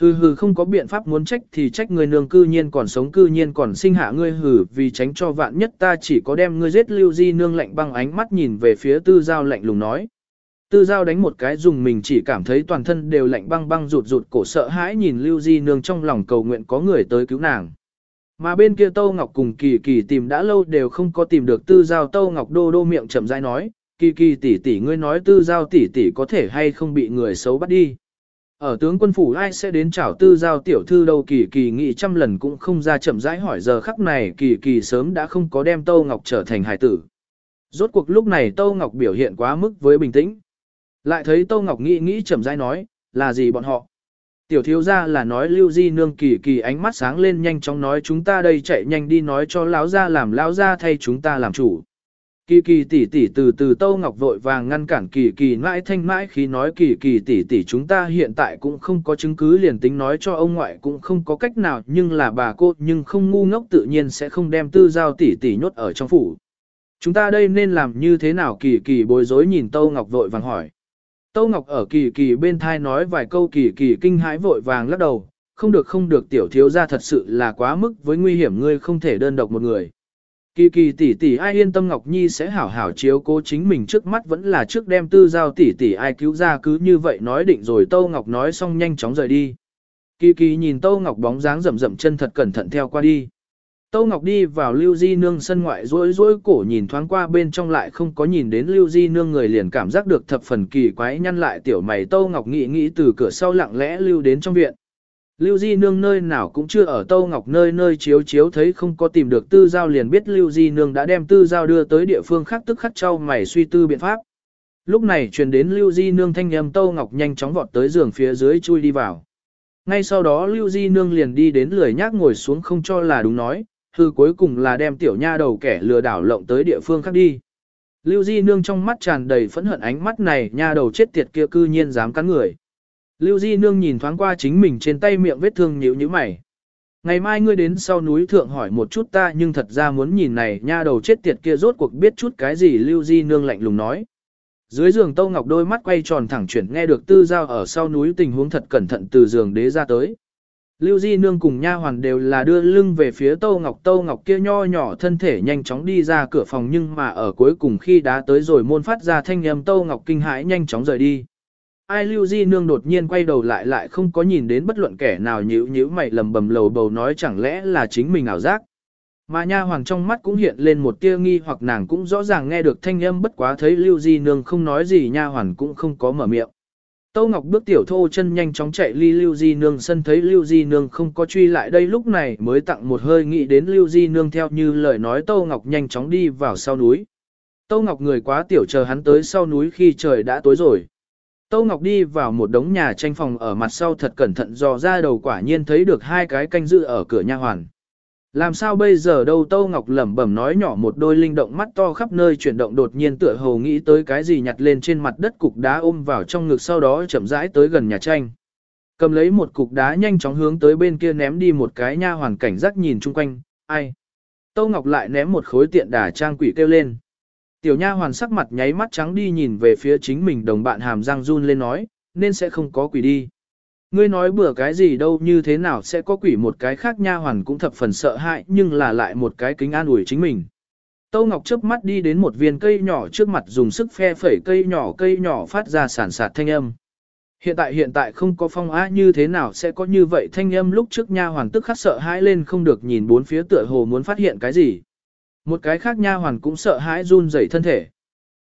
Hừ hừ không có biện pháp muốn trách thì trách người nương cư nhiên còn sống cư nhiên còn sinh hạ ngươi hừ vì tránh cho vạn nhất ta chỉ có đem ngươi giết lưu di nương lạnh băng ánh mắt nhìn về phía tư giao lạnh lùng nói. Tư giao đánh một cái dùng mình chỉ cảm thấy toàn thân đều lạnh băng băng rụt rụt cổ sợ hãi nhìn lưu di nương trong lòng cầu nguyện có người tới cứu nàng. Mà bên kia Tâu Ngọc cùng Kỳ Kỳ tìm đã lâu đều không có tìm được Tư Giao Tâu Ngọc đô đô miệng chậm rãi nói, Kỳ Kỳ tỷ tỷ ngươi nói Tư Giao tỷ tỷ có thể hay không bị người xấu bắt đi. Ở tướng quân phủ ai sẽ đến chảo tư giao tiểu thư đâu kỳ kỳ nghị trăm lần cũng không ra chậm rãi hỏi giờ khắc này kỳ kỳ sớm đã không có đem Tâu Ngọc trở thành hải tử. Rốt cuộc lúc này Tâu Ngọc biểu hiện quá mức với bình tĩnh. Lại thấy Tâu Ngọc nghĩ nghĩ chậm rãi nói, là gì bọn họ? Tiểu thiếu gia là nói lưu di nương kỳ kỳ ánh mắt sáng lên nhanh chóng nói chúng ta đây chạy nhanh đi nói cho lão gia làm lão gia thay chúng ta làm chủ. Kỳ kỳ tỷ tỷ từ từ Tâu Ngọc vội vàng ngăn cản kỳ kỳ mãi thanh mãi khi nói kỳ kỳ tỷ tỷ chúng ta hiện tại cũng không có chứng cứ liền tính nói cho ông ngoại cũng không có cách nào nhưng là bà cô nhưng không ngu ngốc tự nhiên sẽ không đem tư giao tỷ tỷ nhốt ở trong phủ. Chúng ta đây nên làm như thế nào kỳ kỳ bối rối nhìn Tâu Ngọc vội vàng hỏi. Tâu Ngọc ở kỳ kỳ bên thai nói vài câu kỳ kỳ kinh hãi vội vàng lắc đầu, không được không được tiểu thiếu ra thật sự là quá mức với nguy hiểm ngươi không thể đơn độc một người. Kỳ kỳ tỷ tỷ ai yên tâm Ngọc Nhi sẽ hảo hảo chiếu cố chính mình trước mắt vẫn là trước đem tư giao tỷ tỷ ai cứu ra cứ như vậy nói định rồi Tâu Ngọc nói xong nhanh chóng rời đi. Kỳ kỳ nhìn Tâu Ngọc bóng dáng rậm rậm chân thật cẩn thận theo qua đi. Tâu Ngọc đi vào Lưu Di Nương sân ngoại rối rối cổ nhìn thoáng qua bên trong lại không có nhìn đến Lưu Di Nương người liền cảm giác được thập phần kỳ quái nhăn lại tiểu mày Tâu Ngọc nghĩ nghĩ từ cửa sau lặng lẽ lưu đến trong viện. Lưu Di Nương nơi nào cũng chưa ở Tâu Ngọc nơi nơi chiếu chiếu thấy không có tìm được tư giao liền biết Lưu Di Nương đã đem tư giao đưa tới địa phương khác tức khắc trao mày suy tư biện pháp. Lúc này truyền đến Lưu Di Nương thanh âm Tâu Ngọc nhanh chóng vọt tới giường phía dưới chui đi vào. Ngay sau đó Lưu Di Nương liền đi đến lười nhác ngồi xuống không cho là đúng nói, hư cuối cùng là đem tiểu nha đầu kẻ lừa đảo lộng tới địa phương khác đi. Lưu Di Nương trong mắt tràn đầy phẫn hận ánh mắt này nha đầu chết tiệt kia cư nhiên dám cắn người. Lưu Di Nương nhìn thoáng qua chính mình trên tay miệng vết thương nhíu nhíu mày. Ngày mai ngươi đến sau núi thượng hỏi một chút ta, nhưng thật ra muốn nhìn này nha đầu chết tiệt kia rốt cuộc biết chút cái gì, Lưu Di Nương lạnh lùng nói. Dưới giường Tâu Ngọc đôi mắt quay tròn thẳng chuyển, nghe được tư giao ở sau núi tình huống thật cẩn thận từ giường đế ra tới. Lưu Di Nương cùng nha hoàn đều là đưa lưng về phía Tâu Ngọc Tâu Ngọc kia nho nhỏ thân thể nhanh chóng đi ra cửa phòng nhưng mà ở cuối cùng khi đã tới rồi môn phát ra thanh âm, Tâu Ngọc kinh hãi nhanh chóng rời đi. Ai lưu di nương đột nhiên quay đầu lại lại không có nhìn đến bất luận kẻ nào nhíu nhíu mày lầm bầm lầu bầu nói chẳng lẽ là chính mình ảo giác. Mà nha hoàng trong mắt cũng hiện lên một tia nghi hoặc nàng cũng rõ ràng nghe được thanh âm bất quá thấy lưu di nương không nói gì nha hoàn cũng không có mở miệng. Tâu Ngọc bước tiểu thô chân nhanh chóng chạy ly Lưu Di Nương sân thấy Lưu Di Nương không có truy lại đây lúc này mới tặng một hơi nghĩ đến Lưu Di Nương theo như lời nói Tâu Ngọc nhanh chóng đi vào sau núi. Tâu Ngọc người quá tiểu chờ hắn tới sau núi khi trời đã tối rồi. Tâu Ngọc đi vào một đống nhà tranh phòng ở mặt sau thật cẩn thận dò ra đầu quả nhiên thấy được hai cái canh giữ ở cửa nha hoàn. Làm sao bây giờ đâu Tâu Ngọc lẩm bẩm nói nhỏ một đôi linh động mắt to khắp nơi chuyển động đột nhiên tựa hồ nghĩ tới cái gì nhặt lên trên mặt đất cục đá ôm vào trong ngực sau đó chậm rãi tới gần nhà tranh. Cầm lấy một cục đá nhanh chóng hướng tới bên kia ném đi một cái nha hoàn cảnh giác nhìn chung quanh, ai. Tâu Ngọc lại ném một khối tiện đà trang quỷ kêu lên. Tiểu nha hoàn sắc mặt nháy mắt trắng đi nhìn về phía chính mình đồng bạn hàm răng run lên nói, nên sẽ không có quỷ đi. Ngươi nói bừa cái gì đâu như thế nào sẽ có quỷ một cái khác nha hoàn cũng thập phần sợ hãi nhưng là lại một cái kính an ủi chính mình. Tâu Ngọc chớp mắt đi đến một viên cây nhỏ trước mặt dùng sức phe phẩy cây nhỏ cây nhỏ phát ra sản sạt thanh âm. Hiện tại hiện tại không có phong á như thế nào sẽ có như vậy thanh âm lúc trước nha hoàn tức khắc sợ hãi lên không được nhìn bốn phía tựa hồ muốn phát hiện cái gì. Một cái khác nha hoàn cũng sợ hãi run rẩy thân thể.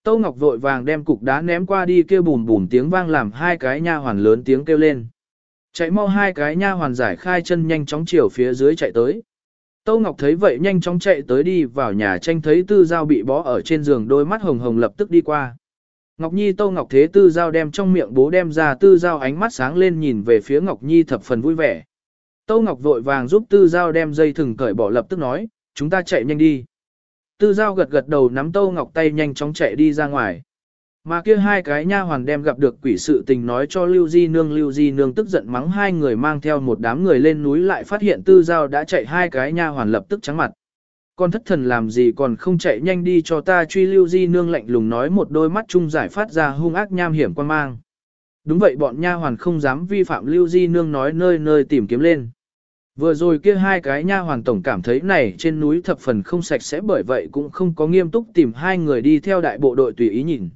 Tâu Ngọc vội vàng đem cục đá ném qua đi kêu bùm bùm tiếng vang làm hai cái nha hoàn lớn tiếng kêu lên. Chạy mau hai cái nha hoàn giải khai chân nhanh chóng chiều phía dưới chạy tới. Tâu Ngọc thấy vậy nhanh chóng chạy tới đi vào nhà tranh thấy tư giao bị bó ở trên giường đôi mắt hồng hồng lập tức đi qua. Ngọc Nhi Tâu Ngọc thế tư giao đem trong miệng bố đem ra tư giao ánh mắt sáng lên nhìn về phía Ngọc Nhi thập phần vui vẻ. Tâu Ngọc vội vàng giúp tư giao đem dây thừng cởi bỏ lập tức nói, chúng ta chạy nhanh đi. Tư giao gật gật đầu nắm Tâu Ngọc tay nhanh chóng chạy đi ra ngoài. Mà kia hai cái nha hoàn đem gặp được quỷ sự tình nói cho Lưu Di Nương, Lưu Di Nương tức giận mắng hai người mang theo một đám người lên núi lại phát hiện tư giao đã chạy hai cái nha hoàn lập tức trắng mặt. Con thất thần làm gì còn không chạy nhanh đi cho ta truy Lưu Di Nương lạnh lùng nói một đôi mắt trung giải phát ra hung ác nham hiểm quan mang. Đúng vậy bọn nha hoàn không dám vi phạm Lưu Di Nương nói nơi nơi tìm kiếm lên. Vừa rồi kia hai cái nha hoàn tổng cảm thấy này trên núi thập phần không sạch sẽ bởi vậy cũng không có nghiêm túc tìm hai người đi theo đại bộ đội tùy ý nhìn.